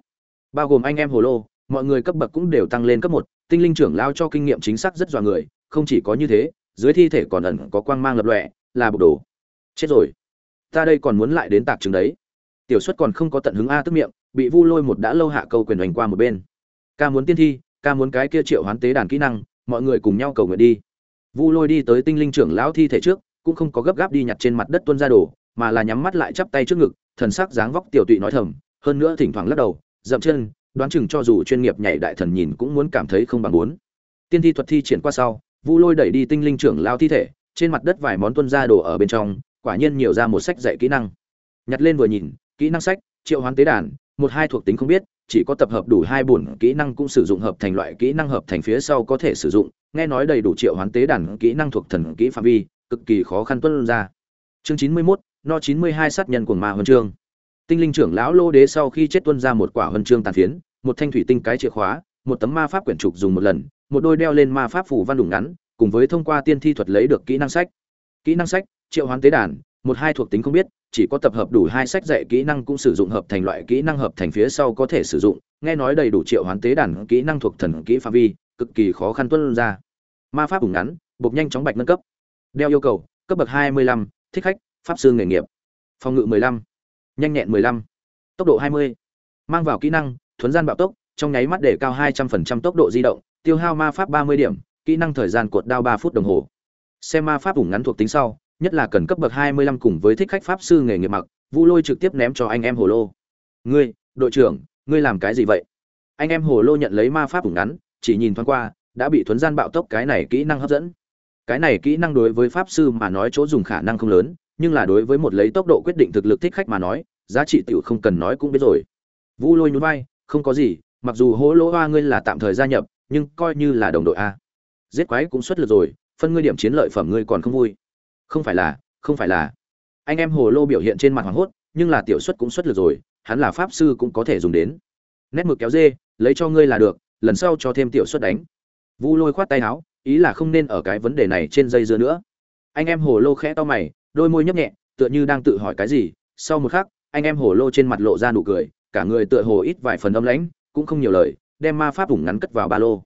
Bao gồm anh em hồ lô, mọi người cấp bậc cũng đều tăng lên cấp một. Tinh linh trưởng lao cho kinh nghiệm chính xác rất dọa người, không chỉ có như thế, dưới thi thể còn ẩn có quang mang lập lọe là bộc đồ. Chết rồi. Ta đây còn muốn lại đến tạc trường đấy. Tiểu xuất còn không có tận hứng a tức miệng, bị vu lôi một đã lâu hạ câu quyền hành qua một bên. Ca muốn tiên thi, ca muốn cái kia triệu hoán tế đàn kỹ năng, mọi người cùng nhau cầu nguyện đi. Vu lôi đi tới tinh linh trưởng lão thi thể trước, cũng không có gấp gáp đi nhặt trên mặt đất tuân ra đồ mà là nhắm mắt lại chắp tay trước ngực thần sắc dáng vóc tiểu tụy nói thầm hơn nữa thỉnh thoảng lắc đầu dậm chân đoán chừng cho dù chuyên nghiệp nhảy đại thần nhìn cũng muốn cảm thấy không bằng muốn. Tiên thi thuật thi triển qua sau vu lôi đẩy đi tinh linh trưởng lao thi thể trên mặt đất vài món tuân ra đồ ở bên trong quả nhiên nhiều ra một sách dạy kỹ năng. Nhặt lên vừa nhìn kỹ năng sách triệu hoán tế đàn một hai thuộc tính không biết chỉ có tập hợp đủ hai bổn kỹ năng cũng sử dụng hợp thành loại kỹ năng hợp thành phía sau có thể sử dụng nghe nói đầy đủ triệu hoán tế đàn kỹ năng thuộc thần kỹ phạm vi cực kỳ khó khăn tuân ra. Chương chín mươi 91, no chín mươi hai sát nhân của ma huân chương. Tinh linh trưởng lão lô đế sau khi chết tuân ra một quả huân chương tàn phiến, một thanh thủy tinh cái chìa khóa, một tấm ma pháp quyển trục dùng một lần, một đôi đeo lên ma pháp phủ văn đủng ngắn, cùng với thông qua tiên thi thuật lấy được kỹ năng sách. Kỹ năng sách, triệu hoán tế đàn, một hai thuộc tính không biết, chỉ có tập hợp đủ hai sách dạy kỹ năng cũng sử dụng hợp thành loại kỹ năng hợp thành phía sau có thể sử dụng, nghe nói đầy đủ triệu hoán tế đàn kỹ năng thuộc thần kỹ phạm vi, cực kỳ khó khăn tuân ra. Ma pháp ủng ngắn, bộc nhanh chóng bạch nâng cấp. Đeo yêu cầu, cấp bậc hai mươi lăm, thích khách pháp sư nghề nghiệp phòng ngự mười lăm nhanh nhẹn mười lăm tốc độ hai mươi mang vào kỹ năng thuấn gian bạo tốc trong nháy mắt để cao hai trăm phần trăm tốc độ di động tiêu hao ma pháp ba mươi điểm kỹ năng thời gian cột đao 3 phút đồng hồ xem ma pháp ủng ngắn thuộc tính sau nhất là cần cấp bậc 25 cùng với thích khách pháp sư nghề nghiệp mặc, Vu Lôi trực tiếp ném cho anh em Hồ Lô. "Ngươi, đội trưởng, ngươi làm cái gì vậy?" Anh em Hồ Lô nhận lấy ma pháp ủng ngắn, chỉ nhìn thoáng qua, đã bị thuấn gian bạo tốc cái này kỹ năng hấp dẫn. Cái này kỹ năng đối với pháp sư mà nói chỗ dùng khả năng không lớn, nhưng là đối với một lấy tốc độ quyết định thực lực thích khách mà nói, giá trị tiểu không cần nói cũng biết rồi. Vu Lôi nhún vai, không có gì, mặc dù hố lỗ hoa ngươi là tạm thời gia nhập, nhưng coi như là đồng đội a. Giết quái cũng xuất lực rồi, phân ngươi điểm chiến lợi phẩm ngươi còn không vui. Không phải là không phải là. Anh em hồ lô biểu hiện trên mặt hoảng hốt nhưng là tiểu xuất cũng xuất lực rồi hắn là pháp sư cũng có thể dùng đến. Nét mực kéo dê lấy cho ngươi là được lần sau cho thêm tiểu xuất đánh. Vu lôi khoát tay áo ý là không nên ở cái vấn đề này trên dây dưa nữa. Anh em hồ lô khẽ to mày đôi môi nhấp nhẹ, tựa như đang tự hỏi cái gì. Sau một khắc, anh em hồ lô trên mặt lộ ra nụ cười, cả người tựa hồ ít vài phần âm lãnh, cũng không nhiều lời, đem ma pháp ủng ngắn cất vào ba lô.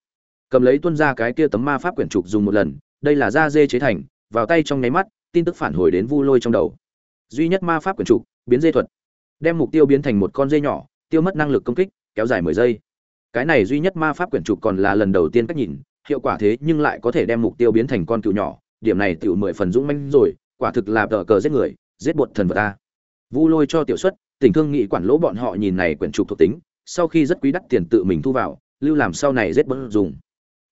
Cầm lấy tuân ra cái kia tấm ma pháp quyển trục dùng một lần, đây là da dê chế thành, vào tay trong nháy mắt, tin tức phản hồi đến vu lôi trong đầu. Duy nhất ma pháp quyển trục, biến dê thuật. Đem mục tiêu biến thành một con dê nhỏ, tiêu mất năng lực công kích, kéo dài mười giây. Cái này duy nhất ma pháp quyển trục còn là lần đầu tiên cách nhìn, hiệu quả thế nhưng lại có thể đem mục tiêu biến thành con cựu nhỏ, điểm này tiểu mười phần dũng manh rồi quả thực là tờ cờ giết người, giết bột thần vật ta. Vu lôi cho tiểu xuất tỉnh thương nghị quản lỗ bọn họ nhìn này quyển trục thuộc tính, sau khi rất quý đắt tiền tự mình thu vào, lưu làm sau này rất bớt dùng.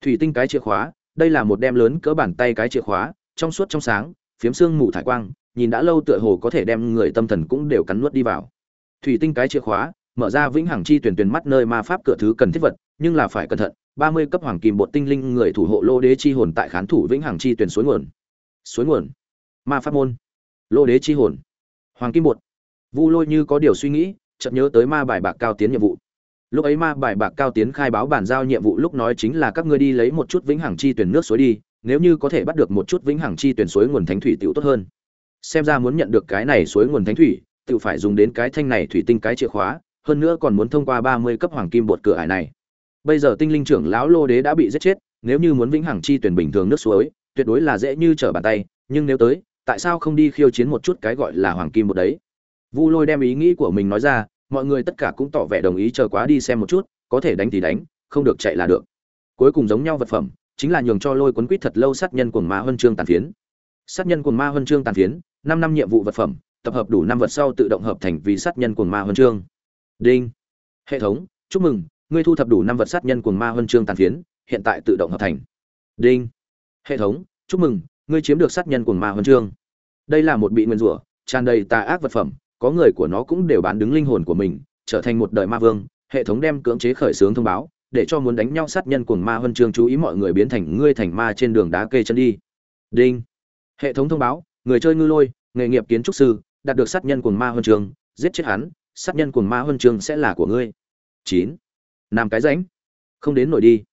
Thủy tinh cái chìa khóa, đây là một đem lớn cỡ bàn tay cái chìa khóa, trong suốt trong sáng, phiếm xương mù thải quang, nhìn đã lâu tựa hồ có thể đem người tâm thần cũng đều cắn nuốt đi vào. Thủy tinh cái chìa khóa, mở ra vĩnh hằng chi tuyển tuyển mắt nơi ma pháp cửa thứ cần thiết vật, nhưng là phải cẩn thận, ba mươi cấp hoàng kim bột tinh linh người thủ hộ lô đế chi hồn tại khán thủ vĩnh hằng chi tuyển suối nguồn. Suối nguồn ma pháp môn. Lô đế chi hồn. Hoàng kim bột. Vu lôi như có điều suy nghĩ, chợt nhớ tới ma bài bạc cao tiến nhiệm vụ. Lúc ấy ma bài bạc cao tiến khai báo bản giao nhiệm vụ lúc nói chính là các ngươi đi lấy một chút vĩnh hằng chi tuyển nước suối đi, nếu như có thể bắt được một chút vĩnh hằng chi tuyển suối nguồn thánh thủy tiểu tốt hơn. Xem ra muốn nhận được cái này suối nguồn thánh thủy tự phải dùng đến cái thanh này thủy tinh cái chìa khóa, hơn nữa còn muốn thông qua ba mươi cấp hoàng kim bột cửa ải này. Bây giờ tinh linh trưởng lão lô đế đã bị giết chết, nếu như muốn vĩnh hằng chi tuyển bình thường nước suối, tuyệt đối là dễ như trở bàn tay, nhưng nếu tới tại sao không đi khiêu chiến một chút cái gọi là hoàng kim một đấy? Vu lôi đem ý nghĩ của mình nói ra, mọi người tất cả cũng tỏ vẻ đồng ý chờ quá đi xem một chút, có thể đánh thì đánh, không được chạy là được. Cuối cùng giống nhau vật phẩm, chính là nhường cho lôi cuốn quýt thật lâu sát nhân cuồng ma huân chương tàn phiến. Sát nhân cuồng ma huân chương tàn phiến, năm năm nhiệm vụ vật phẩm, tập hợp đủ năm vật sau tự động hợp thành vì sát nhân cuồng ma huân chương. Đinh. Hệ thống, chúc mừng, ngươi thu thập đủ năm vật sát nhân cuồng ma huân chương tàn phiến, hiện tại tự động hợp thành. Đinh. Hệ thống, chúc mừng ngươi chiếm được sát nhân cuồng ma huân chương. Đây là một bị nguyên rủa, tràn đầy tà ác vật phẩm, có người của nó cũng đều bán đứng linh hồn của mình, trở thành một đời ma vương, hệ thống đem cưỡng chế khởi xướng thông báo, để cho muốn đánh nhau sát nhân cuồng ma huân chương chú ý mọi người biến thành ngươi thành ma trên đường đá kê chân đi. Đinh. Hệ thống thông báo, người chơi ngư lôi, nghề nghiệp kiến trúc sư, đạt được sát nhân cuồng ma huân chương, giết chết hắn, sát nhân cuồng ma huân chương sẽ là của ngươi. Chín. Nam cái rảnh. không đến nổi đi.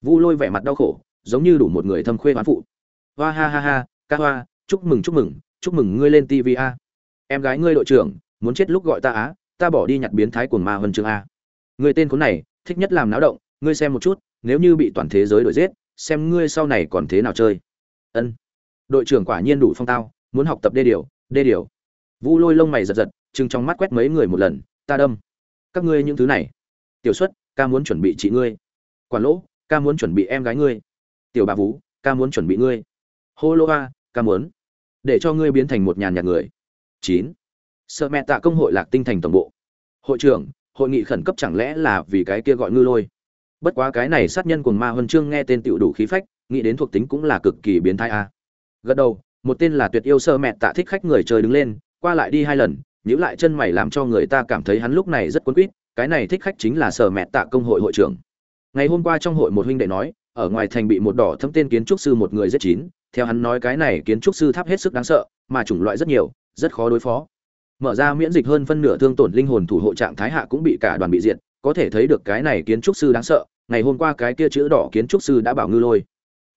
Vu lôi vẻ mặt đau khổ, giống như đủ một người thâm khuê hoán phụ hoa ha ha ha, ca hoa, chúc mừng chúc mừng chúc mừng ngươi lên tv a. Em gái ngươi đội trưởng, muốn chết lúc gọi ta á, ta bỏ đi nhặt biến thái cuồng ma huân chương a. Người tên khốn này, thích nhất làm náo động, ngươi xem một chút, nếu như bị toàn thế giới đuổi giết, xem ngươi sau này còn thế nào chơi. Ân. Đội trưởng quả nhiên đủ phong tao, muốn học tập đê điều đê điều. Vu lôi lông mày giật giật chừng trong mắt quét mấy người một lần, ta đâm. Các ngươi những thứ này. Tiểu xuất, ca muốn chuẩn bị chị ngươi. Quản lỗ, ca muốn chuẩn bị em gái ngươi. Tiểu bà vú, ca muốn chuẩn bị ngươi hô lô a, ca muốn. Để cho ngươi biến thành một nhàn nhạt người. Chín. Sợ mẹ tạ công hội lạc tinh thành tổng bộ. Hội trưởng, hội nghị khẩn cấp chẳng lẽ là vì cái kia gọi ngư lôi? Bất quá cái này sát nhân cùng ma huân chương nghe tên tiểu đủ khí phách, nghĩ đến thuộc tính cũng là cực kỳ biến thái a. Gật đầu, một tên là tuyệt yêu sơ mẹ tạ thích khách người chơi đứng lên, qua lại đi hai lần, nhíu lại chân mày làm cho người ta cảm thấy hắn lúc này rất cuốn quýt, cái này thích khách chính là sở mẹ tạ công hội hội trưởng. Ngày hôm qua trong hội một huynh đệ nói, ở ngoài thành bị một đỏ thâm tên kiến trúc sư một người giết chín theo hắn nói cái này kiến trúc sư tháp hết sức đáng sợ, mà chủng loại rất nhiều, rất khó đối phó. Mở ra miễn dịch hơn phân nửa thương tổn linh hồn thủ hộ trạng thái hạ cũng bị cả đoàn bị diệt, có thể thấy được cái này kiến trúc sư đáng sợ, ngày hôm qua cái kia chữ đỏ kiến trúc sư đã bảo ngư lôi.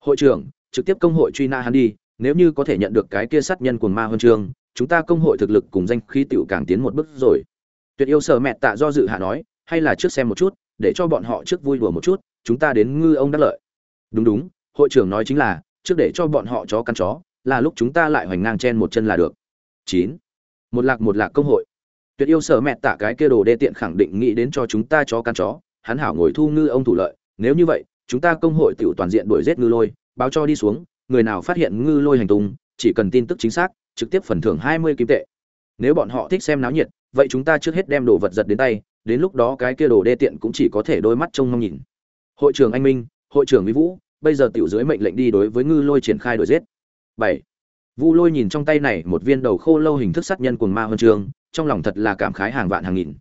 Hội trưởng, trực tiếp công hội truy na hắn đi, nếu như có thể nhận được cái kia sát nhân của ma huân chương, chúng ta công hội thực lực cùng danh khí tiểu càng tiến một bước rồi. Tuyệt yêu sở mẹ tạ do dự hạ nói, hay là trước xem một chút, để cho bọn họ trước vui đùa một chút, chúng ta đến ngư ông đắc lợi. Đúng đúng, hội trưởng nói chính là trước để cho bọn họ chó căn chó, là lúc chúng ta lại hoành ngang chen một chân là được. Chín. Một lạc một lạc công hội. Tuyệt yêu sở mẹ tạ cái kia đồ đê tiện khẳng định nghĩ đến cho chúng ta chó căn chó, hắn hảo ngồi thu ngư ông thủ lợi, nếu như vậy, chúng ta công hội tiểu toàn diện đuổi giết ngư lôi, báo cho đi xuống, người nào phát hiện ngư lôi hành tung, chỉ cần tin tức chính xác, trực tiếp phần thưởng hai mươi kim tệ. Nếu bọn họ thích xem náo nhiệt, vậy chúng ta trước hết đem đồ vật giật đến tay, đến lúc đó cái kia đồ đê tiện cũng chỉ có thể đôi mắt trông mong nhìn. Hội trưởng anh minh, hội trưởng mỹ vũ bây giờ tiểu dưới mệnh lệnh đi đối với ngư lôi triển khai đuổi giết. Bảy. Vu lôi nhìn trong tay này một viên đầu khô lâu hình thức sát nhân cuồng ma huân chương, trong lòng thật là cảm khái hàng vạn hàng nghìn.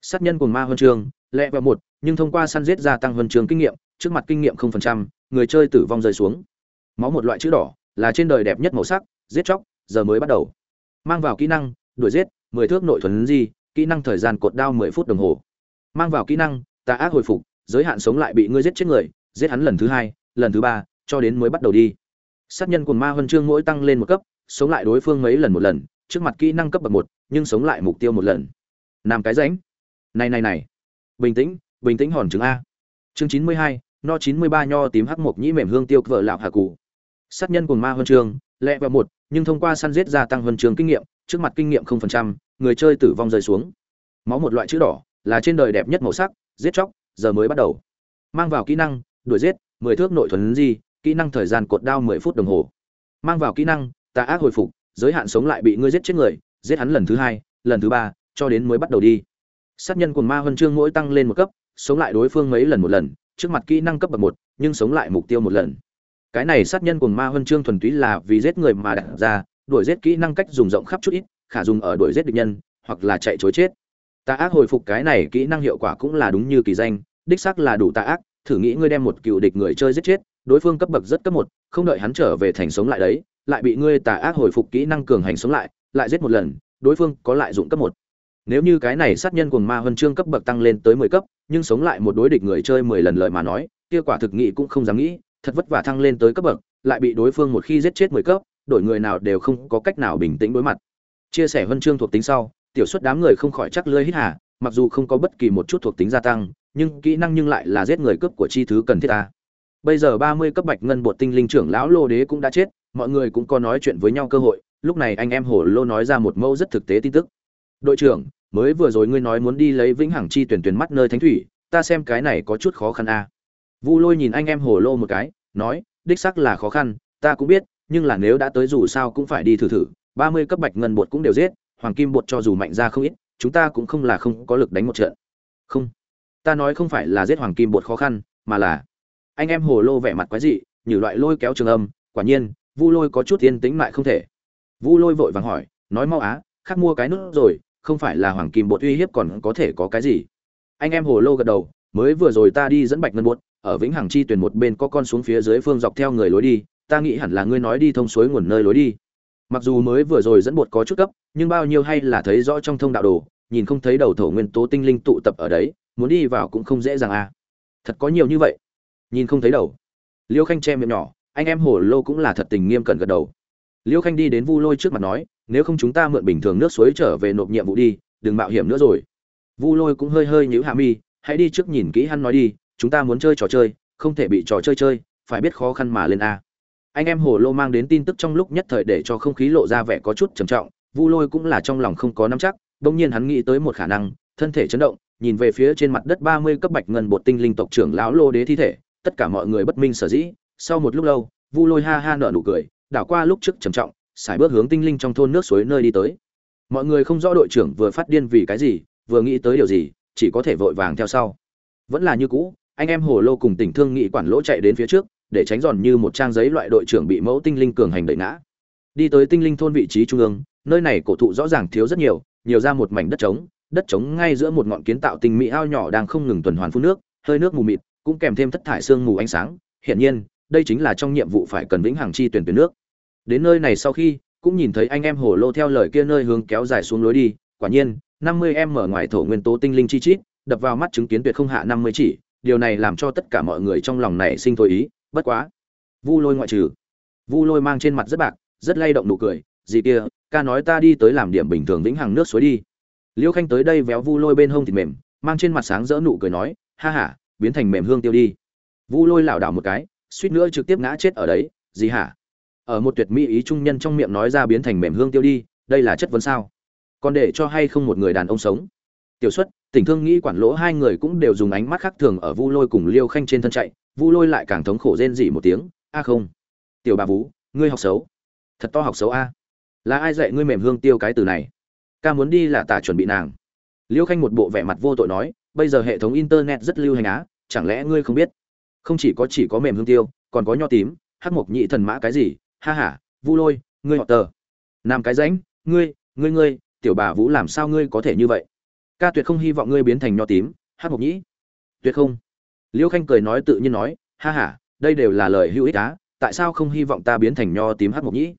Sát nhân cuồng ma huân chương, lẹ vào một, nhưng thông qua săn giết gia tăng huân chương kinh nghiệm, trước mặt kinh nghiệm không phần trăm, người chơi tử vong rơi xuống. Máu một loại chữ đỏ, là trên đời đẹp nhất màu sắc, giết chóc, giờ mới bắt đầu. Mang vào kỹ năng, đuổi giết, mười thước nội thuần di, kỹ năng thời gian cột đao mười phút đồng hồ. Mang vào kỹ năng, tà ác hồi phục, giới hạn sống lại bị ngươi giết chết người, giết hắn lần thứ hai lần thứ ba, cho đến mới bắt đầu đi. Sát nhân quần ma huân chương mỗi tăng lên một cấp, sống lại đối phương mấy lần một lần, trước mặt kỹ năng cấp bậc một, nhưng sống lại mục tiêu một lần. Làm cái ránh. Này này này. Bình tĩnh bình tĩnh hòn trứng a. Chương chín mươi hai no chín mươi ba nho tím hắc mộc nhĩ mềm hương tiêu vợ lạo hà cụ sát nhân quần ma huân chương, lẹ vào một, nhưng thông qua săn giết gia tăng huân chương kinh nghiệm, trước mặt kinh nghiệm không phần trăm, người chơi tử vong rơi xuống. Máu một loại chữ đỏ, là trên đời đẹp nhất màu sắc, giết chóc, giờ mới bắt đầu. Mang vào kỹ năng, đuổi giết mười thước nội thuần di, kỹ năng thời gian cột đao mười phút đồng hồ. Mang vào kỹ năng, tà ác hồi phục, giới hạn sống lại bị ngươi giết chết người, giết hắn lần thứ hai, lần thứ ba, cho đến mới bắt đầu đi. Sát nhân cùng ma huân chương mỗi tăng lên một cấp, sống lại đối phương mấy lần một lần, trước mặt kỹ năng cấp bậc một, nhưng sống lại mục tiêu một lần. Cái này sát nhân cùng ma huân chương thuần túy là vì giết người mà đặt ra, đuổi giết kỹ năng cách dùng rộng khắp chút ít, khả dùng ở đuổi giết địch nhân, hoặc là chạy chối chết. Tà ác hồi phục cái này kỹ năng hiệu quả cũng là đúng như kỳ danh, đích xác là đủ tà ác thử nghĩ ngươi đem một cựu địch người chơi giết chết, đối phương cấp bậc rất cấp một, không đợi hắn trở về thành sống lại đấy, lại bị ngươi tà ác hồi phục kỹ năng cường hành sống lại lại giết một lần, đối phương có lại dụng cấp một. Nếu như cái này sát nhân cùng ma huân chương cấp bậc tăng lên tới mười cấp, nhưng sống lại một đối địch người chơi mười lần lợi mà nói, kia quả thực nghị cũng không dám nghĩ, thật vất vả thăng lên tới cấp bậc, lại bị đối phương một khi giết chết mười cấp, đổi người nào đều không có cách nào bình tĩnh đối mặt. Chia sẻ huân chương thuộc tính sau, tiểu suất đám người không khỏi chắc lưỡi hít hà, mặc dù không có bất kỳ một chút thuộc tính gia tăng nhưng kỹ năng nhưng lại là giết người cướp của chi thứ cần thiết ta. Bây giờ ba mươi cấp bạch ngân bột tinh linh trưởng lão lô đế cũng đã chết, mọi người cũng có nói chuyện với nhau cơ hội, lúc này anh em hồ lô nói ra một mẫu rất thực tế tin tức. Đội trưởng, mới vừa rồi ngươi nói muốn đi lấy vĩnh hằng chi tuyển tuyển mắt nơi thánh thủy, ta xem cái này có chút khó khăn a. À. vu lôi nhìn anh em hồ lô một cái, nói, đích xác là khó khăn, ta cũng biết, nhưng là nếu đã tới dù sao cũng phải đi thử thử, ba mươi cấp bạch ngân bột cũng đều giết, hoàng kim bột cho dù mạnh ra không ít, chúng ta cũng không là không có lực đánh một trận. Không ta nói không phải là giết hoàng kim bột khó khăn, mà là anh em hồ lô vẻ mặt quái dị như loại lôi kéo trường âm, quả nhiên, vu lôi có chút yên tĩnh lại không thể. Vu lôi vội vàng hỏi, nói mau á khác mua cái nút rồi, không phải là hoàng kim bột uy hiếp còn có thể có cái gì? Anh em hồ lô gật đầu, mới vừa rồi ta đi dẫn bạch ngân bột, ở vĩnh hằng chi tuyển một bên có con xuống phía dưới phương dọc theo người lối đi, ta nghĩ hẳn là ngươi nói đi thông suối nguồn nơi lối đi. Mặc dù mới vừa rồi dẫn bột có chút cấp nhưng bao nhiêu hay là thấy rõ trong thông đạo đồ, nhìn không thấy đầu thổ nguyên tố tinh linh tụ tập ở đấy muốn đi vào cũng không dễ dàng à. Thật có nhiều như vậy. Nhìn không thấy đầu. Liêu khanh che miệng nhỏ, anh em hồ lô cũng là thật tình nghiêm cẩn gật đầu. Liêu khanh đi đến vu lôi trước mặt nói, nếu không chúng ta mượn bình thường nước suối trở về nộp nhiệm vụ đi, đừng mạo hiểm nữa rồi. Vu lôi cũng hơi hơi nhíu hạ mi, hãy đi trước nhìn kỹ hắn nói đi, chúng ta muốn chơi trò chơi, không thể bị trò chơi chơi, phải biết khó khăn mà lên a. Anh em hồ lô mang đến tin tức trong lúc nhất thời để cho không khí lộ ra vẻ có chút trầm trọng, vu lôi cũng là trong lòng không có nắm chắc, bỗng nhiên hắn nghĩ tới một khả năng, thân thể chấn động nhìn về phía trên mặt đất ba mươi cấp bạch ngân bột tinh linh tộc trưởng lão lô đế thi thể, tất cả mọi người bất minh sở dĩ, sau một lúc lâu, vu lôi ha ha nở nụ cười, đảo qua lúc trước trầm trọng, xài bước hướng tinh linh trong thôn nước suối nơi đi tới. Mọi người không rõ đội trưởng vừa phát điên vì cái gì, vừa nghĩ tới điều gì, chỉ có thể vội vàng theo sau. Vẫn là như cũ, anh em hồ lô cùng tỉnh thương nghị quản lỗ chạy đến phía trước, để tránh giòn như một trang giấy loại đội trưởng bị mẫu tinh linh cường hành đẩy ngã. Đi tới tinh linh thôn vị trí trung ương, nơi này cổ thụ rõ ràng thiếu rất nhiều nhiều ra một mảnh đất trống đất trống ngay giữa một ngọn kiến tạo tinh mỹ ao nhỏ đang không ngừng tuần hoàn phun nước, hơi nước mù mịt, cũng kèm thêm thất thải sương mù ánh sáng. Hiển nhiên, đây chính là trong nhiệm vụ phải cần vĩnh hằng chi tuyển tuyển nước. Đến nơi này sau khi, cũng nhìn thấy anh em hồ lô theo lời kia nơi hướng kéo dài xuống lối đi. Quả nhiên, năm mươi em mở ngoài thổ nguyên tố tinh linh chi chít, đập vào mắt chứng kiến tuyệt không hạ năm mươi chỉ. Điều này làm cho tất cả mọi người trong lòng này sinh thôi ý. Bất quá, vu lôi ngoại trừ, vu lôi mang trên mặt rất bạc, rất lay động nụ cười. Gì kia, ca nói ta đi tới làm điểm bình thường vĩnh hằng nước suối đi liêu khanh tới đây véo vu lôi bên hông thịt mềm, mang trên mặt sáng rỡ nụ cười nói, ha ha, biến thành mềm hương tiêu đi. Vu lôi lảo đảo một cái, suýt nữa trực tiếp ngã chết ở đấy, gì hả? Ở một tuyệt mỹ ý trung nhân trong miệng nói ra biến thành mềm hương tiêu đi, đây là chất vấn sao? Còn để cho hay không một người đàn ông sống? Tiểu xuất, tỉnh thương nghĩ quản lỗ hai người cũng đều dùng ánh mắt khác thường ở vu lôi cùng liêu khanh trên thân chạy, vu lôi lại càng thống khổ rên rỉ một tiếng, a không. Tiểu bà vú, ngươi học xấu. Thật to học xấu a. Là ai dạy ngươi mềm hương tiêu cái từ này? Ca muốn đi là tả chuẩn bị nàng. Liễu khanh một bộ vẻ mặt vô tội nói, bây giờ hệ thống internet rất lưu hành á, chẳng lẽ ngươi không biết? Không chỉ có chỉ có mềm hương tiêu, còn có nho tím, hắc mộc nhị thần mã cái gì? Ha ha, vu lôi, ngươi họ tờ. Nam cái rãnh ngươi ngươi ngươi, tiểu bà vũ làm sao ngươi có thể như vậy? Ca tuyệt không hy vọng ngươi biến thành nho tím, hắc mộc nhĩ tuyệt không. Liễu khanh cười nói tự nhiên nói, ha ha, đây đều là lời hữu ích á, tại sao không hy vọng ta biến thành nho tím hắc mộc nhĩ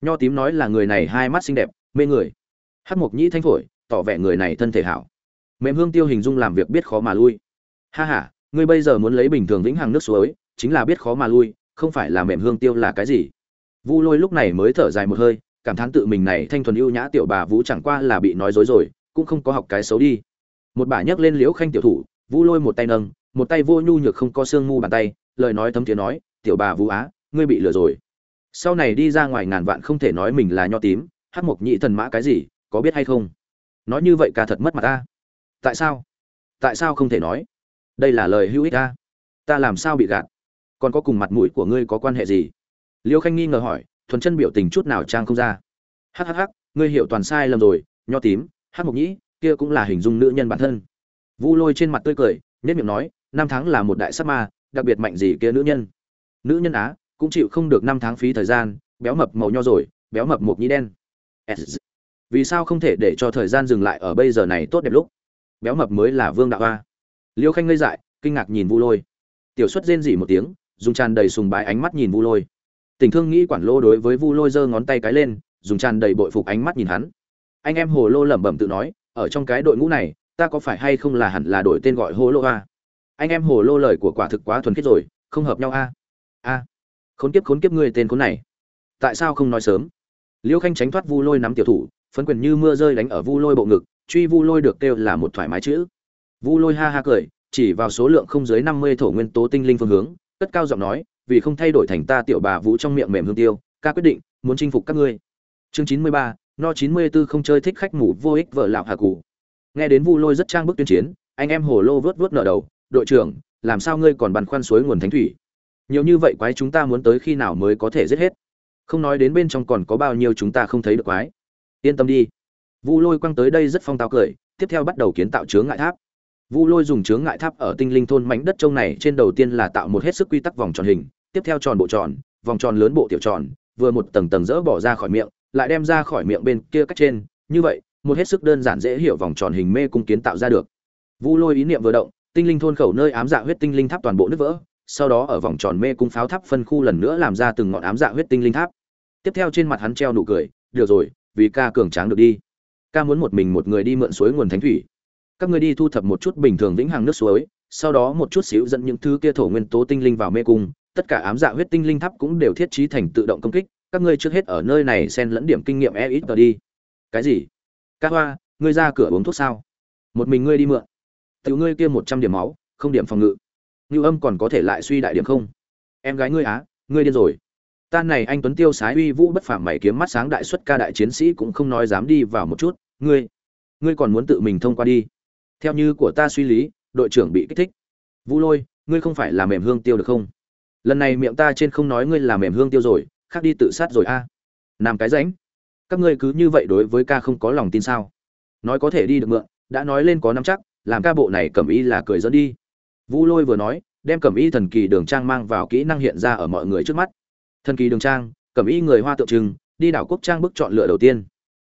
nho tím nói là người này hai mắt xinh đẹp, mê người. Hát mộc nhĩ thanh phổi, tỏ vẻ người này thân thể hảo. Mềm hương tiêu hình dung làm việc biết khó mà lui. Ha ha, ngươi bây giờ muốn lấy bình thường vĩnh hằng nước suối, chính là biết khó mà lui, không phải là mềm hương tiêu là cái gì. Vu lôi lúc này mới thở dài một hơi, cảm thán tự mình này thanh thuần ưu nhã tiểu bà vũ chẳng qua là bị nói dối rồi, cũng không có học cái xấu đi. Một bà nhấc lên liễu khanh tiểu thủ, vu lôi một tay nâng, một tay vô nhu nhược không có xương mu bàn tay, lời nói thấm tiếng nói, tiểu bà vũ á, ngươi bị lừa rồi. Sau này đi ra ngoài ngàn vạn không thể nói mình là nho tím hát mộc nhị thần mã cái gì có biết hay không? Nói như vậy cả thật mất mặt ta. Tại sao? Tại sao không thể nói? Đây là lời hữu ích ta. Ta làm sao bị gạt? Còn có cùng mặt mũi của ngươi có quan hệ gì? Liêu khanh nghi ngờ hỏi, thuần chân biểu tình chút nào trang không ra. Hhh ngươi hiểu toàn sai lầm rồi, nho tím hát mộc nhĩ, kia cũng là hình dung nữ nhân bản thân. Vu lôi trên mặt tươi cười nhất miệng nói, năm tháng là một đại sắc ma, đặc biệt mạnh gì kia nữ nhân. Nữ nhân á, cũng chịu không được năm tháng phí thời gian, béo mập màu nho rồi, béo mập mộc nhĩ đen vì sao không thể để cho thời gian dừng lại ở bây giờ này tốt đẹp lúc? Béo mập mới là vương đạo a liêu khanh ngây dại, kinh ngạc nhìn vu lôi. Tiểu xuất rên rỉ một tiếng, dùng tràn đầy sùng bái ánh mắt nhìn vu lôi. Tình thương nghĩ quản lô đối với vu lôi giơ ngón tay cái lên, dùng tràn đầy bội phục ánh mắt nhìn hắn. Anh em hồ lô lẩm bẩm tự nói, ở trong cái đội ngũ này, ta có phải hay không là hẳn là đổi tên gọi hồ lô a? Anh em hồ lô lời của quả thực quá thuần khiết rồi, không hợp nhau a. A. Khốn kiếp khốn kiếp ngươi tên khốn này. Tại sao không nói sớm? Liêu khanh tránh thoát vu lôi nắm tiểu thủ phấn quyền như mưa rơi đánh ở vu lôi bộ ngực, truy vu lôi được kêu là một thoải mái chữ. Vu lôi ha ha cười, chỉ vào số lượng không dưới năm mươi thổ nguyên tố tinh linh phương hướng, cất cao giọng nói, vì không thay đổi thành ta tiểu bà vũ trong miệng mềm hương tiêu, ca quyết định, muốn chinh phục các ngươi. Chương chín mươi ba, no chín mươi b không chơi thích khách ngủ vô ích vợ lão hà cụ nghe đến vu lôi rất trang bức tuyên chiến, anh em hồ lô vớt vớt nở đầu, đội trưởng, làm sao ngươi còn băn khoăn suối nguồn thánh thủy? Nhiều như vậy quái chúng ta muốn tới khi nào mới có thể giết hết? Không nói đến bên trong còn có bao nhiêu chúng ta không thấy được quái yên tâm đi. Vu lôi quăng tới đây rất phong tao cười, tiếp theo bắt đầu kiến tạo chướng ngại tháp. Vu lôi dùng chướng ngại tháp ở tinh linh thôn mảnh đất trông này, trên đầu tiên là tạo một hết sức quy tắc vòng tròn hình, tiếp theo tròn bộ tròn, vòng tròn lớn bộ tiểu tròn, vừa một tầng tầng dỡ bỏ ra khỏi miệng, lại đem ra khỏi miệng bên kia cách trên. Như vậy, một hết sức đơn giản dễ hiểu vòng tròn hình mê cung kiến tạo ra được. Vu lôi ý niệm vừa động, tinh linh thôn khẩu nơi ám dạ huyết tinh linh tháp toàn bộ nứt vỡ, sau đó ở vòng tròn mê cung pháo tháp phân khu lần nữa làm ra từng ngọn ám dạ huyết tinh linh tháp. Tiếp theo trên mặt hắn treo nụ cười, được rồi vì ca cường tráng được đi. Ca muốn một mình một người đi mượn suối nguồn thánh thủy. Các người đi thu thập một chút bình thường vĩnh hằng nước suối, sau đó một chút xíu dẫn những thứ kia thổ nguyên tố tinh linh vào mê cung. Tất cả ám dạ huyết tinh linh tháp cũng đều thiết trí thành tự động công kích. Các ngươi trước hết ở nơi này xen lẫn điểm kinh nghiệm e ít đi. Cái gì? Ca hoa, ngươi ra cửa uống thuốc sao? Một mình ngươi đi mượn. Tự ngươi kia một trăm điểm máu, không điểm phòng ngự. Như âm còn có thể lại suy đại điểm không? Em gái ngươi á, ngươi điên rồi ta này anh tuấn tiêu sái uy vũ bất phàm mày kiếm mắt sáng đại xuất ca đại chiến sĩ cũng không nói dám đi vào một chút. Ngươi ngươi còn muốn tự mình thông qua đi. Theo như của ta suy lý, đội trưởng bị kích thích. Vũ lôi, ngươi không phải là mềm hương tiêu được không? Lần này miệng ta trên không nói ngươi là mềm hương tiêu rồi, khác đi tự sát rồi a. À. làm cái rãnh các ngươi cứ như vậy đối với ca không có lòng tin sao? Nói có thể đi được mượn, đã nói lên có nắm chắc, làm ca bộ này cẩm y là cười dẫn đi. Vũ lôi vừa nói, đem cẩm y thần kỳ đường trang mang vào kỹ năng hiện ra ở mọi người trước mắt thần kỳ đường trang, cẩm y người hoa tượng trưng, đi đảo quốc trang bức chọn lựa đầu tiên.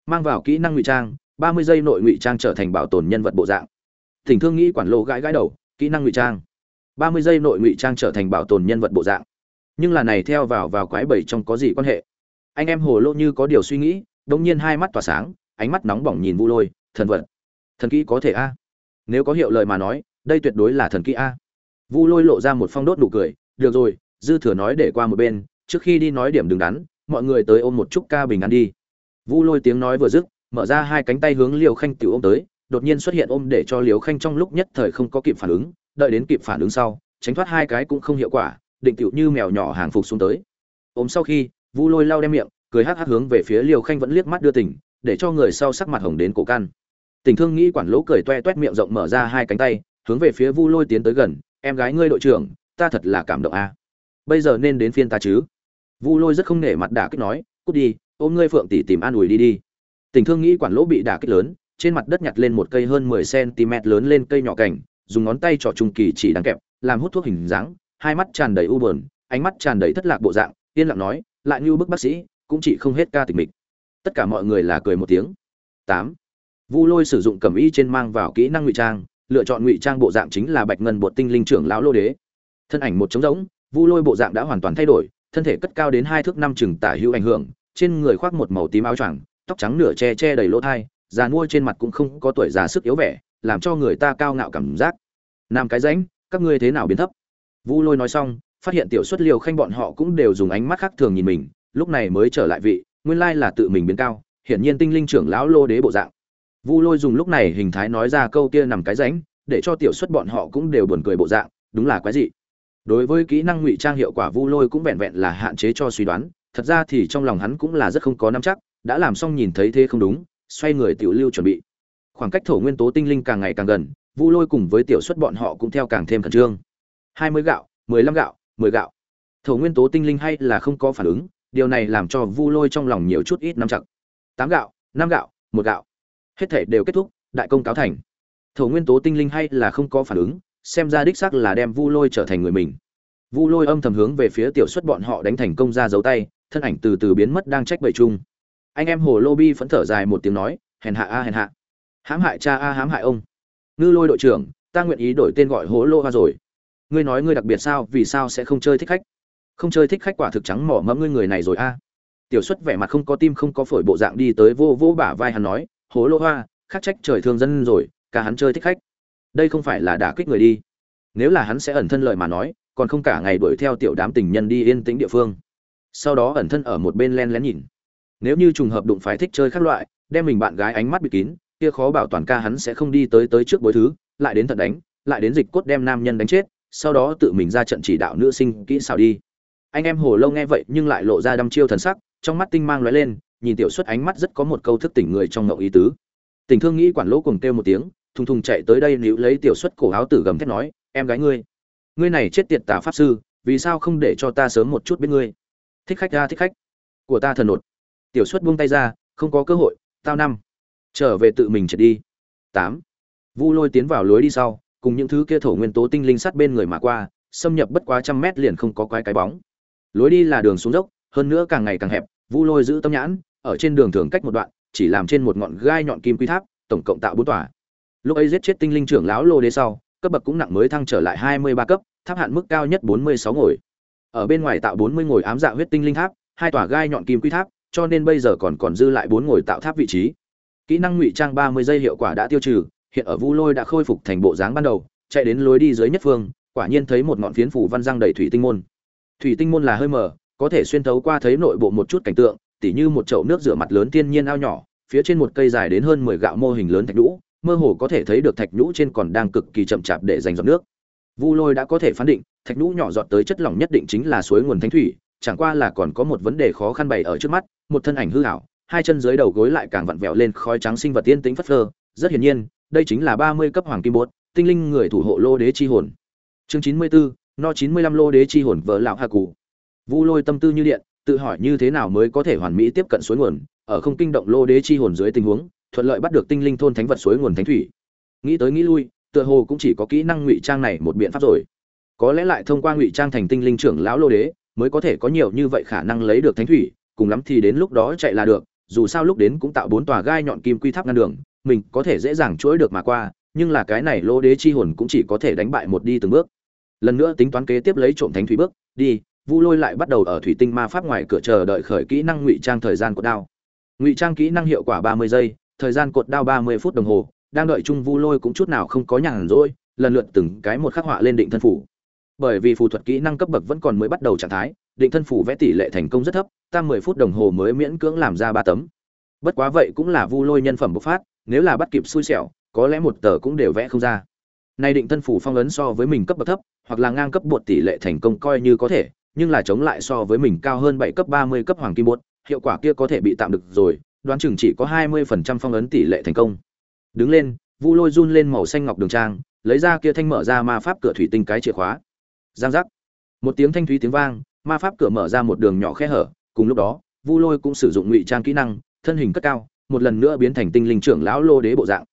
Mang vào kỹ năng ngụy trang, ba mươi giây nội ngụy trang trở thành bảo tồn nhân vật bộ dạng. Thỉnh thương nghĩ quản lộ gãi gãi đầu, kỹ năng ngụy trang. ba mươi giây nội ngụy trang trở thành bảo tồn nhân vật bộ dạng. Nhưng là này theo vào vào quái bảy trong có gì quan hệ? Anh em hồ lô như có điều suy nghĩ, đống nhiên hai mắt tỏa sáng, ánh mắt nóng bỏng nhìn vu lôi, thần vật. Thần kỹ có thể a? Nếu có hiệu lời mà nói, đây tuyệt đối là thần kỹ a. Vu lôi lộ ra một phong đốt nụ cười, được rồi, dư thừa nói để qua một bên trước khi đi nói điểm đứng đắn, mọi người tới ôm một chút ca bình an đi. Vu lôi tiếng nói vừa dứt, mở ra hai cánh tay hướng liều khanh tiểu ôm tới, đột nhiên xuất hiện ôm để cho liều khanh trong lúc nhất thời không có kịp phản ứng, đợi đến kịp phản ứng sau, tránh thoát hai cái cũng không hiệu quả, định tiểu như mèo nhỏ hàng phục xuống tới. Ôm sau khi, vu lôi lau đem miệng, cười hắc hắc hướng về phía liều khanh vẫn liếc mắt đưa tỉnh để cho người sau sắc mặt hồng đến cổ căn. Tình thương nghĩ quản lỗ cười toe toét miệng rộng mở ra hai cánh tay, hướng về phía vu lôi tiến tới gần, em gái ngươi đội trưởng, ta thật là cảm động a. Bây giờ nên đến phiên ta chứ? Vu lôi rất không nể mặt đả kích nói, cút đi, ôm ngươi phượng tỷ tìm an ủi đi đi. Tình thương nghĩ quản lỗ bị đả kích lớn, trên mặt đất nhặt lên một cây hơn mười cm lớn lên cây nhỏ cảnh dùng ngón tay trỏ trung kỳ chỉ đáng kẹp, làm hút thuốc hình dáng, hai mắt tràn đầy u buồn, ánh mắt tràn đầy thất lạc bộ dạng, yên lặng nói, lại như bức bác sĩ, cũng chỉ không hết ca tình mịch. Tất cả mọi người là cười một tiếng. Tám. Vu lôi sử dụng cẩm y trên mang vào kỹ năng ngụy trang, lựa chọn ngụy trang bộ dạng chính là bạch ngân bột tinh linh trưởng lão lô đế. Thân ảnh một trống rỗng, vu lôi bộ dạng đã hoàn toàn thay đổi thân thể cất cao đến hai thước năm chừng tả hữu ảnh hưởng, trên người khoác một màu tím áo choàng, tóc trắng nửa che che đầy lỗ thai, già nuôi trên mặt cũng không có tuổi già sức yếu vẻ, làm cho người ta cao ngạo cảm giác. Nam cái rãnh, các ngươi thế nào biến thấp? Vu lôi nói xong, phát hiện tiểu xuất liều khanh bọn họ cũng đều dùng ánh mắt khác thường nhìn mình, lúc này mới trở lại vị, nguyên lai là tự mình biến cao, hiển nhiên tinh linh trưởng lão lô đế bộ dạng. Vu lôi dùng lúc này hình thái nói ra câu kia nằm cái rãnh, để cho tiểu xuất bọn họ cũng đều buồn cười bộ dạng, đúng là quái dị đối với kỹ năng ngụy trang hiệu quả vu lôi cũng vẹn vẹn là hạn chế cho suy đoán, thật ra thì trong lòng hắn cũng là rất không có nắm chắc, đã làm xong nhìn thấy thế không đúng, xoay người tiểu lưu chuẩn bị. Khoảng cách thổ nguyên tố tinh linh càng ngày càng gần, vu lôi cùng với tiểu xuất bọn họ cũng theo càng thêm khẩn trương. Hai mươi gạo, mười lăm gạo, mười gạo. Thổ nguyên tố tinh linh hay là không có phản ứng, điều này làm cho vu lôi trong lòng nhiều chút ít nắm chặt tám gạo, năm gạo, một gạo. Hết thể đều kết thúc, đại công cáo thành. Thổ nguyên tố tinh linh hay là không có phản ứng xem ra đích xác là đem vu lôi trở thành người mình. Vu lôi âm thầm hướng về phía tiểu xuất bọn họ đánh thành công ra dấu tay, thân ảnh từ từ biến mất đang trách bậy chung. Anh em hồ lô bi phẫn thở dài một tiếng nói, hèn hạ a, hèn hạ. Hãm hại cha a, hãm hại ông. Ngư lôi đội trưởng, ta nguyện ý đổi tên gọi hố lô hoa rồi. Ngươi nói ngươi đặc biệt sao, vì sao sẽ không chơi thích khách? Không chơi thích khách quả thực trắng mỏ mẫm ngươi người này rồi a. Tiểu xuất vẻ mặt không có tim không có phổi bộ dạng đi tới vô vô bả vai hắn nói hố lô hoa khắc trách trời thương dân rồi, cả hắn chơi thích khách đây không phải là đả kích người đi. Nếu là hắn sẽ ẩn thân lợi mà nói, còn không cả ngày đuổi theo tiểu đám tình nhân đi yên tĩnh địa phương. Sau đó ẩn thân ở một bên len lén nhìn. Nếu như trùng hợp đụng phải thích chơi khác loại, đem mình bạn gái ánh mắt bị kín, kia khó bảo toàn ca hắn sẽ không đi tới tới trước bối thứ, lại đến thật đánh, lại đến dịch cốt đem nam nhân đánh chết, sau đó tự mình ra trận chỉ đạo nữ sinh kỹ xảo đi. Anh em hồ lâu nghe vậy nhưng lại lộ ra đăm chiêu thần sắc, trong mắt tinh mang lóe lên, nhìn tiểu xuất ánh mắt rất có một câu thức tỉnh người trong ngậu ý tứ. Tình thương nghĩ quản lỗ cùng kêu một tiếng thùng thùng chạy tới đây níu lấy tiểu xuất cổ áo tử gầm thét nói, em gái ngươi ngươi này chết tiệt tà pháp sư, vì sao không để cho ta sớm một chút biết ngươi? Thích khách ra thích khách của ta thần nột. Tiểu xuất buông tay ra, không có cơ hội, tao năm, trở về tự mình trượt đi. Tám, vu lôi tiến vào lối đi sau, cùng những thứ kia thổ nguyên tố tinh linh sát bên người mà qua, xâm nhập bất quá trăm mét liền không có quái cái bóng. Lối đi là đường xuống dốc, hơn nữa càng ngày càng hẹp, vu lôi giữ tâm nhãn, ở trên đường thường cách một đoạn, chỉ làm trên một ngọn gai nhọn kim quy tháp, tổng cộng tạo bốn tòa lúc ấy giết chết tinh linh trưởng lão lô đế sau, cấp bậc cũng nặng mới thăng trở lại hai mươi ba cấp, tháp hạn mức cao nhất bốn mươi sáu ngồi ở bên ngoài tạo bốn mươi ngồi ám dạ huyết tinh linh tháp, hai tòa gai nhọn kim quy tháp, cho nên bây giờ còn còn dư lại bốn ngồi tạo tháp vị trí kỹ năng ngụy trang ba mươi giây hiệu quả đã tiêu trừ, hiện ở vu lôi đã khôi phục thành bộ dáng ban đầu, chạy đến lối đi dưới nhất phương, quả nhiên thấy một ngọn phiến phủ văn răng đầy thủy tinh môn thủy tinh môn là hơi mờ, có thể xuyên thấu qua thấy nội bộ một chút cảnh tượng, tỉ như một chậu nước rửa mặt lớn thiên nhiên ao nhỏ, phía trên một cây dài đến hơn mười gạo mô hình lớn thạch đũ mơ hồ có thể thấy được thạch nhũ trên còn đang cực kỳ chậm chạp để giành giọt nước. Vu lôi đã có thể phán định, thạch nhũ nhỏ giọt tới chất lỏng nhất định chính là suối nguồn thánh thủy, chẳng qua là còn có một vấn đề khó khăn bày ở trước mắt, một thân ảnh hư hảo hai chân dưới đầu gối lại càng vặn vẹo lên khói trắng sinh vật tiên tính phất phơ, rất hiển nhiên, đây chính là ba mươi cấp hoàng kim bốt tinh linh người thủ hộ lô đế chi hồn. Chương chín mươi bốn no chín mươi lăm lô đế chi hồn vợ lão hà cụ vu lôi tâm tư như điện, tự hỏi như thế nào mới có thể hoàn mỹ tiếp cận suối nguồn, ở không kinh động lô đế chi hồn dưới tình huống thuận lợi bắt được tinh linh thôn thánh vật suối nguồn thánh thủy. Nghĩ tới nghĩ lui, tựa hồ cũng chỉ có kỹ năng ngụy trang này một biện pháp rồi. Có lẽ lại thông qua ngụy trang thành tinh linh trưởng lão lô đế, mới có thể có nhiều như vậy khả năng lấy được thánh thủy, cùng lắm thì đến lúc đó chạy là được, dù sao lúc đến cũng tạo bốn tòa gai nhọn kim quy tháp ngăn đường, mình có thể dễ dàng chuỗi được mà qua, nhưng là cái này lô đế chi hồn cũng chỉ có thể đánh bại một đi từng bước. Lần nữa tính toán kế tiếp lấy trộm thánh thủy bước, đi, vu lôi lại bắt đầu ở thủy tinh ma pháp ngoài cửa chờ đợi khởi kỹ năng ngụy trang thời gian của đao. Ngụy trang kỹ năng hiệu quả ba mươi giây thời gian cột đao ba mươi phút đồng hồ, đang đợi Trung vu lôi cũng chút nào không có nhàn rỗi, lần lượt từng cái một khắc họa lên định thân phủ. Bởi vì phù thuật kỹ năng cấp bậc vẫn còn mới bắt đầu trạng thái, định thân phủ vẽ tỷ lệ thành công rất thấp, ta mười phút đồng hồ mới miễn cưỡng làm ra ba tấm. Bất quá vậy cũng là vu lôi nhân phẩm bộc phát, nếu là bắt kịp xui xẻo, có lẽ một tờ cũng đều vẽ không ra. Nay định thân phủ phong ấn so với mình cấp bậc thấp, hoặc là ngang cấp bột tỷ lệ thành công coi như có thể, nhưng là chống lại so với mình cao hơn bảy cấp ba mươi cấp hoàng kim bột, hiệu quả kia có thể bị tạm được rồi đoán chừng chỉ có hai mươi phần trăm phong ấn tỷ lệ thành công. Đứng lên, vu lôi run lên màu xanh ngọc đường trang, lấy ra kia thanh mở ra ma pháp cửa thủy tinh cái chìa khóa. Giang giác. Một tiếng thanh thúy tiếng vang, ma pháp cửa mở ra một đường nhỏ khe hở, cùng lúc đó, vu lôi cũng sử dụng ngụy trang kỹ năng, thân hình cất cao, một lần nữa biến thành tinh linh trưởng lão lô đế bộ dạng.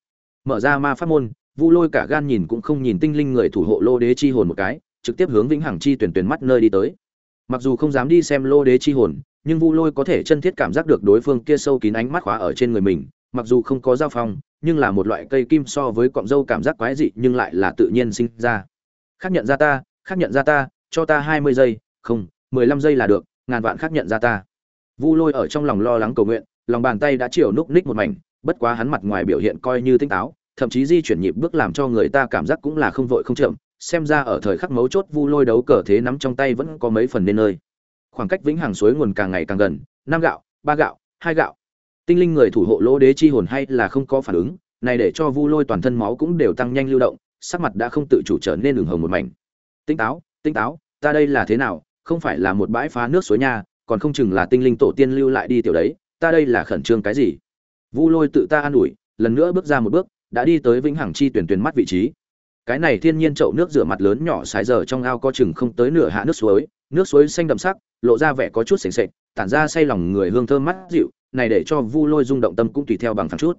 Mở ra ma pháp môn, vu lôi cả gan nhìn cũng không nhìn tinh linh người thủ hộ lô đế chi hồn một cái, trực tiếp hướng vĩnh hằng chi tuyển tuyển mắt nơi đi tới mặc dù không dám đi xem lô đế chi hồn, nhưng vu lôi có thể chân thiết cảm giác được đối phương kia sâu kín ánh mắt khóa ở trên người mình, mặc dù không có giao phong, nhưng là một loại cây kim so với cọng dâu cảm giác quái dị nhưng lại là tự nhiên sinh ra. Khác nhận ra ta khác nhận ra ta, cho ta hai mươi giây, không, mười lăm giây là được, ngàn vạn khác nhận ra ta. Vu lôi ở trong lòng lo lắng cầu nguyện, lòng bàn tay đã chiều núc ních một mảnh, bất quá hắn mặt ngoài biểu hiện coi như tinh táo, thậm chí di chuyển nhịp bước làm cho người ta cảm giác cũng là không vội không chậm xem ra ở thời khắc mấu chốt vu lôi đấu cờ thế nắm trong tay vẫn có mấy phần nên nơi. Khoảng cách vĩnh hằng suối nguồn càng ngày càng gần, năm gạo, ba gạo, hai gạo. Tinh linh người thủ hộ lỗ đế chi hồn hay là không có phản ứng, này để cho vu lôi toàn thân máu cũng đều tăng nhanh lưu động, sắc mặt đã không tự chủ trở nên đường hồng một mảnh. Tinh táo tinh táo, ta đây là thế nào? Không phải là một bãi phá nước suối nha, còn không chừng là tinh linh tổ tiên lưu lại đi tiểu đấy, ta đây là khẩn trương cái gì? Vu lôi tự ta an ủi, lần nữa bước ra một bước, đã đi tới vĩnh hằng chi tuyển tuyển mắt vị trí cái này thiên nhiên chậu nước rửa mặt lớn nhỏ sái giờ trong ao có chừng không tới nửa hạ nước suối. Nước suối xanh đậm sắc, lộ ra vẻ có chút sềnh sệch tản ra say lòng người hương thơm mắt dịu, này để cho vu lôi rung động tâm cũng tùy theo bằng phẳng chút.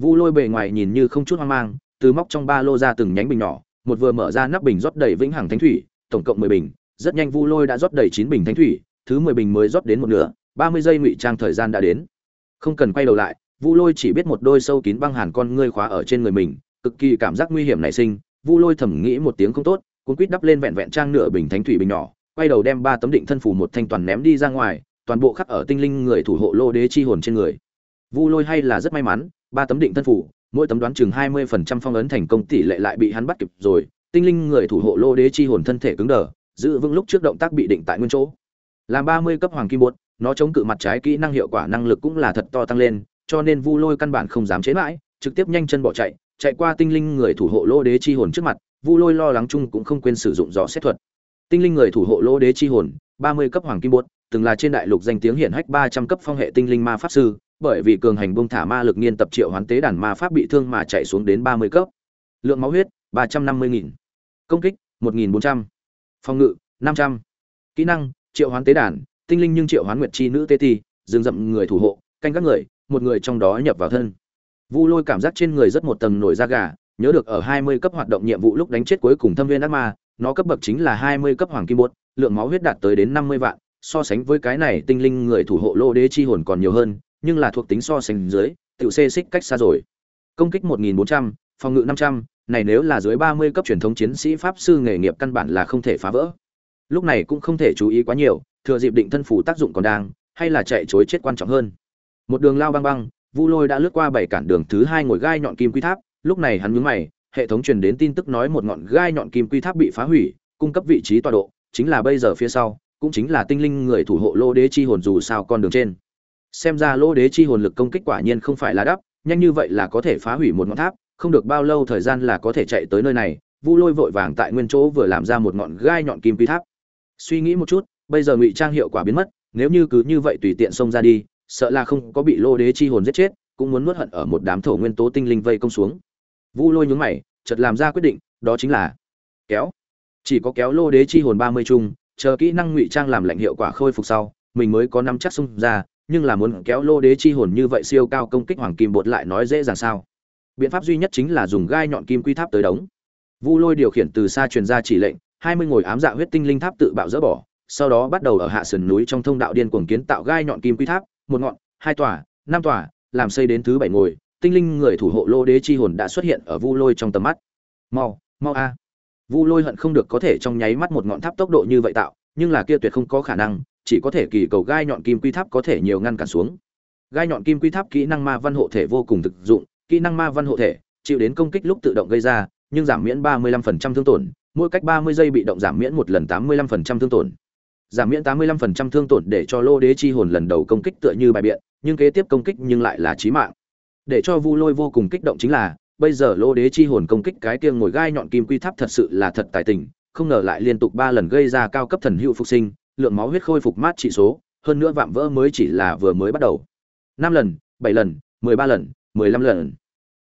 Vu lôi bề ngoài nhìn như không chút hoang mang, từ móc trong ba lô ra từng nhánh bình nhỏ, một vừa mở ra nắp bình rót đầy vĩnh hằng thánh thủy, tổng cộng mười bình, rất nhanh vu lôi đã rót đầy chín bình thánh thủy, thứ mười bình mới rót đến một nửa, ba mươi giây ngụy trang thời gian đã đến. Không cần quay đầu lại, vu lôi chỉ biết một đôi sâu kín băng hàn con ngươi khóa ở trên người mình, cực kỳ cảm giác nguy hiểm nảy sinh vu lôi thầm nghĩ một tiếng không tốt, cuốn quýt đắp lên vẹn vẹn trang nửa bình thánh thủy bình nhỏ, quay đầu đem ba tấm định thân phủ một thanh toàn ném đi ra ngoài, toàn bộ khắc ở tinh linh người thủ hộ lô đế chi hồn trên người. Vu lôi hay là rất may mắn, ba tấm định thân phủ mỗi tấm đoán chừng hai mươi phần trăm phong ấn thành công tỷ lệ lại bị hắn bắt kịp rồi, tinh linh người thủ hộ lô đế chi hồn thân thể cứng đờ, giữ vững lúc trước động tác bị định tại nguyên chỗ. Làm ba mươi cấp hoàng kim bột, nó chống cự mặt trái kỹ năng hiệu quả năng lực cũng là thật to tăng lên, cho nên vu lôi căn bản không dám chế mãi, trực tiếp nhanh chân bỏ chạy chạy qua tinh linh người thủ hộ lô đế chi hồn trước mặt, vu lôi lo lắng chung cũng không quên sử dụng dò xét thuật. Tinh linh người thủ hộ lô đế chi hồn, ba mươi cấp hoàng kim bột, từng là trên đại lục danh tiếng hiển hách ba trăm cấp phong hệ tinh linh ma pháp sư, bởi vì cường hành bung thả ma lực nghiên tập triệu hoán tế đàn ma pháp bị thương mà chạy xuống đến ba mươi cấp. Lượng máu huyết, ba trăm năm mươi nghìn. Công kích, một nghìn bốn trăm. Phòng ngự, năm trăm. Kỹ năng, triệu hoán tế đàn, tinh linh nhưng triệu hoán nguyệt chi nữ tê ti dừng dậm người thủ hộ, canh các người, một người trong đó nhập vào thân vu lôi cảm giác trên người rất một tầng nổi da gà, nhớ được ở hai mươi cấp hoạt động nhiệm vụ lúc đánh chết cuối cùng thâm viên ác ma, nó cấp bậc chính là hai mươi cấp hoàng kim bột, lượng máu huyết đạt tới đến năm mươi vạn, so sánh với cái này tinh linh người thủ hộ lô đế chi hồn còn nhiều hơn, nhưng là thuộc tính so sánh dưới, Tiểu xê xích cách xa rồi. Công kích một nghìn bốn trăm, phòng ngự năm trăm, này nếu là dưới ba mươi cấp truyền thống chiến sĩ pháp sư nghề nghiệp căn bản là không thể phá vỡ. Lúc này cũng không thể chú ý quá nhiều, thừa dịp định thân phủ tác dụng còn đang, hay là chạy chối chết quan trọng hơn. Một đường lao băng băng vu lôi đã lướt qua bảy cản đường thứ hai ngồi gai nhọn kim quy tháp, lúc này hắn nhướng mày, hệ thống truyền đến tin tức nói một ngọn gai nhọn kim quy tháp bị phá hủy, cung cấp vị trí tọa độ, chính là bây giờ phía sau, cũng chính là tinh linh người thủ hộ lô đế chi hồn dù sao con đường trên. Xem ra lô đế chi hồn lực công kích quả nhiên không phải là đắp, nhanh như vậy là có thể phá hủy một ngọn tháp, không được bao lâu thời gian là có thể chạy tới nơi này, vu lôi vội vàng tại nguyên chỗ vừa làm ra một ngọn gai nhọn kim quy tháp. Suy nghĩ một chút, bây giờ ngụy trang hiệu quả biến mất, nếu như cứ như vậy tùy tiện xông ra đi sợ là không có bị lô đế chi hồn giết chết, cũng muốn nuốt hận ở một đám thổ nguyên tố tinh linh vây công xuống. Vu lôi nhướng mày, chợt làm ra quyết định, đó chính là kéo. Chỉ có kéo lô đế chi hồn ba mươi chung, chờ kỹ năng ngụy trang làm lệnh hiệu quả khôi phục sau, mình mới có năm chắc xung ra, nhưng là muốn kéo lô đế chi hồn như vậy siêu cao công kích hoàng kim bột lại nói dễ dàng sao? Biện pháp duy nhất chính là dùng gai nhọn kim quy tháp tới đống. Vu lôi điều khiển từ xa truyền ra chỉ lệnh, hai mươi ngồi ám dạ huyết tinh linh tháp tự bạo dỡ bỏ, sau đó bắt đầu ở hạ sườn núi trong thông đạo điên cuồng kiến tạo gai nhọn kim quy tháp một ngọn, hai tòa, năm tòa, làm xây đến thứ bảy ngồi, tinh linh người thủ hộ lô đế chi hồn đã xuất hiện ở vu lôi trong tầm mắt. Mau mau a. Vu lôi hận không được có thể trong nháy mắt một ngọn tháp tốc độ như vậy tạo, nhưng là kia tuyệt không có khả năng, chỉ có thể kỳ cầu gai nhọn kim quy tháp có thể nhiều ngăn cản xuống. Gai nhọn kim quy tháp kỹ năng ma văn hộ thể vô cùng thực dụng, kỹ năng ma văn hộ thể, chịu đến công kích lúc tự động gây ra, nhưng giảm miễn 35% thương tổn, mỗi cách 30 giây bị động giảm miễn một lần 85% thương tổn giảm miễn 85% thương tổn để cho lô đế chi hồn lần đầu công kích tựa như bài biện, nhưng kế tiếp công kích nhưng lại là chí mạng. Để cho vu lôi vô cùng kích động chính là, bây giờ lô đế chi hồn công kích cái kia ngồi gai nhọn kim quy tháp thật sự là thật tài tình, không ngờ lại liên tục ba lần gây ra cao cấp thần hữu phục sinh, lượng máu huyết khôi phục mát trị số, hơn nữa vạm vỡ mới chỉ là vừa mới bắt đầu. Năm lần, bảy lần, mười ba lần, mười lăm lần.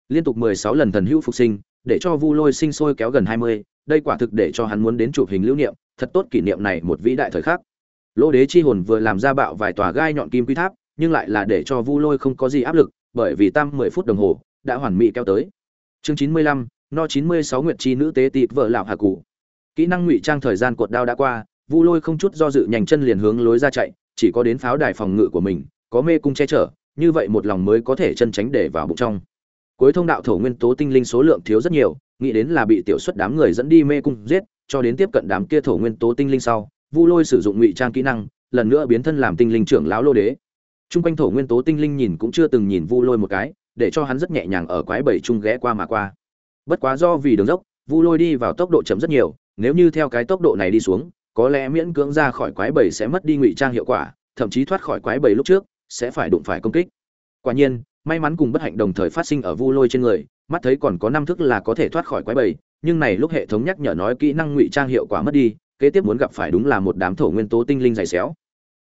Liên tục mười sáu lần thần hữu phục sinh, để cho vu lôi sinh sôi kéo gần hai mươi, đây quả thực để cho hắn muốn đến chụp hình lưu niệm thật tốt kỷ niệm này một vĩ đại thời khắc. Lỗ đế chi hồn vừa làm ra bạo vài tòa gai nhọn kim quy tháp, nhưng lại là để cho vu lôi không có gì áp lực, bởi vì tam mười phút đồng hồ đã hoàn mỹ kéo tới. Chương chín mươi lăm, no chín mươi sáu nguyệt chi nữ tế tị vợ lão hà cụ kỹ năng ngụy trang thời gian cột đao đã qua, vu lôi không chút do dự nhanh chân liền hướng lối ra chạy, chỉ có đến pháo đài phòng ngự của mình, có mê cung che chở, như vậy một lòng mới có thể chân tránh để vào bụng trong. Cuối thông đạo thổ nguyên tố tinh linh số lượng thiếu rất nhiều, nghĩ đến là bị tiểu xuất đám người dẫn đi mê cung giết cho đến tiếp cận đám kia thổ nguyên tố tinh linh sau vu lôi sử dụng ngụy trang kỹ năng lần nữa biến thân làm tinh linh trưởng lão lô đế Trung quanh thổ nguyên tố tinh linh nhìn cũng chưa từng nhìn Vu Lôi một cái, để cho hắn rất nhẹ nhàng ở quái bảy trung ghé qua mà qua. Bất quá do vì đường dốc, Vu Lôi đi vào tốc độ chậm rất nhiều, nếu như theo cái tốc độ này đi xuống, có lẽ miễn cưỡng ra khỏi quái bảy sẽ mất đi ngụy trang hiệu quả, thậm chí thoát khỏi quái bảy lúc trước sẽ phải đụng phải công kích. Quả nhiên, may mắn cùng bất hạnh đồng thời phát sinh ở Vu Lôi trên người, mắt thấy còn có năm thức là có thể thoát khỏi quái bảy, nhưng này lúc hệ thống nhắc nhở nói kỹ năng ngụy trang hiệu quả mất đi, kế tiếp muốn gặp phải đúng là một đám thổ nguyên tố tinh linh dày xéo.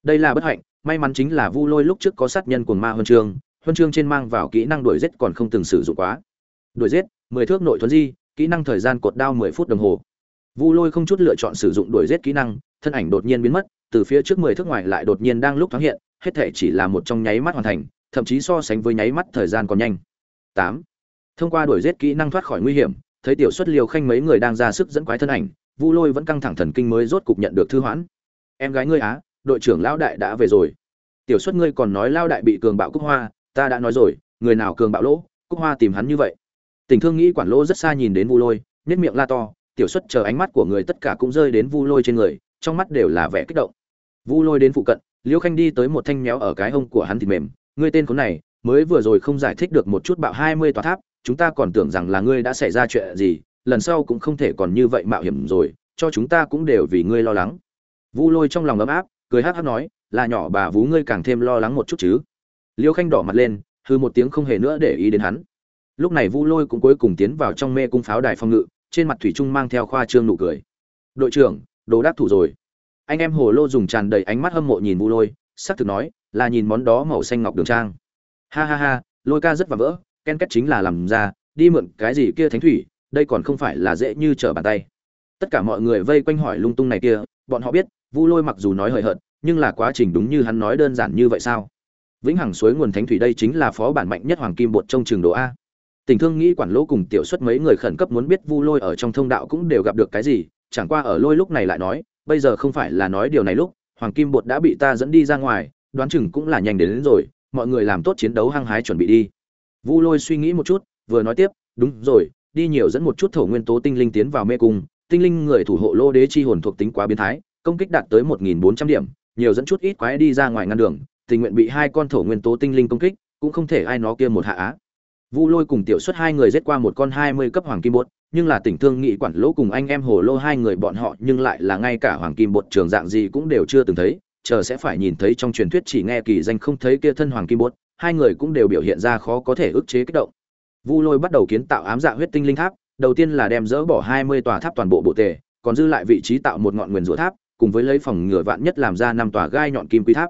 Đây là bất hạnh, may mắn chính là vu lôi lúc trước có sát nhân cuồng ma huân chương huân chương trên mang vào kỹ năng đuổi giết còn không từng sử dụng quá. Đuổi giết mười thước nội thuấn di kỹ năng thời gian cột đao mười phút đồng hồ. Vu lôi không chút lựa chọn sử dụng đuổi giết kỹ năng thân ảnh đột nhiên biến mất từ phía trước mười thước ngoài lại đột nhiên đang lúc thoáng hiện hết thể chỉ là một trong nháy mắt hoàn thành thậm chí so sánh với nháy mắt thời gian còn nhanh. Tám. Thông qua đuổi giết kỹ năng thoát khỏi nguy hiểm thấy tiểu xuất liều khanh mấy người đang ra sức dẫn quái thân ảnh, vu lôi vẫn căng thẳng thần kinh mới rốt cục nhận được thư hoãn. Em gái ngươi á, đội trưởng lão đại đã về rồi. Tiểu xuất ngươi còn nói lao đại bị cường bạo cúc hoa, ta đã nói rồi, người nào cường bạo lỗ, cúc hoa tìm hắn như vậy. Tình thương nghĩ quản lỗ rất xa nhìn đến vu lôi nhất miệng la to, tiểu xuất chờ ánh mắt của người tất cả cũng rơi đến vu lôi trên người, trong mắt đều là vẻ kích động. Vu lôi đến phụ cận liễu khanh đi tới một thanh méo ở cái hông của hắn thịt mềm, ngươi tên khốn này, mới vừa rồi không giải thích được một chút bạo hai mươi tòa tháp chúng ta còn tưởng rằng là ngươi đã xảy ra chuyện gì, lần sau cũng không thể còn như vậy mạo hiểm rồi, cho chúng ta cũng đều vì ngươi lo lắng. Vu lôi trong lòng ấm áp, cười hắc hắc nói, là nhỏ bà vú ngươi càng thêm lo lắng một chút chứ. Liêu khanh đỏ mặt lên hư một tiếng không hề nữa để ý đến hắn. Lúc này vu lôi cũng cuối cùng tiến vào trong mê cung pháo đài phong ngự, trên mặt thủy trung mang theo khoa trương nụ cười. Đội trưởng, đồ đáp thủ rồi. Anh em hồ lô dùng tràn đầy ánh mắt hâm mộ nhìn vu lôi, sắc thực nói, là nhìn món đó màu xanh ngọc đường trang. Ha ha ha, lôi ca rất và vỡ ken kết chính là làm ra đi mượn cái gì kia thánh thủy đây còn không phải là dễ như trở bàn tay. Tất cả mọi người vây quanh hỏi lung tung này kia bọn họ biết vu lôi mặc dù nói hời hợt nhưng là quá trình đúng như hắn nói đơn giản như vậy sao? Vĩnh hằng suối nguồn thánh thủy đây chính là phó bản mạnh nhất hoàng kim bột trong trường đồ a. Tình thương nghĩ quản lỗ cùng tiểu xuất mấy người khẩn cấp muốn biết vu lôi ở trong thông đạo cũng đều gặp được cái gì chẳng qua ở lôi lúc này lại nói bây giờ không phải là nói điều này lúc hoàng kim bột đã bị ta dẫn đi ra ngoài đoán chừng cũng là nhanh đến, đến rồi mọi người làm tốt chiến đấu hăng hái chuẩn bị đi vu lôi suy nghĩ một chút, vừa nói tiếp, đúng rồi, đi nhiều dẫn một chút thổ nguyên tố tinh linh tiến vào mê cung, tinh linh người thủ hộ lô đế chi hồn thuộc tính quá biến thái, công kích đạt tới một nghìn bốn trăm điểm, nhiều dẫn chút ít quái đi ra ngoài ngăn đường, tình nguyện bị hai con thổ nguyên tố tinh linh công kích, cũng không thể ai nó kia một hạ á. Vu lôi cùng tiểu xuất hai người giết qua một con hai mươi cấp hoàng kim bột, nhưng là tỉnh thương nghị quản lỗ cùng anh em hồ lô hai người bọn họ, nhưng lại là ngay cả hoàng kim bột trường dạng gì cũng đều chưa từng thấy, chờ sẽ phải nhìn thấy trong truyền thuyết chỉ nghe kỳ danh không thấy kia thân hoàng kim bột hai người cũng đều biểu hiện ra khó có thể ức chế kích động. Vu lôi bắt đầu kiến tạo ám dạ huyết tinh linh tháp, đầu tiên là đem dỡ bỏ hai mươi tòa tháp toàn bộ bộ tề, còn dư lại vị trí tạo một ngọn nguyên rủa tháp, cùng với lấy phòng ngừa vạn nhất làm ra năm tòa gai nhọn kim quý tháp.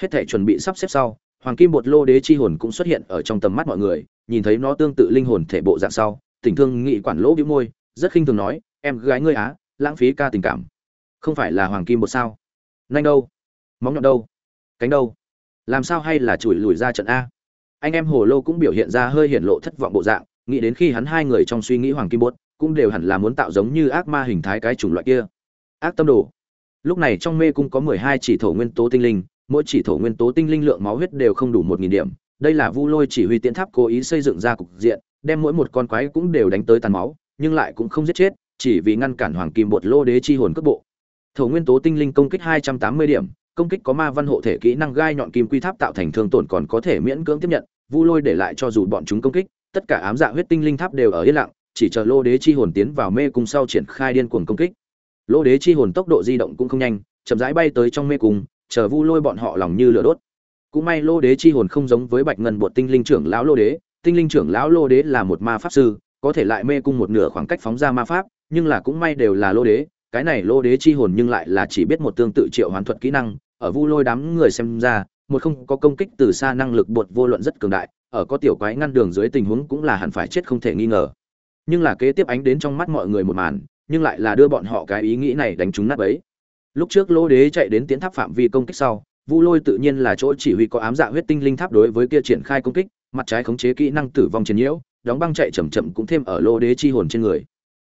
Hết thể chuẩn bị sắp xếp sau, hoàng kim bột lô đế chi hồn cũng xuất hiện ở trong tầm mắt mọi người, nhìn thấy nó tương tự linh hồn thể bộ dạng sau tình thương nghị quản lỗ bĩu môi, rất khinh thường nói, em gái ngươi á, lãng phí ca tình cảm. Không phải là hoàng kim bột sao? Nhanh đâu? Móng nhọn đâu? Cánh đâu? Làm sao hay là chùi lùi ra trận a? Anh em hồ lô cũng biểu hiện ra hơi hiển lộ thất vọng bộ dạng, nghĩ đến khi hắn hai người trong suy nghĩ hoàng kim bột cũng đều hẳn là muốn tạo giống như ác ma hình thái cái chủng loại kia. Ác tâm đồ. Lúc này trong mê cung có mười hai chỉ thổ nguyên tố tinh linh, mỗi chỉ thổ nguyên tố tinh linh lượng máu huyết đều không đủ một nghìn điểm. Đây là vu lôi chỉ huy tiến tháp cố ý xây dựng ra cục diện, đem mỗi một con quái cũng đều đánh tới tàn máu, nhưng lại cũng không giết chết, chỉ vì ngăn cản hoàng kim bột lô đế chi hồn cước bộ. Thổ nguyên tố tinh linh công kích hai trăm tám mươi điểm công kích có ma văn hộ thể kỹ năng gai nhọn kim quy tháp tạo thành thương tổn còn có thể miễn cưỡng tiếp nhận, vu lôi để lại cho dù bọn chúng công kích, tất cả ám dạ huyết tinh linh tháp đều ở yên lặng, chỉ chờ lô đế chi hồn tiến vào mê cung sau triển khai điên cuồng công kích. Lô đế chi hồn tốc độ di động cũng không nhanh, chậm rãi bay tới trong mê cung, chờ vu lôi bọn họ lòng như lửa đốt. Cũng may lô đế chi hồn không giống với bạch ngân bột tinh linh trưởng lão lô đế, tinh linh trưởng lão lô đế là một ma pháp sư, có thể lại mê cung một nửa khoảng cách phóng ra ma pháp, nhưng là cũng may đều là lô đế, cái này lô đế chi hồn nhưng lại là chỉ biết một tương tự triệu hoàn thuật kỹ năng ở vu lôi đám người xem ra, một không có công kích từ xa năng lực bột vô luận rất cường đại, ở có tiểu quái ngăn đường dưới tình huống cũng là hẳn phải chết không thể nghi ngờ. Nhưng là kế tiếp ánh đến trong mắt mọi người một màn, nhưng lại là đưa bọn họ cái ý nghĩ này đánh trúng nát ấy lúc trước lô đế chạy đến tiến tháp phạm vi công kích sau, vu lôi tự nhiên là chỗ chỉ huy có ám dạ huyết tinh linh tháp đối với kia triển khai công kích, mặt trái khống chế kỹ năng tử vong chiến nhiễu, đóng băng chạy chậm chậm cũng thêm ở lô đế chi hồn trên người.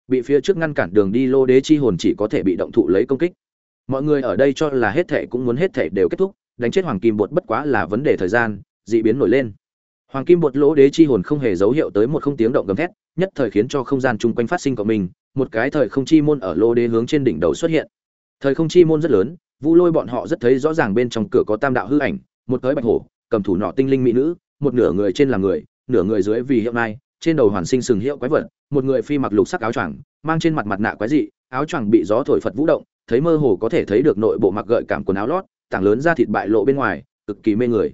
Bị phía trước ngăn cản đường đi lô đế chi hồn chỉ có thể bị động thụ lấy công kích mọi người ở đây cho là hết thể cũng muốn hết thể đều kết thúc, đánh chết hoàng kim bột bất quá là vấn đề thời gian, dị biến nổi lên. Hoàng kim bột lỗ đế chi hồn không hề dấu hiệu tới một không tiếng động gầm thét, nhất thời khiến cho không gian chung quanh phát sinh của mình, một cái thời không chi môn ở lỗ đế hướng trên đỉnh đầu xuất hiện. Thời không chi môn rất lớn, vu lôi bọn họ rất thấy rõ ràng bên trong cửa có tam đạo hư ảnh, một tới bạch hổ, cầm thủ nọ tinh linh mỹ nữ, một nửa người trên là người, nửa người dưới vì hiệu mai trên đầu hoàn sinh sừng hiệu quái vật, một người phi mặc lục sắc áo choàng, mang trên mặt mặt nạ quái dị, áo choàng bị gió thổi phật vũ động thấy mơ hồ có thể thấy được nội bộ mặc gợi cảm quần áo lót, tảng lớn ra thịt bại lộ bên ngoài, cực kỳ mê người.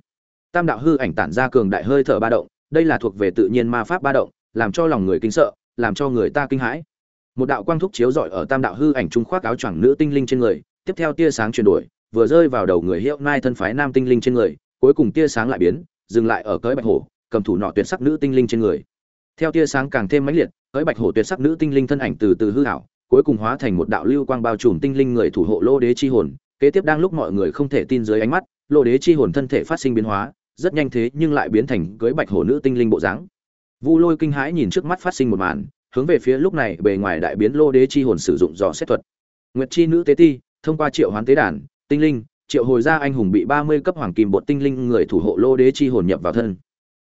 Tam đạo hư ảnh tản ra cường đại hơi thở ba động, đây là thuộc về tự nhiên ma pháp ba động, làm cho lòng người kinh sợ, làm cho người ta kinh hãi. Một đạo quang thúc chiếu rọi ở tam đạo hư ảnh trung khoác áo choàng nữ tinh linh trên người, tiếp theo tia sáng chuyển đổi, vừa rơi vào đầu người hiệu nai thân phái nam tinh linh trên người, cuối cùng tia sáng lại biến, dừng lại ở cỡi bạch hổ, cầm thủ nọ tuyệt sắc nữ tinh linh trên người. Theo tia sáng càng thêm mãnh liệt, cỡi bạch hổ tuyệt sắc nữ tinh linh thân ảnh từ từ hư hảo cuối cùng hóa thành một đạo lưu quang bao trùm tinh linh người thủ hộ lô đế chi hồn, kế tiếp đang lúc mọi người không thể tin dưới ánh mắt, lô đế chi hồn thân thể phát sinh biến hóa, rất nhanh thế nhưng lại biến thành cưới bạch hổ nữ tinh linh bộ dáng. Vu lôi kinh hãi nhìn trước mắt phát sinh một màn, hướng về phía lúc này bề ngoài đại biến lô đế chi hồn sử dụng dò xét thuật. Nguyệt chi nữ tế ti, thông qua triệu hoán tế đàn, tinh linh, triệu hồi ra anh hùng bị ba mươi cấp hoàng kim bột tinh linh người thủ hộ lô đế chi hồn nhập vào thân.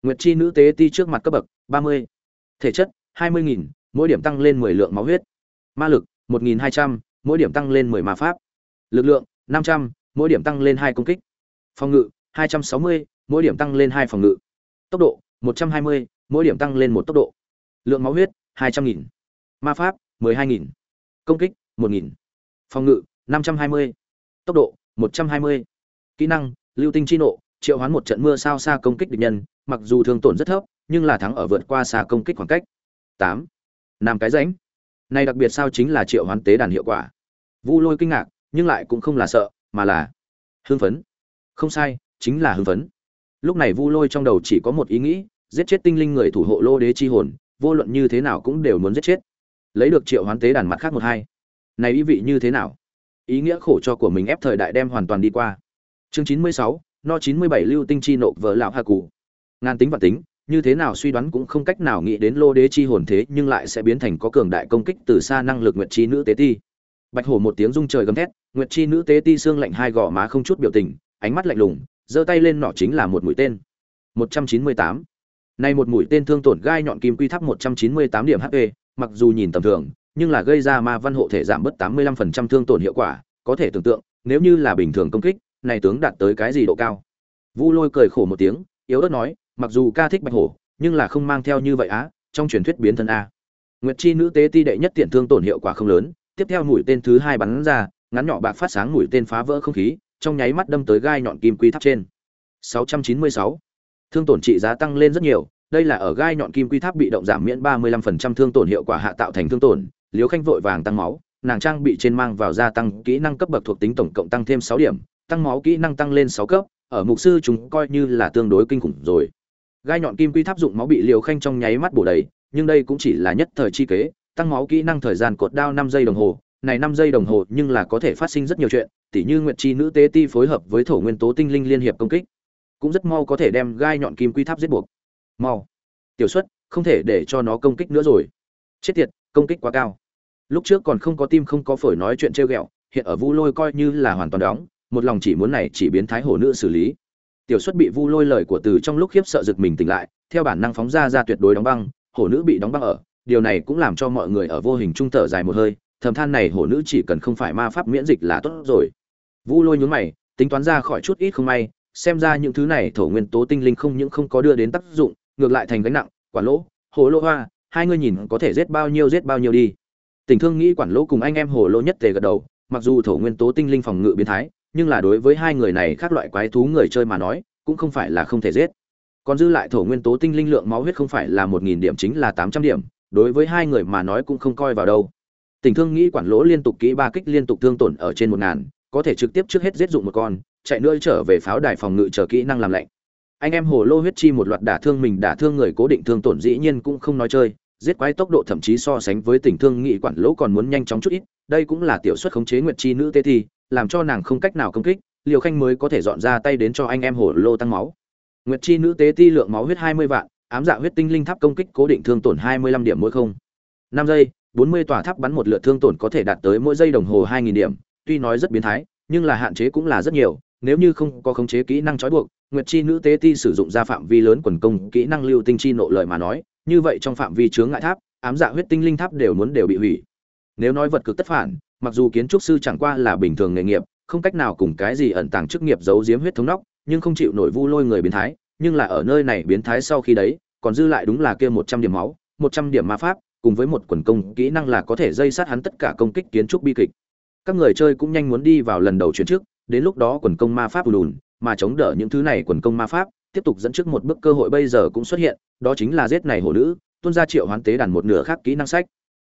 Nguyệt chi nữ tế ti trước mặt cấp bậc ba mươi, thể chất hai mươi nghìn, mỗi điểm tăng lên mười lượng máu huyết ma lực 1.200, mỗi điểm tăng lên 10 ma pháp. Lực lượng 500, mỗi điểm tăng lên 2 công kích. Phòng ngự 260, mỗi điểm tăng lên 2 phòng ngự. Tốc độ 120, mỗi điểm tăng lên 1 tốc độ. Lượng máu huyết 200.000, ma pháp 12.000, công kích 1.000, phòng ngự 520, tốc độ 120, kỹ năng lưu tinh chi nộ triệu hoán một trận mưa sao xa công kích địch nhân mặc dù thương tổn rất thấp nhưng là thắng ở vượt qua xa công kích khoảng cách. Tám. Nam cái ránh này đặc biệt sao chính là triệu hoán tế đàn hiệu quả. Vu lôi kinh ngạc, nhưng lại cũng không là sợ, mà là hưng phấn. Không sai, chính là hưng phấn. Lúc này vu lôi trong đầu chỉ có một ý nghĩ, giết chết tinh linh người thủ hộ lô đế chi hồn, vô luận như thế nào cũng đều muốn giết chết. Lấy được triệu hoán tế đàn mặt khác một hai. Này ý vị như thế nào? Ý nghĩa khổ cho của mình ép thời đại đem hoàn toàn đi qua. Chương chín mươi sáu, no chín mươi bảy lưu tinh chi nộ vợ lão hà cụ ngàn tính và tính như thế nào suy đoán cũng không cách nào nghĩ đến lô đế chi hồn thế nhưng lại sẽ biến thành có cường đại công kích từ xa năng lực nguyệt chi nữ tế ti bạch hổ một tiếng rung trời gầm thét nguyệt chi nữ tế ti xương lạnh hai gò má không chút biểu tình ánh mắt lạnh lùng giơ tay lên nọ chính là một mũi tên 198. Này một mũi tên thương tổn gai nhọn kim quy thấp 198 điểm HP, mặc dù nhìn tầm thường, nhưng là gây ra ma văn hộ thể giảm bớt 85% thương tổn hiệu quả, có thể tưởng tượng, nếu như là bình thường công kích, này tướng đạt tới cái gì độ cao. Vu Lôi cười khổ một tiếng, yếu ớt nói, mặc dù ca thích bạch hổ, nhưng là không mang theo như vậy á, trong truyền thuyết biến thân a. Nguyệt chi nữ tế ti đệ nhất tiện thương tổn hiệu quả không lớn, tiếp theo mũi tên thứ hai bắn ra, ngắn nhỏ bạc phát sáng mũi tên phá vỡ không khí, trong nháy mắt đâm tới gai nhọn kim quy tháp trên. 696. Thương tổn trị giá tăng lên rất nhiều, đây là ở gai nhọn kim quy tháp bị động giảm miễn 35% thương tổn hiệu quả hạ tạo thành thương tổn, Liễu Khanh vội vàng tăng máu, nàng trang bị trên mang vào gia tăng kỹ năng cấp bậc thuộc tính tổng cộng tăng thêm 6 điểm, tăng máu kỹ năng tăng lên 6 cấp, ở mục sư chúng coi như là tương đối kinh khủng rồi. Gai nhọn kim quy tháp dụng máu bị liều Khanh trong nháy mắt bổ đầy, nhưng đây cũng chỉ là nhất thời chi kế, tăng máu kỹ năng thời gian cột đao năm giây đồng hồ, này năm giây đồng hồ nhưng là có thể phát sinh rất nhiều chuyện, tỉ như Nguyệt Chi nữ tế ti phối hợp với thổ nguyên tố tinh linh liên hiệp công kích cũng rất mau có thể đem gai nhọn kim quy tháp giết buộc. Mau. Tiểu xuất không thể để cho nó công kích nữa rồi. Chết tiệt công kích quá cao. Lúc trước còn không có tim không có phổi nói chuyện trêu ghẹo hiện ở vu lôi coi như là hoàn toàn đóng một lòng chỉ muốn này chỉ biến thái hổ nữ xử lý tiểu xuất bị vu lôi lời của từ trong lúc khiếp sợ giật mình tỉnh lại, theo bản năng phóng ra ra tuyệt đối đóng băng, hổ nữ bị đóng băng ở. Điều này cũng làm cho mọi người ở vô hình trung thở dài một hơi, thầm than này hổ nữ chỉ cần không phải ma pháp miễn dịch là tốt rồi. Vu lôi nhún mày, tính toán ra khỏi chút ít không may, xem ra những thứ này thổ nguyên tố tinh linh không những không có đưa đến tác dụng, ngược lại thành gánh nặng. Quản lỗ hồ lô hoa, hai ngươi nhìn có thể giết bao nhiêu giết bao nhiêu đi. Tình thương nghĩ quản lỗ cùng anh em hồ lô nhất tề gật đầu, mặc dù thổ nguyên tố tinh linh phòng ngự biến thái nhưng là đối với hai người này khác loại quái thú người chơi mà nói, cũng không phải là không thể giết. Còn dư lại thổ nguyên tố tinh linh lượng máu huyết không phải là một nghìn điểm chính là tám trăm điểm, đối với hai người mà nói cũng không coi vào đâu. Tình thương nghĩ quản lỗ liên tục kỹ ba kích liên tục thương tổn ở trên một ngàn, có thể trực tiếp trước hết giết dụng một con, chạy nữa trở về pháo đài phòng ngự chờ kỹ năng làm lạnh. Anh em hồ lô huyết chi một loạt đả thương mình đả thương người cố định thương tổn dĩ nhiên cũng không nói chơi, giết quái tốc độ thậm chí so sánh với tình thương nghị quản lỗ còn muốn nhanh chóng chút ít, đây cũng là tiểu suất khống chế nguyệt chi nữ tê thi làm cho nàng không cách nào công kích liều khanh mới có thể dọn ra tay đến cho anh em hổ lô tăng máu. Nguyệt chi nữ tế ti lượng máu huyết hai mươi vạn, ám dạ huyết tinh linh tháp công kích cố định thương tổn hai mươi lăm điểm mỗi không. Năm giây, bốn mươi tòa tháp bắn một lượt thương tổn có thể đạt tới mỗi giây đồng hồ hai nghìn điểm, tuy nói rất biến thái, nhưng là hạn chế cũng là rất nhiều, nếu như không có khống chế kỹ năng trói buộc, nguyệt chi nữ tế ti sử dụng ra phạm vi lớn quần công kỹ năng lưu tinh chi nộ lợi mà nói, như vậy trong phạm vi chướng ngại tháp, ám dạ huyết tinh linh tháp đều muốn đều bị hủy. Nếu nói vật cực tất phản mặc dù kiến trúc sư chẳng qua là bình thường nghề nghiệp, không cách nào cùng cái gì ẩn tàng chức nghiệp giấu giếm huyết thống nóc, nhưng không chịu nổi vu lôi người biến thái, nhưng là ở nơi này biến thái sau khi đấy, còn dư lại đúng là kia một trăm điểm máu, một trăm điểm ma pháp, cùng với một quần công kỹ năng là có thể dây sát hắn tất cả công kích kiến trúc bi kịch. Các người chơi cũng nhanh muốn đi vào lần đầu chuyển trước, đến lúc đó quần công ma pháp lùn mà chống đỡ những thứ này quần công ma pháp, tiếp tục dẫn trước một bước cơ hội bây giờ cũng xuất hiện, đó chính là giết này hổ nữ, tuôn ra triệu hoán tế đàn một nửa khác kỹ năng sách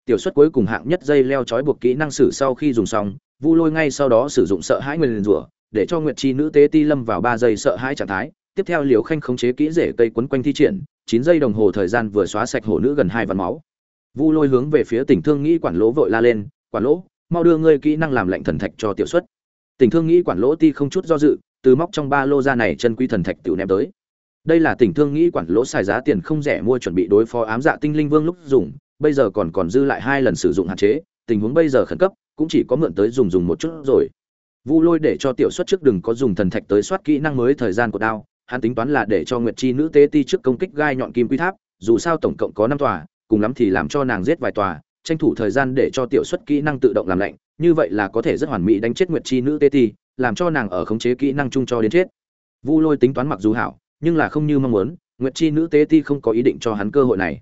tiểu suất cuối cùng hạng nhất dây leo trói buộc kỹ năng sử sau khi dùng xong, vu lôi ngay sau đó sử dụng sợ hãi nguyên rủa, để cho nguyệt chi nữ tế ti lâm vào ba giây sợ hãi trạng thái. Tiếp theo liều khanh khống chế kỹ rễ cây quấn quanh thi triển, chín giây đồng hồ thời gian vừa xóa sạch hổ nữ gần hai vạn máu. Vu lôi hướng về phía tỉnh thương nghĩ quản lỗ vội la lên, quản lỗ, mau đưa ngươi kỹ năng làm lệnh thần thạch cho tiểu suất tình thương nghĩ quản lỗ ti không chút do dự, từ móc trong ba lô ra này chân quý thần thạch tiểu ném tới. Đây là tỉnh thương nghĩ quản lỗ xài giá tiền không rẻ mua chuẩn bị đối phó ám dạ tinh linh vương lúc dùng bây giờ còn còn dư lại hai lần sử dụng hạn chế, tình huống bây giờ khẩn cấp, cũng chỉ có mượn tới dùng dùng một chút rồi. Vu lôi để cho tiểu xuất trước đừng có dùng thần thạch tới soát kỹ năng mới thời gian của đao, hắn tính toán là để cho nguyệt chi nữ tế ti trước công kích gai nhọn kim quy tháp, dù sao tổng cộng có năm tòa, cùng lắm thì làm cho nàng giết vài tòa, tranh thủ thời gian để cho tiểu xuất kỹ năng tự động làm lạnh, như vậy là có thể rất hoàn mỹ đánh chết nguyệt chi nữ tế ti, làm cho nàng ở khống chế kỹ năng chung cho đến chết. Vu lôi tính toán mặc dù hảo, nhưng là không như mong muốn, nguyệt chi nữ tế ti không có ý định cho hắn cơ hội này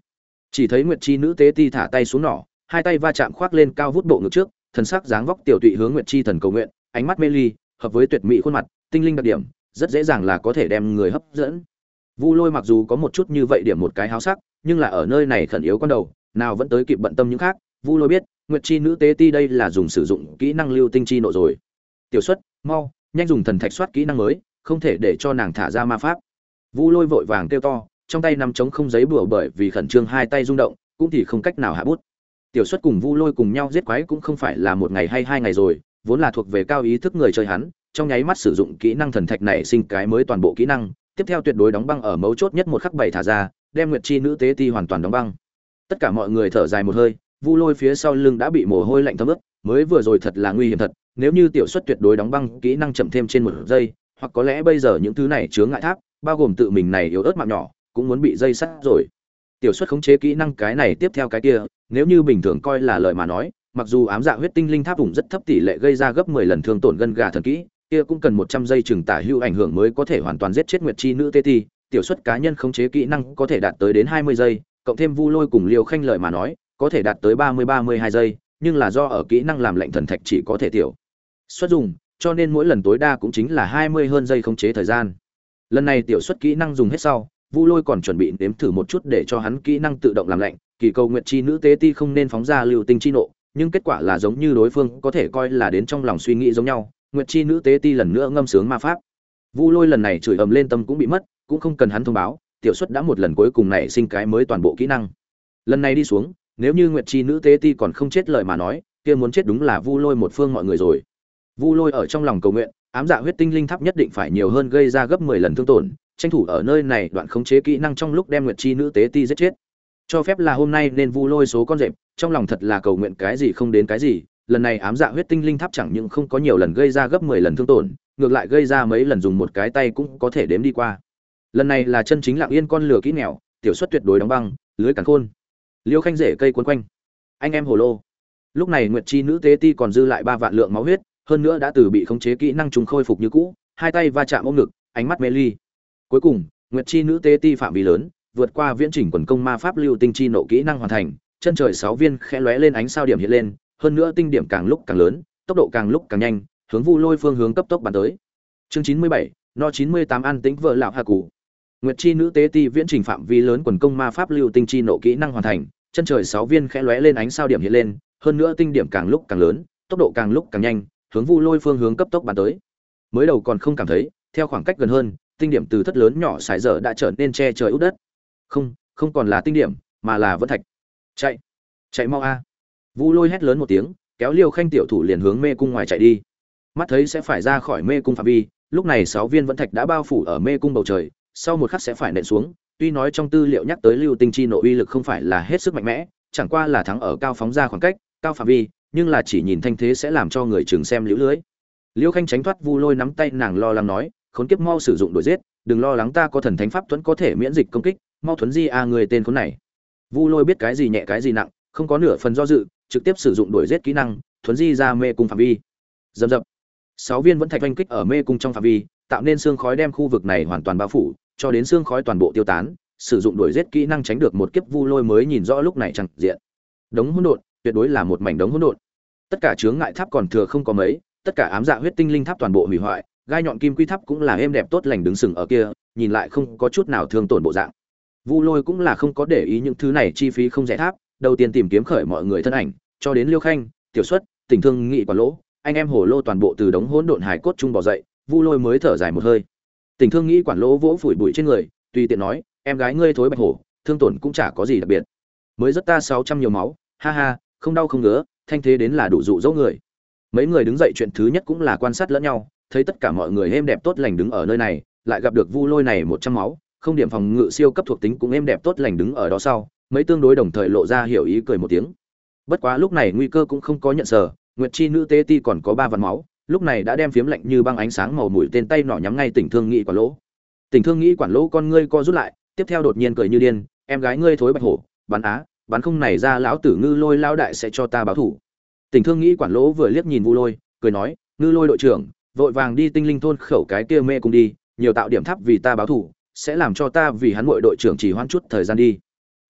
chỉ thấy nguyệt chi nữ tế ti thả tay xuống nỏ, hai tay va chạm khoác lên cao vút bộ ngực trước, thần sắc dáng vóc tiểu tụy hướng nguyệt chi thần cầu nguyện, ánh mắt mê ly, hợp với tuyệt mỹ khuôn mặt, tinh linh đặc điểm, rất dễ dàng là có thể đem người hấp dẫn. Vu lôi mặc dù có một chút như vậy điểm một cái háo sắc, nhưng là ở nơi này khẩn yếu con đầu, nào vẫn tới kịp bận tâm những khác. Vu lôi biết, nguyệt chi nữ tế ti đây là dùng sử dụng kỹ năng lưu tinh chi nộ rồi. Tiểu xuất, mau, nhanh dùng thần thạch soát kỹ năng mới, không thể để cho nàng thả ra ma pháp. Vu lôi vội vàng kêu to trong tay nằm trống không giấy bừa bởi vì khẩn trương hai tay rung động, cũng thì không cách nào hạ bút. Tiểu xuất cùng vu lôi cùng nhau giết quái cũng không phải là một ngày hay hai ngày rồi, vốn là thuộc về cao ý thức người chơi hắn, trong nháy mắt sử dụng kỹ năng thần thạch này sinh cái mới toàn bộ kỹ năng, tiếp theo tuyệt đối đóng băng ở mấu chốt nhất một khắc bảy thả ra, đem nguyệt chi nữ tế ti hoàn toàn đóng băng. Tất cả mọi người thở dài một hơi, vu lôi phía sau lưng đã bị mồ hôi lạnh thấm ướt, mới vừa rồi thật là nguy hiểm thật, nếu như tiểu xuất tuyệt đối đóng băng kỹ năng chậm thêm trên một giây, hoặc có lẽ bây giờ những thứ này chứa ngại tháp, bao gồm tự mình này yếu ớt mạng nhỏ cũng muốn bị dây sắt rồi. Tiểu xuất khống chế kỹ năng cái này tiếp theo cái kia, nếu như bình thường coi là lời mà nói, mặc dù ám dạ huyết tinh linh tháp vùng rất thấp tỷ lệ gây ra gấp 10 lần thương tổn gân gà thần kỹ, kia cũng cần 100 giây chừng tả hữu ảnh hưởng mới có thể hoàn toàn giết chết nguyệt chi nữ tê ti. Tiểu xuất cá nhân khống chế kỹ năng có thể đạt tới đến 20 giây, cộng thêm vu lôi cùng liều khanh lợi mà nói, có thể đạt tới 30 32 giây, nhưng là do ở kỹ năng làm lệnh thần thạch chỉ có thể tiểu. Xuất dùng, cho nên mỗi lần tối đa cũng chính là 20 hơn giây khống chế thời gian. Lần này tiểu xuất kỹ năng dùng hết sau vu lôi còn chuẩn bị nếm thử một chút để cho hắn kỹ năng tự động làm lạnh, kỳ cầu nguyện chi nữ tế ti không nên phóng ra lưu tinh chi nộ, nhưng kết quả là giống như đối phương có thể coi là đến trong lòng suy nghĩ giống nhau, nguyệt chi nữ tế ti lần nữa ngâm sướng ma pháp. Vu lôi lần này chửi ầm lên tâm cũng bị mất, cũng không cần hắn thông báo, tiểu xuất đã một lần cuối cùng này sinh cái mới toàn bộ kỹ năng. Lần này đi xuống, nếu như nguyệt chi nữ tế ti còn không chết lời mà nói, kia muốn chết đúng là vu lôi một phương mọi người rồi. Vu lôi ở trong lòng cầu nguyện, ám dạ huyết tinh linh tháp nhất định phải nhiều hơn gây ra gấp mười lần thương tổn tranh thủ ở nơi này đoạn khống chế kỹ năng trong lúc đem nguyệt chi nữ tế ti giết chết. Cho phép là hôm nay nên vu lôi số con rệp, trong lòng thật là cầu nguyện cái gì không đến cái gì, lần này ám dạ huyết tinh linh tháp chẳng những không có nhiều lần gây ra gấp mười lần thương tổn, ngược lại gây ra mấy lần dùng một cái tay cũng có thể đếm đi qua. Lần này là chân chính lặng yên con lửa kỹ nghèo tiểu suất tuyệt đối đóng băng, lưới cắn khôn. Liêu khanh rể cây quấn quanh. Anh em hồ lô. Lúc này nguyệt chi nữ tế ti còn dư lại ba vạn lượng máu huyết, hơn nữa đã từ bị khống chế kỹ năng trùng khôi phục như cũ, hai tay va chạm ôm ngực, ánh mắt mê ly cuối cùng, nguyệt chi nữ tế ti phạm vi lớn, vượt qua viễn trình quần công ma pháp lưu tinh chi nộ kỹ năng hoàn thành, chân trời sáu viên khẽ lóe lên ánh sao điểm hiện lên, hơn nữa tinh điểm càng lúc càng lớn, tốc độ càng lúc càng nhanh, hướng vu lôi phương hướng cấp tốc bắn tới. Chương chín mươi bảy, no chín mươi tám an tĩnh vợ lão hạ cụ nguyệt chi nữ tế ti viễn trình phạm vi lớn quần công ma pháp lưu tinh chi nộ kỹ năng hoàn thành, chân trời sáu viên khẽ lóe lên ánh sao điểm hiện lên, hơn nữa tinh điểm càng lúc càng lớn, tốc độ càng lúc càng nhanh, hướng vu lôi phương hướng cấp tốc bắn tới. Mới đầu còn không cảm thấy, theo khoảng cách gần hơn tinh điểm từ thất lớn nhỏ xài dở đã trở nên che trời út đất. Không không còn là tinh điểm, mà là vẫn thạch. Chạy chạy mau a. Vu lôi hét lớn một tiếng, kéo liêu khanh tiểu thủ liền hướng mê cung ngoài chạy đi. Mắt thấy sẽ phải ra khỏi mê cung phạm vi, lúc này sáu viên vẫn thạch đã bao phủ ở mê cung bầu trời, sau một khắc sẽ phải nện xuống. Tuy nói trong tư liệu nhắc tới lưu tinh chi nội uy lực không phải là hết sức mạnh mẽ, chẳng qua là thắng ở cao phóng ra khoảng cách, cao phạm vi, nhưng là chỉ nhìn thanh thế sẽ làm cho người chừng xem liễu lưới. Liêu khanh tránh thoát vu lôi nắm tay nàng lo lắng nói khốn kiếp mau sử dụng đuổi giết, đừng lo lắng ta có thần thánh pháp tuấn có thể miễn dịch công kích, mau thuấn di a người tên khốn này. Vu lôi biết cái gì nhẹ cái gì nặng, không có nửa phần do dự, trực tiếp sử dụng đuổi giết kỹ năng, thuấn di ra mê cung phạm vi. Dầm dập. Sáu viên vẫn thạch vành kích ở mê cung trong phạm vi, tạo nên xương khói đem khu vực này hoàn toàn bao phủ, cho đến xương khói toàn bộ tiêu tán, sử dụng đuổi giết kỹ năng tránh được một kiếp vu lôi mới nhìn rõ lúc này chẳng diện. Đống hỗn độn, tuyệt đối là một mảnh đống hỗn độn. Tất cả chướng ngại tháp còn thừa không có mấy, tất cả ám dạ huyết tinh linh tháp toàn bộ hủy hoại gai nhọn kim quy thắp cũng là êm đẹp tốt lành đứng sừng ở kia, nhìn lại không có chút nào thương tổn bộ dạng. Vu lôi cũng là không có để ý những thứ này chi phí không rẻ tháp, đầu tiên tìm kiếm khởi mọi người thân ảnh, cho đến liêu khanh, tiểu xuất tình thương nghị quả lỗ, anh em hồ lô toàn bộ từ đống hỗn độn hải cốt chung bỏ dậy, vu lôi mới thở dài một hơi. Tình thương nghĩ quản lỗ vỗ phủi bụi trên người, tùy tiện nói, em gái ngươi thối bạch hổ, thương tổn cũng chả có gì đặc biệt. Mới rất ta sáu trăm nhiều máu, ha ha, không đau không ngứa, thanh thế đến là đủ dụ dỗ người. Mấy người đứng dậy chuyện thứ nhất cũng là quan sát lẫn nhau thấy tất cả mọi người êm đẹp tốt lành đứng ở nơi này, lại gặp được vu lôi này một trăm máu, không điểm phòng ngự siêu cấp thuộc tính cũng êm đẹp tốt lành đứng ở đó sau, mấy tương đối đồng thời lộ ra hiểu ý cười một tiếng. Bất quá lúc này nguy cơ cũng không có nhận sở nguyệt chi nữ tế ti còn có ba vạn máu, lúc này đã đem phiếm lạnh như băng ánh sáng màu mũi tên tay nỏ nhắm ngay tỉnh thương nghĩ quản lỗ. Tỉnh thương nghĩ quản lỗ con ngươi co rút lại, tiếp theo đột nhiên cười như điên, em gái ngươi thối bạch hổ bắn á bắn không này ra lão tử ngư lôi lao đại sẽ cho ta báo thủ. Tỉnh thương nghĩ quản lỗ vừa liếc nhìn vu lôi, cười nói, ngư lôi đội trưởng vội vàng đi tinh linh thôn khẩu cái kia mê cùng đi, nhiều tạo điểm thắp vì ta báo thủ, sẽ làm cho ta vì hắn mội đội trưởng chỉ hoãn chút thời gian đi.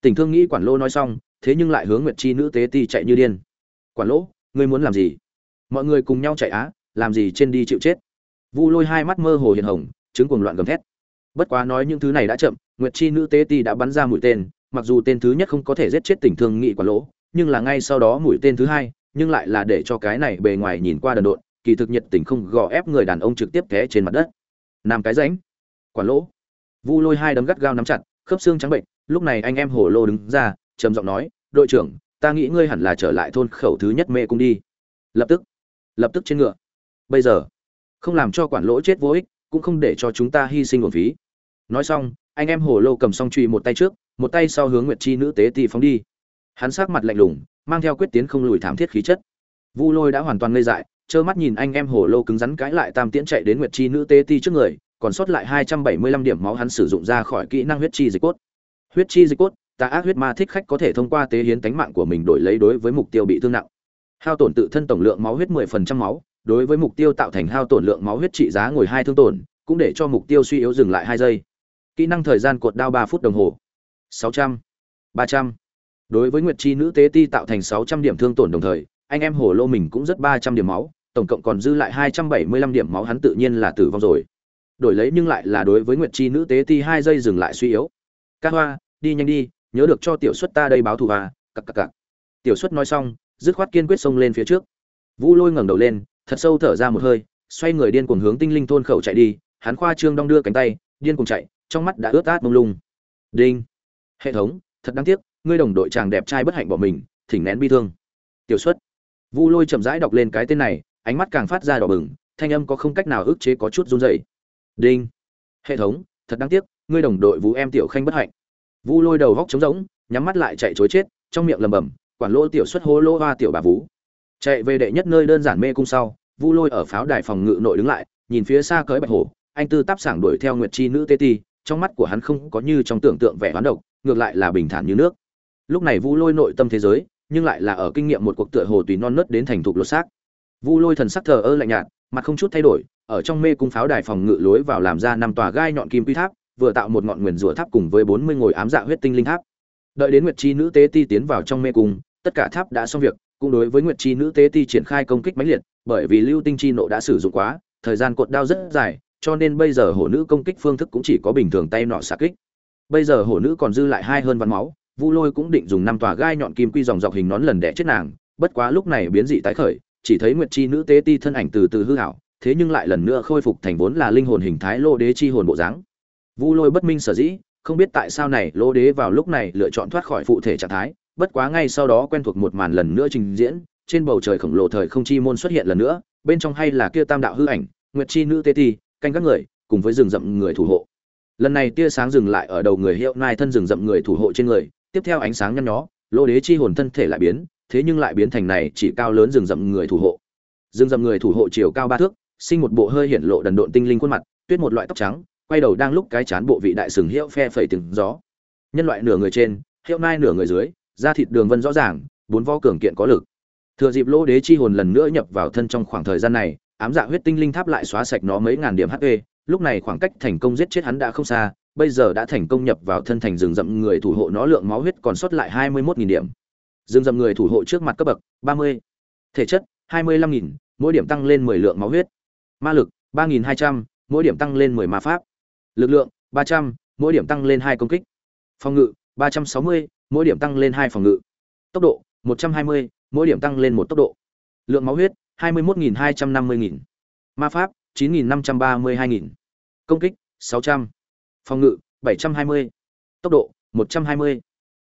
Tình thương nghĩ quản lỗ nói xong, thế nhưng lại hướng nguyệt chi nữ tế ti chạy như điên. Quản lỗ, ngươi muốn làm gì? Mọi người cùng nhau chạy á, làm gì trên đi chịu chết? Vu lôi hai mắt mơ hồ hiền hồng chứng cuồng loạn gầm thét. Bất quá nói những thứ này đã chậm, nguyệt chi nữ tế ti đã bắn ra mũi tên, mặc dù tên thứ nhất không có thể giết chết Tình thương nghị Quản lỗ, nhưng là ngay sau đó mũi tên thứ hai, nhưng lại là để cho cái này bề ngoài nhìn qua đần độn kỳ thực nhiệt tình không gò ép người đàn ông trực tiếp té trên mặt đất. Nam cái rãnh quản lỗ. Vu lôi hai đấm gắt gao nắm chặt, khớp xương trắng bệnh, lúc này anh em hổ lô đứng ra, trầm giọng nói, đội trưởng, ta nghĩ ngươi hẳn là trở lại thôn khẩu thứ nhất mê cung đi. Lập tức lập tức trên ngựa. Bây giờ, không làm cho quản lỗ chết vô ích, cũng không để cho chúng ta hy sinh nguồn phí. Nói xong, anh em hồ lô cầm song truy một tay trước, một tay sau hướng nguyệt chi nữ tế ti phóng đi. Hắn sắc mặt lạnh lùng, mang theo quyết tiến không lùi thảm thiết khí chất. Vu lôi đã hoàn toàn ngây dại trơ mắt nhìn anh em hồ lô cứng rắn cãi lại tam tiễn chạy đến nguyệt chi nữ tế ti trước người, còn sót lại hai trăm bảy mươi lăm điểm máu hắn sử dụng ra khỏi kỹ năng huyết chi dịch cốt. Huyết chi dịch cốt ta ác huyết ma thích khách có thể thông qua tế hiến tánh mạng của mình đổi lấy đối với mục tiêu bị thương nặng. Hao tổn tự thân tổng lượng máu huyết mười phần trăm máu, đối với mục tiêu tạo thành hao tổn lượng máu huyết trị giá ngồi hai thương tổn, cũng để cho mục tiêu suy yếu dừng lại hai giây. Kỹ năng thời gian cột đao ba phút đồng hồ. sáu trăm, ba trăm. Đối với nguyệt chi nữ tế ti tạo thành sáu trăm điểm thương tổn đồng thời anh em hồ lô mình cũng rất ba trăm điểm máu, tổng cộng còn dư lại hai trăm bảy mươi lăm điểm máu hắn tự nhiên là tử vong rồi. Đổi lấy nhưng lại là đối với nguyệt chi nữ tế ti hai giây dừng lại suy yếu. Ca hoa, đi nhanh đi, nhớ được cho tiểu xuất ta đây báo thù à? cặc cặc cặc. Tiểu xuất nói xong, dứt khoát kiên quyết xông lên phía trước. Vũ lôi ngẩng đầu lên, thật sâu thở ra một hơi, xoay người điên cuồng hướng tinh linh thôn khẩu chạy đi, hắn khoa trương đong đưa cánh tay, điên cuồng chạy, trong mắt đã ướt át mông lung. Đinh. Hệ thống, thật đáng tiếc, ngươi đồng đội chàng đẹp trai bất hạnh bỏ mình, thỉnh nén bi thương. Tiểu xuất vu lôi chậm rãi đọc lên cái tên này, ánh mắt càng phát ra đỏ bừng, thanh âm có không cách nào ức chế có chút run rẩy. Đinh. Hệ thống, thật đáng tiếc, ngươi đồng đội vũ em tiểu khanh bất hạnh. Vu lôi đầu góc trống rỗng, nhắm mắt lại chạy chối chết, trong miệng lầm bầm quản lỗ tiểu xuất hô lô hoa tiểu bà vũ. Chạy về đệ nhất nơi đơn giản mê cung sau, vu lôi ở pháo đài phòng ngự nội đứng lại, nhìn phía xa cỡi bạch hổ, anh tư táp sảng đuổi theo nguyệt chi nữ tê ti, trong mắt của hắn không có như trong tưởng tượng vẻ hoán độc, ngược lại là bình thản như nước. Lúc này vu lôi nội tâm thế giới nhưng lại là ở kinh nghiệm một cuộc tựa hồ tùy non nớt đến thành thục lột xác. Vu lôi thần sắc thờ ơ lạnh nhạt, mặt không chút thay đổi, ở trong mê cung pháo đài phòng ngự lối vào làm ra năm tòa gai nhọn kim quy tháp, vừa tạo một ngọn nguyền rủa tháp cùng với bốn mươi ngồi ám dạ huyết tinh linh tháp. Đợi đến nguyệt chi nữ tế ti tiến vào trong mê cung, tất cả tháp đã xong việc, cũng đối với nguyệt chi nữ tế ti triển khai công kích mãnh liệt, bởi vì lưu tinh chi nộ đã sử dụng quá, thời gian cột đao rất dài, cho nên bây giờ hổ nữ công kích phương thức cũng chỉ có bình thường tay nọ xạ kích. Bây giờ hổ nữ còn dư lại hai hơn vạn máu vu lôi cũng định dùng năm tòa gai nhọn kim quy dòng dọc hình nón lần đẻ chết nàng, bất quá lúc này biến dị tái khởi, chỉ thấy nguyệt chi nữ tế ti thân ảnh từ từ hư hảo, thế nhưng lại lần nữa khôi phục thành vốn là linh hồn hình thái lô đế chi hồn bộ dáng. Vu lôi bất minh sở dĩ, không biết tại sao này lô đế vào lúc này lựa chọn thoát khỏi phụ thể trạng thái, bất quá ngay sau đó quen thuộc một màn lần nữa trình diễn, trên bầu trời khổng lồ thời không chi môn xuất hiện lần nữa, bên trong hay là kia tam đạo hư ảnh, nguyệt chi nữ tế ti, canh các người, cùng với rừng rậm người thủ hộ. Lần này tia sáng dừng lại ở đầu người hiệu nai thân rừng rậm người thủ hộ trên người tiếp theo ánh sáng nhăn nhó lô đế chi hồn thân thể lại biến, thế nhưng lại biến thành này chỉ cao lớn rừng rậm người thủ hộ. Rừng rậm người thủ hộ chiều cao ba thước, sinh một bộ hơi hiện lộ đần độn tinh linh khuôn mặt, tuyết một loại tóc trắng, quay đầu đang lúc cái chán bộ vị đại sừng hiệu phe phẩy từng gió. Nhân loại nửa người trên, hiệu nai nửa người dưới, da thịt đường vân rõ ràng, bốn vo cường kiện có lực. Thừa dịp lô đế chi hồn lần nữa nhập vào thân trong khoảng thời gian này, ám dạ huyết tinh linh tháp lại xóa sạch nó mấy ngàn điểm hp lúc này khoảng cách thành công giết chết hắn đã không xa bây giờ đã thành công nhập vào thân thành rừng rậm người thủ hộ nó lượng máu huyết còn sót lại hai mươi 21.000 điểm. Rừng rậm người thủ hộ trước mặt cấp bậc, ba mươi. Thể chất, hai mươi lăm nghìn, mỗi điểm tăng lên mười lượng máu huyết. Ma lực, ba nghìn hai trăm, mỗi điểm tăng lên mười ma pháp. Lực lượng, ba trăm, mỗi điểm tăng lên hai công kích. Phòng ngự, ba trăm sáu mươi, mỗi điểm tăng lên hai phòng ngự. Tốc độ, một trăm hai mươi, mỗi điểm tăng lên một tốc độ. Lượng máu huyết, hai mươi một hai trăm năm mươi nghìn. Ma pháp, chín nghìn năm trăm ba mươi hai nghìn. Công kích, sáu trăm phòng ngự, bảy trăm hai mươi, tốc độ, một trăm hai mươi.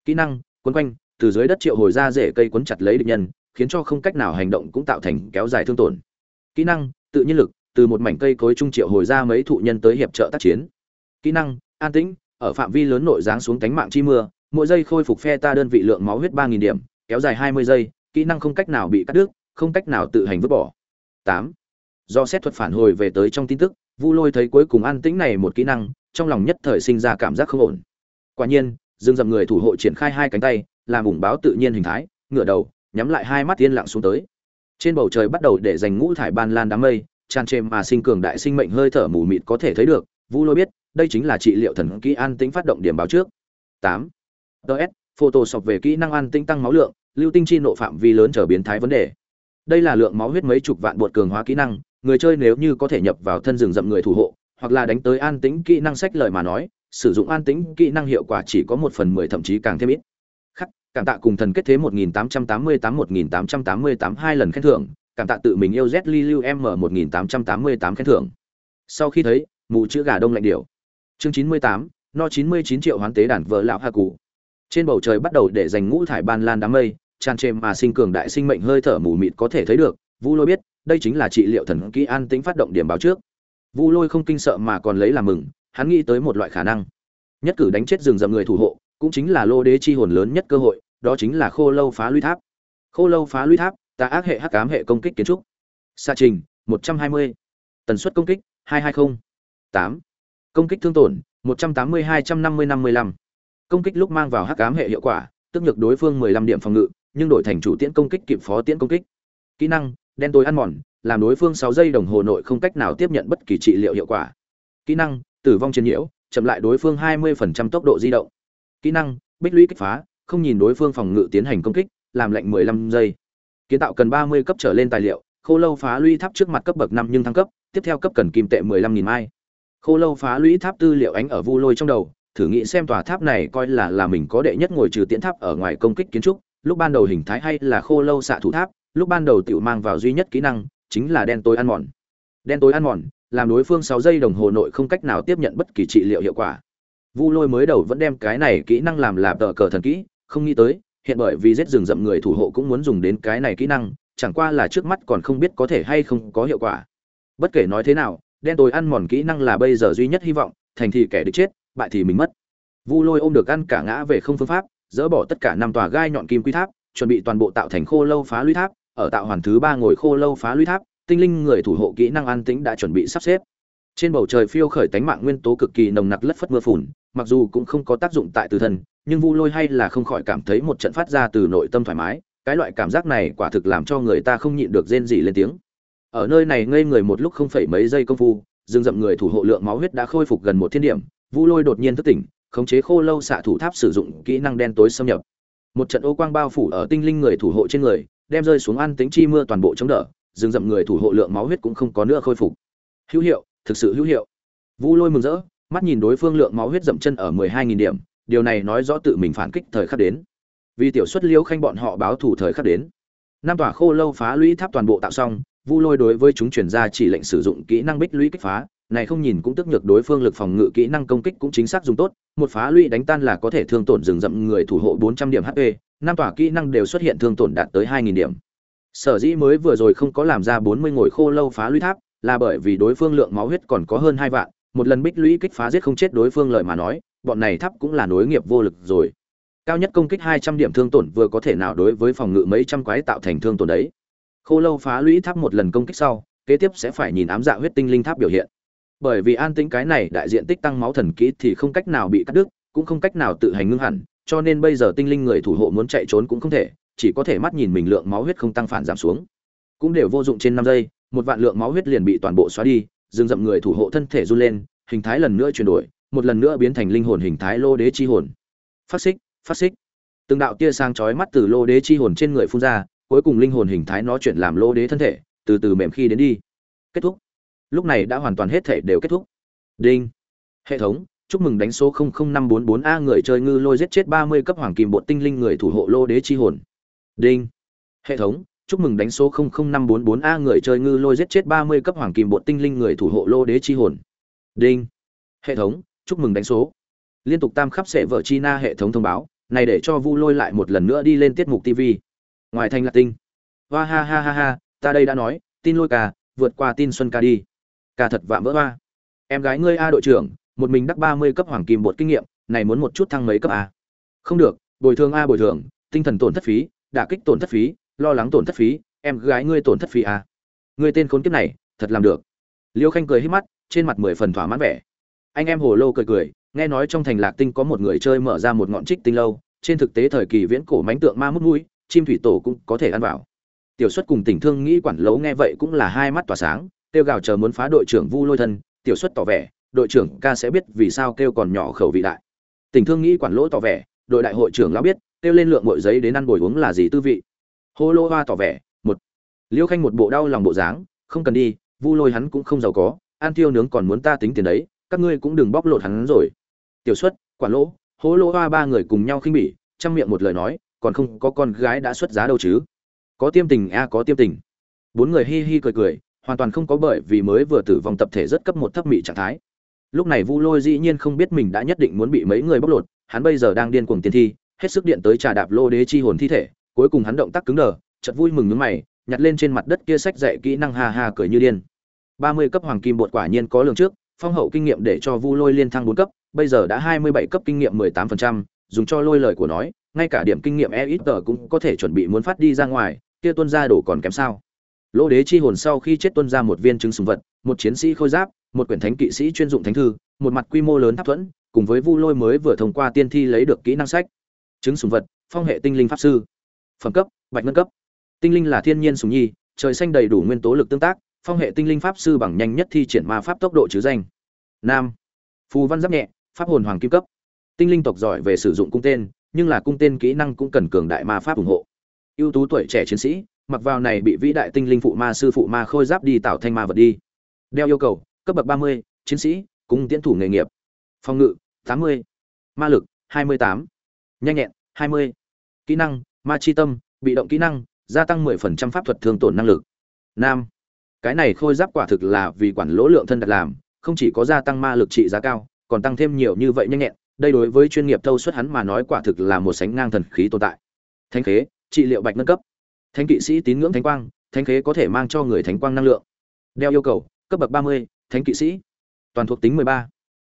Kỹ năng, quấn quanh, từ dưới đất triệu hồi ra rễ cây quấn chặt lấy địch nhân, khiến cho không cách nào hành động cũng tạo thành kéo dài thương tổn. Kỹ năng, tự nhiên lực, từ một mảnh cây cối trung triệu hồi ra mấy thụ nhân tới hiệp trợ tác chiến. Kỹ năng, an tĩnh, ở phạm vi lớn nội giáng xuống cánh mạng chi mưa, mỗi giây khôi phục phe ta đơn vị lượng máu huyết ba nghìn điểm, kéo dài hai mươi giây, kỹ năng không cách nào bị cắt đứt, không cách nào tự hành vứt bỏ. Tám. Do xét thuật phản hồi về tới trong tin tức, vu lôi thấy cuối cùng an tĩnh này một kỹ năng trong lòng nhất thời sinh ra cảm giác không ổn. Quả nhiên, dương dầm người thủ hộ triển khai hai cánh tay, làm ủng báo tự nhiên hình thái, ngửa đầu, nhắm lại hai mắt yên lặng xuống tới. Trên bầu trời bắt đầu để dành ngũ thải ban lan đám mây, tràn trề mà sinh cường đại sinh mệnh hơi thở mù mịt có thể thấy được, vu lôi biết, đây chính là trị liệu thần kỹ an tĩnh phát động điểm báo trước. Tám. Ts photo sọc về kỹ năng an tĩnh tăng máu lượng, lưu tinh chi nộ phạm vi lớn trở biến thái vấn đề. Đây là lượng máu huyết mấy chục vạn bột cường hóa kỹ năng, người chơi nếu như có thể nhập vào thân rừng rậm người thủ hộ hoặc là đánh tới an tĩnh kỹ năng sách lời mà nói, sử dụng an tĩnh kỹ năng hiệu quả chỉ có một phần mười, thậm chí càng thêm ít. Khắc, cảm tạ cùng thần kết thế một nghìn tám trăm tám mươi tám, một nghìn tám trăm tám mươi tám, hai lần khen thưởng, cảm tạ tự mình yêu z li lưu m, một nghìn tám trăm tám mươi tám khen thưởng. Sau khi thấy, mù chữ gà đông lạnh điều chương chín mươi tám, no chín mươi chín triệu hoán tế đàn vợ lão hà cụ trên bầu trời bắt đầu để dành ngũ thải ban lan đám mây, tràn trề mà sinh cường đại sinh mệnh hơi thở mù mịt có thể thấy được. Vu lôi biết, đây chính là trị liệu thần kỹ an tĩnh phát động điểm báo trước vu lôi không kinh sợ mà còn lấy làm mừng, hắn nghĩ tới một loại khả năng nhất cử đánh chết rừng rậm người thủ hộ, cũng chính là lô đế chi hồn lớn nhất cơ hội, đó chính là khô lâu phá lũy tháp khô lâu phá lũy tháp ta ác hệ hắc ám hệ công kích kiến trúc xa trình 120. tần suất công kích 220. 8. công kích thương tổn 180 250 55. công kích lúc mang vào hắc ám hệ hiệu quả, tức nhược đối phương 15 điểm phòng ngự, nhưng đổi thành chủ tiễn công kích kịp phó tiễn công kích kỹ năng đen tối ăn mòn, làm đối phương 6 giây đồng hồ nội không cách nào tiếp nhận bất kỳ trị liệu hiệu quả. Kỹ năng, tử vong chiến nhiễu, chậm lại đối phương 20% tốc độ di động. Kỹ năng, bích lũy kích phá, không nhìn đối phương phòng ngự tiến hành công kích, làm lệnh 15 giây. Kiến tạo cần 30 cấp trở lên tài liệu, khô lâu phá lũy tháp trước mặt cấp bậc 5 nhưng thăng cấp, tiếp theo cấp cần kim tệ 15.000 mai. Khô lâu phá lũy tháp tư liệu ánh ở vu lôi trong đầu, thử nghĩ xem tòa tháp này coi là là mình có đệ nhất ngồi trừ tiễn tháp ở ngoài công kích kiến trúc, lúc ban đầu hình thái hay là khô lâu xạ thủ tháp lúc ban đầu tiểu mang vào duy nhất kỹ năng, chính là đen tối ăn mòn. Đen tối ăn mòn, làm đối phương 6 giây đồng hồ nội không cách nào tiếp nhận bất kỳ trị liệu hiệu quả. Vu lôi mới đầu vẫn đem cái này kỹ năng làm là tờ cờ thần kỹ, không nghĩ tới, hiện bởi vì giết rừng rậm người thủ hộ cũng muốn dùng đến cái này kỹ năng, chẳng qua là trước mắt còn không biết có thể hay không có hiệu quả. Bất kể nói thế nào, đen tối ăn mòn kỹ năng là bây giờ duy nhất hy vọng, thành thì kẻ địch chết, bại thì mình mất. Vu lôi ôm được ăn cả ngã về không phương pháp, dỡ bỏ tất cả năm tòa gai nhọn kim quy tháp, chuẩn bị toàn bộ tạo thành khô lâu phá lũy tháp ở tạo hoàn thứ ba ngồi khô lâu phá lũy tháp, tinh linh người thủ hộ kỹ năng an tĩnh đã chuẩn bị sắp xếp. Trên bầu trời phiêu khởi tánh mạng nguyên tố cực kỳ nồng nặc lất phất mưa phùn, mặc dù cũng không có tác dụng tại từ thân, nhưng vu lôi hay là không khỏi cảm thấy một trận phát ra từ nội tâm thoải mái, cái loại cảm giác này quả thực làm cho người ta không nhịn được rên gì lên tiếng. Ở nơi này ngây người một lúc không phải mấy giây công phu dừng dậm người thủ hộ lượng máu huyết đã khôi phục gần một thiên điểm, vu lôi đột nhiên thức tỉnh, khống chế khô lâu xạ thủ tháp sử dụng kỹ năng đen tối xâm nhập. Một trận ô quang bao phủ ở tinh linh người thủ hộ trên người đem rơi xuống ăn tính chi mưa toàn bộ chống đỡ, rừng rậm người thủ hộ lượng máu huyết cũng không có nữa khôi phục. Hữu hiệu, thực sự hữu hiệu. Vu lôi mừng rỡ, mắt nhìn đối phương lượng máu huyết dậm chân ở mười hai nghìn điểm, điều này nói rõ tự mình phản kích thời khắc đến. Vì tiểu xuất liễu khanh bọn họ báo thủ thời khắc đến. Năm tòa khô lâu phá lũy tháp toàn bộ tạo xong, vu lôi đối với chúng truyền ra chỉ lệnh sử dụng kỹ năng bích lũy kích phá, này không nhìn cũng tức nhược đối phương lực phòng ngự kỹ năng công kích cũng chính xác dùng tốt, một phá lũy đánh tan là có thể thương tổn rừng rậm người thủ hộ 400 điểm hp năm tòa kỹ năng đều xuất hiện thương tổn đạt tới 2.000 điểm. Sở dĩ mới vừa rồi không có làm ra 40 ngồi khô lâu phá lũy tháp, là bởi vì đối phương lượng máu huyết còn có hơn hai vạn, một lần bích lũy kích phá giết không chết đối phương lợi mà nói, bọn này tháp cũng là nối nghiệp vô lực rồi. Cao nhất công kích 200 điểm thương tổn vừa có thể nào đối với phòng ngự mấy trăm quái tạo thành thương tổn đấy. Khô lâu phá lũy tháp một lần công kích sau, kế tiếp sẽ phải nhìn ám dạ huyết tinh linh tháp biểu hiện. Bởi vì an tĩnh cái này đại diện tích tăng máu thần kỹ thì không cách nào bị cắt đứt, cũng không cách nào tự hành ngưng hẳn cho nên bây giờ tinh linh người thủ hộ muốn chạy trốn cũng không thể, chỉ có thể mắt nhìn mình lượng máu huyết không tăng phản giảm xuống. Cũng đều vô dụng trên năm giây, một vạn lượng máu huyết liền bị toàn bộ xóa đi, rừng dậm người thủ hộ thân thể run lên, hình thái lần nữa chuyển đổi, một lần nữa biến thành linh hồn hình thái lô đế chi hồn. Phát xích phát xích. Từng đạo tia sang chói mắt từ lô đế chi hồn trên người phun ra, cuối cùng linh hồn hình thái nó chuyển làm lô đế thân thể, từ từ mềm khi đến đi. Kết thúc. Lúc này đã hoàn toàn hết thể đều kết thúc. Đinh. Hệ thống chúc mừng đánh số 00544 a người chơi ngư lôi giết chết 30 cấp hoàng kim bột tinh linh người thủ hộ lô đế chi hồn. Đinh. Hệ thống chúc mừng đánh số 00544 a người chơi ngư lôi giết chết 30 cấp hoàng kim bột tinh linh người thủ hộ lô đế chi hồn. Đinh. Hệ thống chúc mừng đánh số. Liên tục tam khắp sẽ vợ chi na hệ thống thông báo này để cho vu lôi lại một lần nữa đi lên tiết mục tv ngoài thành là tinh. Hoa ha ha ha ha ta đây đã nói tin lôi ca vượt qua tin xuân ca đi. Ca thật vạm vỡ hoa. Em gái ngươi a đội trưởng, một mình đắc ba mươi cấp hoàng kim bột kinh nghiệm, này muốn một chút thăng mấy cấp a. Không được, bồi thường a bồi thường, tinh thần tổn thất phí, đả kích tổn thất phí, lo lắng tổn thất phí, em gái ngươi tổn thất phí a. Ngươi tên khốn kiếp này, thật làm được. Liêu Khanh cười hết mắt, trên mặt mười phần thỏa mãn vẻ. Anh em Hồ Lô cười cười, nghe nói trong thành Lạc Tinh có một người chơi mở ra một ngọn trích tinh lâu, trên thực tế thời kỳ viễn cổ mánh tượng ma mút mũi, chim thủy tổ cũng có thể ăn vào. Tiểu Xuất cùng Tỉnh Thương nghĩ quản lấu nghe vậy cũng là hai mắt tỏa sáng, tiêu gào chờ muốn phá đội trưởng Vu Lôi thân, Tiểu Xuất tỏ vẻ, đội trưởng ca sẽ biết vì sao kêu còn nhỏ khẩu vị đại. tình Thương nghĩ quản lỗ tỏ vẻ, đội đại hội trưởng lão biết, kêu lên lượng mọi giấy đến ăn bồi uống là gì tư vị. hô Lô Hoa tỏ vẻ, một Liêu Khanh một bộ đau lòng bộ dáng, không cần đi, Vu Lôi hắn cũng không giàu có, ăn tiêu nướng còn muốn ta tính tiền đấy, các ngươi cũng đừng bóc lột hắn rồi. Tiểu Xuất, quản lỗ, hố Lô Hoa ba người cùng nhau khinh bỉ, trong miệng một lời nói, còn không có con gái đã xuất giá đâu chứ có tiêm tình a có tiêm tình bốn người hi hi cười cười hoàn toàn không có bởi vì mới vừa tử vong tập thể rất cấp một thấp mị trạng thái lúc này vu lôi dĩ nhiên không biết mình đã nhất định muốn bị mấy người bóc lột, hắn bây giờ đang điên cuồng tiên thi, hết sức điện tới trà đạp lô đế chi hồn thi thể, cuối cùng hắn động tác cứng đờ chật vui mừng nhướng mày, nhặt lên trên mặt đất kia sách dạy kỹ năng ha ha cười như điên. Ba mươi cấp hoàng kim bột quả nhiên có lường trước, phong hậu kinh nghiệm để cho vu lôi liên thăng bốn cấp, bây giờ đã hai mươi bảy cấp kinh nghiệm mười tám phần trăm, dùng cho lôi lời của nói, ngay cả điểm kinh nghiệm e ít tờ cũng có thể chuẩn bị muốn phát đi ra ngoài, kia tuân ra đổ còn kém sao? Lỗ đế chi hồn sau khi chết tuân ra một viên trứng sùng vật, một chiến sĩ khôi giáp, một quyển thánh kỵ sĩ chuyên dụng thánh thư, một mặt quy mô lớn tháp thuẫn, cùng với vu lôi mới vừa thông qua tiên thi lấy được kỹ năng sách. Trứng sùng vật, phong hệ tinh linh pháp sư. Phẩm cấp, bạch ngân cấp. Tinh linh là thiên nhiên sùng nhi, trời xanh đầy đủ nguyên tố lực tương tác, phong hệ tinh linh pháp sư bằng nhanh nhất thi triển ma pháp tốc độ chứ danh. Nam. Phù văn giáp nhẹ, pháp hồn hoàng kim cấp. Tinh linh tộc giỏi về sử dụng cung tên, nhưng là cung tên kỹ năng cũng cần cường đại ma pháp ủng hộ. Ưu tú tuổi trẻ chiến sĩ mặc vào này bị vĩ đại tinh linh phụ ma sư phụ ma khôi giáp đi tạo thanh ma vật đi. Đeo yêu cầu, cấp bậc ba mươi, chiến sĩ cung tiễn thủ nghề nghiệp. Phòng ngự, tám mươi, ma lực, hai mươi tám, nhanh nhẹn, hai mươi. Kỹ năng, ma chi tâm, bị động kỹ năng, gia tăng mười phần trăm pháp thuật thương tổn năng lực. Nam. Cái này khôi giáp quả thực là vì quản lỗ lượng thân đặt làm, không chỉ có gia tăng ma lực trị giá cao, còn tăng thêm nhiều như vậy nhanh nhẹn. Đây đối với chuyên nghiệp thâu suất hắn mà nói quả thực là một sánh ngang thần khí tồn tại. Thánh khế, trị liệu bạch nâng cấp thánh kỵ sĩ tín ngưỡng thánh quang, thánh khế có thể mang cho người thánh quang năng lượng. Đeo yêu cầu, cấp bậc ba mươi, thánh kỵ sĩ. Toàn thuộc tính mười ba,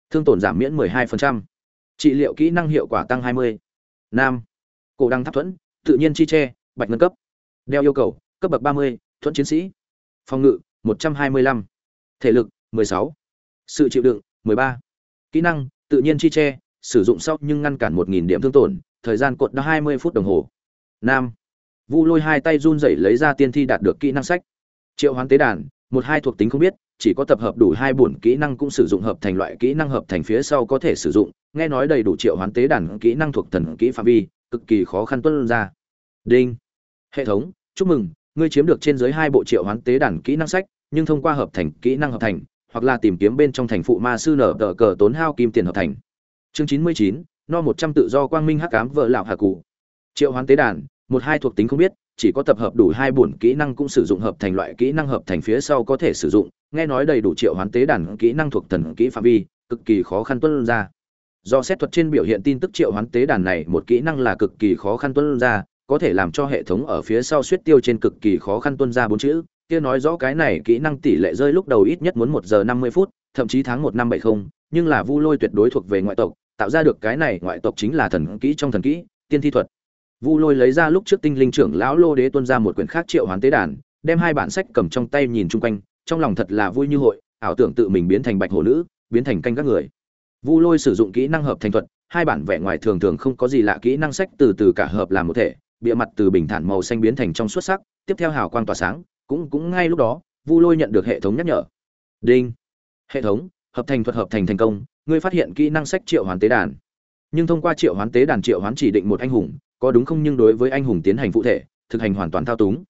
thương tổn giảm miễn mười hai phần trăm. Trị liệu kỹ năng hiệu quả tăng hai mươi. Nam, cổ đăng tháp thuẫn, tự nhiên chi tre bạch ngân cấp. Đeo yêu cầu, cấp bậc ba mươi, thuẫn chiến sĩ. Phòng ngự, một trăm hai mươi lăm. Thể lực, mười sáu. Sự chịu đựng, mười ba. Kỹ năng, tự nhiên chi tre sử dụng sau nhưng ngăn cản một nghìn điểm thương tổn, thời gian cột đã hai mươi phút đồng hồ. Nam vu lôi hai tay run rẩy lấy ra tiên thi đạt được kỹ năng sách. Triệu hoán tế đàn, một hai thuộc tính không biết, chỉ có tập hợp đủ hai bổn kỹ năng cũng sử dụng hợp thành loại kỹ năng hợp thành phía sau có thể sử dụng, nghe nói đầy đủ triệu hoán tế đàn kỹ năng thuộc thần kỹ phạm vi, cực kỳ khó khăn tuân ra. Đinh. Hệ thống, chúc mừng, ngươi chiếm được trên dưới hai bộ triệu hoán tế đàn kỹ năng sách, nhưng thông qua hợp thành kỹ năng hợp thành, hoặc là tìm kiếm bên trong thành phụ ma sư nở tờ cờ tốn hao kim tiền hợp thành. Chương chín mươi chín, no một trăm tự do quang minh hắc cám vợ lão hà cụ. Triệu hoán tế đàn một hai thuộc tính không biết, chỉ có tập hợp đủ hai bổn kỹ năng cũng sử dụng hợp thành loại kỹ năng hợp thành phía sau có thể sử dụng, nghe nói đầy đủ triệu hoán tế đàn kỹ năng thuộc thần kỹ phạm vi, cực kỳ khó khăn tuân ra. Do xét thuật trên biểu hiện tin tức triệu hoán tế đàn này, một kỹ năng là cực kỳ khó khăn tuân ra, có thể làm cho hệ thống ở phía sau suýt tiêu trên cực kỳ khó khăn tuân ra bốn chữ. Kia nói rõ cái này kỹ năng tỷ lệ rơi lúc đầu ít nhất muốn một giờ năm mươi phút, thậm chí tháng một năm bảy không, nhưng là vu lôi tuyệt đối thuộc về ngoại tộc, tạo ra được cái này ngoại tộc chính là thần kỹ trong thần kỹ, tiên thi thuật vu lôi lấy ra lúc trước tinh linh trưởng lão lô đế tuân ra một quyển khác triệu hoán tế đàn, đem hai bản sách cầm trong tay nhìn chung quanh, trong lòng thật là vui như hội, ảo tưởng tự mình biến thành bạch hổ nữ, biến thành canh các người. Vu lôi sử dụng kỹ năng hợp thành thuật, hai bản vẻ ngoài thường thường không có gì lạ kỹ năng sách từ từ cả hợp làm một thể bìa mặt từ bình thản màu xanh biến thành trong suốt sắc, tiếp theo hào quang tỏa sáng, cũng cũng ngay lúc đó, vu lôi nhận được hệ thống nhắc nhở. Đinh. Hệ thống, hợp thành thuật hợp thành thành công, ngươi phát hiện kỹ năng sách triệu hoán tế đàn. Nhưng thông qua triệu hoán tế đàn triệu hoán chỉ định một anh hùng có đúng không nhưng đối với anh hùng tiến hành phụ thể, thực hành hoàn toàn thao túng.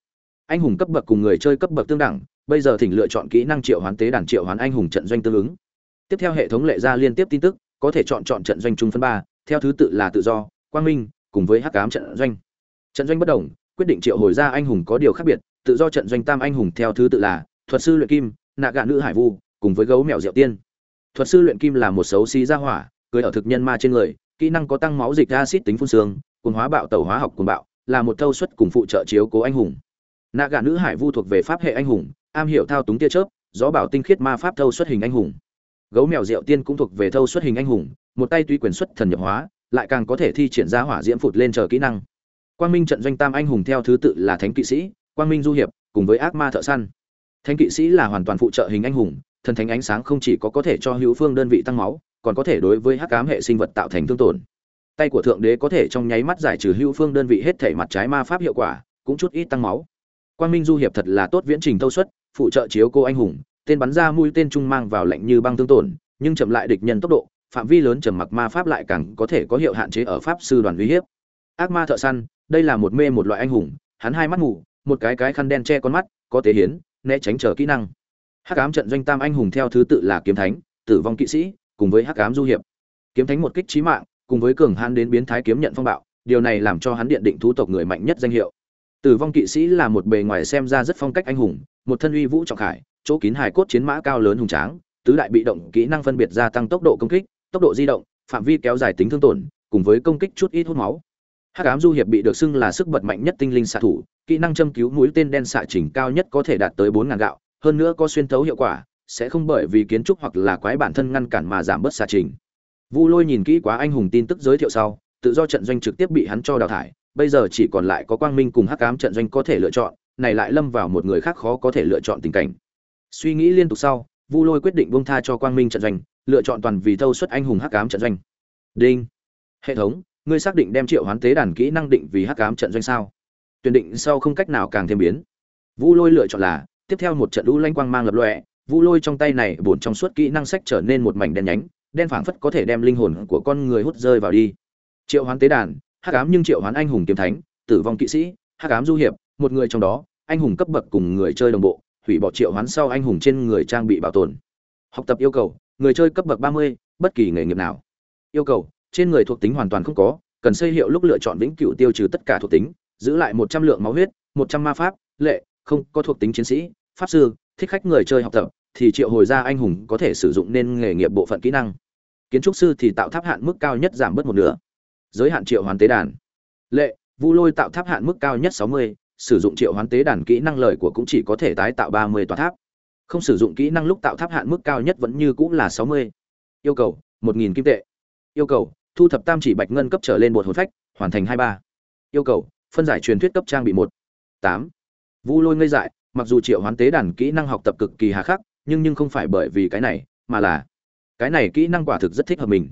Anh hùng cấp bậc cùng người chơi cấp bậc tương đẳng, bây giờ thỉnh lựa chọn kỹ năng triệu hoán tế đàn triệu hoán anh hùng trận doanh tương ứng. Tiếp theo hệ thống lệ ra liên tiếp tin tức, có thể chọn chọn trận doanh chung phân ba, theo thứ tự là tự do, quang minh, cùng với hắc ám trận doanh. Trận doanh bất đồng, quyết định triệu hồi ra anh hùng có điều khác biệt, tự do trận doanh tam anh hùng theo thứ tự là thuật sư luyện kim, nạ gạ nữ hải vu, cùng với gấu mèo diệu tiên. Thuật sư luyện kim là một xấu xí gia hỏa, cưới ở thực nhân ma trên người, kỹ năng có tăng máu dịch acid tính phun xương cùng hóa bạo tẩu hóa học cùng bạo, là một thâu suất cùng phụ trợ chiếu cố anh hùng. Nạ gà nữ hải vu thuộc về pháp hệ anh hùng, am hiểu thao túng tia chớp, gió bảo tinh khiết ma pháp thâu xuất hình anh hùng. Gấu mèo rượu tiên cũng thuộc về thâu xuất hình anh hùng, một tay tuy quyền xuất thần nhập hóa, lại càng có thể thi triển ra hỏa diễm phụt lên chờ kỹ năng. Quang minh trận doanh tam anh hùng theo thứ tự là thánh kỵ sĩ, quang minh du hiệp, cùng với ác ma thợ săn. Thánh kỵ sĩ là hoàn toàn phụ trợ hình anh hùng, thần thánh ánh sáng không chỉ có có thể cho hữu phương đơn vị tăng máu, còn có thể đối với hắc ám hệ sinh vật tạo thành thương tổn tay của thượng đế có thể trong nháy mắt giải trừ hữu phương đơn vị hết thể mặt trái ma pháp hiệu quả cũng chút ít tăng máu. Quang minh du hiệp thật là tốt viễn trình thâu suất phụ trợ chiếu cô anh hùng tên bắn ra mũi tên trung mang vào lạnh như băng tương tổn nhưng chậm lại địch nhân tốc độ phạm vi lớn trầm mặc ma pháp lại càng có thể có hiệu hạn chế ở pháp sư đoàn uy hiếp. Ác ma thợ săn đây là một mê một loại anh hùng hắn hai mắt ngủ, một cái cái khăn đen che con mắt có tế hiến né tránh chờ kỹ năng. Hắc ám trận doanh tam anh hùng theo thứ tự là kiếm thánh tử vong kỵ sĩ cùng với hắc ám du hiệp. Kiếm thánh một kích trí mạng cùng với cường hãn đến biến thái kiếm nhận phong bạo, điều này làm cho hắn điện định thú tộc người mạnh nhất danh hiệu tử vong kỵ sĩ là một bề ngoài xem ra rất phong cách anh hùng, một thân uy vũ trọng khải, chỗ kín hài cốt chiến mã cao lớn hùng tráng, tứ đại bị động kỹ năng phân biệt gia tăng tốc độ công kích, tốc độ di động, phạm vi kéo dài tính thương tổn, cùng với công kích chút ít hút máu hắc ám du hiệp bị được xưng là sức bật mạnh nhất tinh linh xạ thủ, kỹ năng châm cứu mũi tên đen xạ chỉnh cao nhất có thể đạt tới bốn ngàn gạo, hơn nữa có xuyên thấu hiệu quả, sẽ không bởi vì kiến trúc hoặc là quái bản thân ngăn cản mà giảm bớt xạ chỉnh vu lôi nhìn kỹ quá anh hùng tin tức giới thiệu sau tự do trận doanh trực tiếp bị hắn cho đào thải bây giờ chỉ còn lại có quang minh cùng hắc ám trận doanh có thể lựa chọn này lại lâm vào một người khác khó có thể lựa chọn tình cảnh. Suy nghĩ liên tục sau vu lôi quyết định buông tha cho quang minh trận doanh lựa chọn toàn vì thâu suất anh hùng hắc ám trận doanh. Đinh. Hệ thống ngươi xác định đem triệu hoán tế đàn kỹ năng định vì hắc ám trận doanh sao? Tuyển định sau không cách nào càng thêm biến. Vu lôi lựa chọn là tiếp theo một trận lũ lanh quang mang lập lòe, vu lôi trong tay này bổn trong suốt kỹ năng sách trở nên một mảnh đen nhánh đen phảng phất có thể đem linh hồn của con người hút rơi vào đi. Triệu hoán tế đàn, hắc ám nhưng triệu hoán anh hùng kiếm thánh, tử vong kỵ sĩ, hắc ám du hiệp, một người trong đó, anh hùng cấp bậc cùng người chơi đồng bộ, hủy bỏ triệu hoán sau anh hùng trên người trang bị bảo tồn. Học tập yêu cầu, người chơi cấp bậc ba mươi, bất kỳ nghề nghiệp nào. Yêu cầu, trên người thuộc tính hoàn toàn không có, cần xây hiệu lúc lựa chọn vĩnh cửu tiêu trừ tất cả thuộc tính, giữ lại một trăm lượng máu huyết, một trăm ma pháp, lệ, không có thuộc tính chiến sĩ, pháp sư, thích khách người chơi học tập, thì triệu hồi ra anh hùng có thể sử dụng nên nghề nghiệp bộ phận kỹ năng kiến trúc sư thì tạo tháp hạn mức cao nhất giảm bớt một nửa. Giới hạn triệu hoán tế đàn. Lệ, vu lôi tạo tháp hạn mức cao nhất sáu mươi, sử dụng triệu hoán tế đàn kỹ năng lời của cũng chỉ có thể tái tạo ba mươi tòa tháp. Không sử dụng kỹ năng lúc tạo tháp hạn mức cao nhất vẫn như cũng là sáu mươi. Yêu cầu, một nghìn kim tệ. Yêu cầu, thu thập tam chỉ bạch ngân cấp trở lên một hồn phách, hoàn thành hai ba. Yêu cầu, phân giải truyền thuyết cấp trang bị một. Tám. Vu lôi ngây dại, mặc dù triệu hoán tế đàn kỹ năng học tập cực kỳ hà khắc, nhưng nhưng không phải bởi vì cái này, mà là cái này kỹ năng quả thực rất thích hợp mình.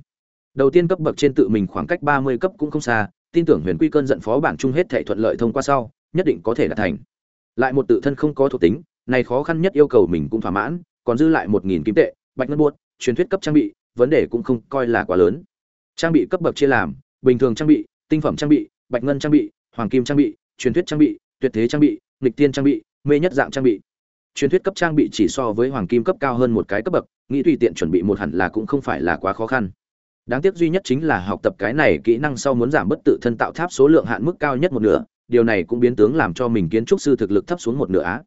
Đầu tiên cấp bậc trên tự mình khoảng cách ba mươi cấp cũng không xa, tin tưởng huyền quy cơn giận phó bản chung hết thể thuận lợi thông qua sau, nhất định có thể đạt thành. Lại một tự thân không có thuộc tính, này khó khăn nhất yêu cầu mình cũng thỏa mãn, còn dư lại một nghìn kim tệ, bạch ngân buốt, truyền thuyết cấp trang bị, vấn đề cũng không coi là quá lớn. Trang bị cấp bậc chia làm, bình thường trang bị, tinh phẩm trang bị, bạch ngân trang bị, hoàng kim trang bị, truyền thuyết trang bị, tuyệt thế trang bị, nghịch tiên trang bị, mê nhất dạng trang bị truyền thuyết cấp trang bị chỉ so với hoàng kim cấp cao hơn một cái cấp bậc, nghĩ tùy tiện chuẩn bị một hẳn là cũng không phải là quá khó khăn. Đáng tiếc duy nhất chính là học tập cái này kỹ năng sau muốn giảm bất tự thân tạo tháp số lượng hạn mức cao nhất một nửa, điều này cũng biến tướng làm cho mình kiến trúc sư thực lực thấp xuống một nửa á.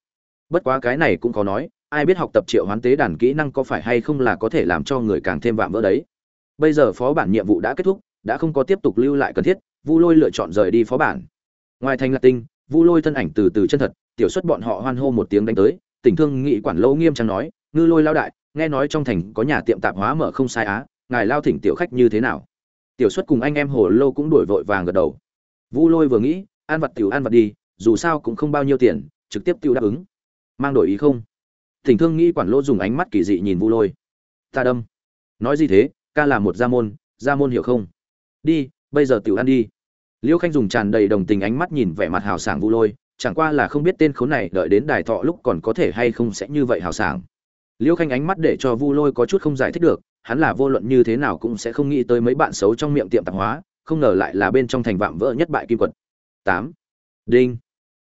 Bất quá cái này cũng có nói, ai biết học tập triệu hoán tế đàn kỹ năng có phải hay không là có thể làm cho người càng thêm vạm vỡ đấy. Bây giờ phó bản nhiệm vụ đã kết thúc, đã không có tiếp tục lưu lại cần thiết, vu lôi lựa chọn rời đi phó bản. Ngoài thành lạc tinh, vu lôi thân ảnh từ từ chân thật, tiểu xuất bọn họ hoan hô một tiếng đánh tới tỉnh thương nghị quản lâu nghiêm trang nói, ngư lôi lao đại, nghe nói trong thành có nhà tiệm tạp hóa mở không sai á, ngài lao thỉnh tiểu khách như thế nào? Tiểu xuất cùng anh em hồ lô cũng đổi vội vàng gật đầu. Vu lôi vừa nghĩ, ăn vặt tiểu ăn vặt đi, dù sao cũng không bao nhiêu tiền, trực tiếp tiêu đáp ứng. Mang đổi ý không? Thỉnh thương nghĩ quản lô dùng ánh mắt kỳ dị nhìn vu lôi. Ta đâm. Nói gì thế? Ca là một gia môn gia môn hiểu không? Đi, bây giờ tiểu ăn đi. Liêu khanh dùng tràn đầy đồng tình ánh mắt nhìn vẻ mặt hào sảng vu lôi chẳng qua là không biết tên khốn này đợi đến đài thọ lúc còn có thể hay không sẽ như vậy hào sảng. Liêu khanh ánh mắt để cho vu lôi có chút không giải thích được, hắn là vô luận như thế nào cũng sẽ không nghĩ tới mấy bạn xấu trong miệng tiệm tạp hóa, không ngờ lại là bên trong thành vạm vỡ nhất bại kim quật. Tám. Đinh.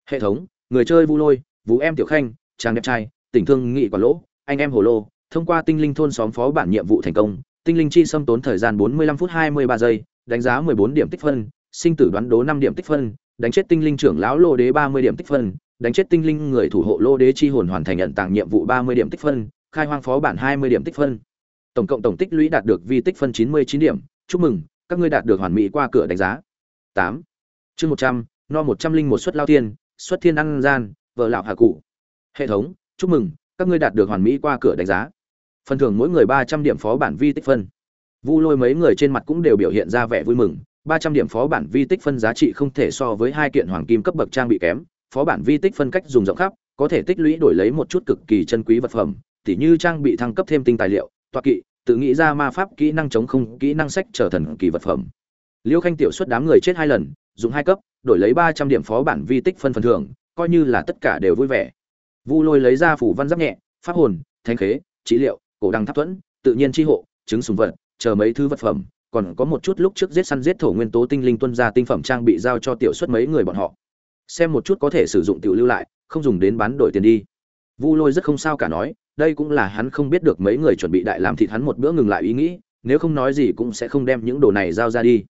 Hệ thống, người chơi vu lôi, vũ em tiểu khanh, chàng đẹp trai, tỉnh thương nghị quả lỗ, anh em hồ lô, thông qua tinh linh thôn xóm phó bản nhiệm vụ thành công, tinh linh chi xâm tốn thời gian 45 phút 23 giây, đánh giá 14 điểm tích phân, sinh tử đoán đố 5 điểm tích phân đánh chết tinh linh trưởng lão lô đế 30 điểm tích phân đánh chết tinh linh người thủ hộ lô đế chi hồn hoàn thành nhận tặng nhiệm vụ 30 điểm tích phân khai hoang phó bản 20 điểm tích phân. Tổng cộng tổng tích lũy đạt được vi tích phân 99 điểm. Chúc mừng các ngươi đạt được hoàn mỹ qua cửa đánh giá. 8. chương 100, no 101 suất lao tiên xuất thiên ăn gian vợ lão hạ cụ. Hệ thống chúc mừng các ngươi đạt được hoàn mỹ qua cửa đánh giá. Phần thưởng mỗi người ba trăm điểm phó bản vi tích phân. Vu lôi mấy người trên mặt cũng đều biểu hiện ra vẻ vui mừng ba trăm điểm phó bản vi tích phân giá trị không thể so với hai kiện hoàng kim cấp bậc trang bị kém, phó bản vi tích phân cách dùng rộng khắp, có thể tích lũy đổi lấy một chút cực kỳ chân quý vật phẩm, tỉ như trang bị thăng cấp thêm tinh tài liệu toa kỵ, tự nghĩ ra ma pháp kỹ năng chống không, kỹ năng sách trở thần kỳ vật phẩm. Liêu khanh tiểu xuất đám người chết hai lần, dùng hai cấp, đổi lấy ba trăm điểm phó bản vi tích phân phần thưởng, coi như là tất cả đều vui vẻ. Vu lôi lấy ra phủ văn giáp nhẹ, pháp hồn thanh khế, trị liệu, cổ đăng tháp thuẫn, tự nhiên tri hộ, chứng sùng vật, chờ mấy thứ vật phẩm còn có một chút lúc trước giết săn giết thổ nguyên tố tinh linh tuân ra tinh phẩm trang bị giao cho tiểu xuất mấy người bọn họ. Xem một chút có thể sử dụng tiểu lưu lại, không dùng đến bán đổi tiền đi. Vu lôi rất không sao cả nói, đây cũng là hắn không biết được mấy người chuẩn bị đại làm thịt hắn một bữa ngừng lại ý nghĩ, nếu không nói gì cũng sẽ không đem những đồ này giao ra đi.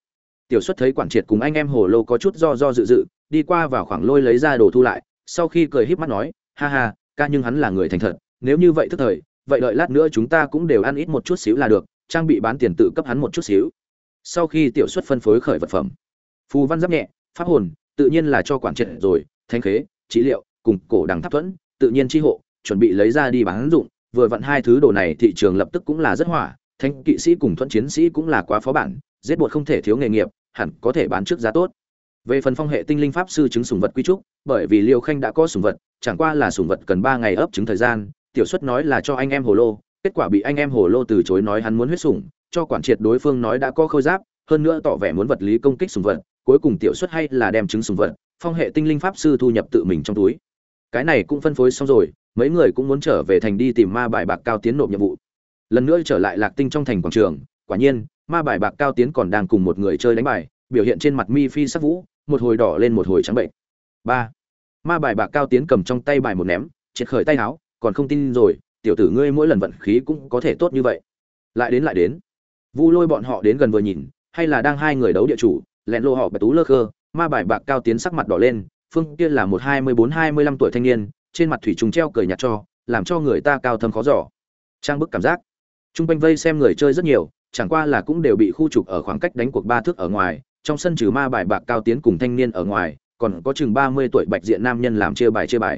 Tiểu xuất thấy quản triệt cùng anh em hồ lô có chút do do dự dự, đi qua vào khoảng lôi lấy ra đồ thu lại, sau khi cười híp mắt nói, ha ha, ca nhưng hắn là người thành thật, nếu như vậy thức thời, vậy đợi lát nữa chúng ta cũng đều ăn ít một chút xíu là được trang bị bán tiền tự cấp hắn một chút xíu. Sau khi tiểu xuất phân phối khởi vật phẩm, phù văn giáp nhẹ, pháp hồn, tự nhiên là cho quản triệt rồi, thanh khế trí liệu, cùng cổ đằng tháp thuẫn, tự nhiên chi hộ, chuẩn bị lấy ra đi bán dụng. Vừa vặn hai thứ đồ này thị trường lập tức cũng là rất hỏa, thanh kỵ sĩ cùng thuẫn chiến sĩ cũng là quá phó bản, giết bột không thể thiếu nghề nghiệp, hẳn có thể bán trước giá tốt. Về phần phong hệ tinh linh pháp sư chứng sùng vật quy trúc, bởi vì liêu khanh đã có sùng vật, chẳng qua là sùng vật cần ba ngày ấp trứng thời gian, tiểu xuất nói là cho anh em hồ lô kết quả bị anh em hồ lô từ chối nói hắn muốn huyết sủng, cho quản triệt đối phương nói đã có khôi giáp, hơn nữa tỏ vẻ muốn vật lý công kích sùng vật, cuối cùng tiểu xuất hay là đem trứng sùng vật, phong hệ tinh linh pháp sư thu nhập tự mình trong túi. Cái này cũng phân phối xong rồi, mấy người cũng muốn trở về thành đi tìm ma bài bạc cao tiến nộp nhiệm vụ. Lần nữa trở lại lạc tinh trong thành quảng trường, quả nhiên, ma bài bạc cao tiến còn đang cùng một người chơi đánh bài, biểu hiện trên mặt mi phi sắc vũ, một hồi đỏ lên một hồi trắng bệnh. Ba. Ma bài bạc cao tiến cầm trong tay bài một ném, triệt khởi tay áo, còn không tin rồi tiểu tử ngươi mỗi lần vận khí cũng có thể tốt như vậy. Lại đến lại đến. Vu lôi bọn họ đến gần vừa nhìn, hay là đang hai người đấu địa chủ, lẹn lô họ bạch tú lơ khơ, ma bài bạc cao tiến sắc mặt đỏ lên, phương kia là một hai mươi bốn, hai mươi lăm tuổi thanh niên, trên mặt thủy trùng treo cười nhạt cho, làm cho người ta cao thâm khó giỏ trang bức cảm giác. T r u n g quanh vây xem người chơi rất nhiều, chẳng qua là cũng đều bị khu trục ở khoảng cách đánh cuộc ba thước ở ngoài, trong sân trừ ma bài bạc cao tiến cùng thanh niên ở ngoài, còn có chừng ba mươi tuổi bạch diện nam nhân làm chia bài chia bài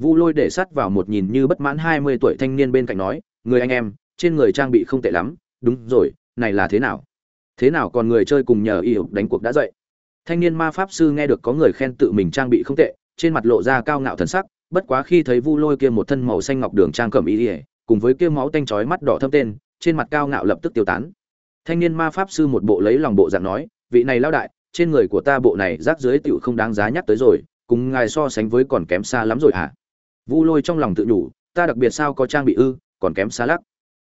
vu lôi để sát vào một nhìn như bất mãn hai mươi tuổi thanh niên bên cạnh nói, người anh em, trên người trang bị không tệ lắm. Đúng rồi, này là thế nào? Thế nào còn người chơi cùng nhờ y đánh cuộc đã dậy. Thanh niên ma pháp sư nghe được có người khen tự mình trang bị không tệ, trên mặt lộ ra cao ngạo thần sắc, bất quá khi thấy vu lôi kia một thân màu xanh ngọc đường trang cẩm y cùng với kia máu tanh chói mắt đỏ thâm tên, trên mặt cao ngạo lập tức tiêu tán. Thanh niên ma pháp sư một bộ lấy lòng bộ dạng nói, vị này lao đại, trên người của ta bộ này rác dưới tựu không đáng giá nhắc tới rồi, cùng ngài so sánh với còn kém xa lắm rồi hả? Vu lôi trong lòng tự nhủ, ta đặc biệt sao có trang bị ư, còn kém xa lắc.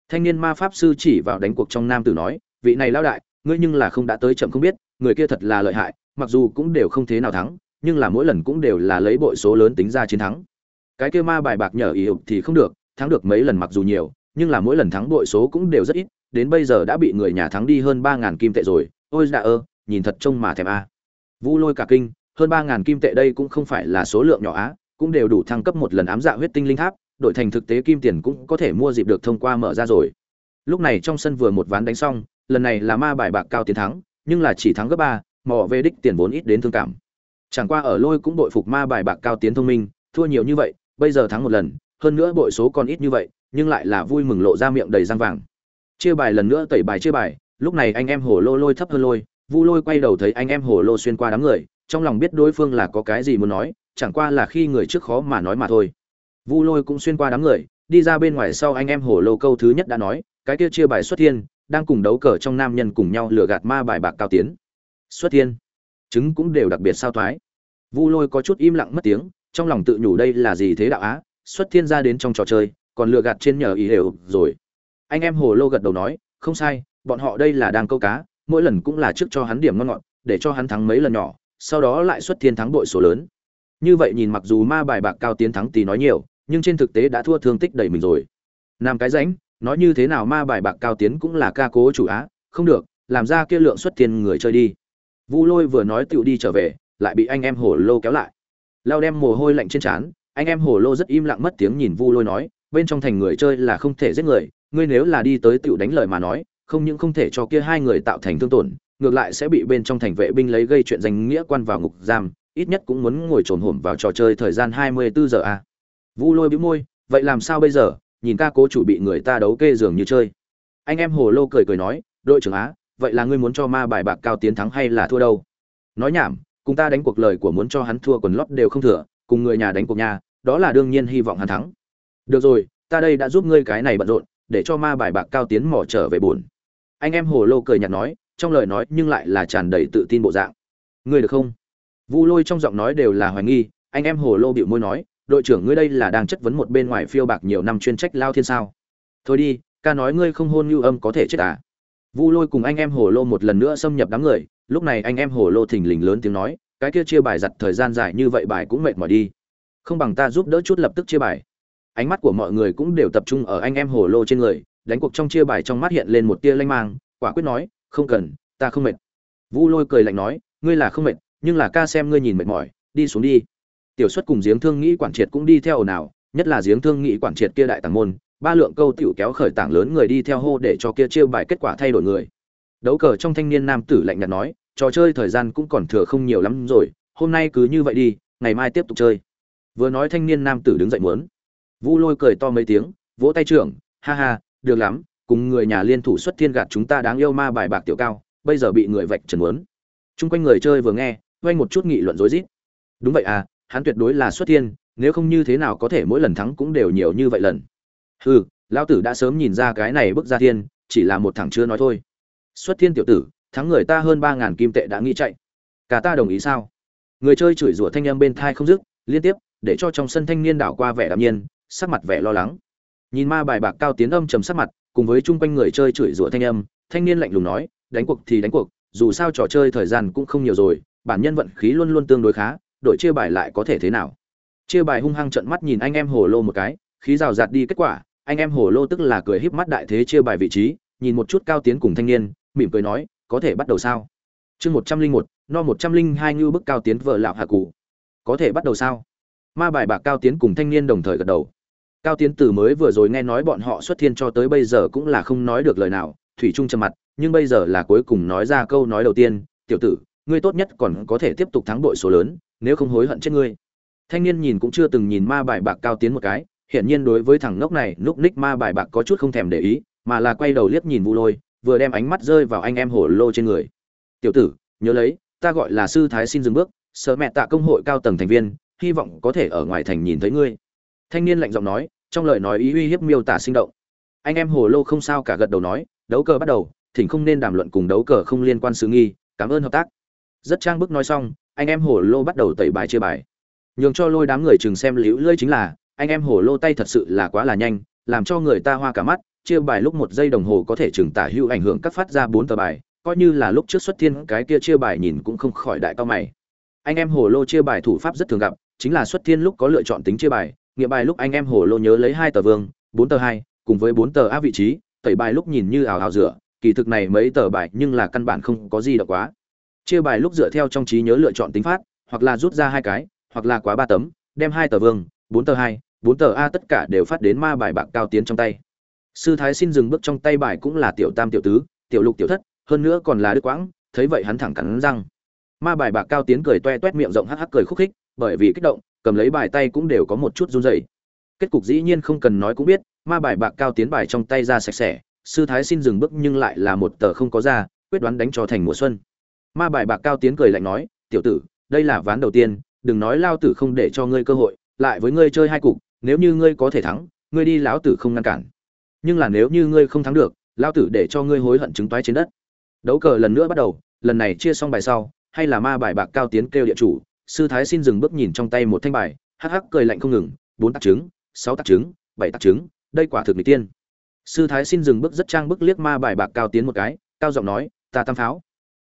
Thanh niên ma pháp sư chỉ vào đánh cuộc trong nam tử nói, vị này lão đại, ngươi nhưng là không đã tới chậm không biết, người kia thật là lợi hại, mặc dù cũng đều không thế nào thắng, nhưng là mỗi lần cũng đều là lấy bội số lớn tính ra chiến thắng. Cái kia ma bài bạc nhờ ý ục thì không được, thắng được mấy lần mặc dù nhiều, nhưng là mỗi lần thắng bội số cũng đều rất ít, đến bây giờ đã bị người nhà thắng đi hơn ba ngàn kim tệ rồi, ôi dạ ơ, nhìn thật trông mà thèm a. Vu lôi cả kinh, hơn ba ngàn kim tệ đây cũng không phải là số lượng nhỏ á cũng đều đủ thăng cấp một lần ám dạ huyết tinh linh tháp, đổi thành thực tế kim tiền cũng có thể mua dịp được thông qua mở ra rồi. Lúc này trong sân vừa một ván đánh xong, lần này là ma bài bạc cao tiến thắng, nhưng là chỉ thắng gấp ba, mò về đích tiền vốn ít đến thương cảm. Chẳng qua ở lôi cũng đội phục ma bài bạc cao tiến thông minh, thua nhiều như vậy, bây giờ thắng một lần, hơn nữa bội số còn ít như vậy, nhưng lại là vui mừng lộ ra miệng đầy răng vàng. Chia bài lần nữa tẩy bài chia bài, lúc này anh em hồ lô lôi thấp hơn lôi, vu lôi quay đầu thấy anh em hồ lô xuyên qua đám người, trong lòng biết đối phương là có cái gì muốn nói chẳng qua là khi người trước khó mà nói mà thôi. Vu lôi cũng xuyên qua đám người, đi ra bên ngoài sau anh em hồ lô câu thứ nhất đã nói, cái kia chia bài xuất thiên, đang cùng đấu cờ trong nam nhân cùng nhau lừa gạt ma bài bạc cao tiến. Xuất thiên. Chứng cũng đều đặc biệt sao thoái. Vu lôi có chút im lặng mất tiếng, trong lòng tự nhủ đây là gì thế đạo á? Xuất thiên ra đến trong trò chơi, còn lừa gạt trên nhờ ý đều rồi. Anh em hồ lô gật đầu nói, không sai, bọn họ đây là đang câu cá, mỗi lần cũng là trước cho hắn điểm ngon ngọt, để cho hắn thắng mấy lần nhỏ, sau đó lại xuất thiên thắng bội số lớn như vậy nhìn mặc dù ma bài bạc cao tiến thắng tỷ nói nhiều, nhưng trên thực tế đã thua thương tích đầy mình rồi. Làm cái ránh, nói như thế nào ma bài bạc cao tiến cũng là ca cố chủ á, không được, làm ra kia lượng xuất tiền người chơi đi. Vu lôi vừa nói tựu đi trở về, lại bị anh em hồ lô kéo lại. Lao đem mồ hôi lạnh trên trán, anh em hồ lô rất im lặng mất tiếng nhìn vu lôi nói, bên trong thành người chơi là không thể giết người, ngươi nếu là đi tới tựu đánh lời mà nói, không những không thể cho kia hai người tạo thành thương tổn, ngược lại sẽ bị bên trong thành vệ binh lấy gây chuyện danh nghĩa quan vào ngục giam ít nhất cũng muốn ngồi trồn hổm vào trò chơi thời gian hai mươi bốn giờ a. Vu lôi bĩu môi, vậy làm sao bây giờ? Nhìn ca cố chủ bị người ta đấu kê giường như chơi. Anh em hồ lô cười cười nói, đội trưởng á, vậy là ngươi muốn cho ma bài bạc cao tiến thắng hay là thua đâu? Nói nhảm, cùng ta đánh cuộc lời của muốn cho hắn thua quần lót đều không thừa, cùng người nhà đánh cuộc nhà, đó là đương nhiên hy vọng hắn thắng. Được rồi, ta đây đã giúp ngươi cái này bận rộn, để cho ma bài bạc cao tiến mỏ trở về buồn. Anh em hồ lô cười nhạt nói, trong lời nói nhưng lại là tràn đầy tự tin bộ dạng. Ngươi được không? Vu lôi trong giọng nói đều là hoài nghi, anh em hồ lô bịu môi nói, đội trưởng ngươi đây là đang chất vấn một bên ngoài phiêu bạc nhiều năm chuyên trách lao thiên sao? Thôi đi, ca nói ngươi không hôn như âm có thể chết à? Vu lôi cùng anh em hồ lô một lần nữa xâm nhập đám người, lúc này anh em hồ lô thình lình lớn tiếng nói, cái kia chia bài giặt thời gian dài như vậy bài cũng mệt mỏi đi. Không bằng ta giúp đỡ chút lập tức chia bài. Ánh mắt của mọi người cũng đều tập trung ở anh em hồ lô trên người, đánh cuộc trong chia bài trong mắt hiện lên một tia lanh mang, quả quyết nói, không cần, ta không mệt. Vu lôi cười lạnh nói, ngươi là không mệt nhưng là ca xem ngươi nhìn mệt mỏi, đi xuống đi. Tiểu xuất cùng giếng thương nghĩ quản triệt cũng đi theo ồn ào, nhất là giếng thương nghĩ quản triệt kia đại tàng môn, ba lượng câu tiểu kéo khởi tảng lớn người đi theo hô để cho kia chiêu bài kết quả thay đổi người. Đấu cờ trong thanh niên nam tử lạnh nhạt nói, trò chơi thời gian cũng còn thừa không nhiều lắm rồi, hôm nay cứ như vậy đi, ngày mai tiếp tục chơi. Vừa nói thanh niên nam tử đứng dậy muốn. Vu lôi cười to mấy tiếng, vỗ tay trưởng, ha ha, được lắm, cùng người nhà liên thủ xuất thiên gạt chúng ta đáng yêu ma bài bạc tiểu cao, bây giờ bị người vạch trần muốn. Chung quanh người chơi vừa nghe vay một chút nghị luận rối rít. Đúng vậy à hắn tuyệt đối là xuất thiên, nếu không như thế nào có thể mỗi lần thắng cũng đều nhiều như vậy lần. Hừ, lão tử đã sớm nhìn ra cái này bức ra thiên, chỉ là một thằng chưa nói thôi. Xuất thiên tiểu tử, thắng người ta hơn ba ngàn kim tệ đã nghĩ chạy. Cả ta đồng ý sao? Người chơi chửi rủa thanh âm bên thai không dứt, liên tiếp, để cho trong sân thanh niên đảo qua vẻ đạm nhiên, sắc mặt vẻ lo lắng. Nhìn ma bài bạc cao tiến âm trầm sắc mặt, cùng với chung quanh người chơi chửi rủa thanh âm, thanh niên lạnh lùng nói, đánh cuộc thì đánh cuộc, dù sao trò chơi thời gian cũng không nhiều rồi bản nhân vận khí luôn luôn tương đối khá đội chia bài lại có thể thế nào? Chia bài hung hăng trận mắt nhìn anh em hồ lô một cái, khí rào rạt đi kết quả, anh em hồ lô tức là cười híp mắt đại thế chia bài vị trí, nhìn một chút cao tiến cùng thanh niên, mỉm cười nói, có thể bắt đầu sao? Chương một trăm linh một, no một trăm linh hai như bức cao tiến vợ lão hạ cụ. Có thể bắt đầu sao? Ma bài bạc cao tiến cùng thanh niên đồng thời gật đầu. Cao tiến từ mới vừa rồi nghe nói bọn họ xuất thiên cho tới bây giờ cũng là không nói được lời nào, thủy trung trầm mặt, nhưng bây giờ là cuối cùng nói ra câu nói đầu tiên, tiểu tử ngươi tốt nhất còn có thể tiếp tục thắng bội số lớn, nếu không hối hận chết ngươi. Thanh niên nhìn cũng chưa từng nhìn ma bài bạc cao tiến một cái, hiển nhiên đối với thằng ngốc này lúc ních ma bài bạc có chút không thèm để ý, mà là quay đầu liếc nhìn vu lôi, vừa đem ánh mắt rơi vào anh em hổ lô trên người. Tiểu tử, nhớ lấy, ta gọi là sư thái xin dừng bước, sợ mẹ tạ công hội cao tầng thành viên, hy vọng có thể ở ngoài thành nhìn thấy ngươi. Thanh niên lạnh giọng nói, trong lời nói ý uy hiếp miêu tả sinh động. Anh em hồ lô không sao cả gật đầu nói, đấu cờ bắt đầu, thỉnh không nên đàm luận cùng đấu cờ không liên quan sự nghi, cảm ơn hợp tác rất trang bức nói xong, anh em hồ lô bắt đầu tẩy bài chia bài. Nhường cho lôi đám người chừng xem liễu lơi chính là, anh em hồ lô tay thật sự là quá là nhanh, làm cho người ta hoa cả mắt, chia bài lúc một giây đồng hồ có thể chừng tả hữu ảnh hưởng các phát ra bốn tờ bài, coi như là lúc trước xuất thiên, cái kia chia bài nhìn cũng không khỏi đại cao mày. Anh em hồ lô chia bài thủ pháp rất thường gặp, chính là xuất thiên lúc có lựa chọn tính chia bài nghĩa bài lúc anh em hồ lô nhớ lấy hai tờ vương, bốn tờ hai, cùng với bốn tờ a vị trí, tẩy bài lúc nhìn như ảo ảo rửa, kỳ thực này mấy tờ bài nhưng là căn bản không có gì độc quá chia bài lúc dựa theo trong trí nhớ lựa chọn tính phát, hoặc là rút ra hai cái, hoặc là quá ba tấm, đem hai tờ vương, bốn tờ hai, bốn tờ a tất cả đều phát đến ma bài bạc cao tiến trong tay. Sư thái xin dừng bước trong tay bài cũng là tiểu tam tiểu tứ, tiểu lục tiểu thất, hơn nữa còn là đức quãng, thấy vậy hắn thẳng cắn răng. Ma bài bạc cao tiến cười toe toét miệng rộng hắc hắc cười khúc khích, bởi vì kích động, cầm lấy bài tay cũng đều có một chút run rẩy. Kết cục dĩ nhiên không cần nói cũng biết, ma bài bạc cao tiến bài trong tay ra sạch sẽ, sư thái xin dừng bước nhưng lại là một tờ không có ra, quyết đoán đánh cho thành mùa xuân ma bài bạc cao tiến cười lạnh nói, tiểu tử, đây là ván đầu tiên, đừng nói lao tử không để cho ngươi cơ hội, lại với ngươi chơi hai cục, nếu như ngươi có thể thắng, ngươi đi lão tử không ngăn cản. Nhưng là nếu như ngươi không thắng được, lao tử để cho ngươi hối hận chứng toái trên đất. Đấu cờ lần nữa bắt đầu, lần này chia xong bài sau, hay là ma bài bạc cao tiến kêu địa chủ, sư thái xin dừng bước nhìn trong tay một thanh bài, hắc hắc cười lạnh không ngừng, bốn tắc trứng sáu tắc trứng bảy tắc trứng đây quả thực mỹ tiên. Sư thái xin dừng bước rất trang bức liếc ma bài bạc cao tiến một cái, cao giọng nói, ta tam pháo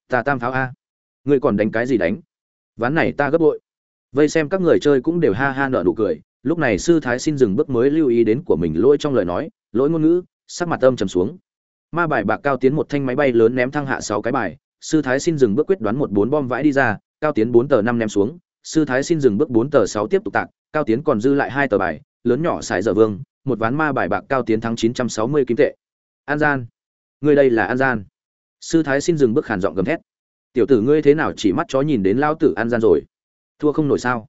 ta tam pháo a. Ngươi còn đánh cái gì đánh? Ván này ta gấp bội. Vây xem các người chơi cũng đều ha ha nợ nụ cười. Lúc này sư thái xin dừng bước mới lưu ý đến của mình lỗi trong lời nói, lỗi ngôn ngữ, sắc mặt âm trầm xuống. Ma bài bạc cao tiến một thanh máy bay lớn ném thăng hạ sáu cái bài, sư thái xin dừng bước quyết đoán một bốn bom vãi đi ra, cao tiến bốn tờ năm ném xuống. Sư thái xin dừng bước bốn tờ sáu tiếp tục tạc, cao tiến còn dư lại hai tờ bài, lớn nhỏ xài dở vương, một ván ma bài bạc cao tiến thắng chín trăm sáu mươi kim tệ. An gian. Người đây là an gian sư thái xin dừng bước khàn giọng gầm thét. Tiểu tử ngươi thế nào chỉ mắt chó nhìn đến lao tử an gian rồi? Thua không nổi sao?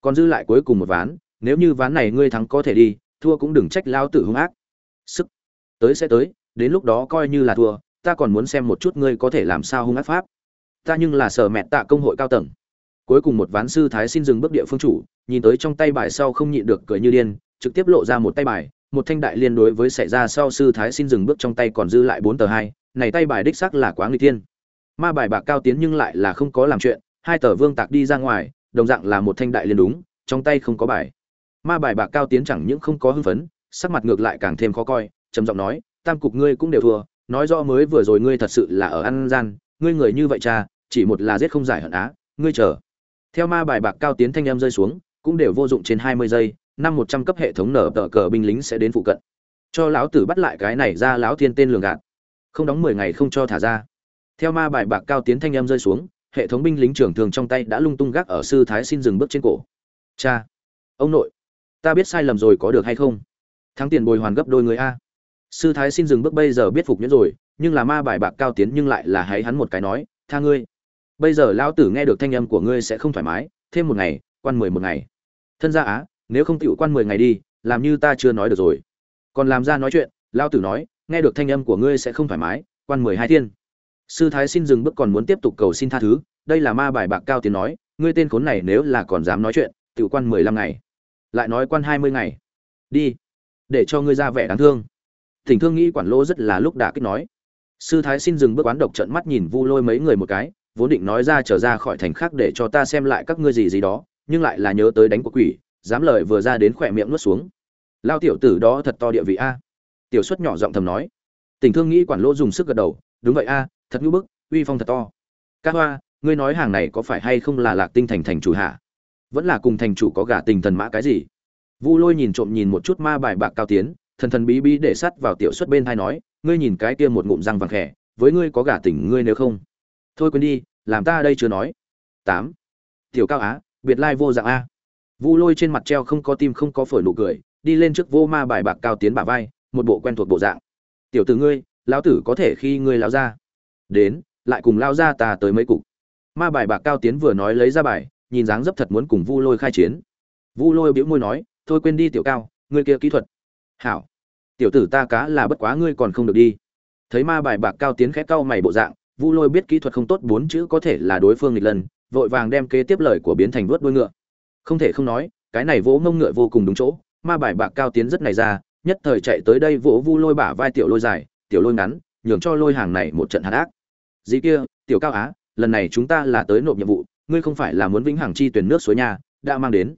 Còn dư lại cuối cùng một ván, nếu như ván này ngươi thắng có thể đi, thua cũng đừng trách lao tử hung ác. Sức. Tới sẽ tới, đến lúc đó coi như là thua, ta còn muốn xem một chút ngươi có thể làm sao hung ác pháp. Ta nhưng là sở mẹ tạ công hội cao tầng. Cuối cùng một ván sư thái xin dừng bước địa phương chủ, nhìn tới trong tay bài sau không nhịn được cười như điên, trực tiếp lộ ra một tay bài, một thanh đại liên đối với xảy ra sau sư thái xin dừng bước trong tay còn dư lại bốn tờ hai này tay bài đích xác là quá nguy thiên. Ma bài bạc cao tiến nhưng lại là không có làm chuyện, hai tờ vương tạc đi ra ngoài, đồng dạng là một thanh đại liên đúng, trong tay không có bài. Ma bài bạc cao tiến chẳng những không có hưng phấn, sắc mặt ngược lại càng thêm khó coi, trầm giọng nói, tam cục ngươi cũng đều thua, nói rõ mới vừa rồi ngươi thật sự là ở ăn gian, ngươi người như vậy cha, chỉ một là giết không giải hận á, ngươi chờ. Theo ma bài bạc cao tiến thanh em rơi xuống, cũng đều vô dụng trên hai mươi giây, năm một trăm cấp hệ thống nở tờ cờ binh lính sẽ đến phụ cận. Cho lão tử bắt lại cái này ra, lão thiên tên lường gạt không đóng mười ngày không cho thả ra. Theo ma bài bạc cao tiến thanh em rơi xuống, hệ thống binh lính trưởng thường trong tay đã lung tung gác ở sư thái xin dừng bước trên cổ. Cha! Ông nội! Ta biết sai lầm rồi có được hay không? Thắng tiền bồi hoàn gấp đôi người a. Sư thái xin dừng bước bây giờ biết phục nhẫn rồi, nhưng là ma bài bạc cao tiến nhưng lại là hãy hắn một cái nói, tha ngươi. Bây giờ lão tử nghe được thanh âm của ngươi sẽ không thoải mái, thêm một ngày, quan mười một ngày. Thân gia á, nếu không tựu quan mười ngày đi, làm như ta chưa nói được rồi. Còn làm ra nói chuyện, lão tử nói nghe được thanh âm của ngươi sẽ không thoải mái, quan mười hai thiên. Sư thái xin dừng bước còn muốn tiếp tục cầu xin tha thứ, đây là ma bài bạc cao tiến nói, ngươi tên khốn này nếu là còn dám nói chuyện tự quan mười lăm ngày. Lại nói quan hai mươi ngày. Đi, để cho ngươi ra vẻ đáng thương. Thỉnh thương nghĩ quản lỗ rất là lúc đã kích nói. Sư thái xin dừng bước quán độc trận mắt nhìn vu lôi mấy người một cái, vốn định nói ra trở ra khỏi thành khác để cho ta xem lại các ngươi gì gì đó, nhưng lại là nhớ tới đánh của quỷ, dám lời vừa ra đến khỏe miệng nuốt xuống. Lao tiểu tử đó thật to địa vị a tiểu xuất nhỏ giọng thầm nói. Tình thương nghĩ quản lỗ dùng sức gật đầu. Đúng vậy a à, thật ngữ bức, uy phong thật to. Ca hoa, ngươi nói hàng này có phải hay không là lạc tinh thành thành chủ hạ vẫn là cùng thành chủ có gả tình thần mã cái gì? Vu lôi nhìn trộm nhìn một chút ma bài bạc cao tiến, thần thần bí bí để sắt vào tiểu xuất bên thai nói, ngươi nhìn cái kia một ngụm răng vàng khẽ, với ngươi có gả tình ngươi nếu không? Thôi quên đi, làm ta đây chưa nói. Tám. Tiểu cao á, biệt lai vô dạng a. Vu lôi trên mặt treo không có tim không có phổi nụ cười, đi lên trước vô ma bài bạc cao tiến bả vai một bộ quen thuộc bộ dạng. Tiểu tử ngươi, lão tử có thể khi ngươi lão ra đến, lại cùng lao ra ta tới mấy cục. Ma bài bạc cao tiến vừa nói lấy ra bài, nhìn dáng dấp thật muốn cùng vu lôi khai chiến. Vu lôi bĩu môi nói, thôi quên đi tiểu cao, ngươi kia kỹ thuật. Hảo, tiểu tử ta cá là bất quá ngươi còn không được đi. Thấy ma bài bạc cao tiến khẽ cau mày bộ dạng, vu lôi biết kỹ thuật không tốt bốn chữ có thể là đối phương nghịch lần, vội vàng đem kế tiếp lời của biến thành vớt đuôi ngựa. Không thể không nói, cái này vỗ mông ngựa vô cùng đúng chỗ, ma bài bạc cao tiến rất này ra nhất thời chạy tới đây vỗ vu lôi bả vai tiểu lôi dài, tiểu lôi ngắn, nhường cho lôi hàng này một trận hạt ác. Dĩ kia, tiểu cao á, lần này chúng ta là tới nộp nhiệm vụ, ngươi không phải là muốn vĩnh hằng chi tuyển nước suối nhà, đã mang đến.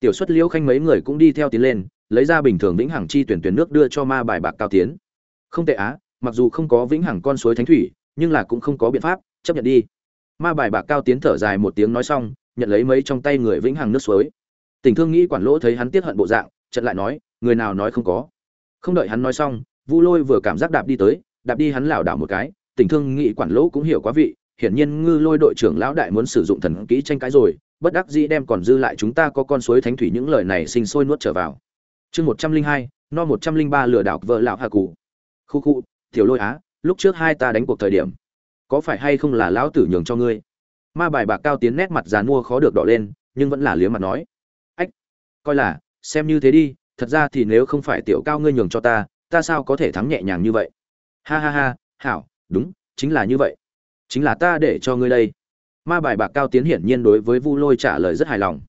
Tiểu xuất liễu khanh mấy người cũng đi theo tiến lên, lấy ra bình thường vĩnh hằng chi tuyển tuyển nước đưa cho ma bài bạc cao tiến. Không tệ á, mặc dù không có vĩnh hằng con suối thánh thủy, nhưng là cũng không có biện pháp, chấp nhận đi. Ma bài bạc cao tiến thở dài một tiếng nói xong, nhận lấy mấy trong tay người vĩnh hằng nước suối. Tình thương nghĩ quản lỗ thấy hắn tiết hận bộ dạng trận lại nói người nào nói không có. Không đợi hắn nói xong, vu lôi vừa cảm giác đạp đi tới, đạp đi hắn lảo đảo một cái, tình thương nghị quản lỗ cũng hiểu quá vị, hiển nhiên ngư lôi đội trưởng lão đại muốn sử dụng thần kỹ tranh cãi rồi, bất đắc dĩ đem còn dư lại chúng ta có con suối thánh thủy những lời này sinh sôi nuốt trở vào. Chương một trăm linh hai, no một trăm linh ba lừa đảo vợ lão hạ cụ khu khu, tiểu lôi á, lúc trước hai ta đánh cuộc thời điểm, có phải hay không là lão tử nhường cho ngươi? Ma bài bạc cao tiến nét mặt già mua khó được đỏ lên, nhưng vẫn là liếm mặt nói. Ách, coi là, xem như thế đi thật ra thì nếu không phải tiểu cao ngươi nhường cho ta ta sao có thể thắng nhẹ nhàng như vậy? Ha ha ha, hảo, đúng, chính là như vậy. Chính là ta để cho ngươi đây. Ma bài bạc cao tiến hiển nhiên đối với vu lôi trả lời rất hài lòng.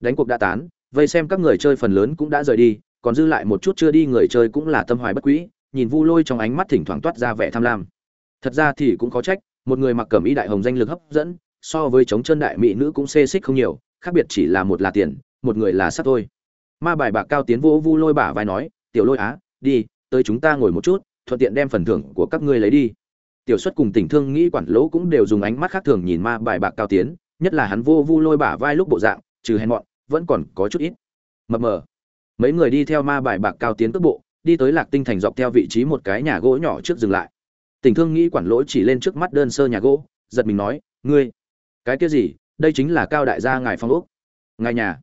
Đánh cuộc đã tán, vây xem các người chơi phần lớn cũng đã rời đi, còn dư lại một chút chưa đi người chơi cũng là tâm hoài bất quỹ nhìn vu lôi trong ánh mắt thỉnh thoảng toát ra vẻ tham lam. Thật ra thì cũng có trách, một người mặc cẩm y đại hồng danh lực hấp dẫn, so với chống chân đại mỹ nữ cũng xê xích không nhiều, khác biệt chỉ là một là tiền, một người là sắt thôi ma bài bạc cao tiến vỗ vu lôi bả vai nói, tiểu lôi á, đi, tới chúng ta ngồi một chút, thuận tiện đem phần thưởng của các ngươi lấy đi. Tiểu xuất cùng tình thương nghĩ quản lỗ cũng đều dùng ánh mắt khác thường nhìn ma bài bạc cao tiến, nhất là hắn vô vu lôi bả vai lúc bộ dạng, trừ hèn mọn, vẫn còn có chút ít. Mập mờ. Mấy người đi theo ma bài bạc cao tiến cước bộ, đi tới lạc tinh thành dọc theo vị trí một cái nhà gỗ nhỏ trước dừng lại. Tình thương nghĩ quản lỗ chỉ lên trước mắt đơn sơ nhà gỗ, giật mình nói, ngươi, cái kia gì? Đây chính là cao đại gia ngài phong úc ngài nhà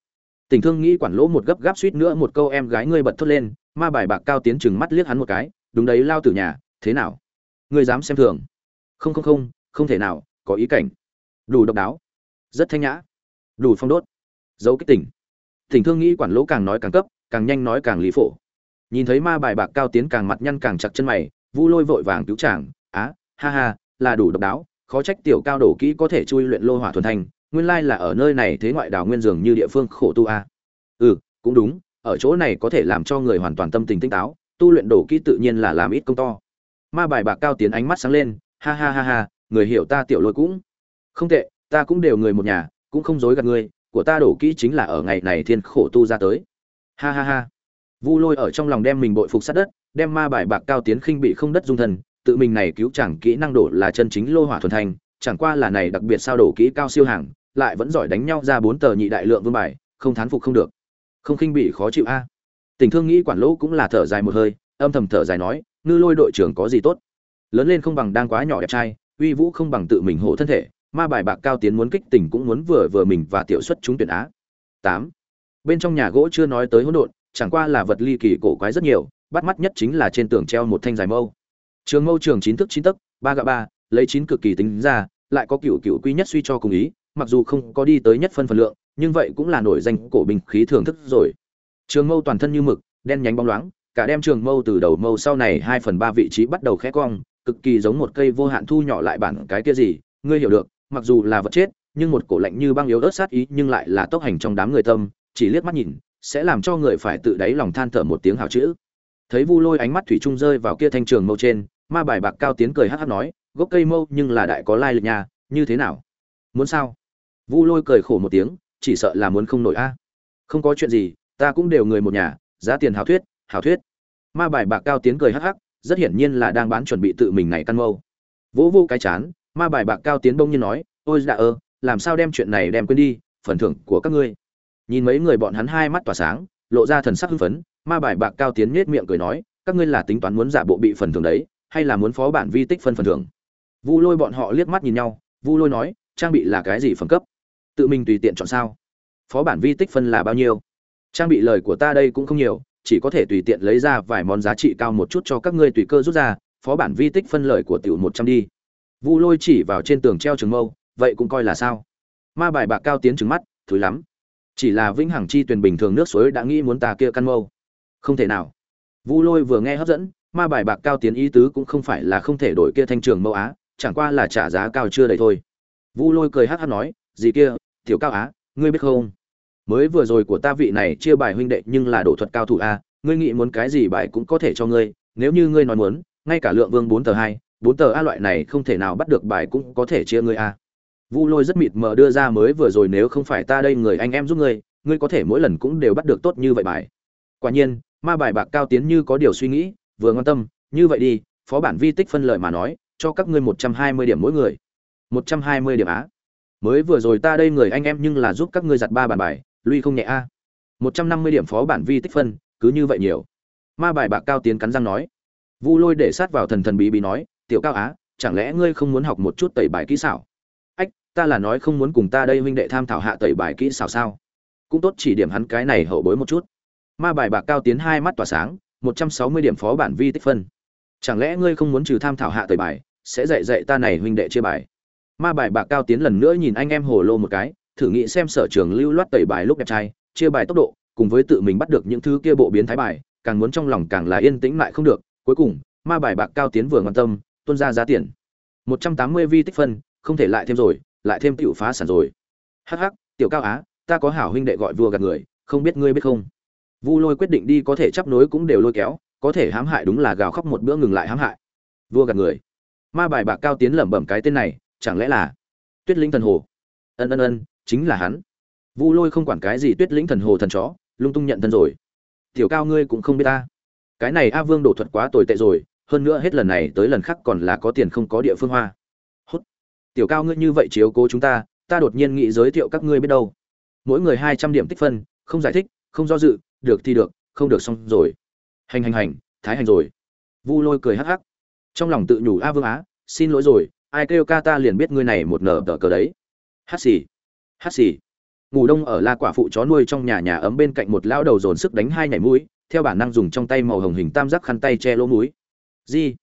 tình thương nghĩ quản lỗ một gấp gáp suýt nữa một câu em gái ngươi bật thốt lên, ma bài bạc cao tiến chừng mắt liếc hắn một cái, đúng đấy, lao từ nhà, thế nào? Ngươi dám xem thường? Không không không không thể nào, có ý cảnh. Đủ độc đáo. Rất thanh nhã. Đủ phong đốt. Dấu kích tỉnh tình thương nghĩ quản lỗ càng nói càng cấp, càng nhanh nói càng lý phổ. Nhìn thấy ma bài bạc cao tiến càng mặt nhăn càng chặt chân mày, vu lôi vội vàng cứu chàng, á, ha ha, là đủ độc đáo, khó trách tiểu cao đổ kỹ có thể chui luyện lô hỏa thuần thành nguyên lai là ở nơi này thế ngoại đảo nguyên dường như địa phương khổ tu a. Ừ cũng đúng, ở chỗ này có thể làm cho người hoàn toàn tâm tình tinh táo, tu luyện đổ kỹ tự nhiên là làm ít công to. Ma bài bạc cao tiến ánh mắt sáng lên, ha ha ha ha, người hiểu ta tiểu lôi cũng. Không tệ, ta cũng đều người một nhà, cũng không dối gạt ngươi của ta đổ kỹ chính là ở ngày này thiên khổ tu ra tới. Ha ha ha. Vu lôi ở trong lòng đem mình bội phục sát đất, đem ma bài bạc cao tiến khinh bị không đất dung thần, tự mình này cứu chẳng kỹ năng đổ là chân chính lô hỏa thuần thành chẳng qua là này đặc biệt sao đổ kỹ cao siêu hàng, lại vẫn giỏi đánh nhau ra bốn tờ nhị đại lượng vương bài, không thán phục không được. Không khinh bị khó chịu a. Tình thương nghĩ quản lỗ cũng là thở dài một hơi, âm thầm thở dài nói, ngư lôi đội trưởng có gì tốt? Lớn lên không bằng đang quá nhỏ đẹp trai, uy vũ không bằng tự mình hộ thân thể, ma bài bạc cao tiến muốn kích tình cũng muốn vừa vừa mình và tiểu xuất chúng tuyển á. Tám. Bên trong nhà gỗ chưa nói tới hỗn độn, chẳng qua là vật ly kỳ cổ quái rất nhiều, bắt mắt nhất chính là trên tường treo một thanh dài mâu. Trường mâu trường chín thức chín tấc, ba gạ ba lấy chín cực kỳ tính ra, lại có cựu cựu quy nhất suy cho cùng ý, mặc dù không có đi tới nhất phân phần lượng, nhưng vậy cũng là nổi danh cổ binh khí thường thức rồi. Trường mâu toàn thân như mực, đen nhánh bóng loáng, cả đem trường mâu từ đầu mâu sau này hai phần ba vị trí bắt đầu khẽ cong, cực kỳ giống một cây vô hạn thu nhỏ lại bản cái kia gì, ngươi hiểu được, mặc dù là vật chết, nhưng một cổ lạnh như băng yếu ớt sát ý nhưng lại là tốc hành trong đám người tâm, chỉ liếc mắt nhìn, sẽ làm cho người phải tự đáy lòng than thở một tiếng hào chữ. Thấy vu lôi ánh mắt thủy trung rơi vào kia thanh trường mâu trên, ma bài bạc cao tiến cười hắc hắc nói gốc cây mâu nhưng là đại có lai lịch nhà như thế nào? Muốn sao? Vu lôi cười khổ một tiếng, chỉ sợ là muốn không nổi a. Không có chuyện gì, ta cũng đều người một nhà, giá tiền hào thuyết hào thuyết. Ma bài bạc cao tiến cười hắc hắc, rất hiển nhiên là đang bán chuẩn bị tự mình này căn mâu. Vỗ vô cái chán, ma bài bạc cao tiến bông nhiên nói, ôi dạ ơ, làm sao đem chuyện này đem quên đi, phần thưởng của các ngươi. Nhìn mấy người bọn hắn hai mắt tỏa sáng, lộ ra thần sắc hưng phấn, ma bài bạc cao tiến nhếch miệng cười nói, các ngươi là tính toán muốn giả bộ bị phần thưởng đấy, hay là muốn phó bản vi tích phân phần thưởng? Vu lôi bọn họ liếc mắt nhìn nhau, vu lôi nói, trang bị là cái gì phẩm cấp? Tự mình tùy tiện chọn sao? Phó bản vi tích phân là bao nhiêu? Trang bị lời của ta đây cũng không nhiều, chỉ có thể tùy tiện lấy ra vài món giá trị cao một chút cho các ngươi tùy cơ rút ra, phó bản vi tích phân lời của tiểu một trăm đi. Vu lôi chỉ vào trên tường treo trường mâu, vậy cũng coi là sao? Ma bài bạc cao tiến trứng mắt thứ lắm. Chỉ là vĩnh hằng chi tuyền bình thường nước suối đã nghĩ muốn ta kia căn mâu. Không thể nào. Vu lôi vừa nghe hấp dẫn, ma bài bạc cao tiến ý tứ cũng không phải là không thể đổi kia thanh trường mâu á chẳng qua là trả giá cao chưa đầy thôi. Vu lôi cười hát hát nói, gì kia, tiểu cao á, ngươi biết không? Mới vừa rồi của ta vị này chia bài huynh đệ nhưng là đổ thuật cao thủ a, ngươi nghĩ muốn cái gì bài cũng có thể cho ngươi, nếu như ngươi nói muốn, ngay cả lượng vương bốn tờ hai, bốn tờ a loại này không thể nào bắt được bài cũng có thể chia ngươi a. Vu lôi rất mịt mờ đưa ra mới vừa rồi nếu không phải ta đây người anh em giúp ngươi ngươi có thể mỗi lần cũng đều bắt được tốt như vậy bài. Quả nhiên, ma bài bạc cao tiến như có điều suy nghĩ, vừa ngon tâm, như vậy đi, phó bản vi tích phân lợi mà nói cho các ngươi một trăm hai mươi điểm mỗi người. một trăm hai mươi điểm á. Mới vừa rồi ta đây người anh em nhưng là giúp các ngươi giặt ba bàn bài, lui không nhẹ a. một trăm năm mươi điểm phó bản vi tích phân, cứ như vậy nhiều. Ma bài bạc cao tiến cắn răng nói. Vu lôi để sát vào thần thần bí bí nói, tiểu cao á, chẳng lẽ ngươi không muốn học một chút tẩy bài kỹ xảo? Ách, ta là nói không muốn cùng ta đây huynh đệ tham thảo hạ tẩy bài kỹ xảo sao? Cũng tốt chỉ điểm hắn cái này hậu bối một chút. Ma bài bạc cao tiến hai mắt tỏa sáng, một trăm sáu mươi điểm phó bản vi tích phân. Chẳng lẽ ngươi không muốn trừ tham thảo hạ tẩy bài sẽ dạy dạy ta này huynh đệ chia bài. Ma bài bạc cao tiến lần nữa nhìn anh em hồ lô một cái, thử nghĩ xem sở trường lưu loát tẩy bài lúc đẹp trai, chia bài tốc độ, cùng với tự mình bắt được những thứ kia bộ biến thái bài, càng muốn trong lòng càng là yên tĩnh lại không được. Cuối cùng, ma bài bạc cao tiến vừa quan tâm tuân ra giá tiền. Một trăm tám mươi vi tích phân, không thể lại thêm rồi, lại thêm tiểu phá sản rồi. Hắc hắc, tiểu cao á, ta có hảo huynh đệ gọi vua gạt người, không biết ngươi biết không? Vu lôi quyết định đi có thể chấp nối cũng đều lôi kéo, có thể hãm hại đúng là gào khóc một bữa ngừng lại hãm hại. Vua gạt người ma bài bạc cao tiến lẩm bẩm cái tên này, chẳng lẽ là tuyết lĩnh thần hồ? Ân ân ân, chính là hắn. Vu lôi không quản cái gì tuyết lĩnh thần hồ thần chó, lung tung nhận thân rồi. Tiểu cao ngươi cũng không biết ta. Cái này a vương đổ thuật quá tồi tệ rồi, hơn nữa hết lần này tới lần khác còn là có tiền không có địa phương hoa. Hốt tiểu cao ngươi như vậy chiếu cố chúng ta ta đột nhiên nghĩ giới thiệu các ngươi biết đâu. Mỗi người hai trăm điểm tích phân, không giải thích, không do dự, được thì được, không được xong rồi. Hành hành hành, thái hành rồi. Vu lôi cười hắc hắc trong lòng tự nhủ, a vương á, xin lỗi rồi, ai kêu ca ta liền biết ngươi này một nở tờ cờ đấy. Hát xì hát xì. Ngủ đông ở la quả phụ chó nuôi trong nhà nhà ấm bên cạnh một lão đầu dồn sức đánh hai nhảy mũi, theo bản năng dùng trong tay màu hồng hình tam giác khăn tay che lỗ mũi. Di,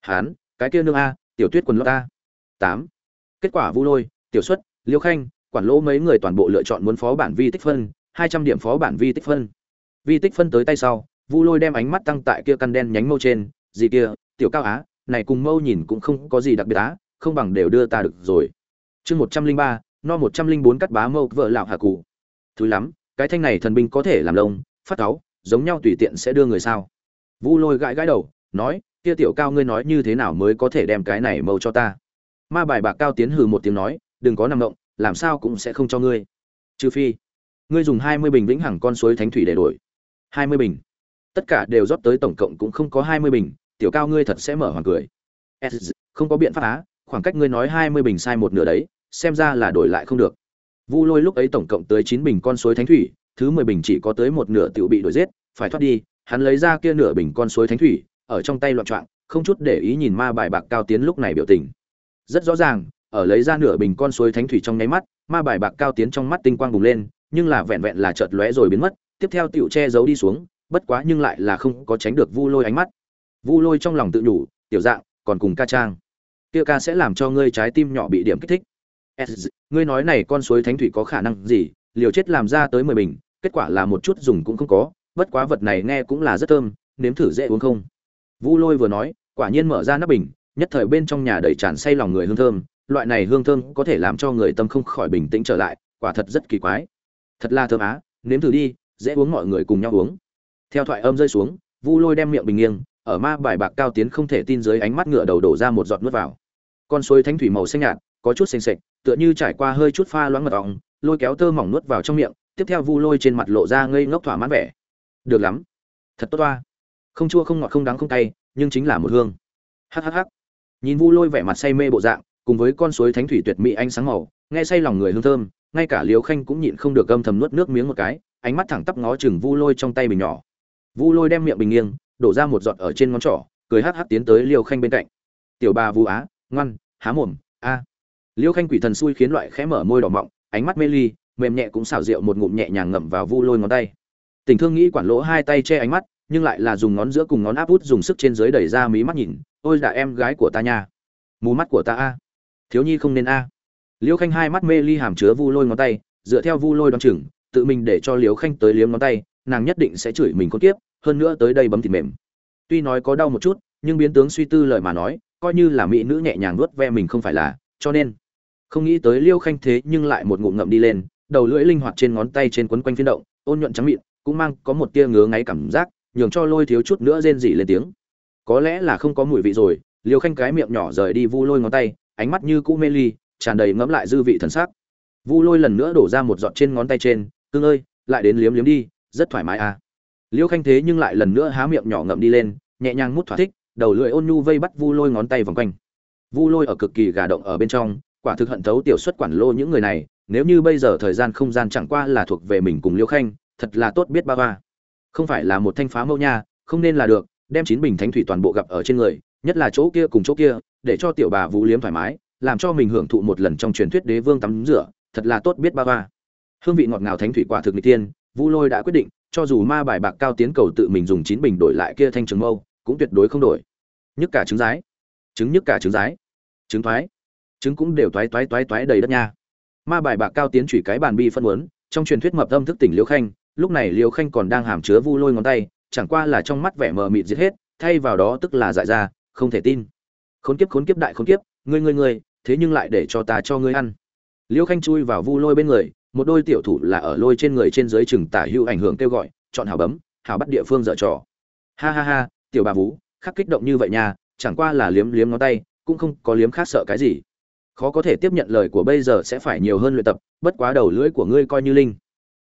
hán, cái kia nương a, tiểu tuyết quần lót a. Tám. Kết quả vu lôi, tiểu xuất, liêu khanh, quản lỗ mấy người toàn bộ lựa chọn muốn phó bản vi tích phân, hai trăm điểm phó bản vi tích phân. Vi tích phân tới tay sau, vu lôi đem ánh mắt tăng tại kia căn đen nhánh mâu trên. Gì kia, tiểu cao á này cùng mâu nhìn cũng không có gì đặc biệt á, không bằng đều đưa ta được rồi. Chương một trăm linh ba, no một trăm linh bốn cắt bá mâu vợ lão hà cụ. Thứ lắm, cái thanh này thần binh có thể làm lông, phát táo giống nhau tùy tiện sẽ đưa người sao? Vu lôi gãi gãi đầu, nói, kia tiểu cao ngươi nói như thế nào mới có thể đem cái này mâu cho ta? Ma bài bạc cao tiến hừ một tiếng nói, đừng có nằm động, làm sao cũng sẽ không cho ngươi. Trừ phi, ngươi dùng hai mươi bình vĩnh hằng con suối thánh thủy để đổi. Hai mươi bình. Tất cả đều rót tới tổng cộng cũng không có hai mươi bình tiểu cao ngươi thật sẽ mở hoàng cười. Không có biện pháp á, khoảng cách ngươi nói hai mươi bình sai một nửa đấy, xem ra là đổi lại không được. Vu lôi lúc ấy tổng cộng tới chín bình con suối thánh thủy, thứ mười bình chỉ có tới một nửa tiểu bị đổi giết, phải thoát đi, hắn lấy ra kia nửa bình con suối thánh thủy, ở trong tay loạn trọng, không chút để ý nhìn ma bài bạc cao tiến lúc này biểu tình. Rất rõ ràng, ở lấy ra nửa bình con suối thánh thủy trong nháy mắt, ma bài bạc cao tiến trong mắt tinh quang bùng lên, nhưng là vẹn vẹn là chợt lóe rồi biến mất, tiếp theo tiểu che giấu đi xuống, bất quá nhưng lại là không có tránh được vu lôi ánh mắt vu lôi trong lòng tự nhủ tiểu dạng còn cùng ca trang. Kia ca sẽ làm cho ngươi trái tim nhỏ bị điểm kích thích. S, ngươi nói này con suối thánh thủy có khả năng gì? Liều chết làm ra tới mười bình kết quả là một chút dùng cũng không có bất quá vật này nghe cũng là rất thơm nếm thử dễ uống không? Vu lôi vừa nói quả nhiên mở ra nắp bình nhất thời bên trong nhà đầy tràn say lòng người hương thơm loại này hương thơm có thể làm cho người tâm không khỏi bình tĩnh trở lại quả thật rất kỳ quái. Thật là thơm á nếm thử đi dễ uống mọi người cùng nhau uống. Theo thoại âm rơi xuống vu lôi đem miệng bình nghiêng ở ma bài bạc cao tiến không thể tin dưới ánh mắt ngựa đầu đổ ra một giọt nước vào. Con suối thánh thủy màu xanh nhạt, có chút xanh xệch, tựa như trải qua hơi chút pha loãng mật ong, lôi kéo tơ mỏng nuốt vào trong miệng, tiếp theo vu lôi trên mặt lộ ra ngây ngốc thỏa mãn vẻ. Được lắm. Thật tốt toa. Không chua không ngọt không đắng không cay, nhưng chính là một hương. Hhh nhìn vu lôi vẻ mặt say mê bộ dạng, cùng với con suối thánh thủy tuyệt mỹ ánh sáng màu, nghe say lòng người hương thơm, ngay cả liều khanh cũng nhịn không được gâm thầm nuốt nước miếng một cái, ánh mắt thẳng tắp ngó chừng vu lôi trong tay bình nhỏ. Vu lôi đem miệng bình nghiêng đổ ra một giọt ở trên ngón trỏ, cười hắc hắc tiến tới liêu khanh bên cạnh. Tiểu bà vu á, ngoan, há mồm, a. Liêu khanh quỷ thần xui khiến loại khẽ mở môi đỏ mọng, ánh mắt mê ly, mềm nhẹ cũng xảo rượu một ngụm nhẹ nhàng ngậm vào vu lôi ngón tay. Tình thương nghĩ quản lỗ hai tay che ánh mắt, nhưng lại là dùng ngón giữa cùng ngón áp út dùng sức trên dưới đẩy ra mí mắt nhìn, ôi là em gái của ta nha, mù mắt của ta a, thiếu nhi không nên a. Liêu khanh hai mắt mê ly hàm chứa vu lôi ngón tay, dựa theo vu lôi đoán chừng, tự mình để cho liêu khanh tới liếm ngón tay, nàng nhất định sẽ chửi mình con tiếp hơn nữa tới đây bấm thịt mềm. Tuy nói có đau một chút, nhưng biến tướng suy tư lời mà nói, coi như là mỹ nữ nhẹ nhàng nuốt ve mình không phải là, cho nên. Không nghĩ tới liêu khanh thế nhưng lại một ngụm ngậm đi lên, đầu lưỡi linh hoạt trên ngón tay trên quấn quanh phiên động, ôn nhuận trắng mịn, cũng mang có một tia ngứa ngáy cảm giác, nhường cho lôi thiếu chút nữa rên rỉ lên tiếng. Có lẽ là không có mùi vị rồi, liêu khanh cái miệng nhỏ rời đi vu lôi ngón tay, ánh mắt như cũ mê ly, tràn đầy ngẫm lại dư vị thần sắc. Vu lôi lần nữa đổ ra một giọt trên ngón tay trên, cưng ơi, lại đến liếm liếm đi, rất thoải mái à liêu khanh thế nhưng lại lần nữa há miệng nhỏ ngậm đi lên, nhẹ nhàng mút thỏa thích, đầu lưỡi ôn nhu vây bắt vu lôi ngón tay vòng quanh. Vu lôi ở cực kỳ gà động ở bên trong, quả thực hận thấu tiểu xuất quản lô những người này, nếu như bây giờ thời gian không gian chẳng qua là thuộc về mình cùng liêu khanh, thật là tốt biết ba ba không phải là một thanh phá mâu nha, không nên là được, đem chín bình thánh thủy toàn bộ gặp ở trên người, nhất là chỗ kia cùng chỗ kia, để cho tiểu bà vũ liếm thoải mái, làm cho mình hưởng thụ một lần trong truyền thuyết đế vương tắm rửa, thật là tốt biết ba ba hương vị ngọt ngào thánh thủy quả thực n tiên vu lôi đã quyết định cho dù ma bài bạc cao tiến cầu tự mình dùng chín bình đổi lại kia thanh trường mâu, cũng tuyệt đối không đổi. Nhất cả trứng rái. Trứng nhất cả trứng rái. Trứng thoái. Trứng cũng đều toái toái toái toái đầy đất nha. Ma bài bạc cao tiến chủy cái bàn bi phân muốn trong truyền thuyết mập âm thức tỉnh liễu khanh, lúc này liễu khanh còn đang hàm chứa vu lôi ngón tay, chẳng qua là trong mắt vẻ mờ mịt giết hết, thay vào đó tức là dại ra, không thể tin. Khốn kiếp khốn kiếp đại khốn kiếp, ngươi ngươi ngươi, thế nhưng lại để cho ta cho ngươi ăn. Liễu khanh chui vào vu lôi bên người một đôi tiểu thủ là ở lôi trên người trên dưới chừng tả hữu ảnh hưởng kêu gọi, chọn hảo bấm, hảo bắt địa phương dở trò. Ha ha ha, tiểu bà vú, khắc kích động như vậy nha, chẳng qua là liếm liếm ngón tay, cũng không có liếm khác sợ cái gì. Khó có thể tiếp nhận lời của bây giờ sẽ phải nhiều hơn luyện tập, bất quá đầu lưỡi của ngươi coi như linh.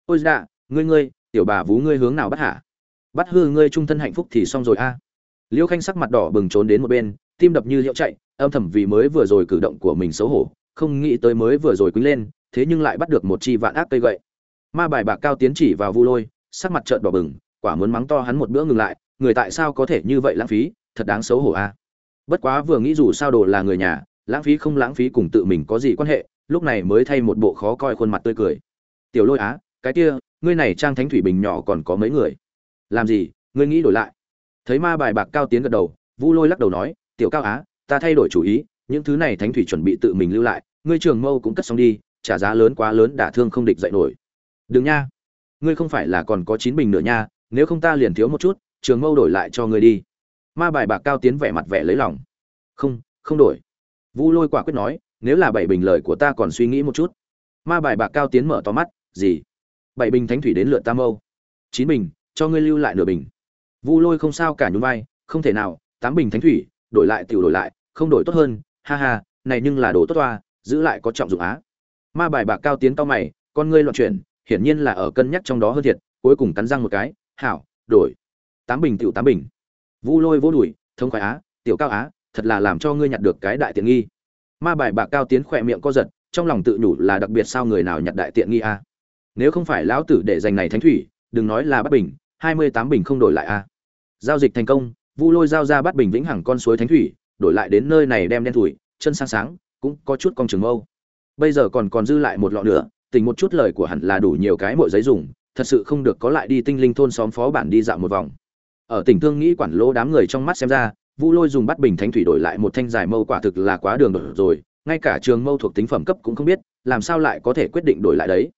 Ôi dạ ngươi ngươi, tiểu bà vú ngươi hướng nào bắt hả? Bắt hư ngươi trung thân hạnh phúc thì xong rồi a. Liêu khanh sắc mặt đỏ bừng trốn đến một bên, tim đập như hiệu chạy, âm thầm vì mới vừa rồi cử động của mình xấu hổ, không nghĩ tới mới vừa rồi quýnh lên thế nhưng lại bắt được một chi vạn ác cây gậy. Ma bài bạc cao tiến chỉ vào vu lôi, sắc mặt trợn đỏ bừng, quả muốn mắng to hắn một bữa ngừng lại, người tại sao có thể như vậy lãng phí, thật đáng xấu hổ a. Bất quá vừa nghĩ dù sao đồ là người nhà, lãng phí không lãng phí cùng tự mình có gì quan hệ, lúc này mới thay một bộ khó coi khuôn mặt tươi cười. Tiểu lôi á, cái kia, ngươi này trang thánh thủy bình nhỏ còn có mấy người? Làm gì, ngươi nghĩ đổi lại. Thấy ma bài bạc cao tiến gật đầu, vu lôi lắc đầu nói, tiểu cao á, ta thay đổi chủ ý, những thứ này thánh thủy chuẩn bị tự mình lưu lại, ngươi trường mâu cũng cất xong đi trả giá lớn quá lớn đả thương không địch dậy nổi. Đừng nha, ngươi không phải là còn có chín bình nữa nha, nếu không ta liền thiếu một chút, trường mâu đổi lại cho ngươi đi. Ma bài bạc cao tiến vẻ mặt vẻ lấy lòng. Không không đổi. Vu lôi quả quyết nói, nếu là bảy bình lời của ta còn suy nghĩ một chút. Ma bài bạc cao tiến mở to mắt, gì? Bảy bình thánh thủy đến lượt tam âu chín bình, cho ngươi lưu lại nửa bình. Vu lôi không sao cả nhún vai, không thể nào, tám bình thánh thủy, đổi lại tiểu đổi lại, không đổi tốt hơn, ha ha, này nhưng là đồ tốt toa, giữ lại có trọng dụng á ma bài bạc cao tiến cao mày, con ngươi loạn chuyển, hiển nhiên là ở cân nhắc trong đó hơn thiệt, cuối cùng cắn răng một cái, hảo, đổi. Tám bình tiểu tám bình. Vu lôi vô đùi, thông khoái á, tiểu cao á, thật là làm cho ngươi nhặt được cái đại tiện nghi. Ma bài bạc cao tiến khỏe miệng co giật, trong lòng tự nhủ là đặc biệt sao người nào nhặt đại tiện nghi a. Nếu không phải lão tử để dành này thánh thủy, đừng nói là bắt bình, hai mươi tám bình không đổi lại a. Giao dịch thành công, vu lôi giao ra bắt bình vĩnh hằng con suối thánh thủy, đổi lại đến nơi này đem đen thủi, chân sáng sáng, cũng có chút con trường mâu bây giờ còn còn dư lại một lọ nữa, tỉnh một chút lời của hẳn là đủ nhiều cái mội giấy dùng, thật sự không được có lại đi tinh linh thôn xóm phó bản đi dạo một vòng. Ở tỉnh thương nghĩ quản lỗ đám người trong mắt xem ra vu lôi dùng bắt bình thánh thủy đổi lại một thanh dài mâu quả thực là quá đường đổi rồi, ngay cả trường mâu thuộc tính phẩm cấp cũng không biết, làm sao lại có thể quyết định đổi lại đấy.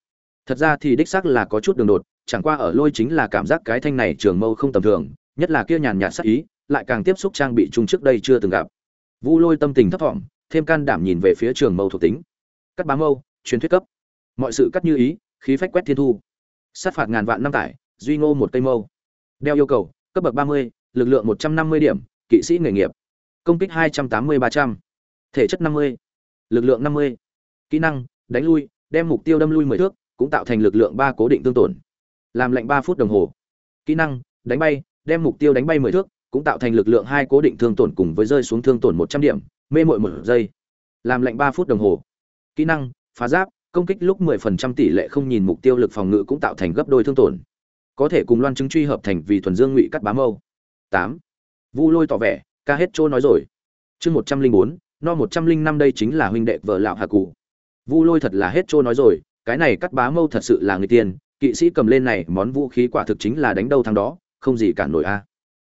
Thật ra thì đích xác là có chút đường đột, chẳng qua ở lôi chính là cảm giác cái thanh này trường mâu không tầm thường, nhất là kia nhàn nhạt sắc ý, lại càng tiếp xúc trang bị chung trước đây chưa từng gặp. Vu lôi tâm tình thấp thỏm, thêm can đảm nhìn về phía trường mâu thuộc tính cắt bá mâu, truyền thuyết cấp. Mọi sự cắt như ý, khí phách quét thiên thu. Sát phạt ngàn vạn năm tải, duy ngô một cây mâu. Đeo yêu cầu, cấp bậc ba mươi, lực lượng một trăm năm mươi điểm, kỵ sĩ nghề nghiệp. Công kích hai trăm tám mươi ba trăm. Thể chất năm mươi, lực lượng năm mươi. Kỹ năng, đánh lui, đem mục tiêu đâm lui mười thước, cũng tạo thành lực lượng ba cố định tương tổn. Làm lệnh ba phút đồng hồ. Kỹ năng, đánh bay, đem mục tiêu đánh bay mười thước, cũng tạo thành lực lượng hai cố định thương tổn cùng với rơi xuống thương tổn một trăm điểm, mê mội một giây. Làm lệnh ba phút đồng hồ kỹ năng, phá giáp, công kích lúc mười phần trăm tỷ lệ không nhìn mục tiêu lực phòng ngự cũng tạo thành gấp đôi thương tổn. Có thể cùng loan chứng truy hợp thành vì thuần dương ngụy cắt bám mâu. Tám. Vu lôi tỏ vẻ, ca hết chỗ nói rồi. Chương một trăm linh bốn, no một trăm linh năm đây chính là huynh đệ vợ lão hà cụ vu lôi thật là hết chỗ nói rồi, cái này cắt bá mâu thật sự là người tiền, kỵ sĩ cầm lên này món vũ khí quả thực chính là đánh đâu thằng đó, không gì cản nổi a.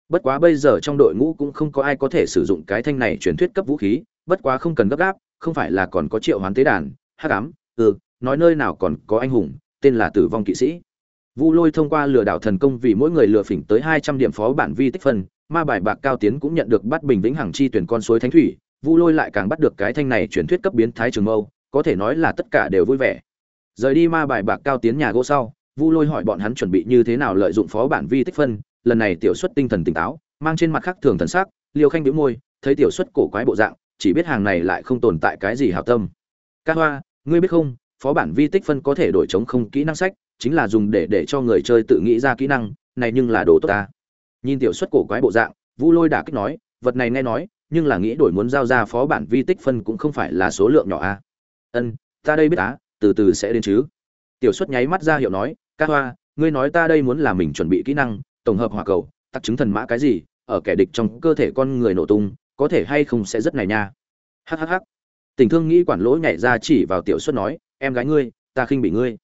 Bất quá bây giờ trong đội ngũ cũng không có ai có thể sử dụng cái thanh này truyền thuyết cấp vũ khí, bất quá không cần gấp gáp không phải là còn có triệu hoán tế đàn, hắc ám ừ nói nơi nào còn có anh hùng, tên là tử vong kỵ sĩ. Vu lôi thông qua lừa đảo thần công vì mỗi người lừa phỉnh tới hai trăm điểm phó bản vi tích phân, ma bài bạc cao tiến cũng nhận được bắt bình vĩnh hằng chi tuyển con suối thánh thủy, vu lôi lại càng bắt được cái thanh này truyền thuyết cấp biến thái trường mâu, có thể nói là tất cả đều vui vẻ. Rời đi ma bài bạc cao tiến nhà gỗ sau, vu lôi hỏi bọn hắn chuẩn bị như thế nào lợi dụng phó bản vi tích phân, lần này tiểu xuất tinh thần tỉnh táo, mang trên mặt khác thường thần sắc liều khanh bĩu môi, thấy tiểu xuất cổ quái bộ dạng chỉ biết hàng này lại không tồn tại cái gì hảo tâm. Ca hoa, ngươi biết không, phó bản vi tích phân có thể đổi chống không kỹ năng sách, chính là dùng để để cho người chơi tự nghĩ ra kỹ năng, này nhưng là đồ tốt ta. Nhìn tiểu xuất cổ quái bộ dạng, vu lôi đả kích nói, vật này nghe nói, nhưng là nghĩ đổi muốn giao ra phó bản vi tích phân cũng không phải là số lượng nhỏ a. Ân, ta đây biết á, từ từ sẽ đến chứ. Tiểu xuất nháy mắt ra hiệu nói, ca hoa, ngươi nói ta đây muốn là mình chuẩn bị kỹ năng, tổng hợp hỏa cầu tắc chứng thần mã cái gì, ở kẻ địch trong cơ thể con người nổ tung có thể hay không sẽ rất này nha. Hhh tình thương nghĩ quản lỗ nhảy ra chỉ vào tiểu xuất nói, em gái ngươi, ta khinh bị ngươi.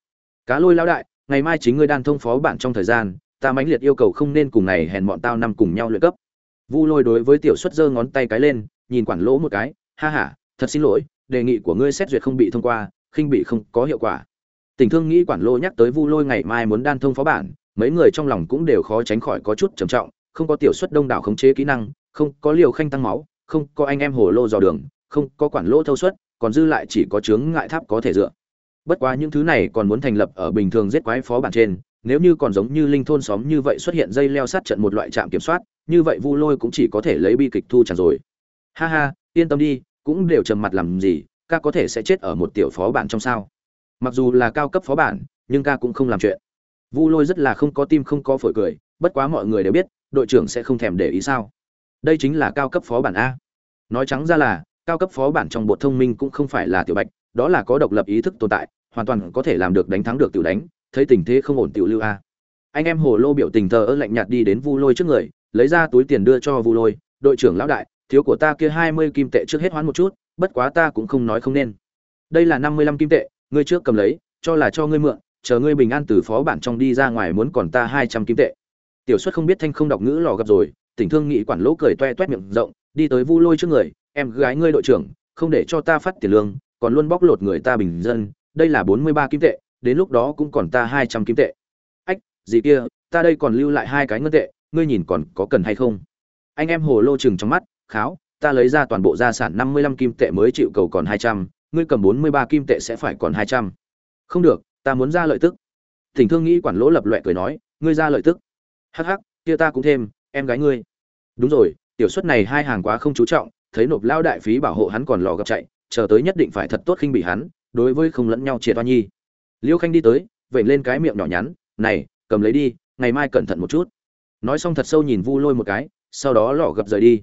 Cá lôi lao đại, ngày mai chính ngươi đan thông phó bạn trong thời gian, ta mãnh liệt yêu cầu không nên cùng này hèn bọn tao năm cùng nhau luyện cấp. Vu lôi đối với tiểu xuất giơ ngón tay cái lên, nhìn quản lỗ một cái, ha ha, thật xin lỗi, đề nghị của ngươi xét duyệt không bị thông qua, khinh bị không có hiệu quả. Tình thương nghĩ quản lỗ nhắc tới vu lôi ngày mai muốn đan thông phó bản mấy người trong lòng cũng đều khó tránh khỏi có chút trầm trọng, không có tiểu xuất đông đảo khống chế kỹ năng không có liều khanh tăng máu, không có anh em hồ lô dò đường, không có quản lỗ thâu suất, còn dư lại chỉ có chướng ngại tháp có thể dựa. Bất quá những thứ này còn muốn thành lập ở bình thường giết quái phó bản trên, nếu như còn giống như linh thôn xóm như vậy xuất hiện dây leo sát trận một loại trạm kiểm soát, như vậy vu lôi cũng chỉ có thể lấy bi kịch thu chẳng rồi. Ha ha, yên tâm đi, cũng đều trầm mặt làm gì, ca có thể sẽ chết ở một tiểu phó bản trong sao. Mặc dù là cao cấp phó bản, nhưng ca cũng không làm chuyện. Vu lôi rất là không có tim không có phổi cười, bất quá mọi người đều biết, đội trưởng sẽ không thèm để ý sao đây chính là cao cấp phó bản a. Nói trắng ra là, cao cấp phó bản trong bột thông minh cũng không phải là tiểu bạch, đó là có độc lập ý thức tồn tại, hoàn toàn có thể làm được đánh thắng được tiểu đánh, thấy tình thế không ổn tiểu lưu a. Anh em hồ lô biểu tình thờ ơ lạnh nhạt đi đến vu lôi trước người, lấy ra túi tiền đưa cho vu lôi, đội trưởng lão đại, thiếu của ta kia hai mươi kim tệ trước hết hoán một chút, bất quá ta cũng không nói không nên. Đây là năm mươi lăm kim tệ, ngươi trước cầm lấy, cho là cho ngươi mượn, chờ ngươi bình an từ phó bản trong đi ra ngoài muốn còn ta hai trăm kim tệ. Tiểu xuất không biết thanh không đọc ngữ lò gặp rồi tỉnh thương nghị quản lỗ cười toe toét miệng rộng, đi tới vu lôi trước người, em gái ngươi đội trưởng, không để cho ta phát tiền lương, còn luôn bóc lột người ta bình dân, đây là bốn mươi ba kim tệ, đến lúc đó cũng còn ta hai trăm kim tệ. Ách, gì kia, ta đây còn lưu lại hai cái ngân tệ, ngươi nhìn còn có cần hay không? Anh em hồ lô chừng trong mắt, kháo, ta lấy ra toàn bộ gia sản năm mươi lăm kim tệ mới chịu cầu còn hai trăm, ngươi cầm bốn mươi ba kim tệ sẽ phải còn hai trăm. Không được, ta muốn ra lợi tức. Tỉnh thương nghĩ quản lỗ lập loẹ cười nói, ngươi ra lợi tức. Hắc hắc, kia ta cũng thêm em gái ngươi. Đúng rồi, tiểu suất này hai hàng quá không chú trọng, thấy nộp lao đại phí bảo hộ hắn còn lò gặp chạy, chờ tới nhất định phải thật tốt khinh bị hắn, đối với không lẫn nhau chia toa nhi. Liêu khanh đi tới vậy lên cái miệng nhỏ nhắn, này, cầm lấy đi, ngày mai cẩn thận một chút. Nói xong thật sâu nhìn vu lôi một cái, sau đó lò gập rời đi.